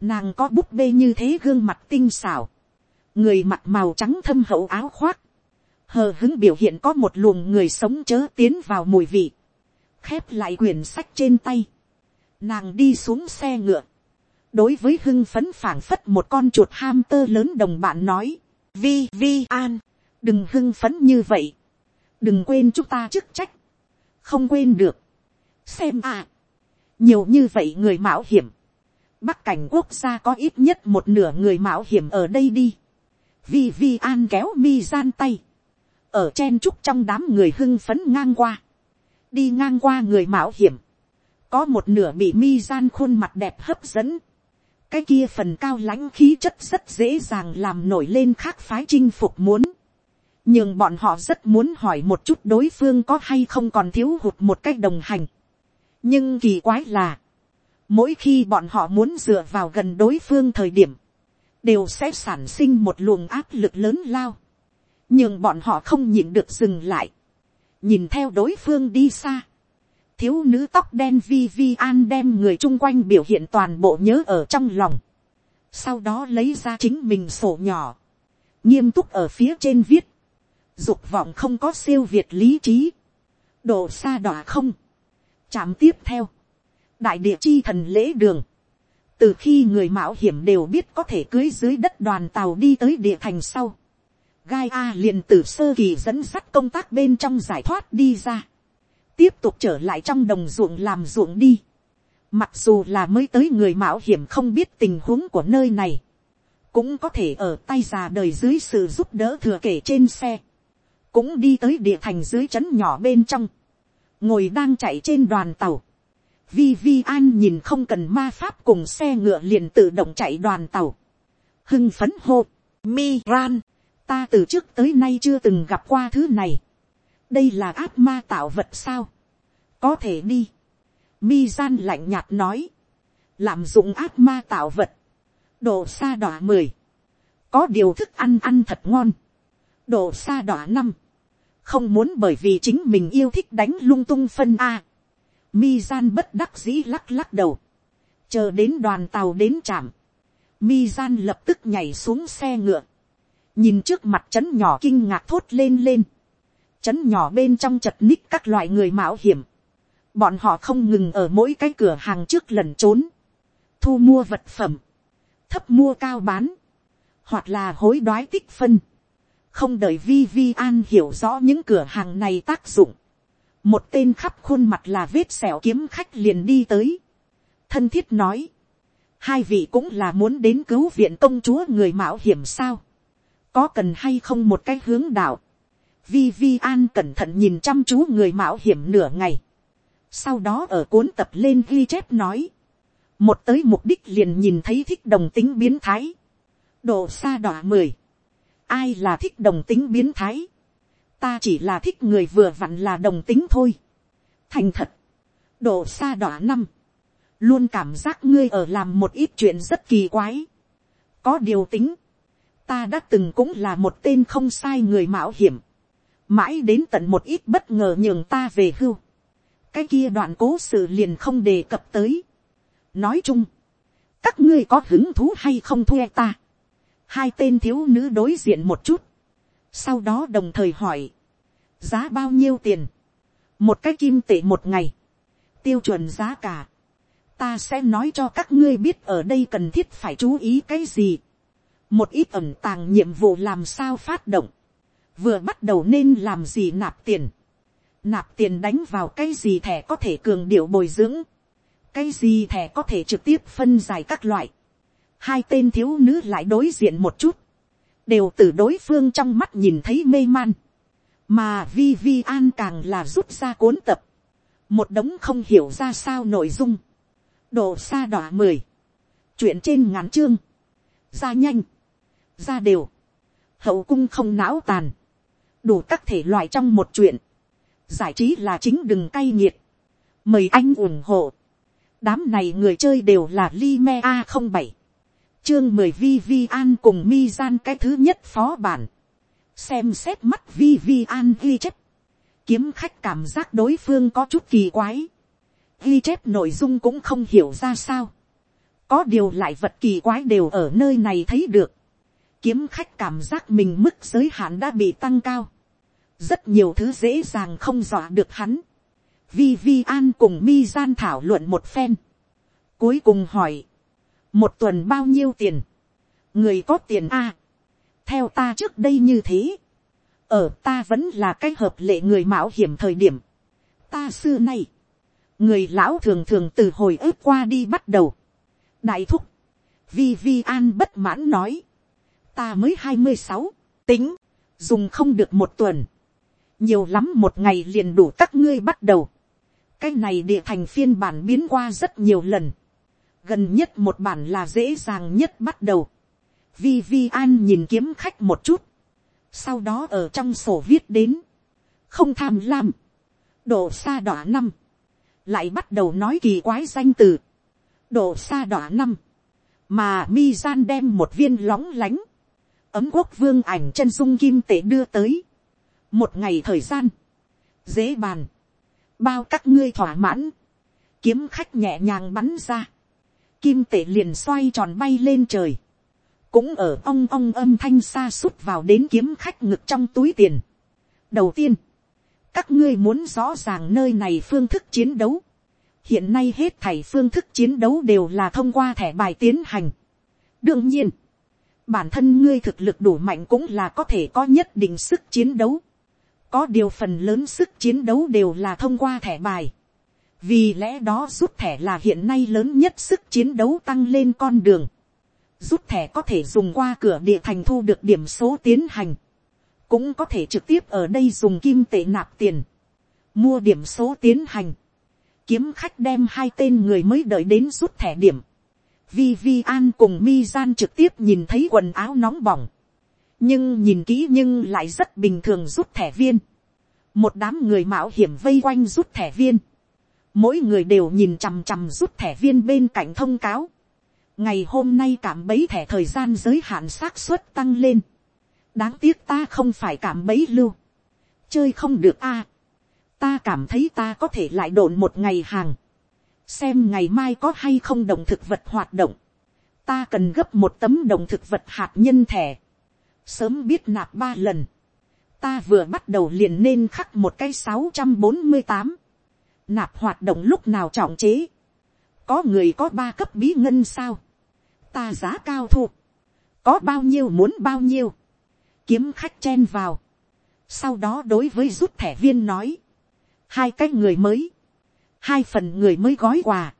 nàng có búp bê như thế gương mặt tinh xảo. Người mặc màu trắng thâm hậu áo khoác, hờ hứng biểu hiện có một luồng người sống chớ tiến vào mùi vị, khép lại quyển sách trên tay, nàng đi xuống xe ngựa, đối với hưng phấn phảng phất một con chuột ham tơ lớn đồng bạn nói, vi vi an, đừng hưng phấn như vậy, đừng quên chúng ta chức trách, không quên được, xem à, nhiều như vậy người mạo hiểm, bắc cảnh quốc gia có ít nhất một nửa người mạo hiểm ở đây đi, vi vi an kéo mi gian tay, ở chen trúc trong đám người hưng phấn ngang qua, đi ngang qua người mạo hiểm, có một nửa bị mi gian khuôn mặt đẹp hấp dẫn, cái kia phần cao lãnh khí chất rất dễ dàng làm nổi lên khác phái chinh phục muốn, nhưng bọn họ rất muốn hỏi một chút đối phương có hay không còn thiếu hụt một cách đồng hành. nhưng kỳ quái là, mỗi khi bọn họ muốn dựa vào gần đối phương thời điểm, đều sẽ sản sinh một luồng áp lực lớn lao, nhưng bọn họ không nhịn được dừng lại, nhìn theo đối phương đi xa, thiếu nữ tóc đen vi vi an đem người chung quanh biểu hiện toàn bộ nhớ ở trong lòng, sau đó lấy ra chính mình sổ nhỏ, nghiêm túc ở phía trên viết, dục vọng không có siêu việt lý trí, độ xa đỏ không, chạm tiếp theo, đại địa chi thần lễ đường, từ khi người mạo hiểm đều biết có thể cưới dưới đất đoàn tàu đi tới địa thành sau, gai a liền từ sơ kỳ dẫn sắt công tác bên trong giải thoát đi ra, tiếp tục trở lại trong đồng ruộng làm ruộng đi, mặc dù là mới tới người mạo hiểm không biết tình huống của nơi này, cũng có thể ở tay già đời dưới sự giúp đỡ thừa kể trên xe, cũng đi tới địa thành dưới trấn nhỏ bên trong, ngồi đang chạy trên đoàn tàu, Vi Vi An nhìn không cần ma pháp cùng xe ngựa liền tự động chạy đoàn tàu. Hưng phấn hô. Mi Ran. Ta từ trước tới nay chưa từng gặp qua thứ này. Đây là ác ma tạo vật sao? Có thể đi. Mi Gian lạnh nhạt nói. Làm dụng ác ma tạo vật. Độ xa đỏ mười. Có điều thức ăn ăn thật ngon. Độ xa đỏ năm. Không muốn bởi vì chính mình yêu thích đánh lung tung phân A. Mi gian bất đắc dĩ lắc lắc đầu, chờ đến đoàn tàu đến trạm, mi gian lập tức nhảy xuống xe ngựa, nhìn trước mặt trấn nhỏ kinh ngạc thốt lên lên, trấn nhỏ bên trong chật ních các loại người mạo hiểm, bọn họ không ngừng ở mỗi cái cửa hàng trước lần trốn, thu mua vật phẩm, thấp mua cao bán, hoặc là hối đoái tích phân, không đợi vi vi an hiểu rõ những cửa hàng này tác dụng, một tên khắp khuôn mặt là vết sẹo kiếm khách liền đi tới, thân thiết nói, hai vị cũng là muốn đến cứu viện công chúa người mạo hiểm sao, có cần hay không một cái hướng đạo, vi vi an cẩn thận nhìn chăm chú người mạo hiểm nửa ngày, sau đó ở cuốn tập lên ghi chép nói, một tới mục đích liền nhìn thấy thích đồng tính biến thái, độ xa đỏ mười, ai là thích đồng tính biến thái, ta chỉ là thích người vừa vặn là đồng tính thôi. thành thật, độ xa đỏ năm, luôn cảm giác ngươi ở làm một ít chuyện rất kỳ quái. có điều tính, ta đã từng cũng là một tên không sai người mạo hiểm, mãi đến tận một ít bất ngờ nhường ta về hưu, cái kia đoạn cố sự liền không đề cập tới. nói chung, các ngươi có hứng thú hay không thuê ta, hai tên thiếu nữ đối diện một chút, sau đó đồng thời hỏi, giá bao nhiêu tiền, một cái kim tệ một ngày, tiêu chuẩn giá cả, ta sẽ nói cho các ngươi biết ở đây cần thiết phải chú ý cái gì, một ít ẩm tàng nhiệm vụ làm sao phát động, vừa bắt đầu nên làm gì nạp tiền, nạp tiền đánh vào cái gì thẻ có thể cường điệu bồi dưỡng, cái gì thẻ có thể trực tiếp phân giải các loại, hai tên thiếu nữ lại đối diện một chút, đều từ đối phương trong mắt nhìn thấy mê man, mà vi vi an càng là rút ra cuốn tập, một đống không hiểu ra sao nội dung, độ xa đỏ mười, chuyện trên ngắn chương, ra nhanh, ra đều, hậu cung không não tàn, đủ các thể loại trong một chuyện, giải trí là chính đừng cay nghiệt, mời anh ủng hộ, đám này người chơi đều là li me a không bảy, chương mười vi vi an cùng mi gian cái thứ nhất phó bản, xem xét mắt vi vi an ghi chép, kiếm khách cảm giác đối phương có chút kỳ quái, ghi chép nội dung cũng không hiểu ra sao, có điều lại vật kỳ quái đều ở nơi này thấy được, kiếm khách cảm giác mình mức giới hạn đã bị tăng cao, rất nhiều thứ dễ dàng không dọa được hắn, vi vi an cùng mi gian thảo luận một phen, cuối cùng hỏi, một tuần bao nhiêu tiền, người có tiền a, theo ta trước đây như thế, ở ta vẫn là cái hợp lệ người mạo hiểm thời điểm, ta xưa nay, người lão thường thường từ hồi ức qua đi bắt đầu, đại thúc, vi vi an bất mãn nói, ta mới hai mươi sáu, tính, dùng không được một tuần, nhiều lắm một ngày liền đủ các ngươi bắt đầu, cái này địa thành phiên bản biến qua rất nhiều lần, gần nhất một bản là dễ dàng nhất bắt đầu, vi vi an nhìn kiếm khách một chút, sau đó ở trong sổ viết đến, không tham lam, độ xa đỏ năm, lại bắt đầu nói kỳ quái danh từ, độ xa đỏ năm, mà mi gian đem một viên lóng lánh, ấm quốc vương ảnh chân dung kim tể đưa tới, một ngày thời gian, dễ bàn, bao các ngươi thỏa mãn, kiếm khách nhẹ nhàng bắn ra, kim tể liền xoay tròn bay lên trời, cũng ở ong ong âm thanh xa suốt vào đến kiếm khách ngực trong túi tiền. đầu tiên, các ngươi muốn rõ ràng nơi này phương thức chiến đấu. hiện nay hết thảy phương thức chiến đấu đều là thông qua thẻ bài tiến hành. đương nhiên, bản thân ngươi thực lực đủ mạnh cũng là có thể có nhất định sức chiến đấu. có điều phần lớn sức chiến đấu đều là thông qua thẻ bài vì lẽ đó rút thẻ là hiện nay lớn nhất sức chiến đấu tăng lên con đường. Rút thẻ có thể dùng qua cửa địa thành thu được điểm số tiến hành, cũng có thể trực tiếp ở đây dùng kim tệ nạp tiền, mua điểm số tiến hành, kiếm khách đem hai tên người mới đợi đến rút thẻ điểm, vi vi an cùng mi gian trực tiếp nhìn thấy quần áo nóng bỏng, nhưng nhìn kỹ nhưng lại rất bình thường rút thẻ viên, một đám người mạo hiểm vây quanh rút thẻ viên, mỗi người đều nhìn chằm chằm rút thẻ viên bên cạnh thông cáo, ngày hôm nay cảm bấy thẻ thời gian giới hạn xác suất tăng lên. đáng tiếc ta không phải cảm bấy lưu. chơi không được a. ta cảm thấy ta có thể lại đồn một ngày hàng. xem ngày mai có hay không đồng thực vật hoạt động. ta cần gấp một tấm đồng thực vật hạt nhân thẻ. sớm biết nạp ba lần. ta vừa bắt đầu liền nên khắc một cái sáu trăm bốn mươi tám nạp hoạt động lúc nào trọng chế. có người có ba cấp bí ngân sao? Ta giá cao thu, có bao nhiêu muốn bao nhiêu, kiếm khách chen vào, sau đó đối với rút thẻ viên nói, hai cái người mới, hai phần người mới gói quà,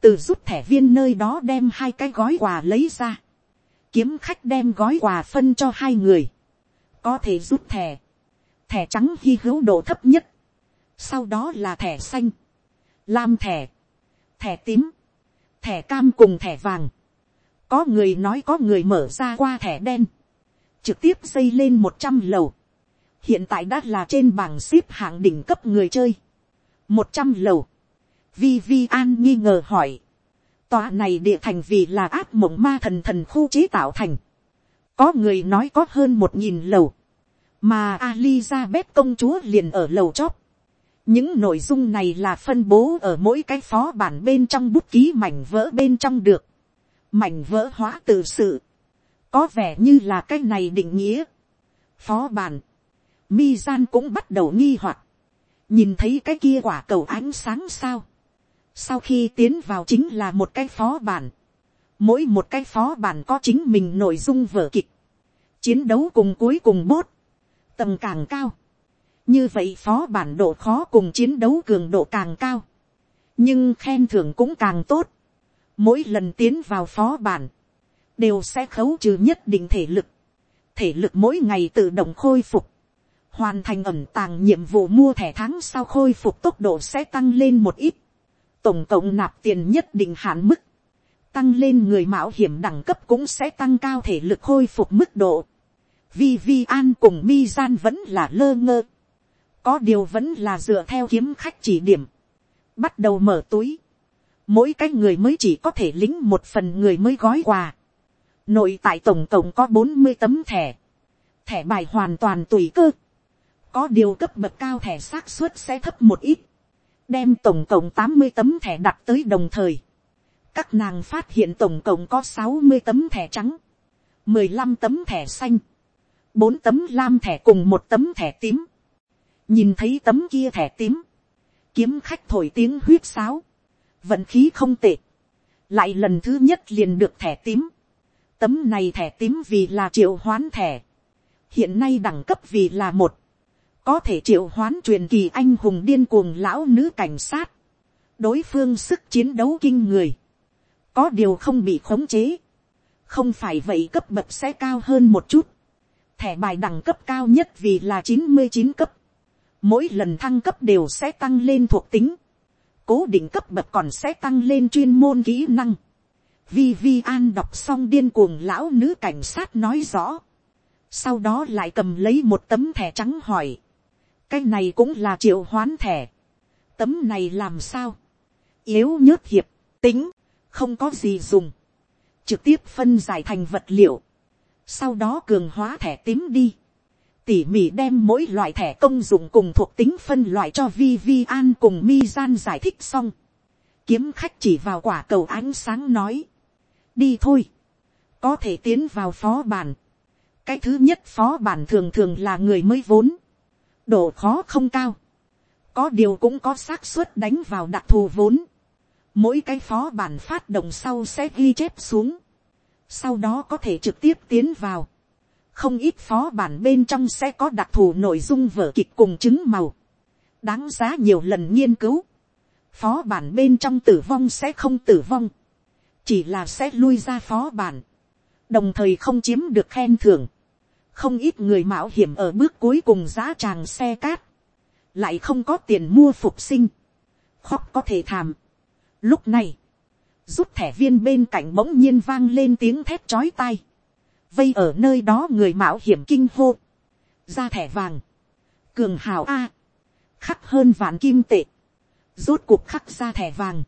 từ rút thẻ viên nơi đó đem hai cái gói quà lấy ra, kiếm khách đem gói quà phân cho hai người, có thể rút thẻ, thẻ trắng hy hữu độ thấp nhất, sau đó là thẻ xanh, lam thẻ, thẻ tím, thẻ cam cùng thẻ vàng, có người nói có người mở ra qua thẻ đen, trực tiếp xây lên một trăm lầu, hiện tại đã là trên bảng ship hạng đỉnh cấp người chơi, một trăm lầu, vi vi an nghi ngờ hỏi, Tòa này địa thành vì là áp mộng ma thần thần khu chế tạo thành. Có người nói có hơn một nghìn lầu. Mà Alizabeth công chúa liền ở lầu chót. Những nội dung này là phân bố ở mỗi cái phó bản bên trong bút ký mảnh vỡ bên trong được. Mảnh vỡ hóa tự sự. Có vẻ như là cái này định nghĩa. Phó bản. Mi gian cũng bắt đầu nghi hoặc Nhìn thấy cái kia quả cầu ánh sáng sao sau khi tiến vào chính là một cái phó bản. Mỗi một cái phó bản có chính mình nội dung vở kịch. Chiến đấu cùng cuối cùng bốt. tầm càng cao. Như vậy phó bản độ khó cùng chiến đấu cường độ càng cao. Nhưng khen thưởng cũng càng tốt. Mỗi lần tiến vào phó bản. Đều sẽ khấu trừ nhất định thể lực. Thể lực mỗi ngày tự động khôi phục hoàn thành ẩn tàng nhiệm vụ mua thẻ tháng sau khôi phục tốc độ sẽ tăng lên một ít tổng cộng nạp tiền nhất định hạn mức, tăng lên người mạo hiểm đẳng cấp cũng sẽ tăng cao thể lực khôi phục mức độ. Vi Vi An cùng Mi Gian vẫn là lơ ngơ. Có điều vẫn là dựa theo kiếm khách chỉ điểm. Bắt đầu mở túi. Mỗi cái người mới chỉ có thể lính một phần người mới gói quà. Nội tại tổng cộng có bốn mươi tấm thẻ. Thẻ bài hoàn toàn tùy cơ. Có điều cấp bậc cao thẻ xác suất sẽ thấp một ít đem tổng cộng tám mươi tấm thẻ đặt tới đồng thời. Các nàng phát hiện tổng cộng có sáu mươi tấm thẻ trắng, mười lăm tấm thẻ xanh, bốn tấm lam thẻ cùng một tấm thẻ tím. Nhìn thấy tấm kia thẻ tím, kiếm khách thổi tiếng huyết sáo, vận khí không tệ, lại lần thứ nhất liền được thẻ tím. Tấm này thẻ tím vì là triệu hoán thẻ, hiện nay đẳng cấp vì là một, có thể triệu hoán truyền kỳ anh hùng điên cuồng lão nữ cảnh sát, đối phương sức chiến đấu kinh người, có điều không bị khống chế, không phải vậy cấp bậc sẽ cao hơn một chút, thẻ bài đẳng cấp cao nhất vì là chín mươi chín cấp, mỗi lần thăng cấp đều sẽ tăng lên thuộc tính, cố định cấp bậc còn sẽ tăng lên chuyên môn kỹ năng, vi vi an đọc xong điên cuồng lão nữ cảnh sát nói rõ, sau đó lại cầm lấy một tấm thẻ trắng hỏi, cái này cũng là triệu hoán thẻ. tấm này làm sao. yếu nhớt hiệp, tính, không có gì dùng. trực tiếp phân giải thành vật liệu. sau đó cường hóa thẻ tím đi tỉ mỉ đem mỗi loại thẻ công dụng cùng thuộc tính phân loại cho vi vi an cùng mi gian giải thích xong. kiếm khách chỉ vào quả cầu ánh sáng nói. đi thôi. có thể tiến vào phó bản. cái thứ nhất phó bản thường thường là người mới vốn độ khó không cao, có điều cũng có xác suất đánh vào đặc thù vốn, mỗi cái phó bản phát động sau sẽ ghi chép xuống, sau đó có thể trực tiếp tiến vào, không ít phó bản bên trong sẽ có đặc thù nội dung vở kịch cùng chứng màu, đáng giá nhiều lần nghiên cứu, phó bản bên trong tử vong sẽ không tử vong, chỉ là sẽ lui ra phó bản, đồng thời không chiếm được khen thưởng, không ít người mạo hiểm ở bước cuối cùng giá tràng xe cát, lại không có tiền mua phục sinh, khóc có thể thàm. Lúc này, rút thẻ viên bên cạnh bỗng nhiên vang lên tiếng thét chói tai, vây ở nơi đó người mạo hiểm kinh hô, ra thẻ vàng, cường hào a, khắc hơn vạn kim tệ, rút cuộc khắc ra thẻ vàng,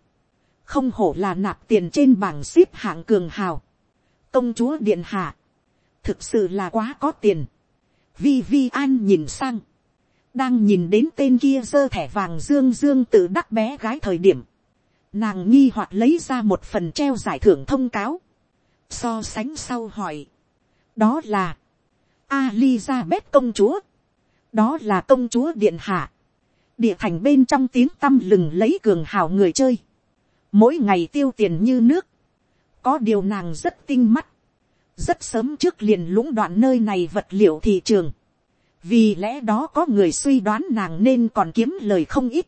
không hổ là nạp tiền trên bảng ship hạng cường hào, công chúa điện hạ, thực sự là quá có tiền. Vi Vi An nhìn sang, đang nhìn đến tên kia giơ thẻ vàng dương dương tự đắc bé gái thời điểm, nàng nghi hoặc lấy ra một phần treo giải thưởng thông cáo, so sánh sau hỏi, đó là, Alizabeth công chúa, đó là công chúa điện hạ, địa thành bên trong tiếng tăm lừng lấy cường hào người chơi, mỗi ngày tiêu tiền như nước, có điều nàng rất tinh mắt, rất sớm trước liền lũng đoạn nơi này vật liệu thị trường. vì lẽ đó có người suy đoán nàng nên còn kiếm lời không ít.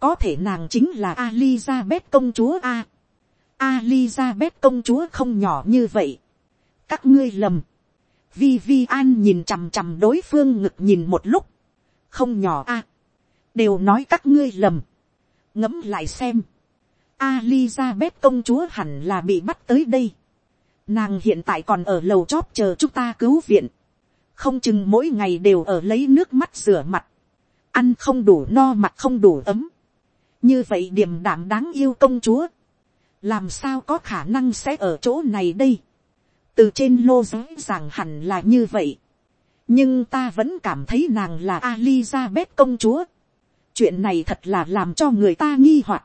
có thể nàng chính là Alizabeth công chúa a. Alizabeth công chúa không nhỏ như vậy các ngươi lầm. Vi Vi An nhìn chằm chằm đối phương ngực nhìn một lúc. không nhỏ a. À. đều nói các ngươi lầm. ngẫm lại xem. Alizabeth công chúa hẳn là bị bắt tới đây Nàng hiện tại còn ở lầu chóp chờ chúng ta cứu viện. Không chừng mỗi ngày đều ở lấy nước mắt rửa mặt. Ăn không đủ no mặt không đủ ấm. Như vậy điểm đảm đáng yêu công chúa. làm sao có khả năng sẽ ở chỗ này đây, từ trên lô giới rằng hẳn là như vậy, nhưng ta vẫn cảm thấy nàng là Alizabeth công chúa, chuyện này thật là làm cho người ta nghi hoặc,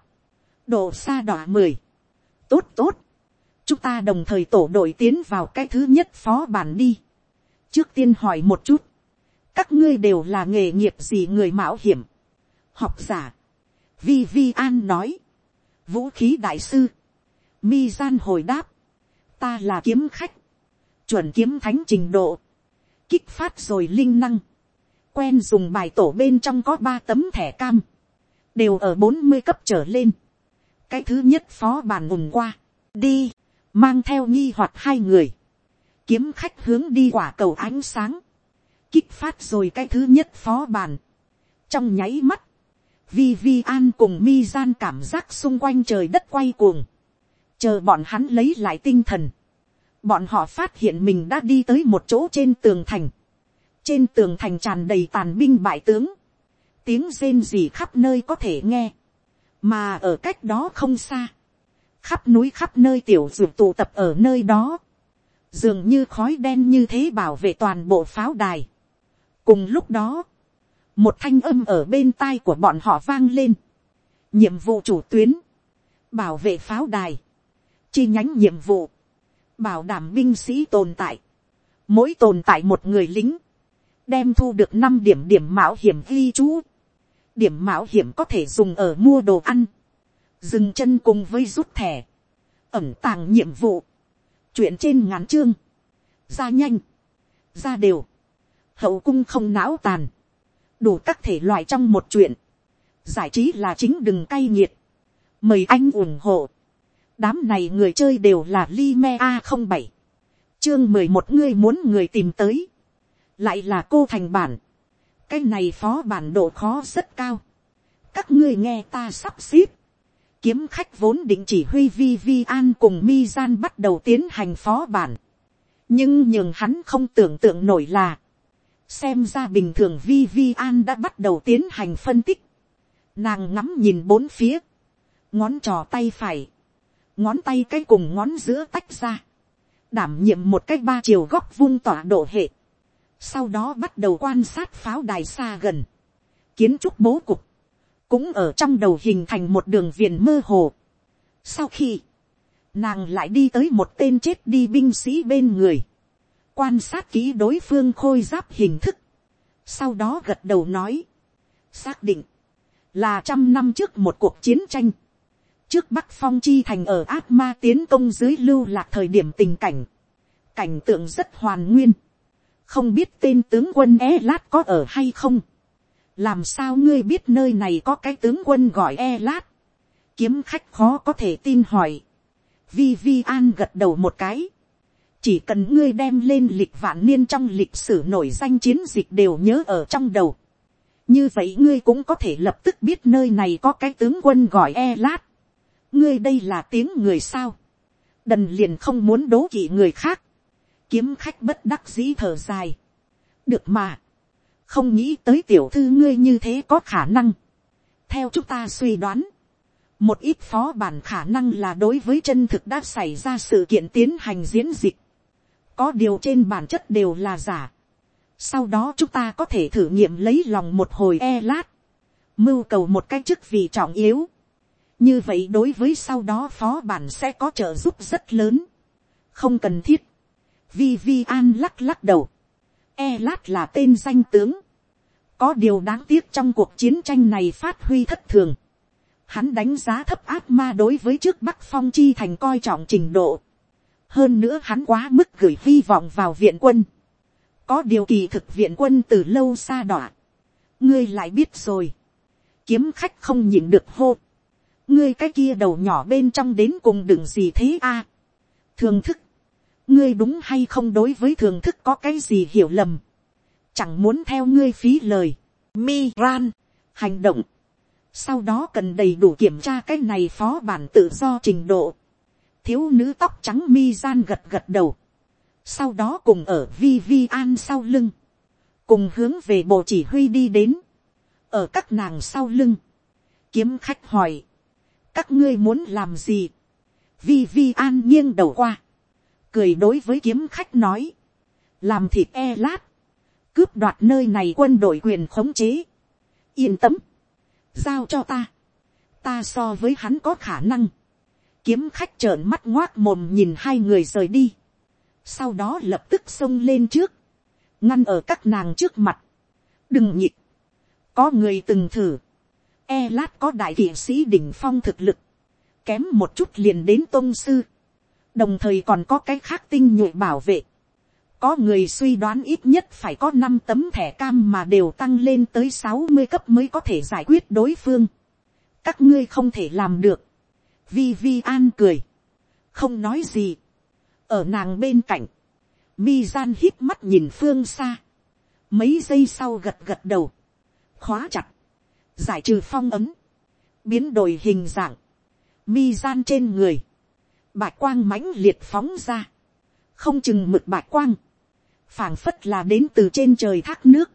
độ xa đỏ mười, tốt tốt, chúng ta đồng thời tổ đội tiến vào cái thứ nhất phó bản đi, trước tiên hỏi một chút, các ngươi đều là nghề nghiệp gì người mạo hiểm, học giả, vi vi an nói, vũ khí đại sư, mi gian hồi đáp, ta là kiếm khách, chuẩn kiếm thánh trình độ, kích phát rồi linh năng, quen dùng bài tổ bên trong có ba tấm thẻ cam, đều ở bốn mươi cấp trở lên, cái thứ nhất phó bàn ùn qua, đi, mang theo nghi hoặc hai người, kiếm khách hướng đi quả cầu ánh sáng, kích phát rồi cái thứ nhất phó bàn, trong nháy mắt, vi vi an cùng mi gian cảm giác xung quanh trời đất quay cuồng, chờ bọn hắn lấy lại tinh thần, bọn họ phát hiện mình đã đi tới một chỗ trên tường thành, trên tường thành tràn đầy tàn binh bại tướng, tiếng rên rỉ khắp nơi có thể nghe, mà ở cách đó không xa, khắp núi khắp nơi tiểu dược tụ tập ở nơi đó, dường như khói đen như thế bảo vệ toàn bộ pháo đài. cùng lúc đó, một thanh âm ở bên tai của bọn họ vang lên, nhiệm vụ chủ tuyến, bảo vệ pháo đài, chi nhánh nhiệm vụ, bảo đảm binh sĩ tồn tại, mỗi tồn tại một người lính, đem thu được năm điểm điểm mạo hiểm ghi chú, điểm mạo hiểm có thể dùng ở mua đồ ăn, dừng chân cùng với rút thẻ, ẩm tàng nhiệm vụ, chuyện trên ngắn chương, ra nhanh, ra đều, hậu cung không não tàn, đủ các thể loại trong một chuyện, giải trí là chính đừng cay nghiệt, mời anh ủng hộ, đám này người chơi đều là li me a không bảy, chương mười một ngươi muốn người tìm tới, lại là cô thành bản, cái này phó bản độ khó rất cao, các ngươi nghe ta sắp xếp, kiếm khách vốn định chỉ huy vi vi an cùng mi gian bắt đầu tiến hành phó bản, nhưng nhường hắn không tưởng tượng nổi là, xem ra bình thường vi vi an đã bắt đầu tiến hành phân tích, nàng ngắm nhìn bốn phía, ngón trò tay phải, ngón tay cái cùng ngón giữa tách ra, đảm nhiệm một cái ba chiều góc vung tỏa độ hệ, sau đó bắt đầu quan sát pháo đài xa gần, kiến trúc bố cục, cũng ở trong đầu hình thành một đường viền mơ hồ. Sau khi, nàng lại đi tới một tên chết đi binh sĩ bên người, quan sát kỹ đối phương khôi giáp hình thức, sau đó gật đầu nói, xác định, là trăm năm trước một cuộc chiến tranh, trước bắc phong chi thành ở ác ma tiến công dưới lưu lạc thời điểm tình cảnh, cảnh tượng rất hoàn nguyên, không biết tên tướng quân e lát có ở hay không, làm sao ngươi biết nơi này có cái tướng quân gọi e lát, kiếm khách khó có thể tin hỏi, vi vi an gật đầu một cái, chỉ cần ngươi đem lên lịch vạn niên trong lịch sử nổi danh chiến dịch đều nhớ ở trong đầu, như vậy ngươi cũng có thể lập tức biết nơi này có cái tướng quân gọi e lát, ngươi đây là tiếng người sao, đần liền không muốn đố kỵ người khác, kiếm khách bất đắc dĩ thở dài, được mà, không nghĩ tới tiểu thư ngươi như thế có khả năng. theo chúng ta suy đoán, một ít phó bản khả năng là đối với chân thực đã xảy ra sự kiện tiến hành diễn dịch. có điều trên bản chất đều là giả. sau đó chúng ta có thể thử nghiệm lấy lòng một hồi e lát, mưu cầu một cái chức vị trọng yếu như vậy đối với sau đó phó bản sẽ có trợ giúp rất lớn. không cần thiết. vi vi an lắc lắc đầu E lát là tên danh tướng. Có điều đáng tiếc trong cuộc chiến tranh này phát huy thất thường. Hắn đánh giá thấp ác ma đối với trước Bắc Phong Chi thành coi trọng trình độ. Hơn nữa hắn quá mức gửi hy vọng vào viện quân. Có điều kỳ thực viện quân từ lâu xa đọa. Ngươi lại biết rồi. Kiếm khách không nhìn được hô. Ngươi cái kia đầu nhỏ bên trong đến cùng đừng gì thế a? À, thường thức. Ngươi đúng hay không đối với thường thức có cái gì hiểu lầm, chẳng muốn theo ngươi phí lời, mi ran, hành động, sau đó cần đầy đủ kiểm tra cái này phó bản tự do trình độ, thiếu nữ tóc trắng mi gian gật gật đầu, sau đó cùng ở vi vi an sau lưng, cùng hướng về bộ chỉ huy đi đến, ở các nàng sau lưng, kiếm khách hỏi, các ngươi muốn làm gì, Vi Vi An nghiêng đầu qua. Cười đối với kiếm khách nói. Làm thịt e lát. Cướp đoạt nơi này quân đội quyền khống chế. Yên tâm. Giao cho ta. Ta so với hắn có khả năng. Kiếm khách trợn mắt ngoác mồm nhìn hai người rời đi. Sau đó lập tức xông lên trước. Ngăn ở các nàng trước mặt. Đừng nhịp. Có người từng thử. E lát có đại kỵ sĩ đỉnh phong thực lực kém một chút liền đến tôn sư, đồng thời còn có cái khác tinh nhuệ bảo vệ. có người suy đoán ít nhất phải có năm tấm thẻ cam mà đều tăng lên tới sáu mươi cấp mới có thể giải quyết đối phương. các ngươi không thể làm được. vi vi an cười, không nói gì. ở nàng bên cạnh, mi gian hít mắt nhìn phương xa, mấy giây sau gật gật đầu, khóa chặt, giải trừ phong ấm, biến đổi hình dạng, mi gian trên người, bạch quang mãnh liệt phóng ra, không chừng mực bạch quang, phảng phất là đến từ trên trời thác nước,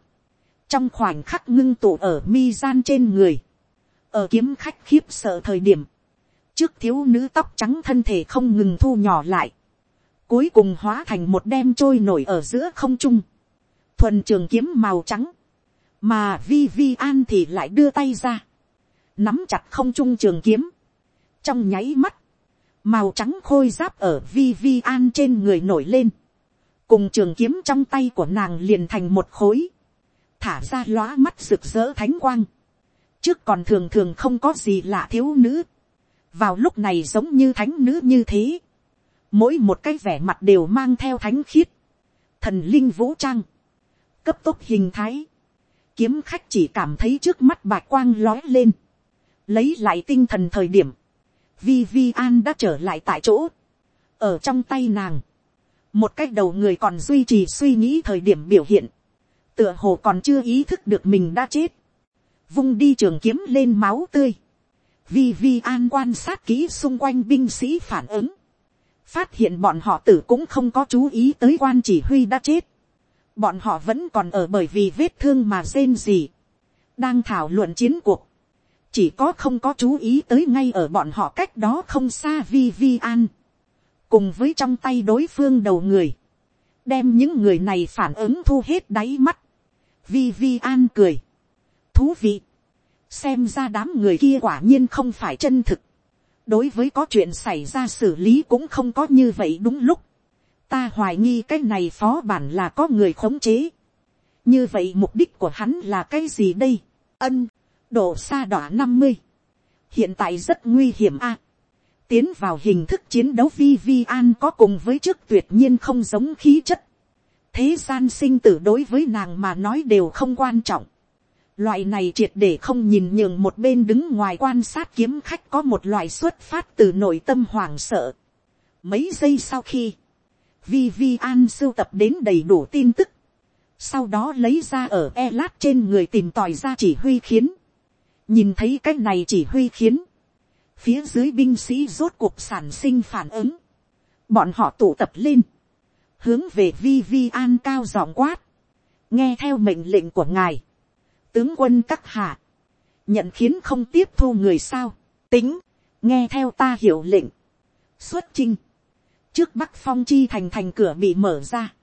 trong khoảnh khắc ngưng tụ ở mi gian trên người, ở kiếm khách khiếp sợ thời điểm, trước thiếu nữ tóc trắng thân thể không ngừng thu nhỏ lại, cuối cùng hóa thành một đem trôi nổi ở giữa không trung, thuần trường kiếm màu trắng, mà vi vi an thì lại đưa tay ra, nắm chặt không trung trường kiếm, trong nháy mắt, màu trắng khôi giáp ở vi vi an trên người nổi lên, cùng trường kiếm trong tay của nàng liền thành một khối, thả ra lóa mắt rực rỡ thánh quang, trước còn thường thường không có gì lạ thiếu nữ, vào lúc này giống như thánh nữ như thế, mỗi một cái vẻ mặt đều mang theo thánh khiết, thần linh vũ trang, cấp tốc hình thái, kiếm khách chỉ cảm thấy trước mắt bạc quang lói lên, lấy lại tinh thần thời điểm, vi vi an đã trở lại tại chỗ, ở trong tay nàng, một cái đầu người còn duy trì suy nghĩ thời điểm biểu hiện, tựa hồ còn chưa ý thức được mình đã chết, vung đi trường kiếm lên máu tươi, vi vi an quan sát kỹ xung quanh binh sĩ phản ứng, phát hiện bọn họ tử cũng không có chú ý tới quan chỉ huy đã chết, bọn họ vẫn còn ở bởi vì vết thương mà rên gì, đang thảo luận chiến cuộc, chỉ có không có chú ý tới ngay ở bọn họ cách đó không xa vi vi an, cùng với trong tay đối phương đầu người, đem những người này phản ứng thu hết đáy mắt, vi vi an cười, thú vị, xem ra đám người kia quả nhiên không phải chân thực, đối với có chuyện xảy ra xử lý cũng không có như vậy đúng lúc, ta hoài nghi cái này phó bản là có người khống chế, như vậy mục đích của hắn là cái gì đây, ân, độ xa đỏ năm mươi, hiện tại rất nguy hiểm a. tiến vào hình thức chiến đấu vi vi an có cùng với trước tuyệt nhiên không giống khí chất. thế gian sinh tử đối với nàng mà nói đều không quan trọng. loại này triệt để không nhìn nhường một bên đứng ngoài quan sát kiếm khách có một loại xuất phát từ nội tâm hoảng sợ. mấy giây sau khi, Vivian an sưu tập đến đầy đủ tin tức, sau đó lấy ra ở e lát trên người tìm tòi ra chỉ huy khiến, nhìn thấy cái này chỉ huy khiến, phía dưới binh sĩ rốt cuộc sản sinh phản ứng, bọn họ tụ tập lên, hướng về Vivian an cao giọng quát, nghe theo mệnh lệnh của ngài, tướng quân các hạ, nhận khiến không tiếp thu người sao, tính, nghe theo ta hiểu lệnh, xuất chinh, trước bắc phong chi thành thành cửa bị mở ra,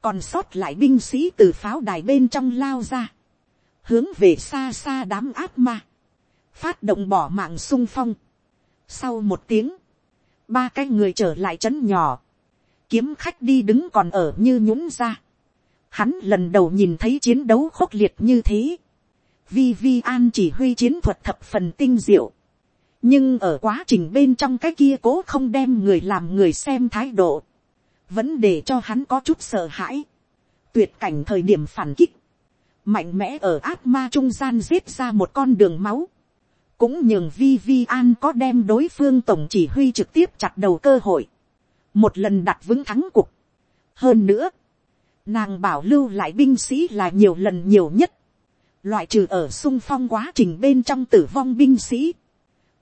còn sót lại binh sĩ từ pháo đài bên trong lao ra, hướng về xa xa đám ác ma, phát động bỏ mạng sung phong. Sau một tiếng, ba cái người trở lại trấn nhỏ, kiếm khách đi đứng còn ở như nhũng ra. Hắn lần đầu nhìn thấy chiến đấu khốc liệt như thế. Vi Vi An chỉ huy chiến thuật thập phần tinh diệu. Nhưng ở quá trình bên trong cái kia cố không đem người làm người xem thái độ. Vẫn để cho hắn có chút sợ hãi. Tuyệt cảnh thời điểm phản kích mạnh mẽ ở ác ma trung gian giết ra một con đường máu, cũng nhường vi vi an có đem đối phương tổng chỉ huy trực tiếp chặt đầu cơ hội, một lần đặt vững thắng cuộc. hơn nữa, nàng bảo lưu lại binh sĩ là nhiều lần nhiều nhất, loại trừ ở sung phong quá trình bên trong tử vong binh sĩ,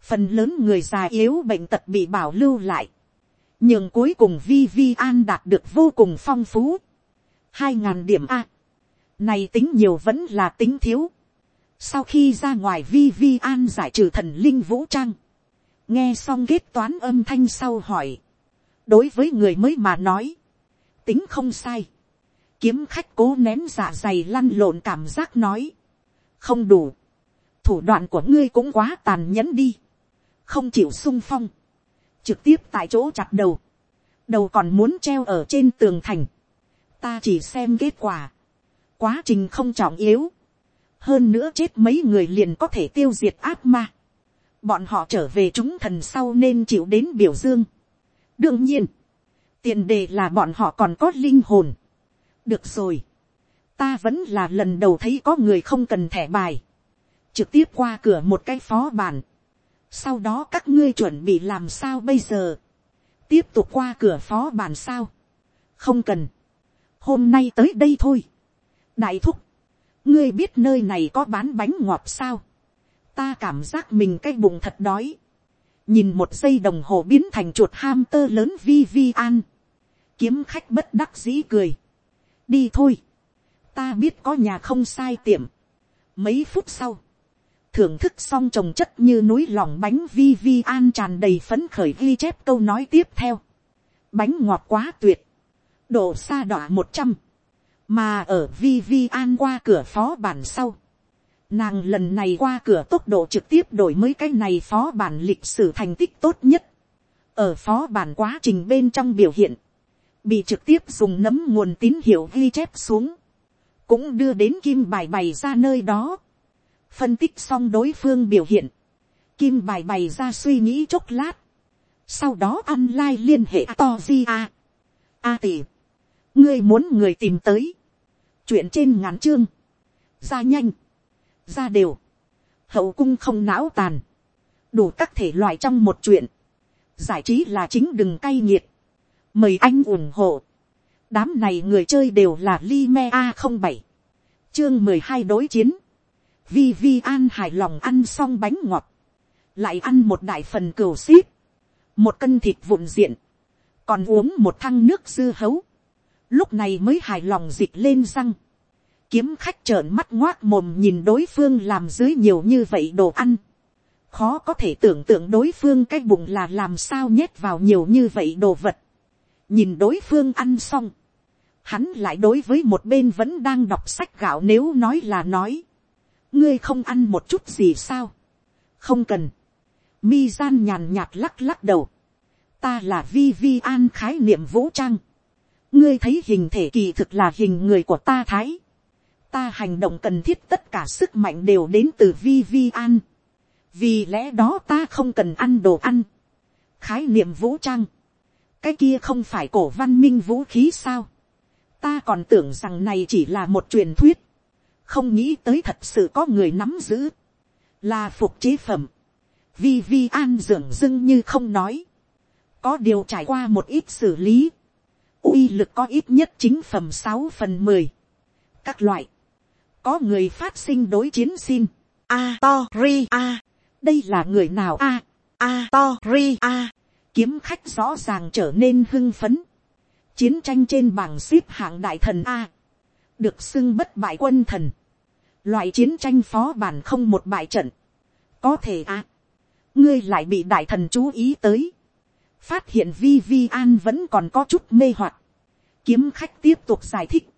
phần lớn người già yếu bệnh tật bị bảo lưu lại, nhưng cuối cùng vi vi an đạt được vô cùng phong phú, hai ngàn điểm a, này tính nhiều vẫn là tính thiếu. Sau khi ra ngoài vi vi an giải trừ thần linh vũ trang. nghe xong kết toán âm thanh sau hỏi, đối với người mới mà nói, tính không sai, kiếm khách cố nén dạ dày lăn lộn cảm giác nói, không đủ, thủ đoạn của ngươi cũng quá tàn nhẫn đi, không chịu sung phong, trực tiếp tại chỗ chặt đầu, đầu còn muốn treo ở trên tường thành, ta chỉ xem kết quả, quá trình không trọng yếu, hơn nữa chết mấy người liền có thể tiêu diệt ác ma, bọn họ trở về chúng thần sau nên chịu đến biểu dương. đương nhiên, tiền đề là bọn họ còn có linh hồn. được rồi, ta vẫn là lần đầu thấy có người không cần thẻ bài, trực tiếp qua cửa một cái phó bản, sau đó các ngươi chuẩn bị làm sao bây giờ, tiếp tục qua cửa phó bàn sao, không cần, hôm nay tới đây thôi, đại thúc, ngươi biết nơi này có bán bánh ngọt sao, ta cảm giác mình cái bụng thật đói, nhìn một giây đồng hồ biến thành chuột ham tơ lớn vi vi an, kiếm khách bất đắc dĩ cười, đi thôi, ta biết có nhà không sai tiệm, mấy phút sau, thưởng thức xong trồng chất như núi lòng bánh vi vi an tràn đầy phấn khởi ghi chép câu nói tiếp theo, bánh ngọt quá tuyệt, độ xa đỏ một trăm, mà ở vi vi an qua cửa phó bản sau, Nàng lần này qua cửa tốc độ trực tiếp đổi mới cái này phó bản lịch sử thành tích tốt nhất. Ở phó bản quá trình bên trong biểu hiện. Bị trực tiếp dùng nấm nguồn tín hiệu ghi chép xuống. Cũng đưa đến kim bài bày ra nơi đó. Phân tích xong đối phương biểu hiện. Kim bài bày ra suy nghĩ chốc lát. Sau đó online liên hệ to di a. A tỷ. Ngươi muốn người tìm tới. Chuyện trên ngắn chương. Ra nhanh ra đều, hậu cung không não tàn, đủ các thể loại trong một chuyện, giải trí là chính đừng cay nghiệt, mời anh ủng hộ, đám này người chơi đều là Lime a không bảy, chương mười hai đối chiến, vi vi an hài lòng ăn xong bánh ngọt, lại ăn một đại phần cừu xíp, một cân thịt vụn diện, còn uống một thăng nước dư hấu, lúc này mới hài lòng dịch lên răng, kiếm khách trợn mắt ngoác mồm nhìn đối phương làm dưới nhiều như vậy đồ ăn. Khó có thể tưởng tượng đối phương cái bụng là làm sao nhét vào nhiều như vậy đồ vật. Nhìn đối phương ăn xong. Hắn lại đối với một bên vẫn đang đọc sách gạo nếu nói là nói. Ngươi không ăn một chút gì sao? Không cần. Mi gian nhàn nhạt lắc lắc đầu. Ta là vi vi an khái niệm vũ trang. Ngươi thấy hình thể kỳ thực là hình người của ta thái ta hành động cần thiết tất cả sức mạnh đều đến từ vi vi an. vì lẽ đó ta không cần ăn đồ ăn. khái niệm vũ trang. cái kia không phải cổ văn minh vũ khí sao. ta còn tưởng rằng này chỉ là một truyền thuyết không nghĩ tới thật sự có người nắm giữ. là phục chế phẩm. vi vi an dường dưng như không nói. có điều trải qua một ít xử lý. uy lực có ít nhất chính phẩm sáu phần mười các loại, có người phát sinh đối chiến xin. a to ri a đây là người nào a a to ri a kiếm khách rõ ràng trở nên hưng phấn. chiến tranh trên bảng xếp hạng đại thần a được xưng bất bại quân thần loại chiến tranh phó bản không một bại trận. có thể à? ngươi lại bị đại thần chú ý tới. phát hiện vi vi an vẫn còn có chút mê hoặc. kiếm khách tiếp tục giải thích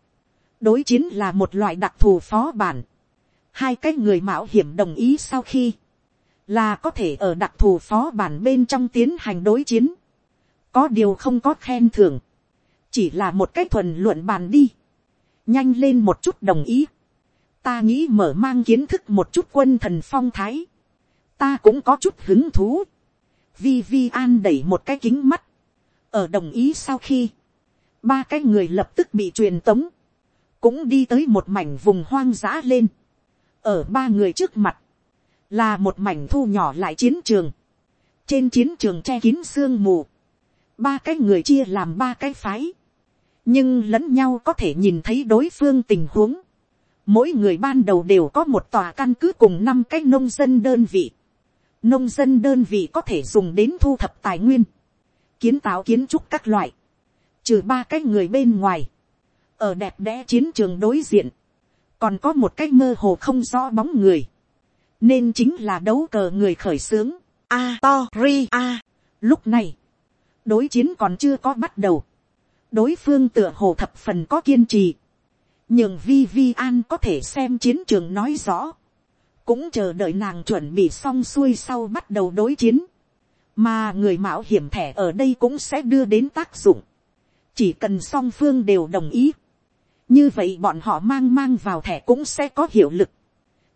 đối chiến là một loại đặc thù phó bản. Hai cái người mạo hiểm đồng ý sau khi, là có thể ở đặc thù phó bản bên trong tiến hành đối chiến. Có điều không có khen thưởng. Chỉ là một cái thuần luận bàn đi. Nhanh lên một chút đồng ý. Ta nghĩ mở mang kiến thức một chút quân thần phong thái. Ta cũng có chút hứng thú. Vi Vi An đẩy một cái kính mắt. Ở đồng ý sau khi. Ba cái người lập tức bị truyền tống cũng đi tới một mảnh vùng hoang dã lên, ở ba người trước mặt, là một mảnh thu nhỏ lại chiến trường, trên chiến trường che kín sương mù, ba cái người chia làm ba cái phái, nhưng lẫn nhau có thể nhìn thấy đối phương tình huống, mỗi người ban đầu đều có một tòa căn cứ cùng năm cái nông dân đơn vị, nông dân đơn vị có thể dùng đến thu thập tài nguyên, kiến tạo kiến trúc các loại, trừ ba cái người bên ngoài, ở đẹp đẽ chiến trường đối diện, còn có một cái mơ hồ không rõ bóng người, nên chính là đấu cờ người khởi xướng, a to ri a. lúc này, đối chiến còn chưa có bắt đầu, đối phương tựa hồ thập phần có kiên trì, nhưng vi vi an có thể xem chiến trường nói rõ, cũng chờ đợi nàng chuẩn bị xong xuôi sau bắt đầu đối chiến, mà người mạo hiểm thẻ ở đây cũng sẽ đưa đến tác dụng, chỉ cần song phương đều đồng ý, như vậy bọn họ mang mang vào thẻ cũng sẽ có hiệu lực,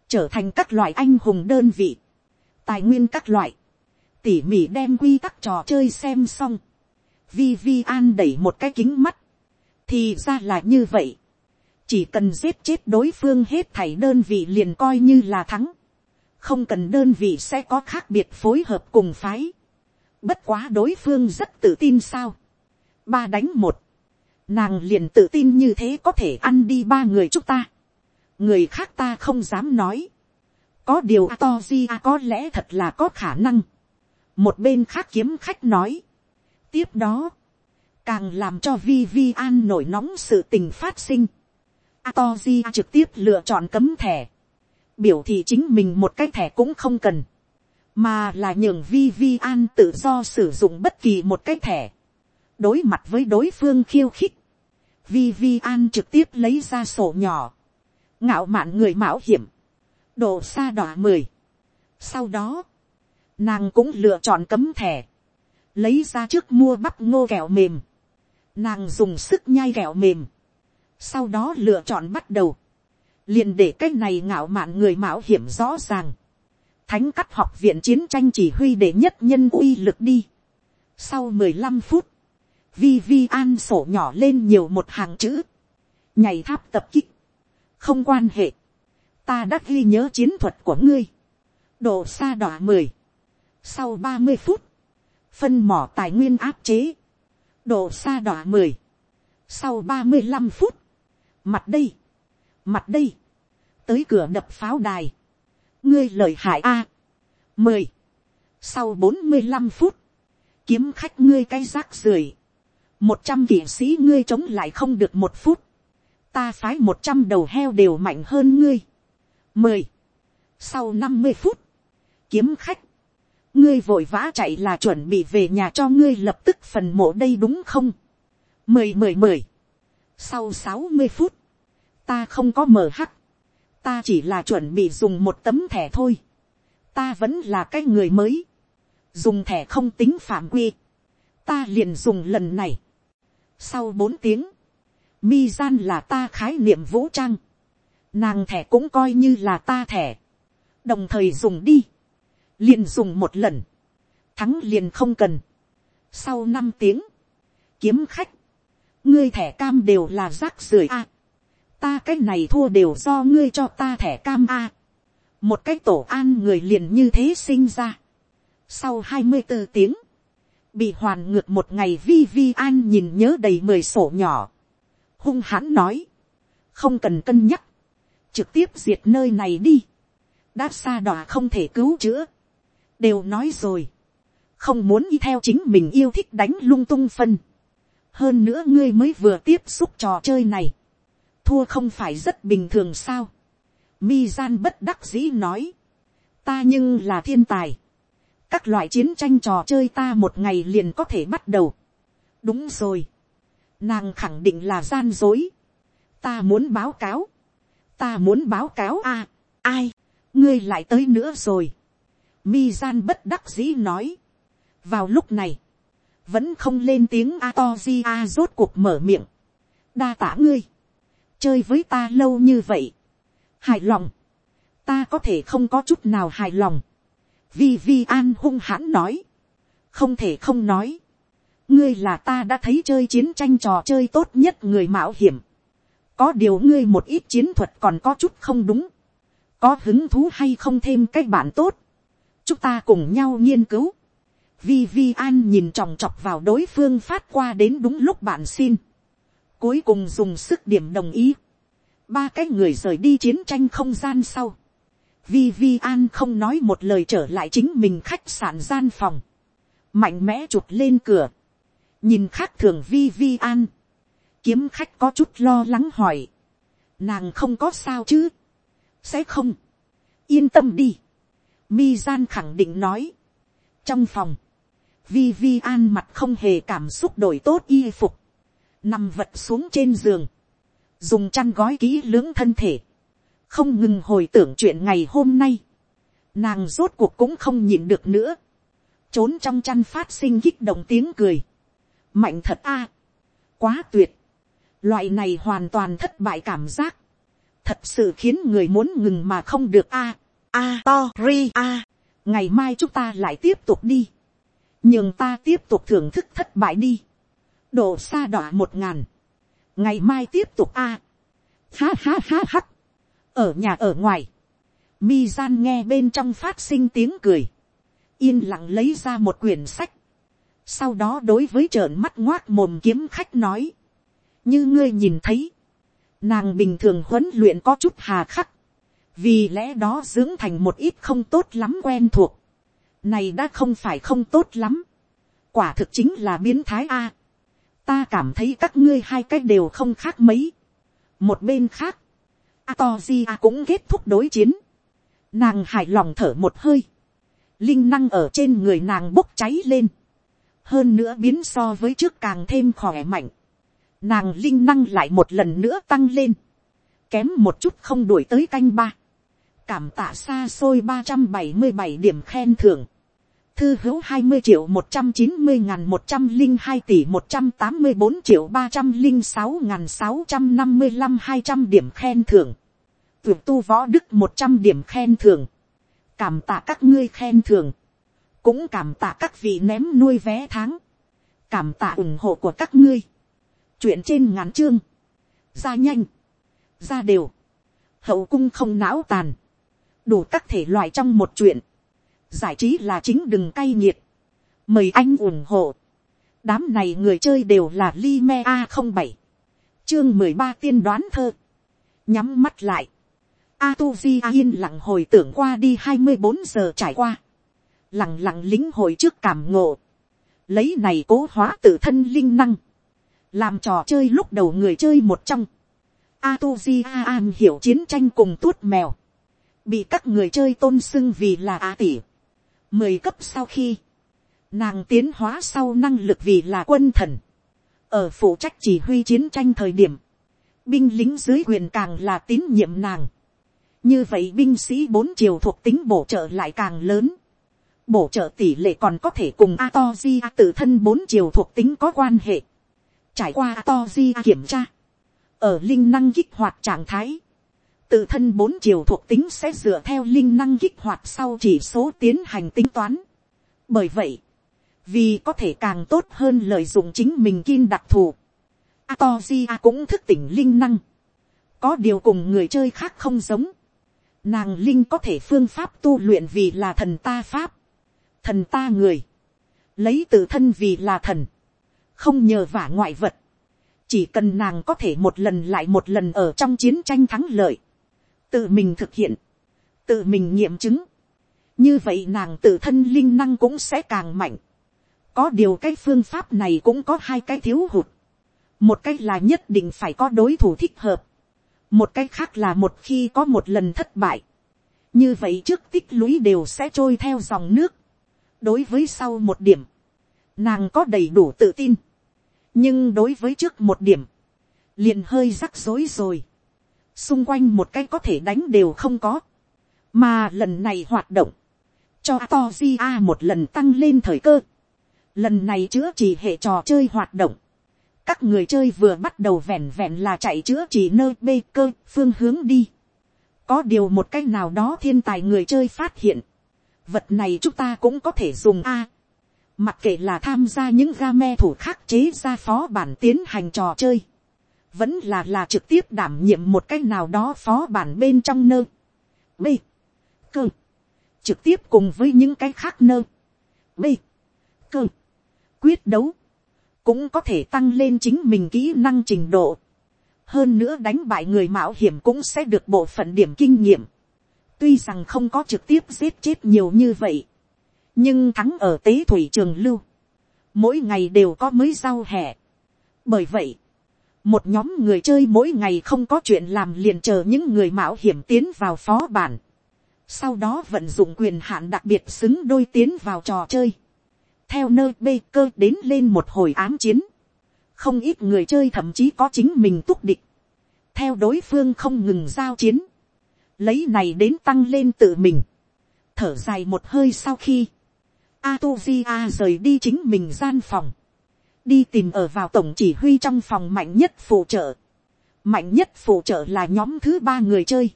trở thành các loại anh hùng đơn vị, tài nguyên các loại, tỉ mỉ đem quy tắc trò chơi xem xong, vi vi an đẩy một cái kính mắt, thì ra là như vậy, chỉ cần giết chết đối phương hết thảy đơn vị liền coi như là thắng, không cần đơn vị sẽ có khác biệt phối hợp cùng phái, bất quá đối phương rất tự tin sao, ba đánh một, nàng liền tự tin như thế có thể ăn đi ba người chúng ta, người khác ta không dám nói, có điều to di có lẽ thật là có khả năng, một bên khác kiếm khách nói, tiếp đó, càng làm cho vi vi an nổi nóng sự tình phát sinh, Atoji trực tiếp lựa chọn cấm thẻ. Biểu thị chính mình một cái thẻ cũng không cần. Mà là nhường vi vi an tự do sử dụng bất kỳ một cái thẻ. Đối mặt với đối phương khiêu khích. Vi vi an trực tiếp lấy ra sổ nhỏ. Ngạo mạn người mạo hiểm. Độ xa đỏ mười. Sau đó. Nàng cũng lựa chọn cấm thẻ. Lấy ra trước mua bắp ngô kẹo mềm. Nàng dùng sức nhai kẹo mềm sau đó lựa chọn bắt đầu, liền để cái này ngạo mạn người mạo hiểm rõ ràng, thánh cắt học viện chiến tranh chỉ huy để nhất nhân uy lực đi. sau mười lăm phút, vi vi an sổ nhỏ lên nhiều một hàng chữ, nhảy tháp tập kích, không quan hệ, ta đã ghi nhớ chiến thuật của ngươi, độ xa đỏ mười, sau ba mươi phút, phân mỏ tài nguyên áp chế, độ xa đỏ mười, sau ba mươi lăm phút, mặt đây, mặt đây, tới cửa đập pháo đài, ngươi lời hại a, mười, sau bốn mươi năm phút, kiếm khách ngươi cái rác rưởi, một trăm kỵ sĩ ngươi chống lại không được một phút, ta phái một trăm đầu heo đều mạnh hơn ngươi, mười, sau năm mươi phút, kiếm khách, ngươi vội vã chạy là chuẩn bị về nhà cho ngươi lập tức phần mộ đây đúng không, mười mười mười, sau sáu mươi phút, ta không có mở hắc, ta chỉ là chuẩn bị dùng một tấm thẻ thôi, ta vẫn là cái người mới, dùng thẻ không tính phạm quy, ta liền dùng lần này. sau bốn tiếng, mi gian là ta khái niệm vũ trang, nàng thẻ cũng coi như là ta thẻ, đồng thời dùng đi, liền dùng một lần, thắng liền không cần. sau năm tiếng, kiếm khách, ngươi thẻ cam đều là rác rưởi a, ta cái này thua đều do ngươi cho ta thẻ cam a. một cái tổ an người liền như thế sinh ra. sau hai mươi bốn tiếng, bị hoàn ngược một ngày vi vi an nhìn nhớ đầy mười sổ nhỏ. hung hãn nói, không cần cân nhắc, trực tiếp diệt nơi này đi. đã xa đọa không thể cứu chữa. đều nói rồi, không muốn y theo chính mình yêu thích đánh lung tung phân. hơn nữa ngươi mới vừa tiếp xúc trò chơi này thua không phải rất bình thường sao. Mi gian bất đắc dĩ nói. Ta nhưng là thiên tài. Các loại chiến tranh trò chơi ta một ngày liền có thể bắt đầu. Đúng rồi. Nàng khẳng định là gian dối. Ta muốn báo cáo. Ta muốn báo cáo a Ai? Ngươi lại tới nữa rồi. Mi gian bất đắc dĩ nói. Vào lúc này. Vẫn không lên tiếng a to di a rốt cuộc mở miệng. Đa tả ngươi chơi với ta lâu như vậy, hài lòng, ta có thể không có chút nào hài lòng, vi vi an hung hãn nói, không thể không nói, ngươi là ta đã thấy chơi chiến tranh trò chơi tốt nhất người mạo hiểm, có điều ngươi một ít chiến thuật còn có chút không đúng, có hứng thú hay không thêm cái bản tốt, chúng ta cùng nhau nghiên cứu, vi vi an nhìn tròng trọc vào đối phương phát qua đến đúng lúc bạn xin, Cuối cùng dùng sức điểm đồng ý. Ba cái người rời đi chiến tranh không gian sau. Vi Vi An không nói một lời trở lại chính mình khách sạn gian phòng. Mạnh mẽ chụp lên cửa. Nhìn khác thường Vi Vi An. Kiếm khách có chút lo lắng hỏi. Nàng không có sao chứ. Sẽ không. Yên tâm đi. Mi gian khẳng định nói. trong phòng, vi vi an mặt không hề cảm xúc đổi tốt y phục, nằm vật xuống trên giường, dùng chăn gói kỹ lưỡng thân thể, không ngừng hồi tưởng chuyện ngày hôm nay, nàng rốt cuộc cũng không nhịn được nữa, trốn trong chăn phát sinh kích động tiếng cười, mạnh thật a, quá tuyệt, loại này hoàn toàn thất bại cảm giác, thật sự khiến người muốn ngừng mà không được a, a to ri a, ngày mai chúng ta lại tiếp tục đi, nhưng ta tiếp tục thưởng thức thất bại đi, độ xa đỏ một ngàn, ngày mai tiếp tục a, à. ha ha ha ha, ở nhà ở ngoài, mi gian nghe bên trong phát sinh tiếng cười, yên lặng lấy ra một quyển sách, sau đó đối với trợn mắt ngoác mồm kiếm khách nói, như ngươi nhìn thấy, nàng bình thường huấn luyện có chút hà khắc, vì lẽ đó dưỡng thành một ít không tốt lắm quen thuộc, này đã không phải không tốt lắm, quả thực chính là biến thái a, ta cảm thấy các ngươi hai cách đều không khác mấy, một bên khác, Atogia cũng kết thúc đối chiến. Nàng hài lòng thở một hơi. Linh năng ở trên người nàng bốc cháy lên. Hơn nữa biến so với trước càng thêm khỏe mạnh. Nàng linh năng lại một lần nữa tăng lên. Kém một chút không đuổi tới canh ba. Cảm tạ xa xôi ba trăm bảy mươi bảy điểm khen thưởng thư hữu hai mươi triệu một trăm chín mươi ngàn một trăm linh hai tỷ một trăm tám mươi bốn triệu ba trăm linh sáu ngàn sáu trăm năm mươi năm hai trăm điểm khen thưởng. Vượt tu võ đức một trăm điểm khen thưởng. Cảm tạ các ngươi khen thưởng. Cũng cảm tạ các vị ném nuôi vé tháng. Cảm tạ ủng hộ của các ngươi. Chuyện trên ngắn chương. Ra nhanh. Ra đều. Hậu cung không não tàn. Đủ các thể loại trong một chuyện giải trí là chính đừng cay nghiệt, mời anh ủng hộ, đám này người chơi đều là li me a không bảy, chương mười ba tiên đoán thơ, nhắm mắt lại, a tu di a yên lặng hồi tưởng qua đi hai mươi bốn giờ trải qua, lặng lặng lính hồi trước cảm ngộ, lấy này cố hóa tự thân linh năng, làm trò chơi lúc đầu người chơi một trong, a tu di a an hiểu chiến tranh cùng tuốt mèo, bị các người chơi tôn xưng vì là a tỷ, mười cấp sau khi, nàng tiến hóa sau năng lực vì là quân thần, ở phụ trách chỉ huy chiến tranh thời điểm, binh lính dưới quyền càng là tín nhiệm nàng. như vậy binh sĩ bốn chiều thuộc tính bổ trợ lại càng lớn. bổ trợ tỷ lệ còn có thể cùng a to di a tự thân bốn chiều thuộc tính có quan hệ. trải qua a to di a kiểm tra, ở linh năng kích hoạt trạng thái, tự thân bốn chiều thuộc tính sẽ dựa theo linh năng kích hoạt sau chỉ số tiến hành tính toán. Bởi vậy, vì có thể càng tốt hơn lợi dụng chính mình kim đặc thù, Atozia cũng thức tỉnh linh năng. Có điều cùng người chơi khác không giống. Nàng linh có thể phương pháp tu luyện vì là thần ta pháp. Thần ta người. Lấy tự thân vì là thần. Không nhờ vả ngoại vật. Chỉ cần nàng có thể một lần lại một lần ở trong chiến tranh thắng lợi tự mình thực hiện, tự mình nghiệm chứng, như vậy nàng tự thân linh năng cũng sẽ càng mạnh. có điều cái phương pháp này cũng có hai cái thiếu hụt. một cái là nhất định phải có đối thủ thích hợp. một cái khác là một khi có một lần thất bại. như vậy trước tích lũy đều sẽ trôi theo dòng nước. đối với sau một điểm, nàng có đầy đủ tự tin. nhưng đối với trước một điểm, liền hơi rắc rối rồi xung quanh một cái có thể đánh đều không có, mà lần này hoạt động, cho to di a một lần tăng lên thời cơ, lần này chữa trị hệ trò chơi hoạt động, các người chơi vừa bắt đầu vẹn vẹn là chạy chữa trị nơi bê cơ phương hướng đi, có điều một cách nào đó thiên tài người chơi phát hiện, vật này chúng ta cũng có thể dùng a, mặc kệ là tham gia những ga me thủ khác chế ra phó bản tiến hành trò chơi, vẫn là là trực tiếp đảm nhiệm một cái nào đó phó bản bên trong nơ. B. Cơ. Trực tiếp cùng với những cái khác nơ. B. Cơ. Quyết đấu. Cũng có thể tăng lên chính mình kỹ năng trình độ. Hơn nữa đánh bại người mạo hiểm cũng sẽ được bộ phận điểm kinh nghiệm. Tuy rằng không có trực tiếp giết chết nhiều như vậy. Nhưng thắng ở tế thủy trường lưu. Mỗi ngày đều có mới rau hè Bởi vậy một nhóm người chơi mỗi ngày không có chuyện làm liền chờ những người mạo hiểm tiến vào phó bản, sau đó vận dụng quyền hạn đặc biệt xứng đôi tiến vào trò chơi, theo nơi bê cơ đến lên một hồi ám chiến, không ít người chơi thậm chí có chính mình túc địch, theo đối phương không ngừng giao chiến, lấy này đến tăng lên tự mình, thở dài một hơi sau khi, Atuzia rời đi chính mình gian phòng, đi tìm ở vào tổng chỉ huy trong phòng mạnh nhất phụ trợ, mạnh nhất phụ trợ là nhóm thứ ba người chơi,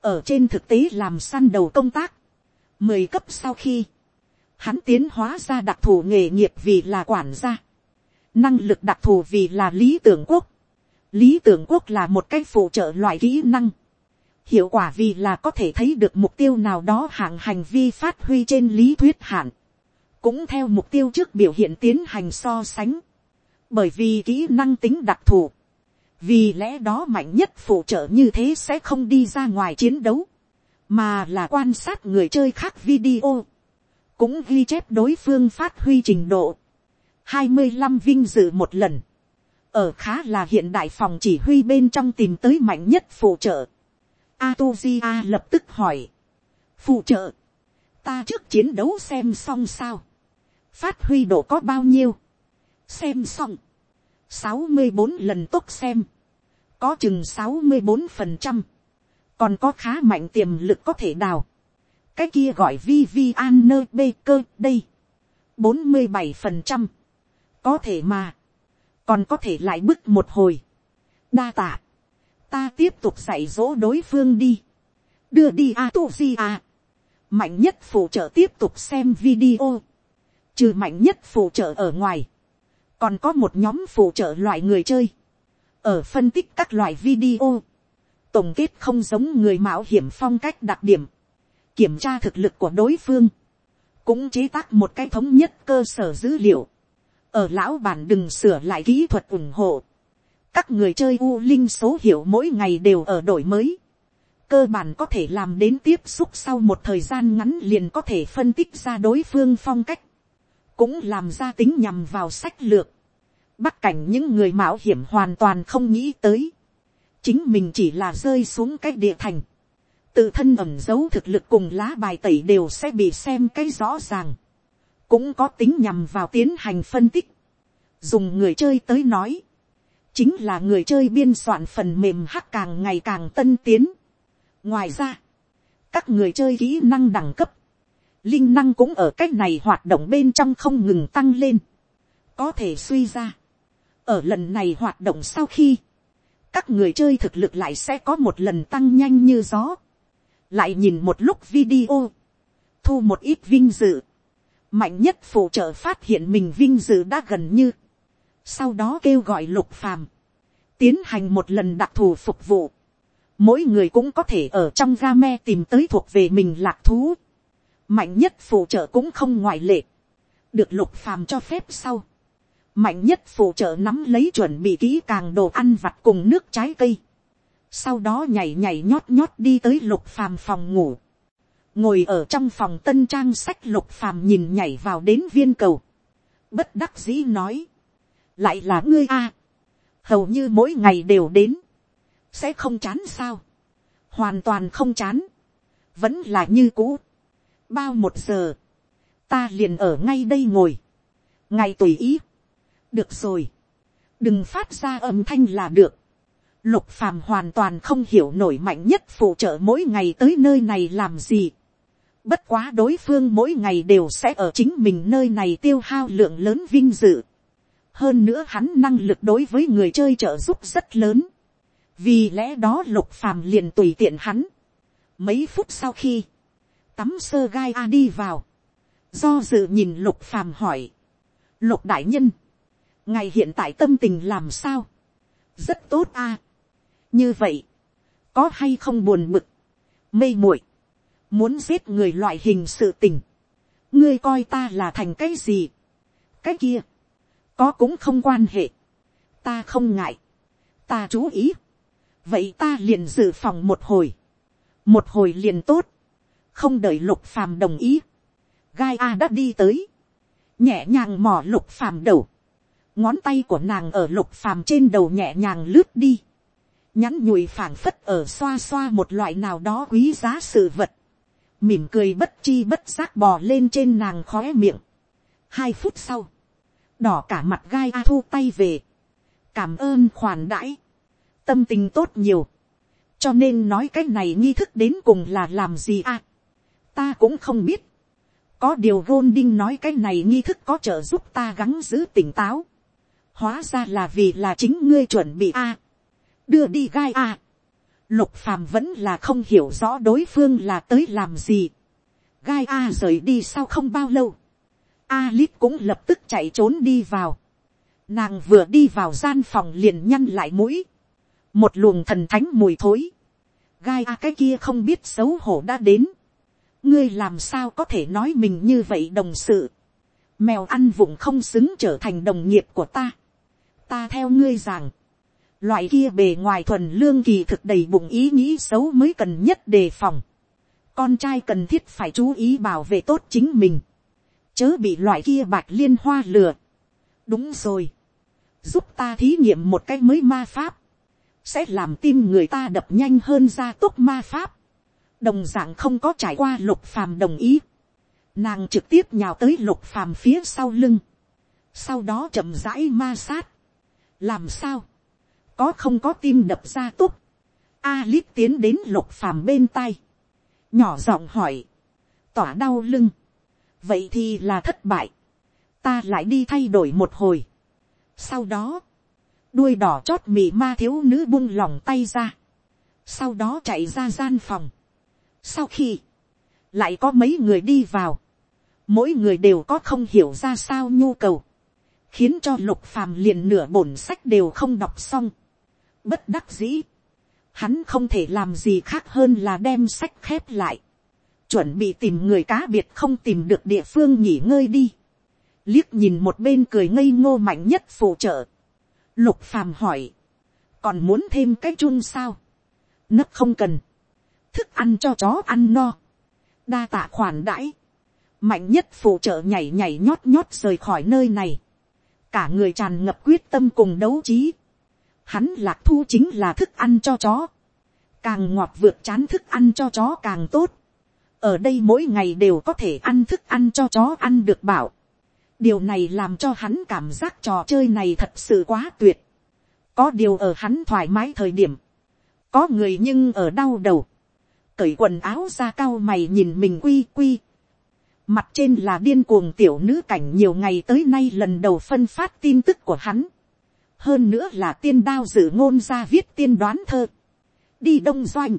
ở trên thực tế làm săn đầu công tác, mười cấp sau khi, hắn tiến hóa ra đặc thù nghề nghiệp vì là quản gia, năng lực đặc thù vì là lý tưởng quốc, lý tưởng quốc là một cái phụ trợ loại kỹ năng, hiệu quả vì là có thể thấy được mục tiêu nào đó hạng hành vi phát huy trên lý thuyết hạn, cũng theo mục tiêu trước biểu hiện tiến hành so sánh, bởi vì kỹ năng tính đặc thù, vì lẽ đó mạnh nhất phụ trợ như thế sẽ không đi ra ngoài chiến đấu, mà là quan sát người chơi khác video, cũng ghi chép đối phương phát huy trình độ, hai mươi 25 vinh dự một lần, ở khá là hiện đại phòng chỉ huy bên trong tìm tới mạnh nhất phụ trợ. Atuzia lập tức hỏi, phụ trợ, ta trước chiến đấu xem xong sao, phát huy độ có bao nhiêu, xem xong, sáu mươi bốn lần tốt xem, có chừng sáu mươi bốn phần trăm, còn có khá mạnh tiềm lực có thể đào, cái kia gọi vi vi an nơ bê cơ đây, bốn mươi bảy phần trăm, có thể mà, còn có thể lại bức một hồi, đa tạ, ta tiếp tục dạy dỗ đối phương đi, đưa đi a tu di a, mạnh nhất phụ trợ tiếp tục xem video, trừ mạnh nhất phụ trợ ở ngoài, còn có một nhóm phụ trợ loại người chơi, ở phân tích các loại video, tổng kết không giống người mạo hiểm phong cách đặc điểm, kiểm tra thực lực của đối phương, cũng chế tác một cái thống nhất cơ sở dữ liệu, ở lão bản đừng sửa lại kỹ thuật ủng hộ, các người chơi u linh số hiệu mỗi ngày đều ở đổi mới, cơ bản có thể làm đến tiếp xúc sau một thời gian ngắn liền có thể phân tích ra đối phương phong cách, cũng làm ra tính nhằm vào sách lược, bắc cảnh những người mạo hiểm hoàn toàn không nghĩ tới, chính mình chỉ là rơi xuống cái địa thành, tự thân ẩm dấu thực lực cùng lá bài tẩy đều sẽ bị xem cái rõ ràng, cũng có tính nhằm vào tiến hành phân tích, dùng người chơi tới nói, chính là người chơi biên soạn phần mềm hắc càng ngày càng tân tiến. ngoài ra, các người chơi kỹ năng đẳng cấp, linh năng cũng ở cách này hoạt động bên trong không ngừng tăng lên, có thể suy ra, ở lần này hoạt động sau khi, các người chơi thực lực lại sẽ có một lần tăng nhanh như gió, lại nhìn một lúc video, thu một ít vinh dự, mạnh nhất phụ trợ phát hiện mình vinh dự đã gần như, sau đó kêu gọi lục phàm, tiến hành một lần đặc thù phục vụ, mỗi người cũng có thể ở trong game tìm tới thuộc về mình lạc thú, mạnh nhất phụ trợ cũng không ngoại lệ, được lục phàm cho phép sau, mạnh nhất phụ trợ nắm lấy chuẩn bị kỹ càng đồ ăn vặt cùng nước trái cây, sau đó nhảy nhảy nhót nhót đi tới lục phàm phòng ngủ, ngồi ở trong phòng tân trang sách lục phàm nhìn nhảy vào đến viên cầu, bất đắc dĩ nói, lại là ngươi a, hầu như mỗi ngày đều đến, sẽ không chán sao, hoàn toàn không chán, vẫn là như cũ, bao một giờ, ta liền ở ngay đây ngồi, ngày tùy ý, được rồi, đừng phát ra âm thanh là được, lục phàm hoàn toàn không hiểu nổi mạnh nhất phụ trợ mỗi ngày tới nơi này làm gì, bất quá đối phương mỗi ngày đều sẽ ở chính mình nơi này tiêu hao lượng lớn vinh dự, hơn nữa hắn năng lực đối với người chơi trợ giúp rất lớn, vì lẽ đó lục phàm liền tùy tiện hắn. mấy phút sau khi, tắm sơ gai a đi vào, do dự nhìn lục phàm hỏi, lục đại nhân, ngày hiện tại tâm tình làm sao, rất tốt a, như vậy, có hay không buồn bực, mê muội, muốn giết người loại hình sự tình, ngươi coi ta là thành cái gì, cái kia, có cũng không quan hệ, ta không ngại, ta chú ý, vậy ta liền dự phòng một hồi, một hồi liền tốt, không đợi lục phàm đồng ý, gai a đã đi tới, nhẹ nhàng mò lục phàm đầu, ngón tay của nàng ở lục phàm trên đầu nhẹ nhàng lướt đi, nhắn nhụi phảng phất ở xoa xoa một loại nào đó quý giá sự vật, mỉm cười bất chi bất giác bò lên trên nàng khóe miệng. hai phút sau, đỏ cả mặt gai a thu tay về, cảm ơn khoản đãi, tâm tình tốt nhiều, cho nên nói cái này nghi thức đến cùng là làm gì à, ta cũng không biết, có điều gôn đinh nói cái này nghi thức có trợ giúp ta gắng giữ tỉnh táo, hóa ra là vì là chính ngươi chuẩn bị a, đưa đi gai a, lục phàm vẫn là không hiểu rõ đối phương là tới làm gì, gai a rời đi sau không bao lâu, Alice cũng lập tức chạy trốn đi vào. Nàng vừa đi vào gian phòng liền nhăn lại mũi. Một luồng thần thánh mùi thối. Gai a cái kia không biết xấu hổ đã đến. Ngươi làm sao có thể nói mình như vậy đồng sự. Mèo ăn vụng không xứng trở thành đồng nghiệp của ta. Ta theo ngươi rằng. Loại kia bề ngoài thuần lương kỳ thực đầy bụng ý nghĩ xấu mới cần nhất đề phòng. Con trai cần thiết phải chú ý bảo vệ tốt chính mình chớ bị loại kia bạc liên hoa lừa. đúng rồi, giúp ta thí nghiệm một cái mới ma pháp, sẽ làm tim người ta đập nhanh hơn ra tốc ma pháp, đồng d ạ n g không có trải qua lục phàm đồng ý, nàng trực tiếp nhào tới lục phàm phía sau lưng, sau đó chậm rãi ma sát, làm sao, có không có tim đập ra túc, Alip tiến đến lục phàm bên tay, nhỏ giọng hỏi, tỏa đau lưng, vậy thì là thất bại, ta lại đi thay đổi một hồi. sau đó, đuôi đỏ chót mì ma thiếu nữ buông lòng tay ra, sau đó chạy ra gian phòng sau khi, lại có mấy người đi vào, mỗi người đều có không hiểu ra sao nhu cầu, khiến cho lục phàm liền nửa bổn sách đều không đọc xong. bất đắc dĩ, hắn không thể làm gì khác hơn là đem sách khép lại, chuẩn bị tìm người cá biệt không tìm được địa phương nghỉ ngơi đi, liếc nhìn một bên cười ngây ngô mạnh nhất phụ trợ, lục phàm hỏi, còn muốn thêm cái chung sao, nấc không cần, thức ăn cho chó ăn no, đa tạ khoản đãi, mạnh nhất phụ trợ nhảy nhảy nhót nhót rời khỏi nơi này, cả người tràn ngập quyết tâm cùng đấu trí, hắn lạc thu chính là thức ăn cho chó, càng ngọt vượt chán thức ăn cho chó càng tốt, ở đây mỗi ngày đều có thể ăn thức ăn cho chó ăn được bảo. điều này làm cho hắn cảm giác trò chơi này thật sự quá tuyệt. có điều ở hắn thoải mái thời điểm, có người nhưng ở đau đầu, cởi quần áo ra cao mày nhìn mình quy quy. mặt trên là điên cuồng tiểu nữ cảnh nhiều ngày tới nay lần đầu phân phát tin tức của hắn. hơn nữa là tiên đao dự ngôn ra viết tiên đoán thơ. đi đông doanh.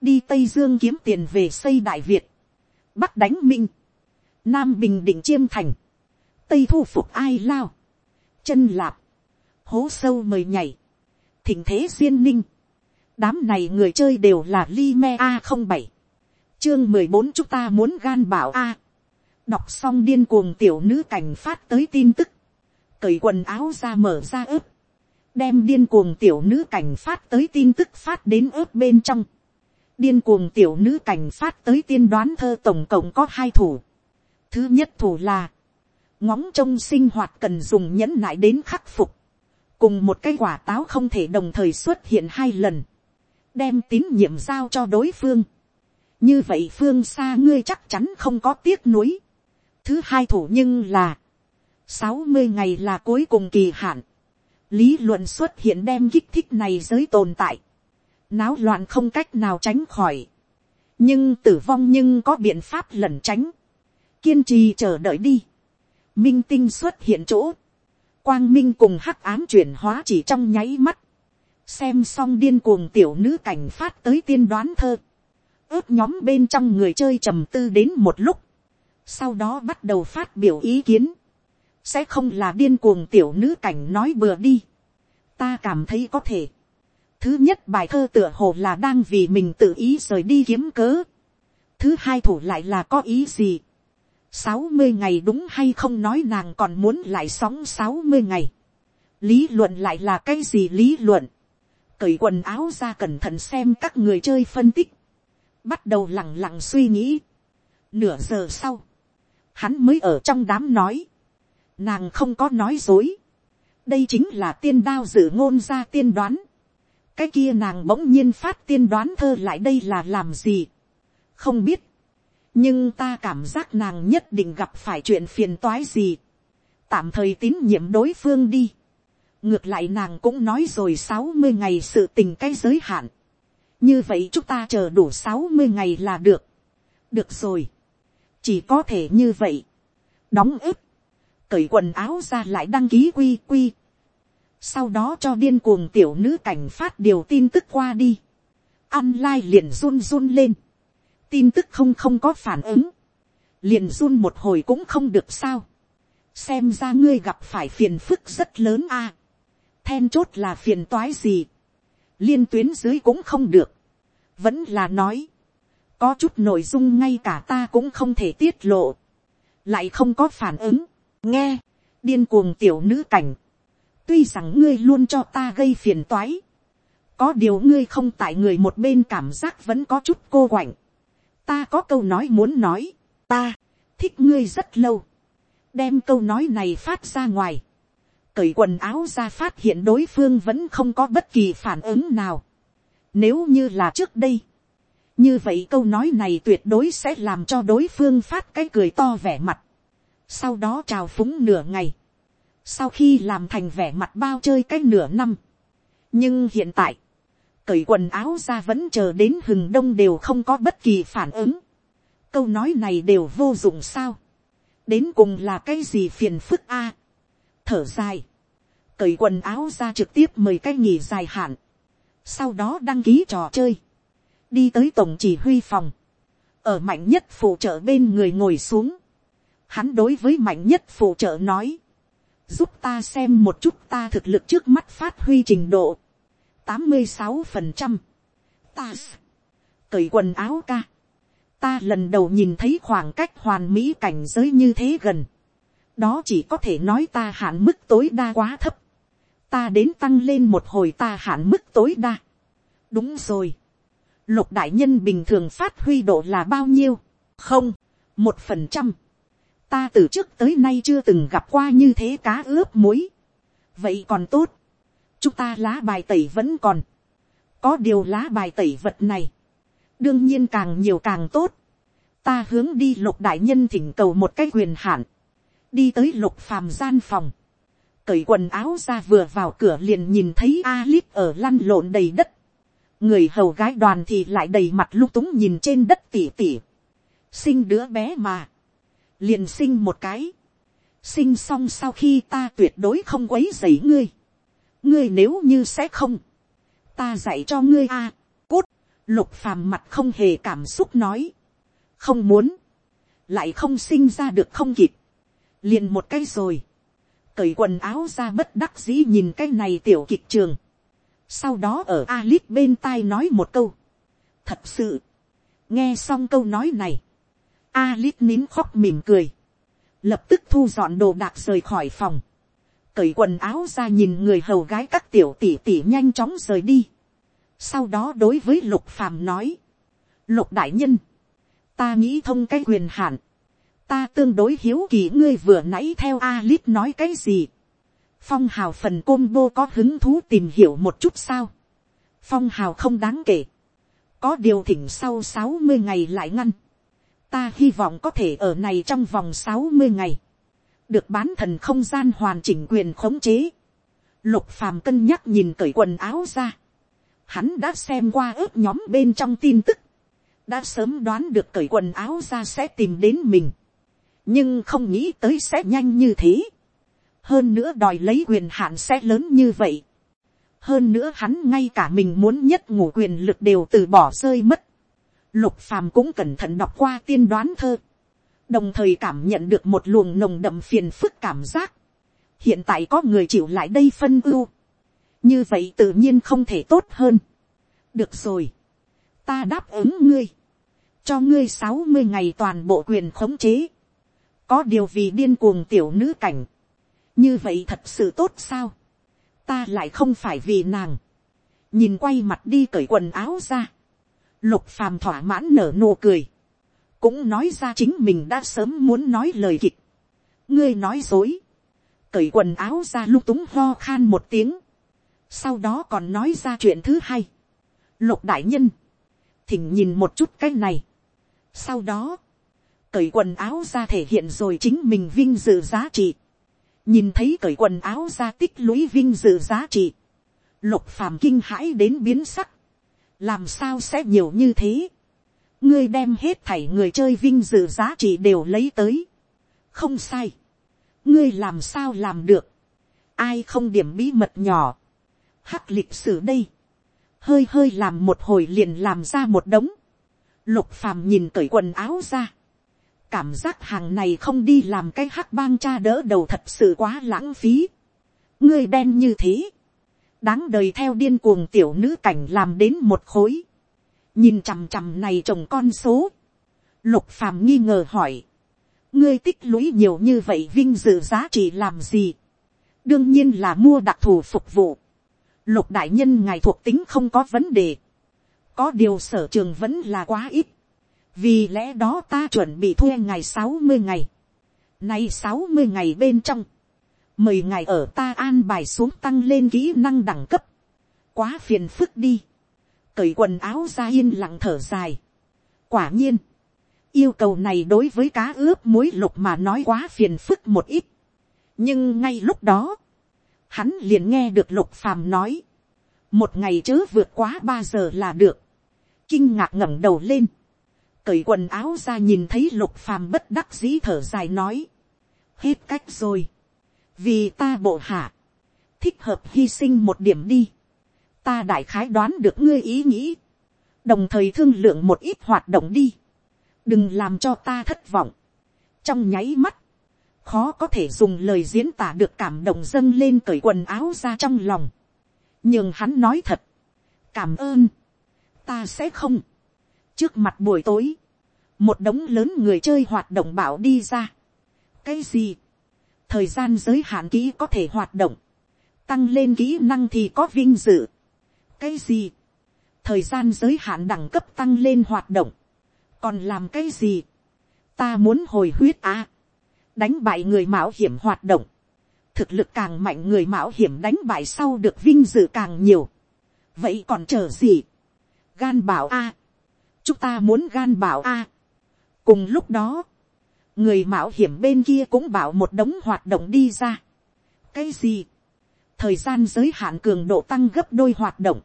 Đi tây dương kiếm tiền về xây đại việt, bắc đánh minh, nam bình định chiêm thành, tây thu phục ai lao, chân lạp, hố sâu mời nhảy, thỉnh thế duyên ninh, đám này người chơi đều là Lime a không bảy, chương mười bốn chúng ta muốn gan bảo a, đọc xong điên cuồng tiểu nữ cảnh phát tới tin tức, cởi quần áo ra mở ra ướp, đem điên cuồng tiểu nữ cảnh phát tới tin tức phát đến ướp bên trong, điên cuồng tiểu nữ cảnh phát tới tiên đoán thơ tổng cộng có hai thủ. Thứ nhất thủ là, ngóng trông sinh hoạt cần dùng nhẫn nại đến khắc phục. Cùng một cái quả táo không thể đồng thời xuất hiện hai lần. Đem tín nhiệm giao cho đối phương. Như vậy phương xa ngươi chắc chắn không có tiếc nuối. Thứ hai thủ nhưng là, sáu mươi ngày là cuối cùng kỳ hạn. Lý luận xuất hiện đem kích thích này giới tồn tại náo loạn không cách nào tránh khỏi, nhưng tử vong nhưng có biện pháp lẩn tránh, kiên trì chờ đợi đi, minh tinh xuất hiện chỗ, quang minh cùng hắc ám chuyển hóa chỉ trong nháy mắt, xem xong điên cuồng tiểu nữ cảnh phát tới tiên đoán thơ, ướp nhóm bên trong người chơi trầm tư đến một lúc, sau đó bắt đầu phát biểu ý kiến, sẽ không là điên cuồng tiểu nữ cảnh nói bừa đi, ta cảm thấy có thể, Thứ nhất bài thơ tựa hồ là đang vì mình tự ý rời đi kiếm cớ. Thứ hai thủ lại là có ý gì. sáu mươi ngày đúng hay không nói nàng còn muốn lại sóng sáu mươi ngày. Lý luận lại là cái gì lý luận. Cởi quần áo ra cẩn thận xem các người chơi phân tích. Bắt đầu lẳng lặng suy nghĩ. Nửa giờ sau. Hắn mới ở trong đám nói. Nàng không có nói dối. Đây chính là tiên đao dự ngôn ra tiên đoán cái kia nàng bỗng nhiên phát tiên đoán thơ lại đây là làm gì. không biết, nhưng ta cảm giác nàng nhất định gặp phải chuyện phiền toái gì, tạm thời tín nhiệm đối phương đi, ngược lại nàng cũng nói rồi sáu mươi ngày sự tình cái giới hạn, như vậy chúng ta chờ đủ sáu mươi ngày là được, được rồi, chỉ có thể như vậy, đóng ức cởi quần áo ra lại đăng ký quy quy, sau đó cho điên cuồng tiểu nữ cảnh phát điều tin tức qua đi, ăn lai liền run run lên, tin tức không không có phản ứng, liền run một hồi cũng không được sao, xem ra ngươi gặp phải phiền phức rất lớn a, then chốt là phiền toái gì, liên tuyến dưới cũng không được, vẫn là nói, có chút nội dung ngay cả ta cũng không thể tiết lộ, lại không có phản ứng, nghe, điên cuồng tiểu nữ cảnh, tuy rằng ngươi luôn cho ta gây phiền toái, có điều ngươi không tại người một bên cảm giác vẫn có chút cô quạnh, ta có câu nói muốn nói, ta, thích ngươi rất lâu, đem câu nói này phát ra ngoài, cởi quần áo ra phát hiện đối phương vẫn không có bất kỳ phản ứng nào. Nếu như là trước đây, như vậy câu nói này tuyệt đối sẽ làm cho đối phương phát cái cười to vẻ mặt, sau đó trào phúng nửa ngày, sau khi làm thành vẻ mặt bao chơi cái nửa năm. nhưng hiện tại, cởi quần áo ra vẫn chờ đến hừng đông đều không có bất kỳ phản ứng. câu nói này đều vô dụng sao. đến cùng là cái gì phiền phức a thở dài, cởi quần áo ra trực tiếp mời cái nghỉ dài hạn, sau đó đăng ký trò chơi, đi tới tổng chỉ huy phòng, ở mạnh nhất phụ trợ bên người ngồi xuống, hắn đối với mạnh nhất phụ trợ nói, giúp ta xem một chút ta thực lực trước mắt phát huy trình độ, tám mươi sáu phần trăm, ta cởi quần áo ca, ta lần đầu nhìn thấy khoảng cách hoàn mỹ cảnh giới như thế gần, đó chỉ có thể nói ta hạn mức tối đa quá thấp, ta đến tăng lên một hồi ta hạn mức tối đa. đúng rồi, lục đại nhân bình thường phát huy độ là bao nhiêu, không, một phần trăm, ta từ trước tới nay chưa từng gặp qua như thế cá ướp muối, vậy còn tốt, chúng ta lá bài tẩy vẫn còn, có điều lá bài tẩy vật này, đương nhiên càng nhiều càng tốt, ta hướng đi lục đại nhân thỉnh cầu một cái quyền hạn, đi tới lục phàm gian phòng, cởi quần áo ra vừa vào cửa liền nhìn thấy Alip ở lăn lộn đầy đất. Người hầu gái đoàn thì lại đầy mặt lúc túng nhìn trên đất tỉ tỉ. Sinh đứa bé mà. Liền sinh một cái. Sinh xong sau khi ta tuyệt đối không quấy rầy ngươi. Ngươi nếu như sẽ không. Ta dạy cho ngươi a Cút. Lục phàm mặt không hề cảm xúc nói. Không muốn. Lại không sinh ra được không kịp. Liền một cái rồi cởi quần áo ra bất đắc dĩ nhìn cái này tiểu kịch trường. Sau đó ở Alice bên tai nói một câu. Thật sự. Nghe xong câu nói này. Alice nín khóc mỉm cười. Lập tức thu dọn đồ đạc rời khỏi phòng. Cởi quần áo ra nhìn người hầu gái các tiểu tỷ tỷ nhanh chóng rời đi. Sau đó đối với lục phàm nói. Lục đại nhân. Ta nghĩ thông cái quyền hạn ta tương đối hiếu kỳ ngươi vừa nãy theo Alip nói cái gì. Phong hào phần combo có hứng thú tìm hiểu một chút sao. Phong hào không đáng kể. Có điều thỉnh sau sáu mươi ngày lại ngăn. Ta hy vọng có thể ở này trong vòng sáu mươi ngày. Được bán thần không gian hoàn chỉnh quyền khống chế. Lục phàm cân nhắc nhìn cởi quần áo ra. Hắn đã xem qua ước nhóm bên trong tin tức. Đã sớm đoán được cởi quần áo ra sẽ tìm đến mình nhưng không nghĩ tới sẽ nhanh như thế. hơn nữa đòi lấy quyền hạn sẽ lớn như vậy. hơn nữa hắn ngay cả mình muốn nhất ngủ quyền lực đều từ bỏ rơi mất. lục phàm cũng cẩn thận đọc qua tiên đoán thơ. đồng thời cảm nhận được một luồng nồng đậm phiền phức cảm giác. hiện tại có người chịu lại đây phân ưu. như vậy tự nhiên không thể tốt hơn. được rồi. ta đáp ứng ngươi cho ngươi sáu mươi ngày toàn bộ quyền khống chế có điều vì điên cuồng tiểu nữ cảnh, như vậy thật sự tốt sao, ta lại không phải vì nàng, nhìn quay mặt đi cởi quần áo ra, lục phàm thỏa mãn nở nụ cười, cũng nói ra chính mình đã sớm muốn nói lời kịch, ngươi nói dối, cởi quần áo ra lung túng ho khan một tiếng, sau đó còn nói ra chuyện thứ hai, lục đại nhân, thỉnh nhìn một chút cái này, sau đó, cởi quần áo ra thể hiện rồi chính mình vinh dự giá trị, nhìn thấy cởi quần áo ra tích lũy vinh dự giá trị, lục phàm kinh hãi đến biến sắc, làm sao sẽ nhiều như thế, ngươi đem hết thảy người chơi vinh dự giá trị đều lấy tới, không sai, ngươi làm sao làm được, ai không điểm bí mật nhỏ, hắc lịch sử đây, hơi hơi làm một hồi liền làm ra một đống, lục phàm nhìn cởi quần áo ra, cảm giác hàng này không đi làm cái hắc bang cha đỡ đầu thật sự quá lãng phí, ngươi đen như thế, đáng đời theo điên cuồng tiểu nữ cảnh làm đến một khối, nhìn chằm chằm này trồng con số, lục phàm nghi ngờ hỏi, ngươi tích lũy nhiều như vậy vinh dự giá trị làm gì, đương nhiên là mua đặc thù phục vụ, lục đại nhân ngài thuộc tính không có vấn đề, có điều sở trường vẫn là quá ít, vì lẽ đó ta chuẩn bị thuê ngày sáu mươi ngày, nay sáu mươi ngày bên trong, mời ngài ở ta an bài xuống tăng lên kỹ năng đẳng cấp, quá phiền phức đi, cởi quần áo ra yên lặng thở dài. quả nhiên, yêu cầu này đối với cá ướp muối lục mà nói quá phiền phức một ít. nhưng ngay lúc đó, hắn liền nghe được lục phàm nói, một ngày chớ vượt quá ba giờ là được, kinh ngạc ngẩng đầu lên, cởi quần áo ra nhìn thấy lục phàm bất đắc dĩ thở dài nói, hết cách rồi, vì ta bộ hạ, thích hợp hy sinh một điểm đi, ta đại khái đoán được ngươi ý nghĩ, đồng thời thương lượng một ít hoạt động đi, đừng làm cho ta thất vọng, trong nháy mắt, khó có thể dùng lời diễn tả được cảm động dâng lên cởi quần áo ra trong lòng, nhưng hắn nói thật, cảm ơn, ta sẽ không, trước mặt buổi tối, một đống lớn người chơi hoạt động bảo đi ra, cái gì, thời gian giới hạn kỹ có thể hoạt động, tăng lên kỹ năng thì có vinh dự, cái gì, thời gian giới hạn đẳng cấp tăng lên hoạt động, còn làm cái gì, ta muốn hồi huyết à, đánh bại người mạo hiểm hoạt động, thực lực càng mạnh người mạo hiểm đánh bại sau được vinh dự càng nhiều, vậy còn chờ gì, gan bảo a, chúng ta muốn gan bảo a, cùng lúc đó, người mạo hiểm bên kia cũng bảo một đống hoạt động đi ra, cái gì, thời gian giới hạn cường độ tăng gấp đôi hoạt động,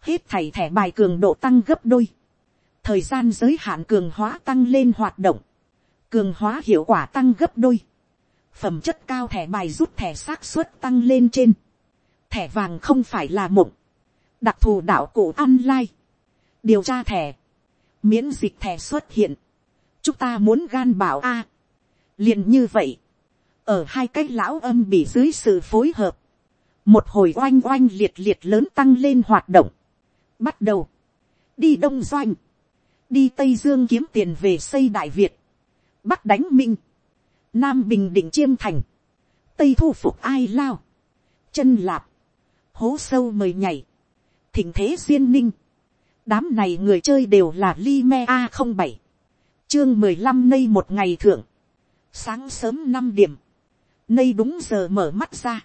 hết thảy thẻ bài cường độ tăng gấp đôi, thời gian giới hạn cường hóa tăng lên hoạt động, cường hóa hiệu quả tăng gấp đôi, phẩm chất cao thẻ bài rút thẻ xác suất tăng lên trên, thẻ vàng không phải là mộng, đặc thù đạo cụ online, điều tra thẻ, miễn dịch thẻ xuất hiện, chúng ta muốn gan bảo a, liền như vậy, ở hai cái lão âm bị dưới sự phối hợp, một hồi oanh oanh liệt liệt lớn tăng lên hoạt động, bắt đầu, đi đông doanh, đi tây dương kiếm tiền về xây đại việt, bắc đánh minh, nam bình định chiêm thành, tây thu phục ai lao, chân lạp, hố sâu mời nhảy, thỉnh thế duyên ninh, đám này người chơi đều là Lime a không bảy, chương mười lăm nay một ngày thượng, sáng sớm năm điểm, nay đúng giờ mở mắt ra,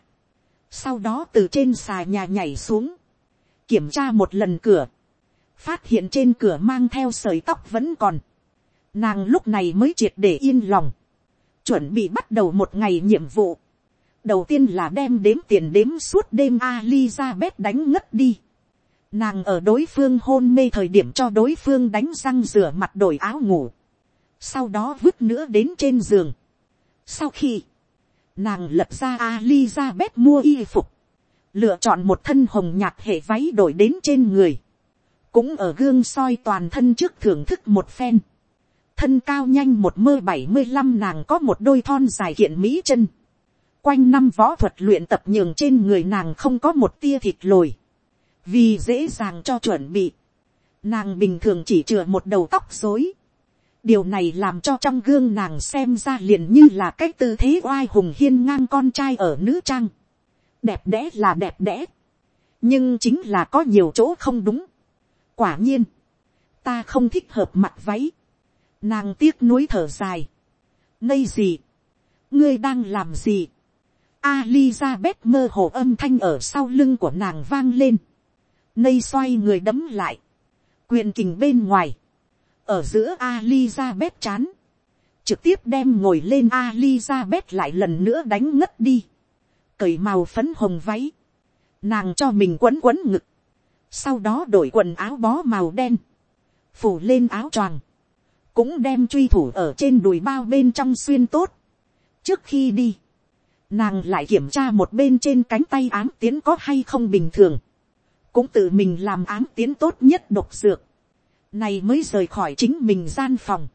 sau đó từ trên xà nhà nhảy xuống, kiểm tra một lần cửa, phát hiện trên cửa mang theo sợi tóc vẫn còn, nàng lúc này mới triệt để yên lòng, chuẩn bị bắt đầu một ngày nhiệm vụ, đầu tiên là đem đếm tiền đếm suốt đêm Alizabeth đánh ngất đi. Nàng ở đối phương hôn mê thời điểm cho đối phương đánh răng rửa mặt đổi áo ngủ. Sau đó vứt nữa đến trên giường. Sau khi nàng lập ra Alizabeth mua y phục, lựa chọn một thân hồng nhạt hệ váy đổi đến trên người, cũng ở gương soi toàn thân trước thưởng thức một phen, thân cao nhanh một mơ bảy mươi năm nàng có một đôi thon dài kiện mỹ chân, quanh năm võ thuật luyện tập nhường trên người nàng không có một tia thịt lồi, vì dễ dàng cho chuẩn bị, nàng bình thường chỉ chừa một đầu tóc dối, điều này làm cho trong gương nàng xem ra liền như là cái tư thế oai hùng hiên ngang con trai ở nữ trang, đẹp đẽ là đẹp đẽ, nhưng chính là có nhiều chỗ không đúng. quả nhiên, ta không thích hợp mặt váy, nàng tiếc nuối thở dài, nây gì, ngươi đang làm gì, Alizabeth mơ hồ âm thanh ở sau lưng của nàng vang lên, nây xoay người đấm lại, quyền kình bên ngoài, ở giữa Alizabeth chán, trực tiếp đem ngồi lên Alizabeth lại lần nữa đánh ngất đi, cởi màu phấn hồng váy, nàng cho mình quấn quấn ngực, sau đó đổi quần áo bó màu đen, phủ lên áo choàng, cũng đem truy thủ ở trên đùi bao bên trong xuyên tốt. trước khi đi, nàng lại kiểm tra một bên trên cánh tay ám tiến có hay không bình thường, cũng tự mình làm áng tiến tốt nhất độc dược, này mới rời khỏi chính mình gian phòng,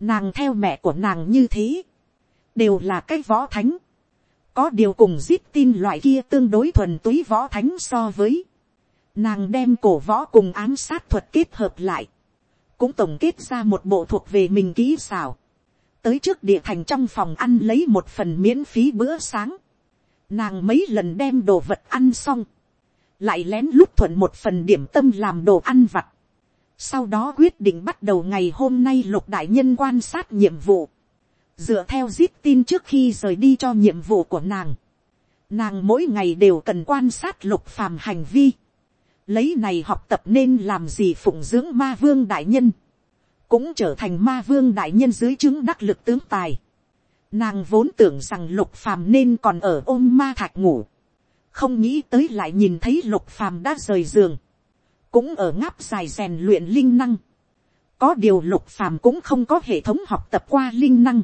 nàng theo mẹ của nàng như thế, đều là cái võ thánh, có điều cùng zip tin loại kia tương đối thuần túy võ thánh so với, nàng đem cổ võ cùng ám sát thuật kết hợp lại, cũng tổng kết ra một bộ thuộc về mình kỹ xảo, tới trước địa thành trong phòng ăn lấy một phần miễn phí bữa sáng, nàng mấy lần đem đồ vật ăn xong, lại lén lút thuận một phần điểm tâm làm đồ ăn vặt, sau đó quyết định bắt đầu ngày hôm nay lục đại nhân quan sát nhiệm vụ, dựa theo giết tin trước khi rời đi cho nhiệm vụ của nàng, nàng mỗi ngày đều cần quan sát lục phàm hành vi, lấy này học tập nên làm gì phụng dưỡng ma vương đại nhân, cũng trở thành ma vương đại nhân dưới chứng đắc lực tướng tài. Nàng vốn tưởng rằng lục phàm nên còn ở ôm ma thạch ngủ, không nghĩ tới lại nhìn thấy lục phàm đã rời giường, cũng ở ngáp dài rèn luyện linh năng. có điều lục phàm cũng không có hệ thống học tập qua linh năng,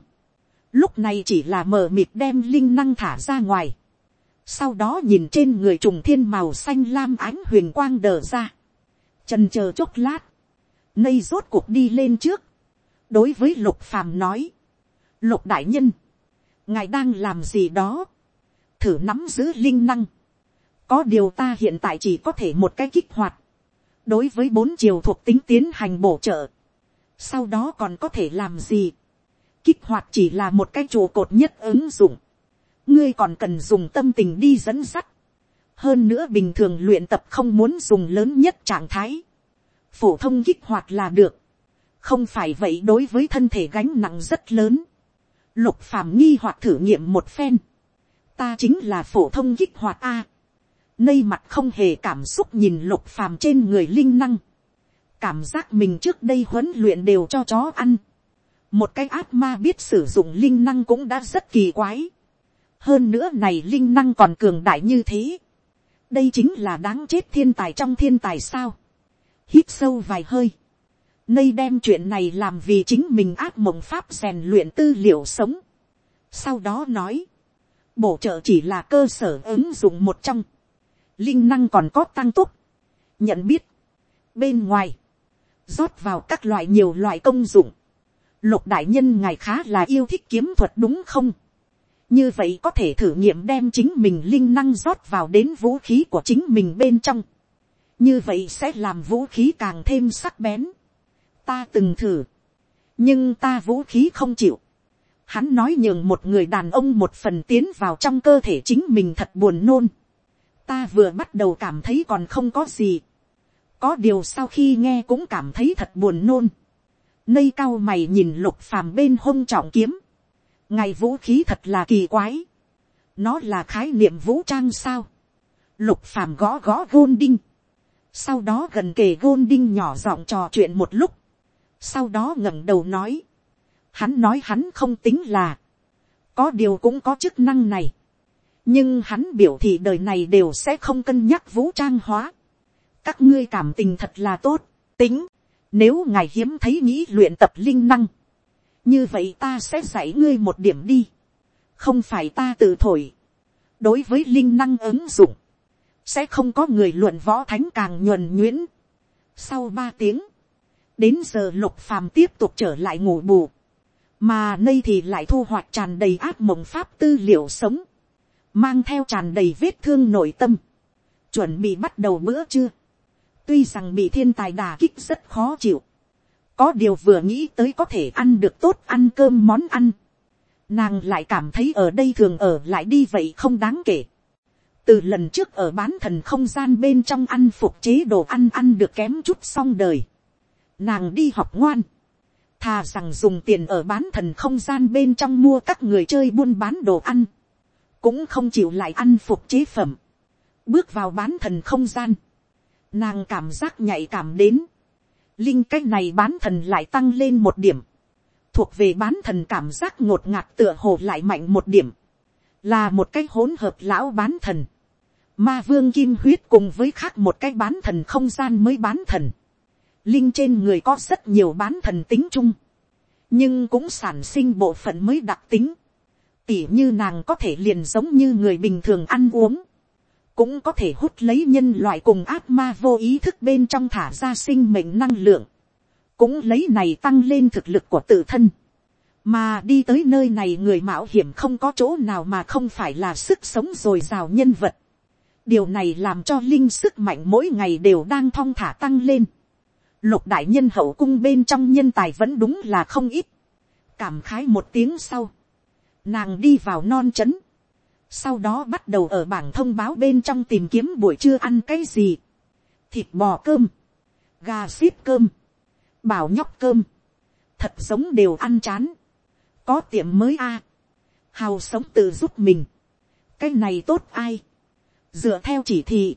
lúc này chỉ là mờ mịt đem linh năng thả ra ngoài. Sau đó nhìn trên người trùng thiên màu xanh lam ánh huyền quang đờ ra, trần chờ chốc lát, nây rốt cuộc đi lên trước, đối với lục phàm nói, lục đại nhân, ngài đang làm gì đó, thử nắm giữ linh năng, có điều ta hiện tại chỉ có thể một cái kích hoạt, đối với bốn chiều thuộc tính tiến hành bổ trợ, sau đó còn có thể làm gì, kích hoạt chỉ là một cái trụ cột nhất ứng dụng, ngươi còn cần dùng tâm tình đi dẫn dắt. hơn nữa bình thường luyện tập không muốn dùng lớn nhất trạng thái. phổ thông kích hoạt là được. không phải vậy đối với thân thể gánh nặng rất lớn. lục phàm nghi hoặc thử nghiệm một phen. ta chính là phổ thông kích hoạt a nây mặt không hề cảm xúc nhìn lục phàm trên người linh năng. cảm giác mình trước đây huấn luyện đều cho chó ăn. một cái ác ma biết sử dụng linh năng cũng đã rất kỳ quái hơn nữa này linh năng còn cường đại như thế. đây chính là đáng chết thiên tài trong thiên tài sao. hít sâu vài hơi. Nây đem chuyện này làm vì chính mình ác mộng pháp rèn luyện tư liệu sống. Sau đó nói. Bổ trợ chỉ là cơ sở ứng dụng một trong. Linh năng còn có tăng tốc. Nhận biết. Bên ngoài. rót vào các loại nhiều loại công dụng. Lục đại nhân ngài khá là yêu thích kiếm thuật đúng không? như vậy có thể thử nghiệm đem chính mình linh năng rót vào đến vũ khí của chính mình bên trong. như vậy sẽ làm vũ khí càng thêm sắc bén. ta từng thử, nhưng ta vũ khí không chịu. hắn nói nhường một người đàn ông một phần tiến vào trong cơ thể chính mình thật buồn nôn ta vừa bắt đầu cảm thấy còn không có gì. có điều sau khi nghe cũng cảm thấy thật buồn nôn. nây cao mày nhìn lục phàm bên hông trọng kiếm ngày vũ khí thật là kỳ quái. nó là khái niệm vũ trang sao. lục phàm gõ gõ gôn đinh. sau đó gần kề gôn đinh nhỏ giọng trò chuyện một lúc. sau đó ngẩng đầu nói. hắn nói hắn không tính là. có điều cũng có chức năng này nhưng hắn biểu thị đời này đều sẽ không cân nhắc vũ trang hóa. các ngươi cảm tình thật là tốt. tính. nếu ngài hiếm thấy nghĩ luyện tập linh năng như vậy ta sẽ dạy ngươi một điểm đi, không phải ta tự thổi, đối với linh năng ứng dụng, sẽ không có người luận võ thánh càng nhuần nhuyễn. Sau ba tiếng, đến giờ lục phàm tiếp tục trở lại ngủ bù, mà nay thì lại thu hoạch tràn đầy áp mộng pháp tư liệu sống, mang theo tràn đầy vết thương nội tâm, chuẩn bị bắt đầu bữa trưa, tuy rằng bị thiên tài đà kích rất khó chịu, có điều vừa nghĩ tới có thể ăn được tốt ăn cơm món ăn. Nàng lại cảm thấy ở đây thường ở lại đi vậy không đáng kể. Từ lần trước ở bán thần không gian bên trong ăn phục chế đồ ăn ăn được kém chút xong đời. Nàng đi học ngoan. Thà rằng dùng tiền ở bán thần không gian bên trong mua các người chơi buôn bán đồ ăn. Cũng không chịu lại ăn phục chế phẩm. Bước vào bán thần không gian. Nàng cảm giác nhạy cảm đến linh cái này bán thần lại tăng lên một điểm. thuộc về bán thần cảm giác ngột ngạt tựa hồ lại mạnh một điểm, là một cái hỗn hợp lão bán thần, ma vương kim huyết cùng với khác một cái bán thần không gian mới bán thần, linh trên người có rất nhiều bán thần tính chung, nhưng cũng sản sinh bộ phận mới đặc tính, tỉ như nàng có thể liền giống như người bình thường ăn uống, cũng có thể hút lấy nhân loại cùng ác ma vô ý thức bên trong thả ra sinh mệnh năng lượng, cũng lấy này tăng lên thực lực của tự thân, mà đi tới nơi này người mạo hiểm không có chỗ nào mà không phải là sức sống dồi dào nhân vật. điều này làm cho linh sức mạnh mỗi ngày đều đang thong thả tăng lên. lục đại nhân hậu cung bên trong nhân tài vẫn đúng là không ít. cảm khái một tiếng sau, nàng đi vào non trấn, sau đó bắt đầu ở bảng thông báo bên trong tìm kiếm buổi trưa ăn cái gì, thịt bò cơm, gà xíp cơm, bảo nhóc cơm, thật giống đều ăn chán, có tiệm mới a, hào sống tự giúp mình, cái này tốt ai, dựa theo chỉ thị,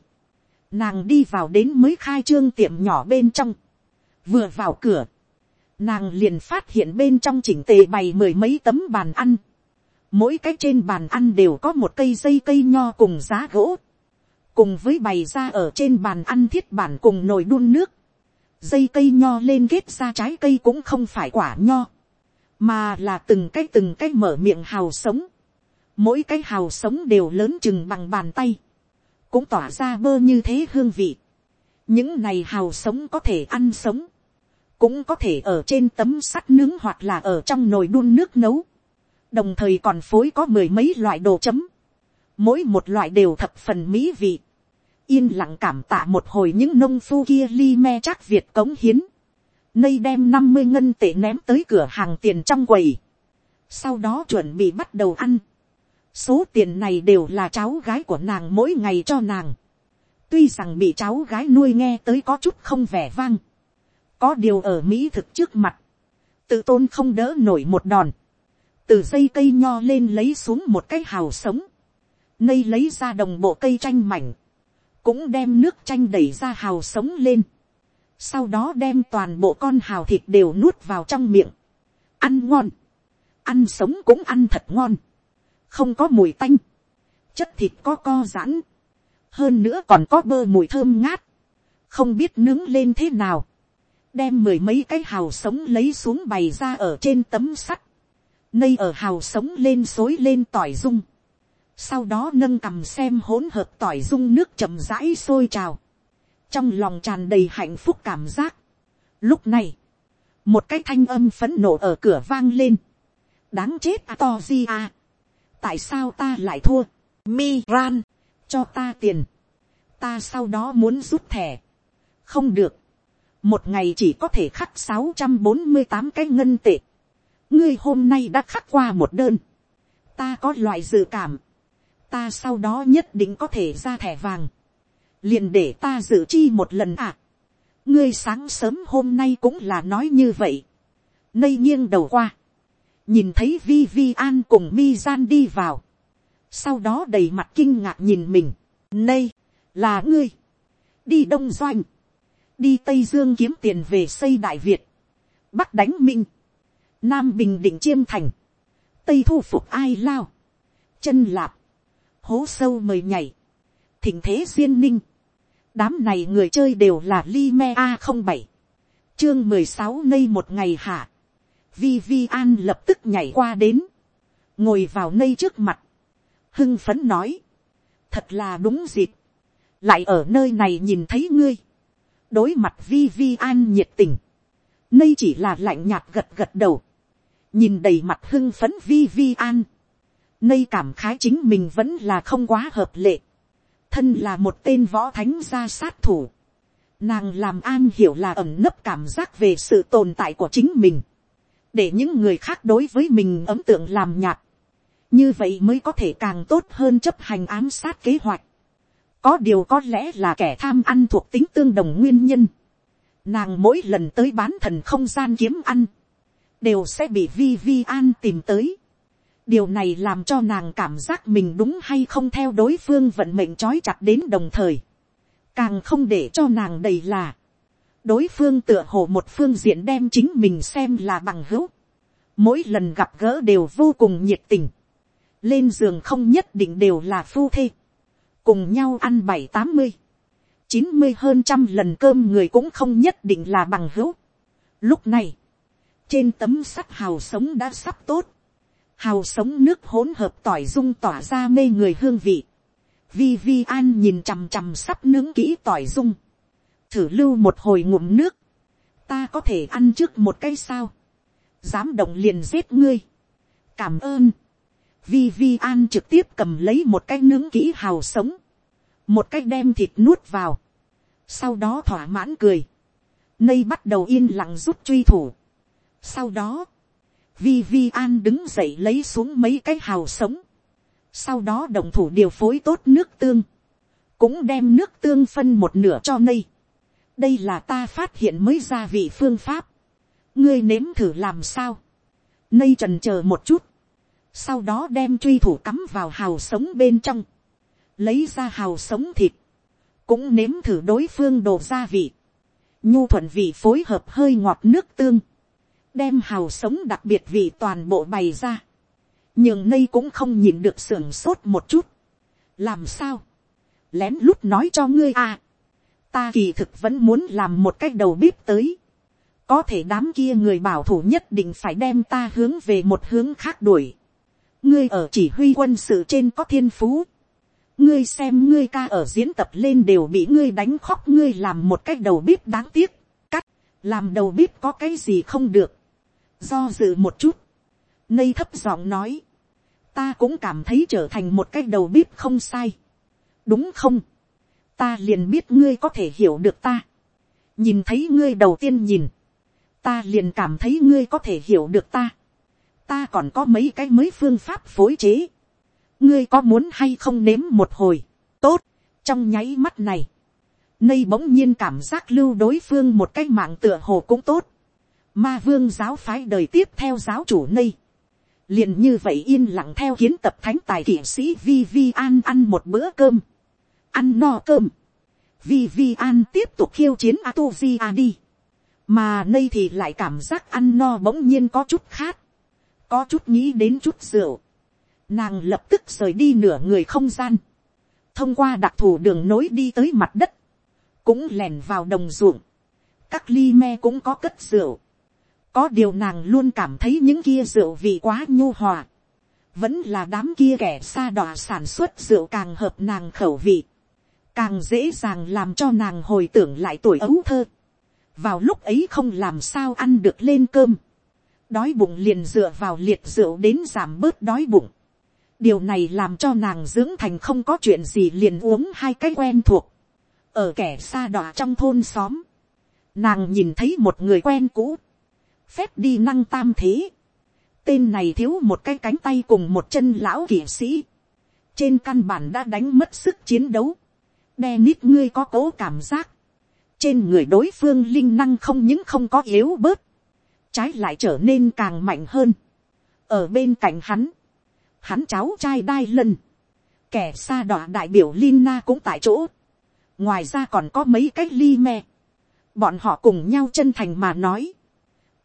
nàng đi vào đến mới khai trương tiệm nhỏ bên trong, vừa vào cửa, nàng liền phát hiện bên trong chỉnh tề bày mười mấy tấm bàn ăn, mỗi cái trên bàn ăn đều có một cây dây cây nho cùng giá gỗ, cùng với bày ra ở trên bàn ăn thiết bản cùng nồi đun nước, dây cây nho lên ghét ra trái cây cũng không phải quả nho, mà là từng cái từng cái mở miệng hào sống, mỗi cái hào sống đều lớn chừng bằng bàn tay, cũng tỏa ra bơ như thế hương vị. những này hào sống có thể ăn sống, cũng có thể ở trên tấm sắt nướng hoặc là ở trong nồi đun nước nấu, đồng thời còn phối có mười mấy loại đồ chấm, mỗi một loại đều thập phần mỹ vị, yên lặng cảm tạ một hồi những nông phu kia li me chắc việt cống hiến, Nây đem năm mươi ngân tệ ném tới cửa hàng tiền trong quầy. Sau đó chuẩn bị bắt đầu ăn. Số tiền này đều là cháu gái của nàng mỗi ngày cho nàng. Tuy rằng bị cháu gái nuôi nghe tới có chút không vẻ vang. Có điều ở Mỹ thực trước mặt. Tự tôn không đỡ nổi một đòn. Từ dây cây nho lên lấy xuống một cái hào sống. Nây lấy ra đồng bộ cây chanh mảnh. Cũng đem nước chanh đẩy ra hào sống lên sau đó đem toàn bộ con hào thịt đều nuốt vào trong miệng, ăn ngon, ăn sống cũng ăn thật ngon, không có mùi tanh, chất thịt có co giãn, hơn nữa còn có bơ mùi thơm ngát, không biết nướng lên thế nào, đem mười mấy cái hào sống lấy xuống bày ra ở trên tấm sắt, nây ở hào sống lên xối lên tỏi dung, sau đó nâng cầm xem hỗn hợp tỏi dung nước chậm rãi sôi trào, trong lòng tràn đầy hạnh phúc cảm giác. Lúc này, một cái thanh âm phấn nộ ở cửa vang lên. đáng chết a to di a. tại sao ta lại thua. mi ran, cho ta tiền. ta sau đó muốn rút thẻ. không được. một ngày chỉ có thể khắc sáu trăm bốn mươi tám cái ngân tệ ngươi hôm nay đã khắc qua một đơn. ta có loại dự cảm. ta sau đó nhất định có thể ra thẻ vàng liền để ta dự chi một lần à. ngươi sáng sớm hôm nay cũng là nói như vậy. nây nghiêng đầu qua. nhìn thấy vi vi an cùng mi gian đi vào. sau đó đầy mặt kinh ngạc nhìn mình. nây, là ngươi. đi đông doanh. đi tây dương kiếm tiền về xây đại việt. bắc đánh minh nam bình định chiêm thành. tây thu phục ai lao. chân lạp. hố sâu mời nhảy. Thỉnh thế duyên ninh, đám này người chơi đều là li me a không bảy, chương mười sáu nây một ngày hạ, vi vi an lập tức nhảy qua đến, ngồi vào nây trước mặt, hưng phấn nói, thật là đúng dịp, lại ở nơi này nhìn thấy ngươi, đối mặt vi vi an nhiệt tình, nây chỉ là lạnh nhạt gật gật đầu, nhìn đầy mặt hưng phấn vi vi an, nay cảm khái chính mình vẫn là không quá hợp lệ, thân là một tên võ thánh gia sát thủ, nàng làm an hiểu là ẩm nấp cảm giác về sự tồn tại của chính mình, để những người khác đối với mình ấm tượng làm nhạt, như vậy mới có thể càng tốt hơn chấp hành ám sát kế hoạch. có điều có lẽ là kẻ tham ăn thuộc tính tương đồng nguyên nhân. nàng mỗi lần tới bán thần không gian kiếm ăn, đều sẽ bị vi vi an tìm tới. Điều này làm cho nàng cảm giác mình đúng hay không theo đối phương vận mệnh trói chặt đến đồng thời, càng không để cho nàng đầy là, đối phương tựa hồ một phương diện đem chính mình xem là bằng hữu, mỗi lần gặp gỡ đều vô cùng nhiệt tình, lên giường không nhất định đều là phu thê, cùng nhau ăn bảy tám mươi, chín mươi hơn trăm lần cơm người cũng không nhất định là bằng hữu. Lúc này, trên tấm sắt hào sống đã sắp tốt, hào sống nước hỗn hợp tỏi dung tỏa ra mê người hương vị. Vi Vi An nhìn chằm chằm sắp nướng kỹ tỏi dung, thử lưu một hồi ngụm nước, ta có thể ăn trước một cái sao, dám động liền giết ngươi, cảm ơn, vi vi an trực tiếp cầm lấy một cái nướng kỹ hào sống, một cái đem thịt nuốt vào, sau đó thỏa mãn cười, nây bắt đầu yên lặng rút truy thủ, sau đó, vi vi an đứng dậy lấy xuống mấy cái hào sống, sau đó đồng thủ điều phối tốt nước tương, cũng đem nước tương phân một nửa cho nây, đây là ta phát hiện mới gia vị phương pháp, ngươi nếm thử làm sao, nây trần chờ một chút, sau đó đem truy thủ cắm vào hào sống bên trong, lấy ra hào sống thịt, cũng nếm thử đối phương đồ gia vị, nhu thuận vị phối hợp hơi ngọt nước tương, đem hào sống đặc biệt vì toàn bộ bày ra, nhưng nây cũng không nhìn được sưởng sốt một chút, làm sao, lén lút nói cho ngươi à, ta kỳ thực vẫn muốn làm một cái đầu bếp tới. có thể đám kia người bảo thủ nhất định phải đem ta hướng về một hướng khác đuổi. ngươi ở chỉ huy quân sự trên có thiên phú. ngươi xem ngươi ca ở diễn tập lên đều bị ngươi đánh khóc ngươi làm một cái đầu bếp đáng tiếc. cắt, làm đầu bếp có cái gì không được do dự một chút. nây thấp giọng nói. ta cũng cảm thấy trở thành một cái đầu bếp không sai. đúng không? ta liền biết ngươi có thể hiểu được ta. nhìn thấy ngươi đầu tiên nhìn, ta liền cảm thấy ngươi có thể hiểu được ta. ta còn có mấy cái mới phương pháp phối chế. ngươi có muốn hay không nếm một hồi. tốt, trong nháy mắt này, nây bỗng nhiên cảm giác lưu đối phương một cái mạng tựa hồ cũng tốt ma vương giáo phái đời tiếp theo giáo chủ nây. Liền như vậy yên lặng theo kiến tập thánh tài kỵ sĩ vi vi an ăn một bữa cơm. Ăn no cơm, vi vi an tiếp tục khiêu chiến a tu di a đi, mà nay thì lại cảm giác ăn no bỗng nhiên có chút khát, có chút nghĩ đến chút rượu, nàng lập tức rời đi nửa người không gian, thông qua đặc thù đường nối đi tới mặt đất, cũng lèn vào đồng ruộng, các ly me cũng có cất rượu, có điều nàng luôn cảm thấy những kia rượu vị quá nhu hòa, vẫn là đám kia kẻ xa đỏ sản xuất rượu càng hợp nàng khẩu vị càng dễ dàng làm cho nàng hồi tưởng lại tuổi ấu thơ. vào lúc ấy không làm sao ăn được lên cơm. đói bụng liền dựa vào liệt rượu đến giảm bớt đói bụng. điều này làm cho nàng dưỡng thành không có chuyện gì liền uống hai cái quen thuộc. ở kẻ xa đỏ trong thôn xóm, nàng nhìn thấy một người quen cũ, phép đi năng tam thế. tên này thiếu một cái cánh tay cùng một chân lão kỷ sĩ. trên căn bản đã đánh mất sức chiến đấu Dennis ngươi có cố cảm giác. Trên người đối phương linh năng không những không có yếu bớt. Trái lại trở nên càng mạnh hơn. Ở bên cạnh hắn. Hắn cháu trai đai lần. Kẻ xa đọa đại biểu Lina cũng tại chỗ. Ngoài ra còn có mấy cái ly me. Bọn họ cùng nhau chân thành mà nói.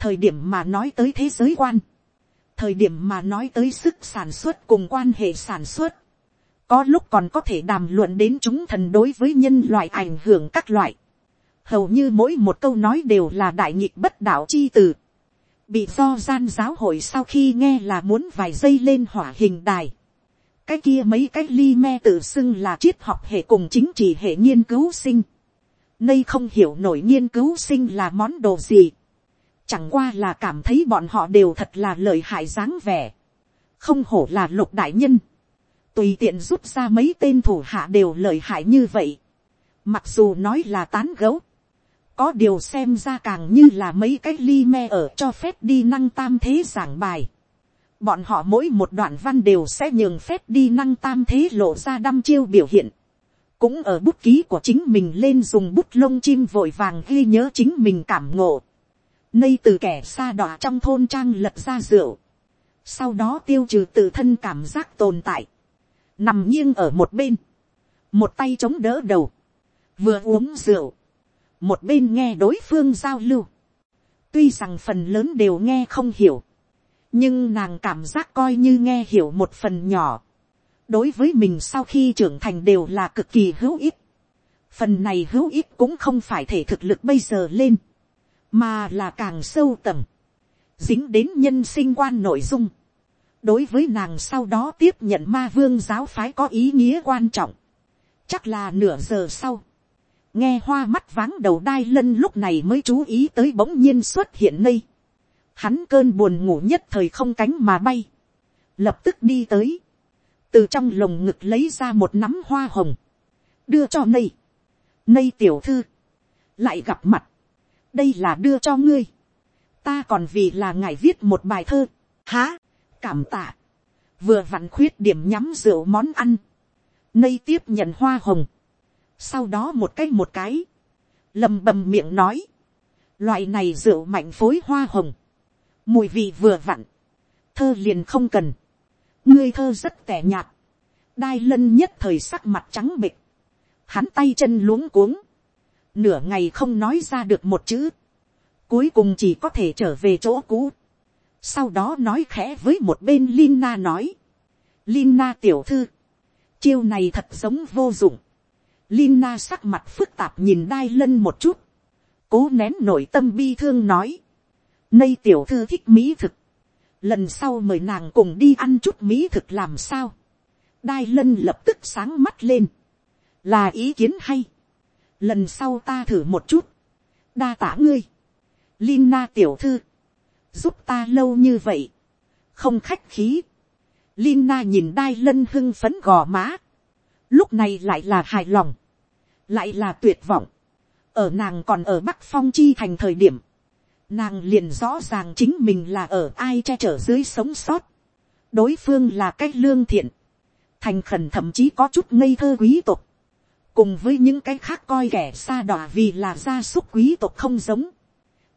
Thời điểm mà nói tới thế giới quan. Thời điểm mà nói tới sức sản xuất cùng quan hệ sản xuất, có lúc còn có thể đàm luận đến chúng thần đối với nhân loại ảnh hưởng các loại. Hầu như mỗi một câu nói đều là đại nghịch bất đạo chi từ. Bị do gian giáo hội sau khi nghe là muốn vài giây lên hỏa hình đài. Cái kia mấy cái ly me tự xưng là triết học hệ cùng chính trị hệ nghiên cứu sinh. Nay không hiểu nổi nghiên cứu sinh là món đồ gì. Chẳng qua là cảm thấy bọn họ đều thật là lợi hại dáng vẻ. Không hổ là lục đại nhân tùy tiện rút ra mấy tên thủ hạ đều lợi hại như vậy. Mặc dù nói là tán gấu, có điều xem ra càng như là mấy cái ly me ở cho phép đi năng tam thế giảng bài. Bọn họ mỗi một đoạn văn đều sẽ nhường phép đi năng tam thế lộ ra đăm chiêu biểu hiện. Cũng ở bút ký của chính mình lên dùng bút lông chim vội vàng ghi nhớ chính mình cảm ngộ. Nây từ kẻ xa đọa trong thôn trang lật ra rượu. Sau đó tiêu trừ tự thân cảm giác tồn tại. Nằm nghiêng ở một bên, một tay chống đỡ đầu, vừa uống rượu, một bên nghe đối phương giao lưu, tuy rằng phần lớn đều nghe không hiểu, nhưng nàng cảm giác coi như nghe hiểu một phần nhỏ, đối với mình sau khi trưởng thành đều là cực kỳ hữu ích. phần này hữu ích cũng không phải thể thực lực bây giờ lên, mà là càng sâu tầng, dính đến nhân sinh quan nội dung. đối với nàng sau đó tiếp nhận ma vương giáo phái có ý nghĩa quan trọng, chắc là nửa giờ sau, nghe hoa mắt váng đầu đai lân lúc này mới chú ý tới bỗng nhiên xuất hiện nây. Hắn cơn buồn ngủ nhất thời không cánh mà bay. Lập tức đi tới. Từ trong lồng ngực lấy ra một nắm hoa hồng. Đưa cho nây. Nây tiểu thư. Lại gặp mặt. Đây là đưa cho ngươi. Ta còn vì là ngài viết một bài thơ. Há. Cảm tạ. Vừa vặn khuyết điểm nhắm rượu món ăn. Nây tiếp nhận hoa hồng sau đó một cái một cái, lầm bầm miệng nói, loại này rượu mạnh phối hoa hồng, mùi vị vừa vặn, thơ liền không cần, ngươi thơ rất tẻ nhạt, đai lân nhất thời sắc mặt trắng bịch, hắn tay chân luống cuống, nửa ngày không nói ra được một chữ, cuối cùng chỉ có thể trở về chỗ cũ, sau đó nói khẽ với một bên Lina nói, Lina tiểu thư, chiêu này thật giống vô dụng, Lina sắc mặt phức tạp nhìn đai lân một chút. Cố nén nội tâm bi thương nói. Nây tiểu thư thích mỹ thực. Lần sau mời nàng cùng đi ăn chút mỹ thực làm sao. Đai lân lập tức sáng mắt lên. Là ý kiến hay. Lần sau ta thử một chút. Đa tả ngươi. Lina tiểu thư. Giúp ta lâu như vậy. Không khách khí. Lina nhìn đai lân hưng phấn gò má lúc này lại là hài lòng, lại là tuyệt vọng. ở nàng còn ở bắc phong chi thành thời điểm, nàng liền rõ ràng chính mình là ở ai che chở dưới sống sót. đối phương là cái lương thiện, thành khẩn thậm chí có chút ngây thơ quý tộc, cùng với những cái khác coi kẻ xa đỏ vì là gia súc quý tộc không giống.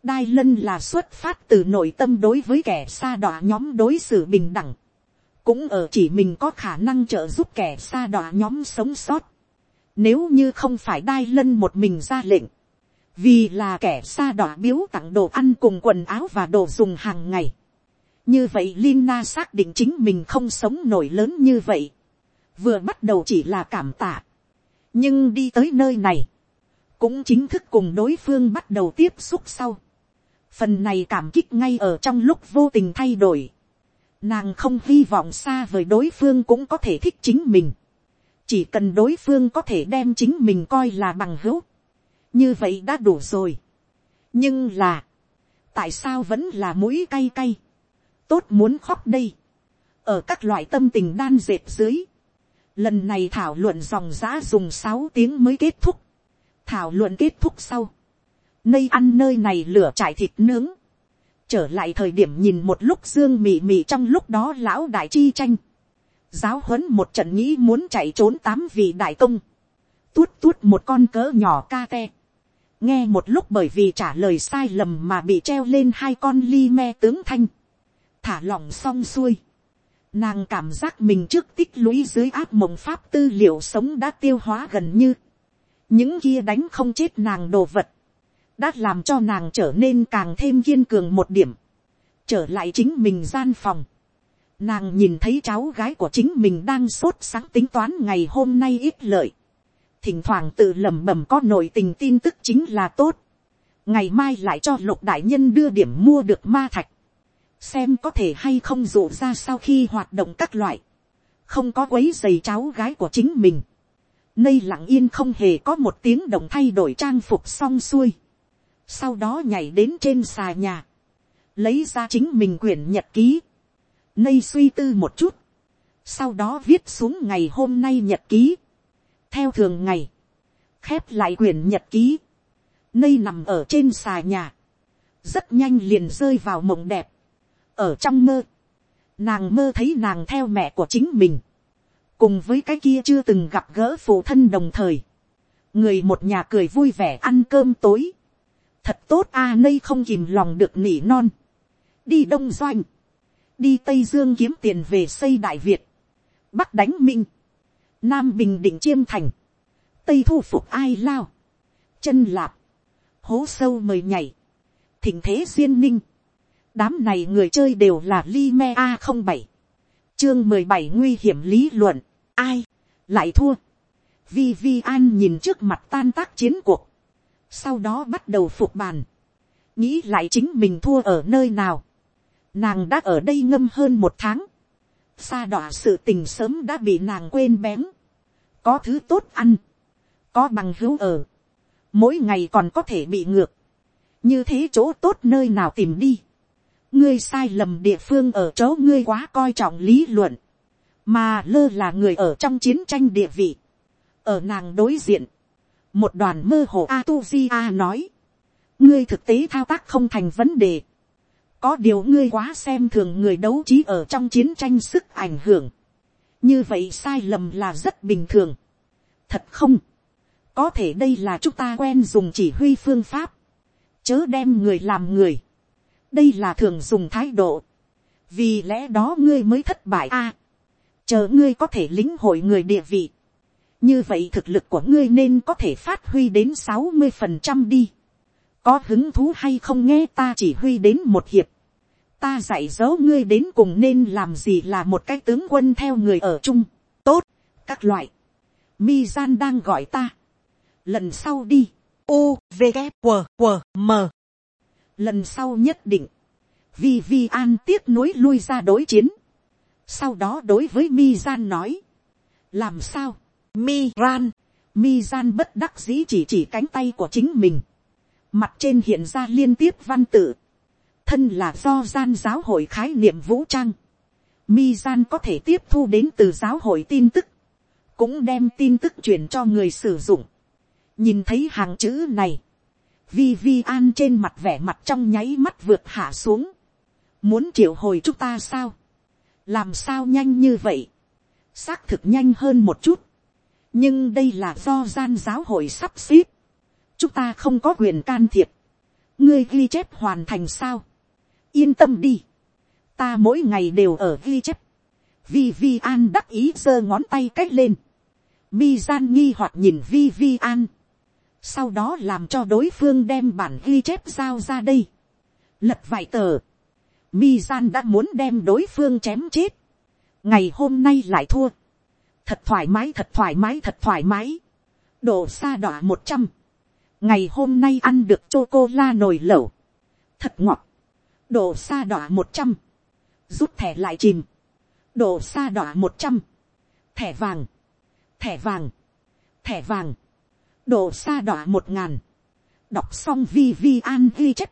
đai lân là xuất phát từ nội tâm đối với kẻ xa đỏ nhóm đối xử bình đẳng cũng ở chỉ mình có khả năng trợ giúp kẻ xa đỏ nhóm sống sót. Nếu như không phải đai lân một mình ra lệnh, vì là kẻ xa đỏ biếu tặng đồ ăn cùng quần áo và đồ dùng hàng ngày. Như vậy Lina xác định chính mình không sống nổi lớn như vậy. Vừa bắt đầu chỉ là cảm tạ. Nhưng đi tới nơi này, cũng chính thức cùng đối phương bắt đầu tiếp xúc sau. Phần này cảm kích ngay ở trong lúc vô tình thay đổi Nàng không hy vọng xa vời đối phương cũng có thể thích chính mình. Chỉ cần đối phương có thể đem chính mình coi là bằng hữu. Như vậy đã đủ rồi. Nhưng là. Tại sao vẫn là mũi cay cay. Tốt muốn khóc đây. Ở các loại tâm tình đan dệt dưới. Lần này thảo luận dòng giã dùng sáu tiếng mới kết thúc. Thảo luận kết thúc sau. Nơi ăn nơi này lửa trải thịt nướng. Trở lại thời điểm nhìn một lúc dương mị mị trong lúc đó lão đại chi tranh, giáo huấn một trận nghĩ muốn chạy trốn tám vị đại công, tuốt tuốt một con cỡ nhỏ ca te, nghe một lúc bởi vì trả lời sai lầm mà bị treo lên hai con ly me tướng thanh, thả lỏng xong xuôi, nàng cảm giác mình trước tích lũy dưới áp mộng pháp tư liệu sống đã tiêu hóa gần như, những kia đánh không chết nàng đồ vật, đã làm cho nàng trở nên càng thêm kiên cường một điểm, trở lại chính mình gian phòng. Nàng nhìn thấy cháu gái của chính mình đang sốt sáng tính toán ngày hôm nay ít lợi. Thỉnh thoảng tự lẩm bẩm có nội tình tin tức chính là tốt. Ngày mai lại cho lục đại nhân đưa điểm mua được ma thạch. Xem có thể hay không dụ ra sau khi hoạt động các loại. Không có quấy giày cháu gái của chính mình. Nây lặng yên không hề có một tiếng động thay đổi trang phục xong xuôi. Sau đó nhảy đến trên xà nhà, lấy ra chính mình quyển nhật ký, nây suy tư một chút, sau đó viết xuống ngày hôm nay nhật ký, theo thường ngày, khép lại quyển nhật ký, nây nằm ở trên xà nhà, rất nhanh liền rơi vào mộng đẹp, ở trong mơ, nàng mơ thấy nàng theo mẹ của chính mình, cùng với cái kia chưa từng gặp gỡ phụ thân đồng thời, người một nhà cười vui vẻ ăn cơm tối, thật tốt a à, nây không kìm lòng được nỉ non, đi đông doanh, đi tây dương kiếm tiền về xây đại việt, bắc đánh minh, nam bình định chiêm thành, tây thu phục ai lao, chân lạp, hố sâu mời nhảy, thỉnh thế duyên ninh, đám này người chơi đều là Lime a không bảy. Chương mười bảy nguy hiểm lý luận, ai, lại thua. Vi Vi An nhìn trước mặt tan tác chiến cuộc, sau đó bắt đầu phục bàn, nghĩ lại chính mình thua ở nơi nào. Nàng đã ở đây ngâm hơn một tháng, xa đọa sự tình sớm đã bị nàng quên bén, có thứ tốt ăn, có bằng hữu ở, mỗi ngày còn có thể bị ngược, như thế chỗ tốt nơi nào tìm đi ngươi sai lầm địa phương ở chỗ ngươi quá coi trọng lý luận, mà lơ là người ở trong chiến tranh địa vị, ở nàng đối diện, một đoàn mơ hồ a tu di a nói, ngươi thực tế thao tác không thành vấn đề, có điều ngươi quá xem thường người đấu trí ở trong chiến tranh sức ảnh hưởng, như vậy sai lầm là rất bình thường, thật không, có thể đây là chúng ta quen dùng chỉ huy phương pháp, chớ đem người làm người, đây là thường dùng thái độ, vì lẽ đó ngươi mới thất bại a, chờ ngươi có thể lính hội người địa vị, như vậy thực lực của ngươi nên có thể phát huy đến sáu mươi phần trăm đi, có hứng thú hay không nghe ta chỉ huy đến một hiệp, ta dạy dỗ ngươi đến cùng nên làm gì là một cái tướng quân theo người ở chung, tốt, các loại, mi gian đang gọi ta, lần sau đi, u v g q q m lần sau nhất định, vi vi an tiếc nối lui ra đối chiến, sau đó đối với mi gian nói, làm sao, mi ran, mi gian bất đắc dĩ chỉ chỉ cánh tay của chính mình, mặt trên hiện ra liên tiếp văn tự, thân là do gian giáo hội khái niệm vũ trang, mi gian có thể tiếp thu đến từ giáo hội tin tức, cũng đem tin tức truyền cho người sử dụng, nhìn thấy hàng chữ này, vi vi an trên mặt vẻ mặt trong nháy mắt vượt hạ xuống. muốn triệu hồi chúng ta sao. làm sao nhanh như vậy. xác thực nhanh hơn một chút. nhưng đây là do gian giáo hội sắp xếp. chúng ta không có quyền can thiệp. ngươi ghi chép hoàn thành sao. yên tâm đi. ta mỗi ngày đều ở ghi chép. vi vi an đắc ý giơ ngón tay cách lên. mi gian nghi hoặc nhìn vi vi an sau đó làm cho đối phương đem bản ghi chép giao ra đây. lật vài tờ, mi gian đã muốn đem đối phương chém chết, ngày hôm nay lại thua, thật thoải mái thật thoải mái thật thoải mái, đổ xa đỏ một trăm, ngày hôm nay ăn được chô cô la nồi lẩu, thật ngọt, đổ xa đỏ một trăm, rút thẻ lại chìm, đổ xa đỏ một trăm, thẻ vàng, thẻ vàng, thẻ vàng, độ xa đọa một ngàn, đọc xong vi vi an ghi chép,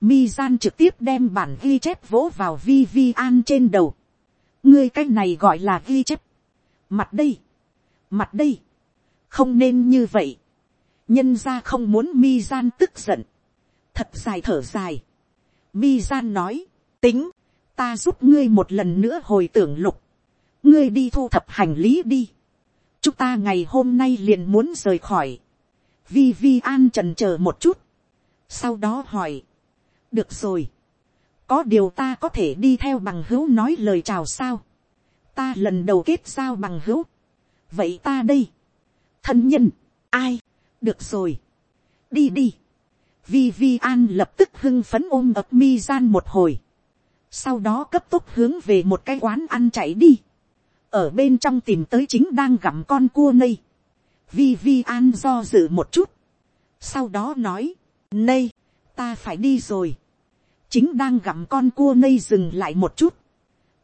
mi gian trực tiếp đem bản ghi chép vỗ vào vi vi an trên đầu, ngươi cái này gọi là ghi chép, mặt đây, mặt đây, không nên như vậy, nhân ra không muốn mi gian tức giận, thật dài thở dài, mi gian nói, tính, ta giúp ngươi một lần nữa hồi tưởng lục, ngươi đi thu thập hành lý đi, chúng ta ngày hôm nay liền muốn rời khỏi. Vi Vi An trần chờ một chút. Sau đó hỏi. Được rồi. Có điều ta có thể đi theo bằng hữu nói lời chào sao. Ta lần đầu kết giao bằng hữu. Vậy ta đây. Thân nhân. Ai. Được rồi. Đi đi. Vi Vi An lập tức hưng phấn ôm ập mi gian một hồi. Sau đó cấp tốc hướng về một cái quán ăn chạy đi ở bên trong tìm tới chính đang gặm con cua nây. Vi Vi An do dự một chút. Sau đó nói, nây, ta phải đi rồi. Chính đang gặm con cua nây dừng lại một chút.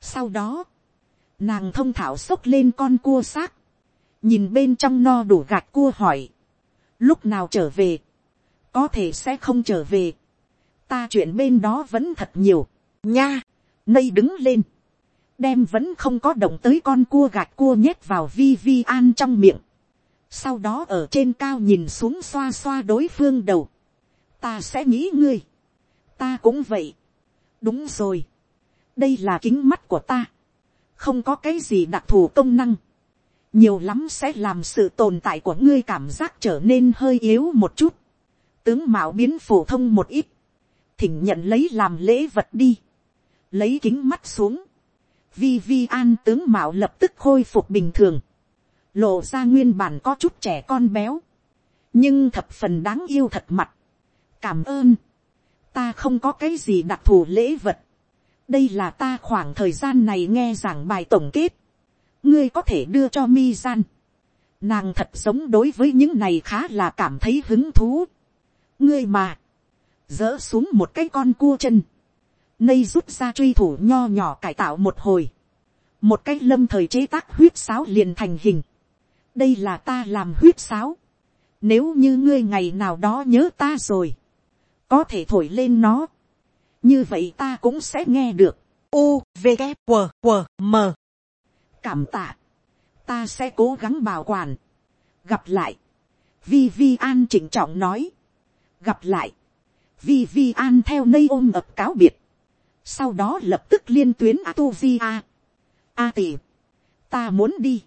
Sau đó, nàng thông thảo xốc lên con cua xác. Nhìn bên trong no đủ gạch cua hỏi. Lúc nào trở về? Có thể sẽ không trở về. Ta chuyện bên đó vẫn thật nhiều. Nha, nây đứng lên đem vẫn không có động tới con cua gạch cua nhét vào vi vi an trong miệng. Sau đó ở trên cao nhìn xuống xoa xoa đối phương đầu. Ta sẽ nghĩ ngươi. Ta cũng vậy. Đúng rồi. Đây là kính mắt của ta. Không có cái gì đặc thù công năng. Nhiều lắm sẽ làm sự tồn tại của ngươi cảm giác trở nên hơi yếu một chút. Tướng mạo biến phổ thông một ít. Thỉnh nhận lấy làm lễ vật đi. Lấy kính mắt xuống vi vi an tướng mạo lập tức khôi phục bình thường, lộ ra nguyên bản có chút trẻ con béo, nhưng thập phần đáng yêu thật mặt. cảm ơn, ta không có cái gì đặc thù lễ vật, đây là ta khoảng thời gian này nghe giảng bài tổng kết, ngươi có thể đưa cho mi gian, nàng thật sống đối với những này khá là cảm thấy hứng thú, ngươi mà, dỡ xuống một cái con cua chân, nây rút ra truy thủ nho nhỏ cải tạo một hồi, một cái lâm thời chế tác huyết sáo liền thành hình, đây là ta làm huyết sáo, nếu như ngươi ngày nào đó nhớ ta rồi, có thể thổi lên nó, như vậy ta cũng sẽ nghe được, u v K, W, W, m. Cảm tạ, ta sẽ cố gắng bảo quản, gặp lại, vi vi an chỉnh trọng nói, gặp lại, vi vi an theo nây ôm ập cáo biệt, sau đó lập tức liên tuyến a tu vi a, a tỷ, ta muốn đi,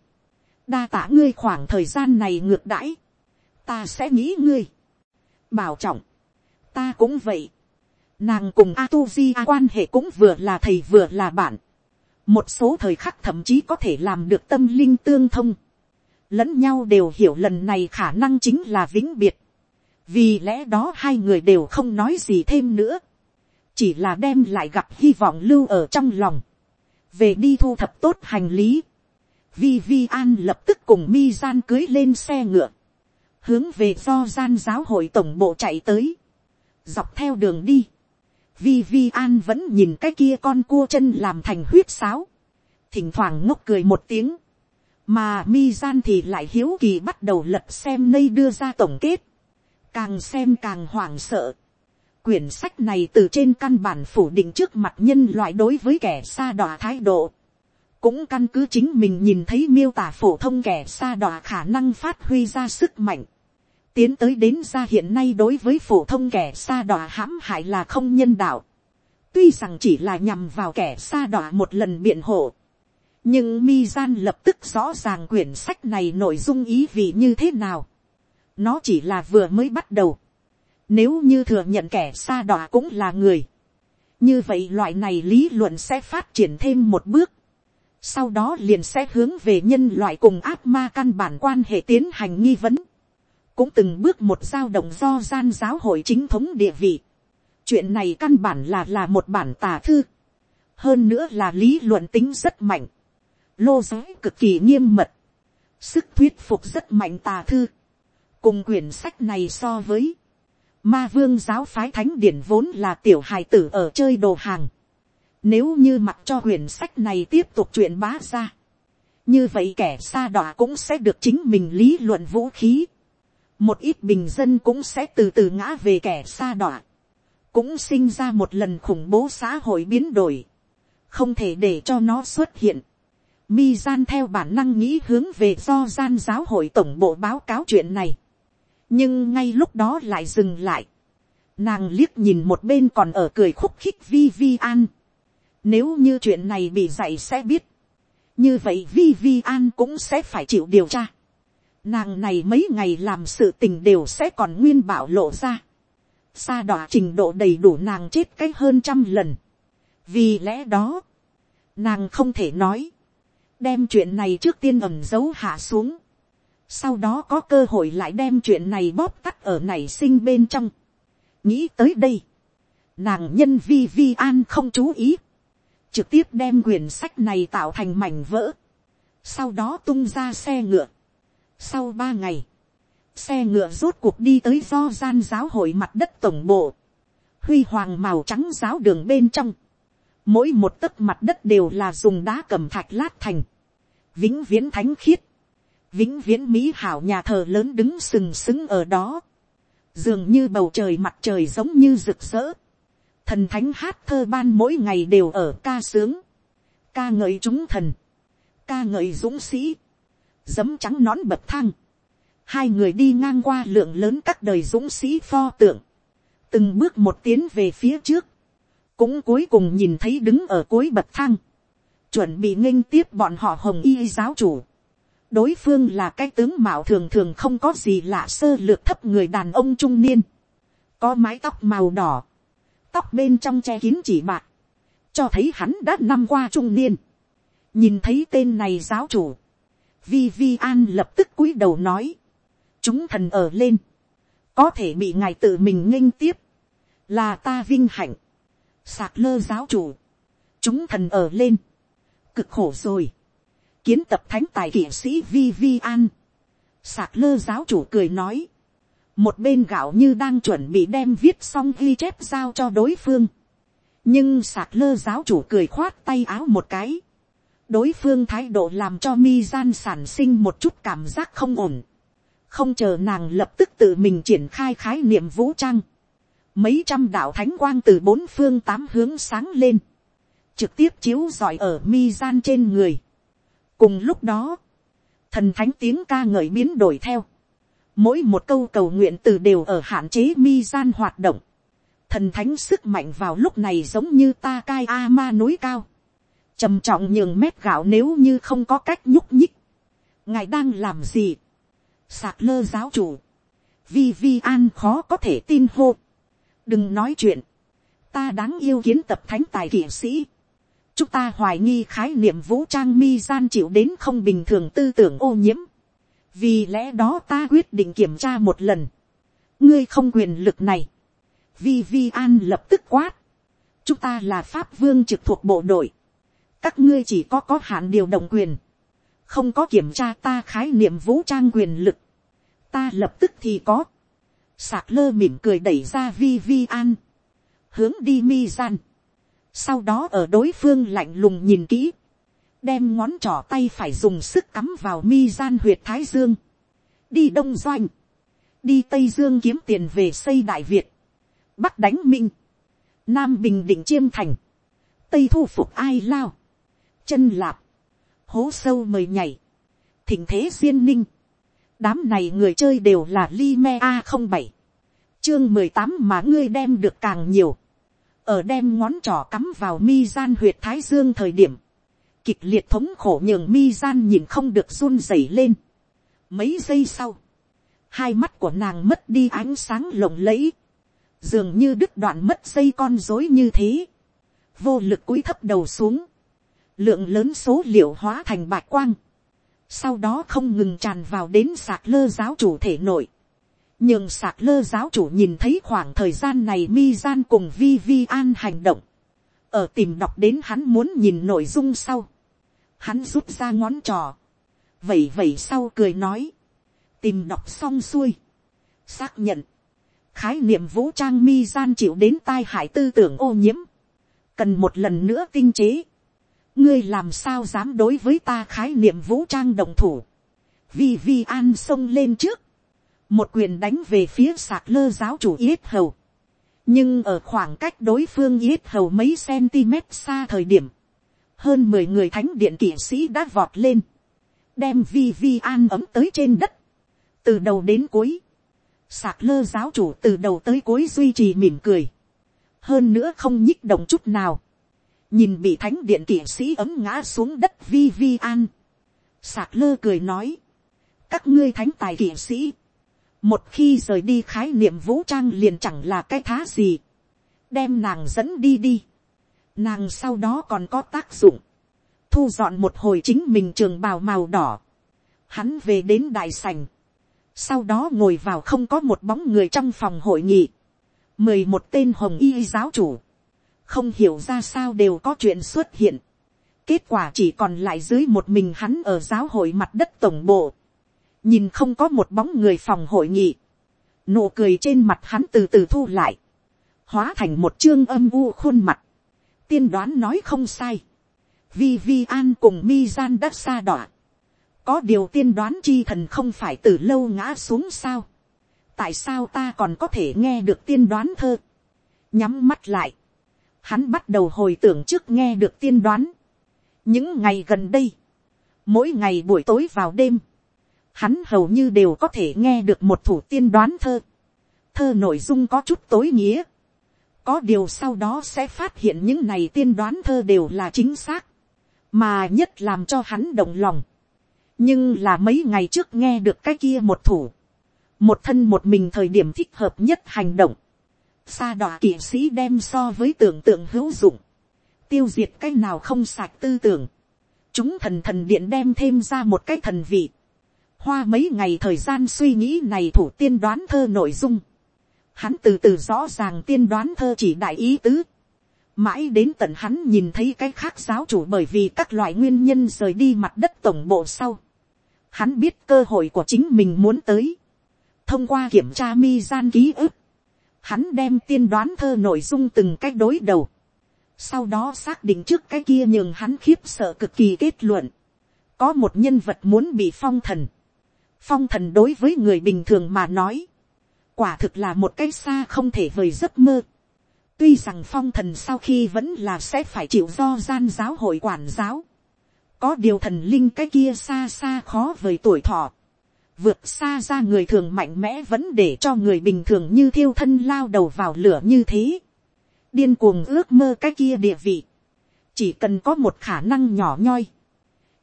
đa tả ngươi khoảng thời gian này ngược đãi, ta sẽ nghĩ ngươi, bảo trọng, ta cũng vậy, nàng cùng a tu di a quan hệ cũng vừa là thầy vừa là bạn, một số thời khắc thậm chí có thể làm được tâm linh tương thông, lẫn nhau đều hiểu lần này khả năng chính là vĩnh biệt, vì lẽ đó hai người đều không nói gì thêm nữa, chỉ là đem lại gặp hy vọng lưu ở trong lòng, về đi thu thập tốt hành lý, vi vi an lập tức cùng mi gian cưới lên xe ngựa, hướng về do gian giáo hội tổng bộ chạy tới, dọc theo đường đi, vi vi an vẫn nhìn cái kia con cua chân làm thành huyết sáo, thỉnh thoảng ngốc cười một tiếng, mà mi gian thì lại hiếu kỳ bắt đầu lật xem nây đưa ra tổng kết, càng xem càng hoảng sợ quyển sách này từ trên căn bản phủ định trước mặt nhân loại đối với kẻ xa đọa thái độ, cũng căn cứ chính mình nhìn thấy miêu tả phổ thông kẻ xa đọa khả năng phát huy ra sức mạnh, tiến tới đến ra hiện nay đối với phổ thông kẻ xa đọa hãm hại là không nhân đạo, tuy rằng chỉ là nhằm vào kẻ xa đọa một lần biện hộ, nhưng mi gian lập tức rõ ràng quyển sách này nội dung ý vị như thế nào. nó chỉ là vừa mới bắt đầu nếu như thừa nhận kẻ xa đọa cũng là người, như vậy loại này lý luận sẽ phát triển thêm một bước. sau đó liền sẽ hướng về nhân loại cùng ác ma căn bản quan hệ tiến hành nghi vấn. cũng từng bước một giao động do gian giáo hội chính thống địa vị. chuyện này căn bản là là một bản tà thư. hơn nữa là lý luận tính rất mạnh lô giới cực kỳ nghiêm mật, sức thuyết phục rất mạnh tà thư, cùng quyển sách này so với, ma vương giáo phái thánh điển vốn là tiểu hài tử ở chơi đồ hàng, nếu như mặc cho quyển sách này tiếp tục chuyện bá ra, như vậy kẻ xa đọa cũng sẽ được chính mình lý luận vũ khí, một ít bình dân cũng sẽ từ từ ngã về kẻ xa đọa, cũng sinh ra một lần khủng bố xã hội biến đổi, không thể để cho nó xuất hiện. Mi gian theo bản năng nghĩ hướng về do gian giáo hội tổng bộ báo cáo chuyện này nhưng ngay lúc đó lại dừng lại. nàng liếc nhìn một bên còn ở cười khúc khích vi vi an. nếu như chuyện này bị dạy sẽ biết. như vậy vi vi an cũng sẽ phải chịu điều tra. nàng này mấy ngày làm sự tình đều sẽ còn nguyên bảo lộ ra. xa đọa trình độ đầy đủ nàng chết cách hơn trăm lần. vì lẽ đó, nàng không thể nói đem chuyện này trước tiên ẩm giấu hạ xuống, sau đó có cơ hội lại đem chuyện này bóp tắt ở nảy sinh bên trong. nghĩ tới đây, nàng nhân vi vi an không chú ý, trực tiếp đem quyển sách này tạo thành mảnh vỡ, sau đó tung ra xe ngựa. sau ba ngày, xe ngựa rốt cuộc đi tới do gian giáo hội mặt đất tổng bộ, huy hoàng màu trắng giáo đường bên trong, mỗi một tấc mặt đất đều là dùng đá cầm thạch lát thành, vĩnh viễn thánh khiết, vĩnh viễn mỹ hảo nhà thờ lớn đứng sừng sững ở đó, dường như bầu trời mặt trời giống như rực rỡ, thần thánh hát thơ ban mỗi ngày đều ở ca sướng, ca ngợi chúng thần, ca ngợi dũng sĩ, giấm trắng nón bậc thang, hai người đi ngang qua lượng lớn các đời dũng sĩ pho tượng, từng bước một tiến về phía trước, cũng cuối cùng nhìn thấy đứng ở cuối bậc thang, chuẩn bị nghênh tiếp bọn họ hồng y giáo chủ đối phương là cái tướng mạo thường thường không có gì lạ sơ lược thấp người đàn ông trung niên, có mái tóc màu đỏ, tóc bên trong che kín chỉ bạc, cho thấy hắn đã năm qua trung niên. nhìn thấy tên này giáo chủ, vi vi an lập tức cúi đầu nói, chúng thần ở lên, có thể bị ngài tự mình nghênh tiếp, là ta vinh hạnh, sạc lơ giáo chủ, chúng thần ở lên, cực khổ rồi, kiến tập thánh tài kiện sĩ vi vi an, sạc lơ giáo chủ cười nói, một bên gạo như đang chuẩn bị đem viết xong ghi chép giao cho đối phương, nhưng sạc lơ giáo chủ cười khoát tay áo một cái, đối phương thái độ làm cho mi gian sản sinh một chút cảm giác không ổn, không chờ nàng lập tức tự mình triển khai khái niệm vũ trang, mấy trăm đạo thánh quang từ bốn phương tám hướng sáng lên, trực tiếp chiếu giỏi ở mi gian trên người cùng lúc đó, thần thánh tiếng ca ngợi biến đổi theo, mỗi một câu cầu nguyện từ đều ở hạn chế mi gian hoạt động, thần thánh sức mạnh vào lúc này giống như ta cai a ma núi cao, trầm trọng nhường mét gạo nếu như không có cách nhúc nhích, ngài đang làm gì, sạc lơ giáo chủ, vi vi an khó có thể tin hô, đừng nói chuyện, ta đáng yêu kiến tập thánh tài kỵ sĩ, chúng ta hoài nghi khái niệm vũ trang mi gian chịu đến không bình thường tư tưởng ô nhiễm, vì lẽ đó ta quyết định kiểm tra một lần, ngươi không quyền lực này, vi vi an lập tức quát, chúng ta là pháp vương trực thuộc bộ đội, các ngươi chỉ có có hạn điều động quyền, không có kiểm tra ta khái niệm vũ trang quyền lực, ta lập tức thì có, sạc lơ mỉm cười đẩy ra vi vi an, hướng đi mi gian, sau đó ở đối phương lạnh lùng nhìn kỹ, đem ngón trỏ tay phải dùng sức cắm vào mi gian huyệt thái dương, đi đông doanh, đi tây dương kiếm tiền về xây đại việt, bắc đánh minh, nam bình định chiêm thành, tây thu phục ai lao, chân lạp, hố sâu mời nhảy, thỉnh thế duyên ninh, đám này người chơi đều là li me a không bảy, chương mười tám mà ngươi đem được càng nhiều, ở đem ngón trỏ cắm vào mi gian huyệt thái dương thời điểm, kịch liệt thống khổ nhường mi gian nhìn không được run rẩy lên. Mấy giây sau, hai mắt của nàng mất đi ánh sáng lộng lẫy, dường như đứt đoạn mất dây con dối như thế, vô lực cúi thấp đầu xuống, lượng lớn số liệu hóa thành bạch quang, sau đó không ngừng tràn vào đến sạc lơ giáo chủ thể nội, nhưng sạc lơ giáo chủ nhìn thấy khoảng thời gian này mi gian cùng vi vi an hành động, ở tìm đọc đến hắn muốn nhìn nội dung sau, hắn rút ra ngón trò, vẩy vẩy sau cười nói, tìm đọc xong xuôi, xác nhận, khái niệm vũ trang mi gian chịu đến tai hại tư tưởng ô nhiễm, cần một lần nữa tinh chế, ngươi làm sao dám đối với ta khái niệm vũ trang đồng thủ, vi vi an xông lên trước, một quyền đánh về phía sạc lơ giáo chủ yết hầu, nhưng ở khoảng cách đối phương yết hầu mấy cm xa thời điểm, hơn mười người thánh điện kỵ sĩ đã vọt lên, đem vi vi an ấm tới trên đất, từ đầu đến cuối, sạc lơ giáo chủ từ đầu tới cuối duy trì mỉm cười, hơn nữa không nhích động chút nào, nhìn bị thánh điện kỵ sĩ ấm ngã xuống đất vi vi an, sạc lơ cười nói, các ngươi thánh tài kỵ sĩ, một khi rời đi khái niệm vũ trang liền chẳng là cái thá gì, đem nàng dẫn đi đi, nàng sau đó còn có tác dụng, thu dọn một hồi chính mình trường bào màu đỏ, hắn về đến đại sành, sau đó ngồi vào không có một bóng người trong phòng hội nghị, mười một tên hồng y giáo chủ, không hiểu ra sao đều có chuyện xuất hiện, kết quả chỉ còn lại dưới một mình hắn ở giáo hội mặt đất tổng bộ, nhìn không có một bóng người phòng hội nghị, nụ cười trên mặt hắn từ từ thu lại, hóa thành một chương âm u khuôn mặt, tiên đoán nói không sai, vi vi an cùng mi gian đã xa đọa, có điều tiên đoán chi thần không phải từ lâu ngã xuống sao, tại sao ta còn có thể nghe được tiên đoán thơ, nhắm mắt lại, hắn bắt đầu hồi tưởng trước nghe được tiên đoán, những ngày gần đây, mỗi ngày buổi tối vào đêm, hắn hầu như đều có thể nghe được một thủ tiên đoán thơ. Thơ nội dung có chút tối nghĩa. Có điều sau đó sẽ phát hiện những này tiên đoán thơ đều là chính xác. Mà nhất làm cho hắn động lòng. Nhưng là mấy ngày trước nghe được cái kia một thủ. Một thân một mình thời điểm thích hợp nhất hành động. Sa đọa kỵ sĩ đem so với tưởng tượng hữu dụng. Tiêu diệt cái nào không sạch tư tưởng. Chúng thần thần điện đem thêm ra một cái thần vị hoa mấy ngày thời gian suy nghĩ này thủ tiên đoán thơ nội dung, hắn từ từ rõ ràng tiên đoán thơ chỉ đại ý tứ, mãi đến tận hắn nhìn thấy cái khác giáo chủ bởi vì các loại nguyên nhân rời đi mặt đất tổng bộ sau, hắn biết cơ hội của chính mình muốn tới, thông qua kiểm tra mi gian ký ức, hắn đem tiên đoán thơ nội dung từng cách đối đầu, sau đó xác định trước cái kia nhường hắn khiếp sợ cực kỳ kết luận, có một nhân vật muốn bị phong thần, phong thần đối với người bình thường mà nói, quả thực là một cái xa không thể vời giấc mơ. tuy rằng phong thần sau khi vẫn là sẽ phải chịu do gian giáo hội quản giáo, có điều thần linh cái kia xa xa khó vời tuổi thọ, vượt xa ra người thường mạnh mẽ vẫn để cho người bình thường như thiêu thân lao đầu vào lửa như thế, điên cuồng ước mơ cái kia địa vị, chỉ cần có một khả năng nhỏ nhoi,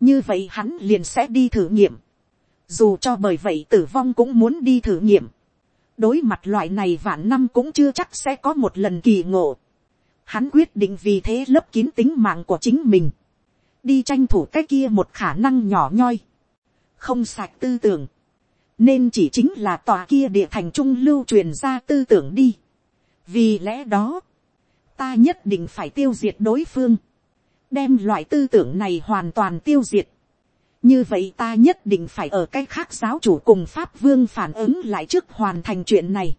như vậy hắn liền sẽ đi thử nghiệm, dù cho bởi vậy tử vong cũng muốn đi thử nghiệm, đối mặt loại này vạn năm cũng chưa chắc sẽ có một lần kỳ ngộ, hắn quyết định vì thế lấp kín tính mạng của chính mình, đi tranh thủ cái kia một khả năng nhỏ nhoi, không sạch tư tưởng, nên chỉ chính là tòa kia địa thành trung lưu truyền ra tư tưởng đi. vì lẽ đó, ta nhất định phải tiêu diệt đối phương, đem loại tư tưởng này hoàn toàn tiêu diệt như vậy ta nhất định phải ở cái khác giáo chủ cùng pháp vương phản ứng lại trước hoàn thành chuyện này.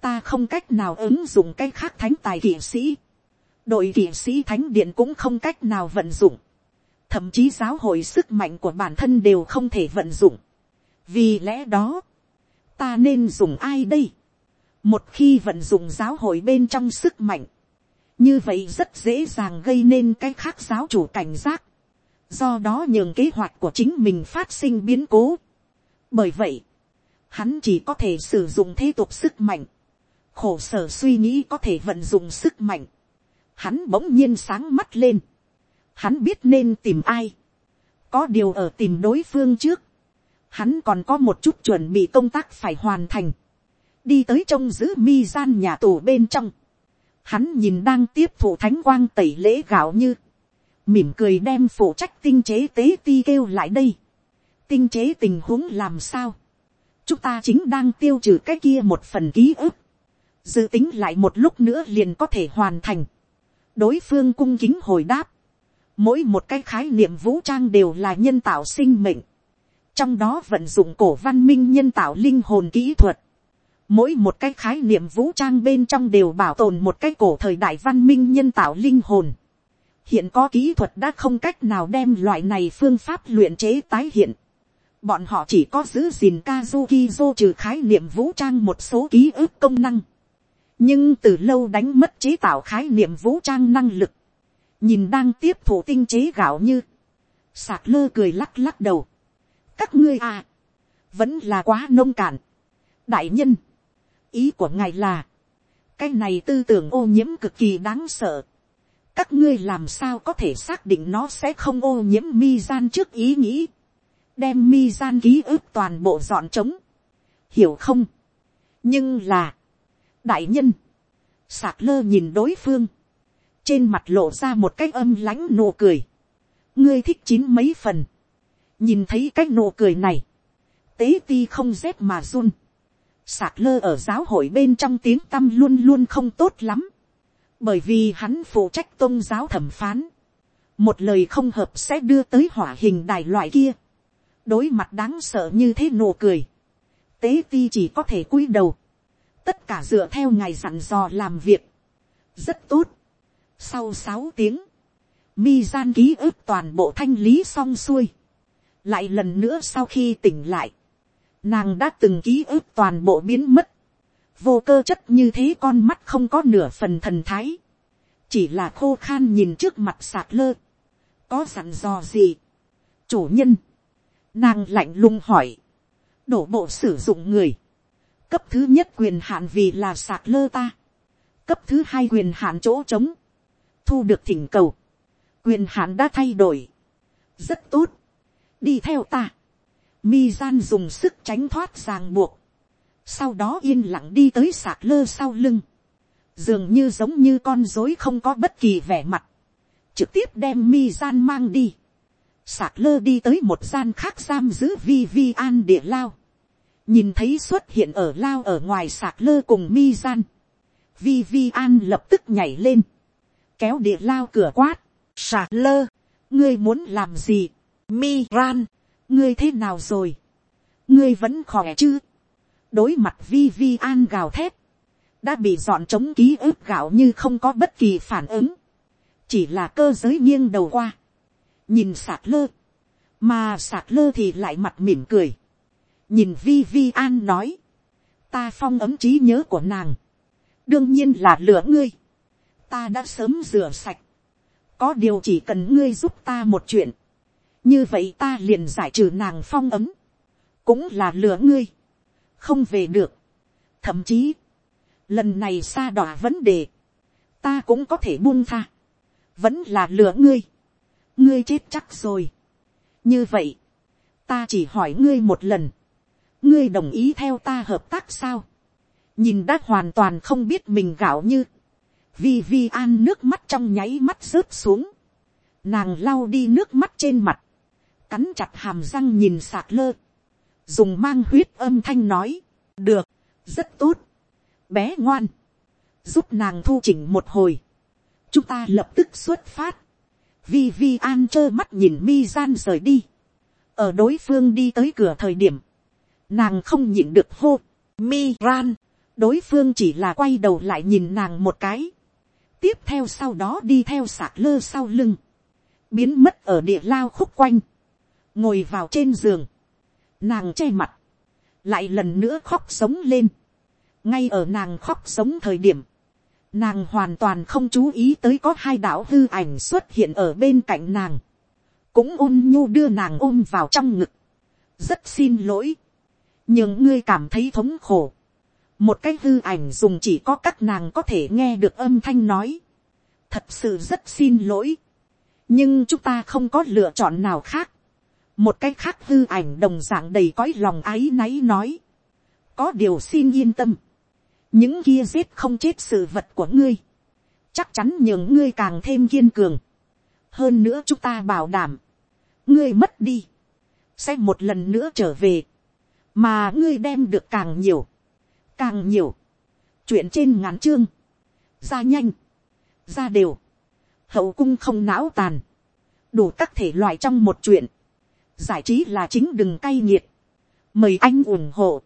ta không cách nào ứng dụng cái khác thánh tài kỵ sĩ. đội kỵ sĩ thánh điện cũng không cách nào vận dụng. thậm chí giáo hội sức mạnh của bản thân đều không thể vận dụng. vì lẽ đó, ta nên dùng ai đây. một khi vận dụng giáo hội bên trong sức mạnh, như vậy rất dễ dàng gây nên cái khác giáo chủ cảnh giác, do đó nhường kế hoạch của chính mình phát sinh biến cố. bởi vậy, hắn chỉ có thể sử dụng thế tục sức mạnh, khổ sở suy nghĩ có thể vận dụng sức mạnh, hắn bỗng nhiên sáng mắt lên, hắn biết nên tìm ai, có điều ở tìm đối phương trước, hắn còn có một chút chuẩn bị công tác phải hoàn thành, đi tới trông giữ mi gian nhà tù bên trong, hắn nhìn đang tiếp thụ thánh quang tẩy lễ gạo như, mỉm cười đem phụ trách tinh chế tế ti kêu lại đây, tinh chế tình huống làm sao, chúng ta chính đang tiêu trừ cái kia một phần ký ức, dự tính lại một lúc nữa liền có thể hoàn thành, đối phương cung kính hồi đáp, mỗi một cái khái niệm vũ trang đều là nhân tạo sinh mệnh, trong đó vận dụng cổ văn minh nhân tạo linh hồn kỹ thuật, mỗi một cái khái niệm vũ trang bên trong đều bảo tồn một cái cổ thời đại văn minh nhân tạo linh hồn hiện có kỹ thuật đã không cách nào đem loại này phương pháp luyện chế tái hiện. bọn họ chỉ có giữ gìn kazuki trừ khái niệm vũ trang một số ký ức công năng. nhưng từ lâu đánh mất chế tạo khái niệm vũ trang năng lực. nhìn đang tiếp thủ tinh chế gạo như. sạc lơ cười lắc lắc đầu. các ngươi à, vẫn là quá nông cạn. đại nhân, ý của ngài là, cái này tư tưởng ô nhiễm cực kỳ đáng sợ các ngươi làm sao có thể xác định nó sẽ không ô nhiễm mi gian trước ý nghĩ, đem mi gian ký ức toàn bộ dọn trống, hiểu không. nhưng là, đại nhân, sạc lơ nhìn đối phương, trên mặt lộ ra một cái âm lãnh nụ cười, ngươi thích chín mấy phần, nhìn thấy cái nụ cười này, tế ti không rét mà run, sạc lơ ở giáo hội bên trong tiếng tâm luôn luôn không tốt lắm, bởi vì hắn phụ trách tôn giáo thẩm phán, một lời không hợp sẽ đưa tới hỏa hình đài loại kia, đối mặt đáng sợ như thế nụ cười, tế ti chỉ có thể cúi đầu, tất cả dựa theo ngày dặn dò làm việc, rất tốt. sau sáu tiếng, mi gian ký ức toàn bộ thanh lý xong xuôi, lại lần nữa sau khi tỉnh lại, nàng đã từng ký ức toàn bộ biến mất, vô cơ chất như thế con mắt không có nửa phần thần thái, chỉ là khô khan nhìn trước mặt sạc lơ, có dặn dò gì, chủ nhân, nàng lạnh lùng hỏi, đổ bộ sử dụng người, cấp thứ nhất quyền hạn vì là sạc lơ ta, cấp thứ hai quyền hạn chỗ trống, thu được thỉnh cầu, quyền hạn đã thay đổi, rất tốt, đi theo ta, mi gian dùng sức tránh thoát ràng buộc, sau đó yên lặng đi tới sạc lơ sau lưng, dường như giống như con dối không có bất kỳ vẻ mặt, trực tiếp đem mi gian mang đi, sạc lơ đi tới một gian khác giam giữ vi vi an địa lao, nhìn thấy xuất hiện ở lao ở ngoài sạc lơ cùng mi gian, vi vi an lập tức nhảy lên, kéo địa lao cửa quát, sạc lơ, ngươi muốn làm gì, mi ran, ngươi thế nào rồi, ngươi vẫn khỏe chứ, đối mặt vi vi an gào thét, đã bị dọn trống ký ức gạo như không có bất kỳ phản ứng, chỉ là cơ giới nghiêng đầu qua, nhìn sạc lơ, mà sạc lơ thì lại mặt mỉm cười, nhìn vi vi an nói, ta phong ấm trí nhớ của nàng, đương nhiên là lửa ngươi, ta đã sớm rửa sạch, có điều chỉ cần ngươi giúp ta một chuyện, như vậy ta liền giải trừ nàng phong ấm, cũng là lửa ngươi, không về được, thậm chí, lần này xa đỏ vấn đề, ta cũng có thể buông tha, vẫn là lửa ngươi, ngươi chết chắc rồi. như vậy, ta chỉ hỏi ngươi một lần, ngươi đồng ý theo ta hợp tác sao, nhìn đã hoàn toàn không biết mình gạo như, vi vi an nước mắt trong nháy mắt rớt xuống, nàng lau đi nước mắt trên mặt, cắn chặt hàm răng nhìn sạc lơ, dùng mang huyết âm thanh nói, được, rất tốt, bé ngoan, giúp nàng thu chỉnh một hồi, chúng ta lập tức xuất phát, vi vi an trơ mắt nhìn mi gian rời đi, ở đối phương đi tới cửa thời điểm, nàng không nhịn được hô, mi ran, đối phương chỉ là quay đầu lại nhìn nàng một cái, tiếp theo sau đó đi theo sạc lơ sau lưng, biến mất ở địa lao khúc quanh, ngồi vào trên giường, nàng che mặt, lại lần nữa khóc sống lên, ngay ở nàng khóc sống thời điểm, nàng hoàn toàn không chú ý tới có hai đạo hư ảnh xuất hiện ở bên cạnh nàng, cũng ôn nhu đưa nàng ôm vào trong ngực, rất xin lỗi, nhưng ngươi cảm thấy thống khổ, một cái hư ảnh dùng chỉ có các nàng có thể nghe được âm thanh nói, thật sự rất xin lỗi, nhưng chúng ta không có lựa chọn nào khác, một cái khác hư ảnh đồng dạng đầy cõi lòng áy náy nói, có điều xin yên tâm, những kia giết không chết sự vật của ngươi, chắc chắn nhường ngươi càng thêm kiên cường. hơn nữa chúng ta bảo đảm, ngươi mất đi, sẽ một lần nữa trở về, mà ngươi đem được càng nhiều, càng nhiều, chuyện trên ngắn chương, ra nhanh, ra đều, hậu cung không não tàn, đủ các thể loại trong một chuyện, giải trí là chính đừng cay nghiệt, mời anh ủng hộ.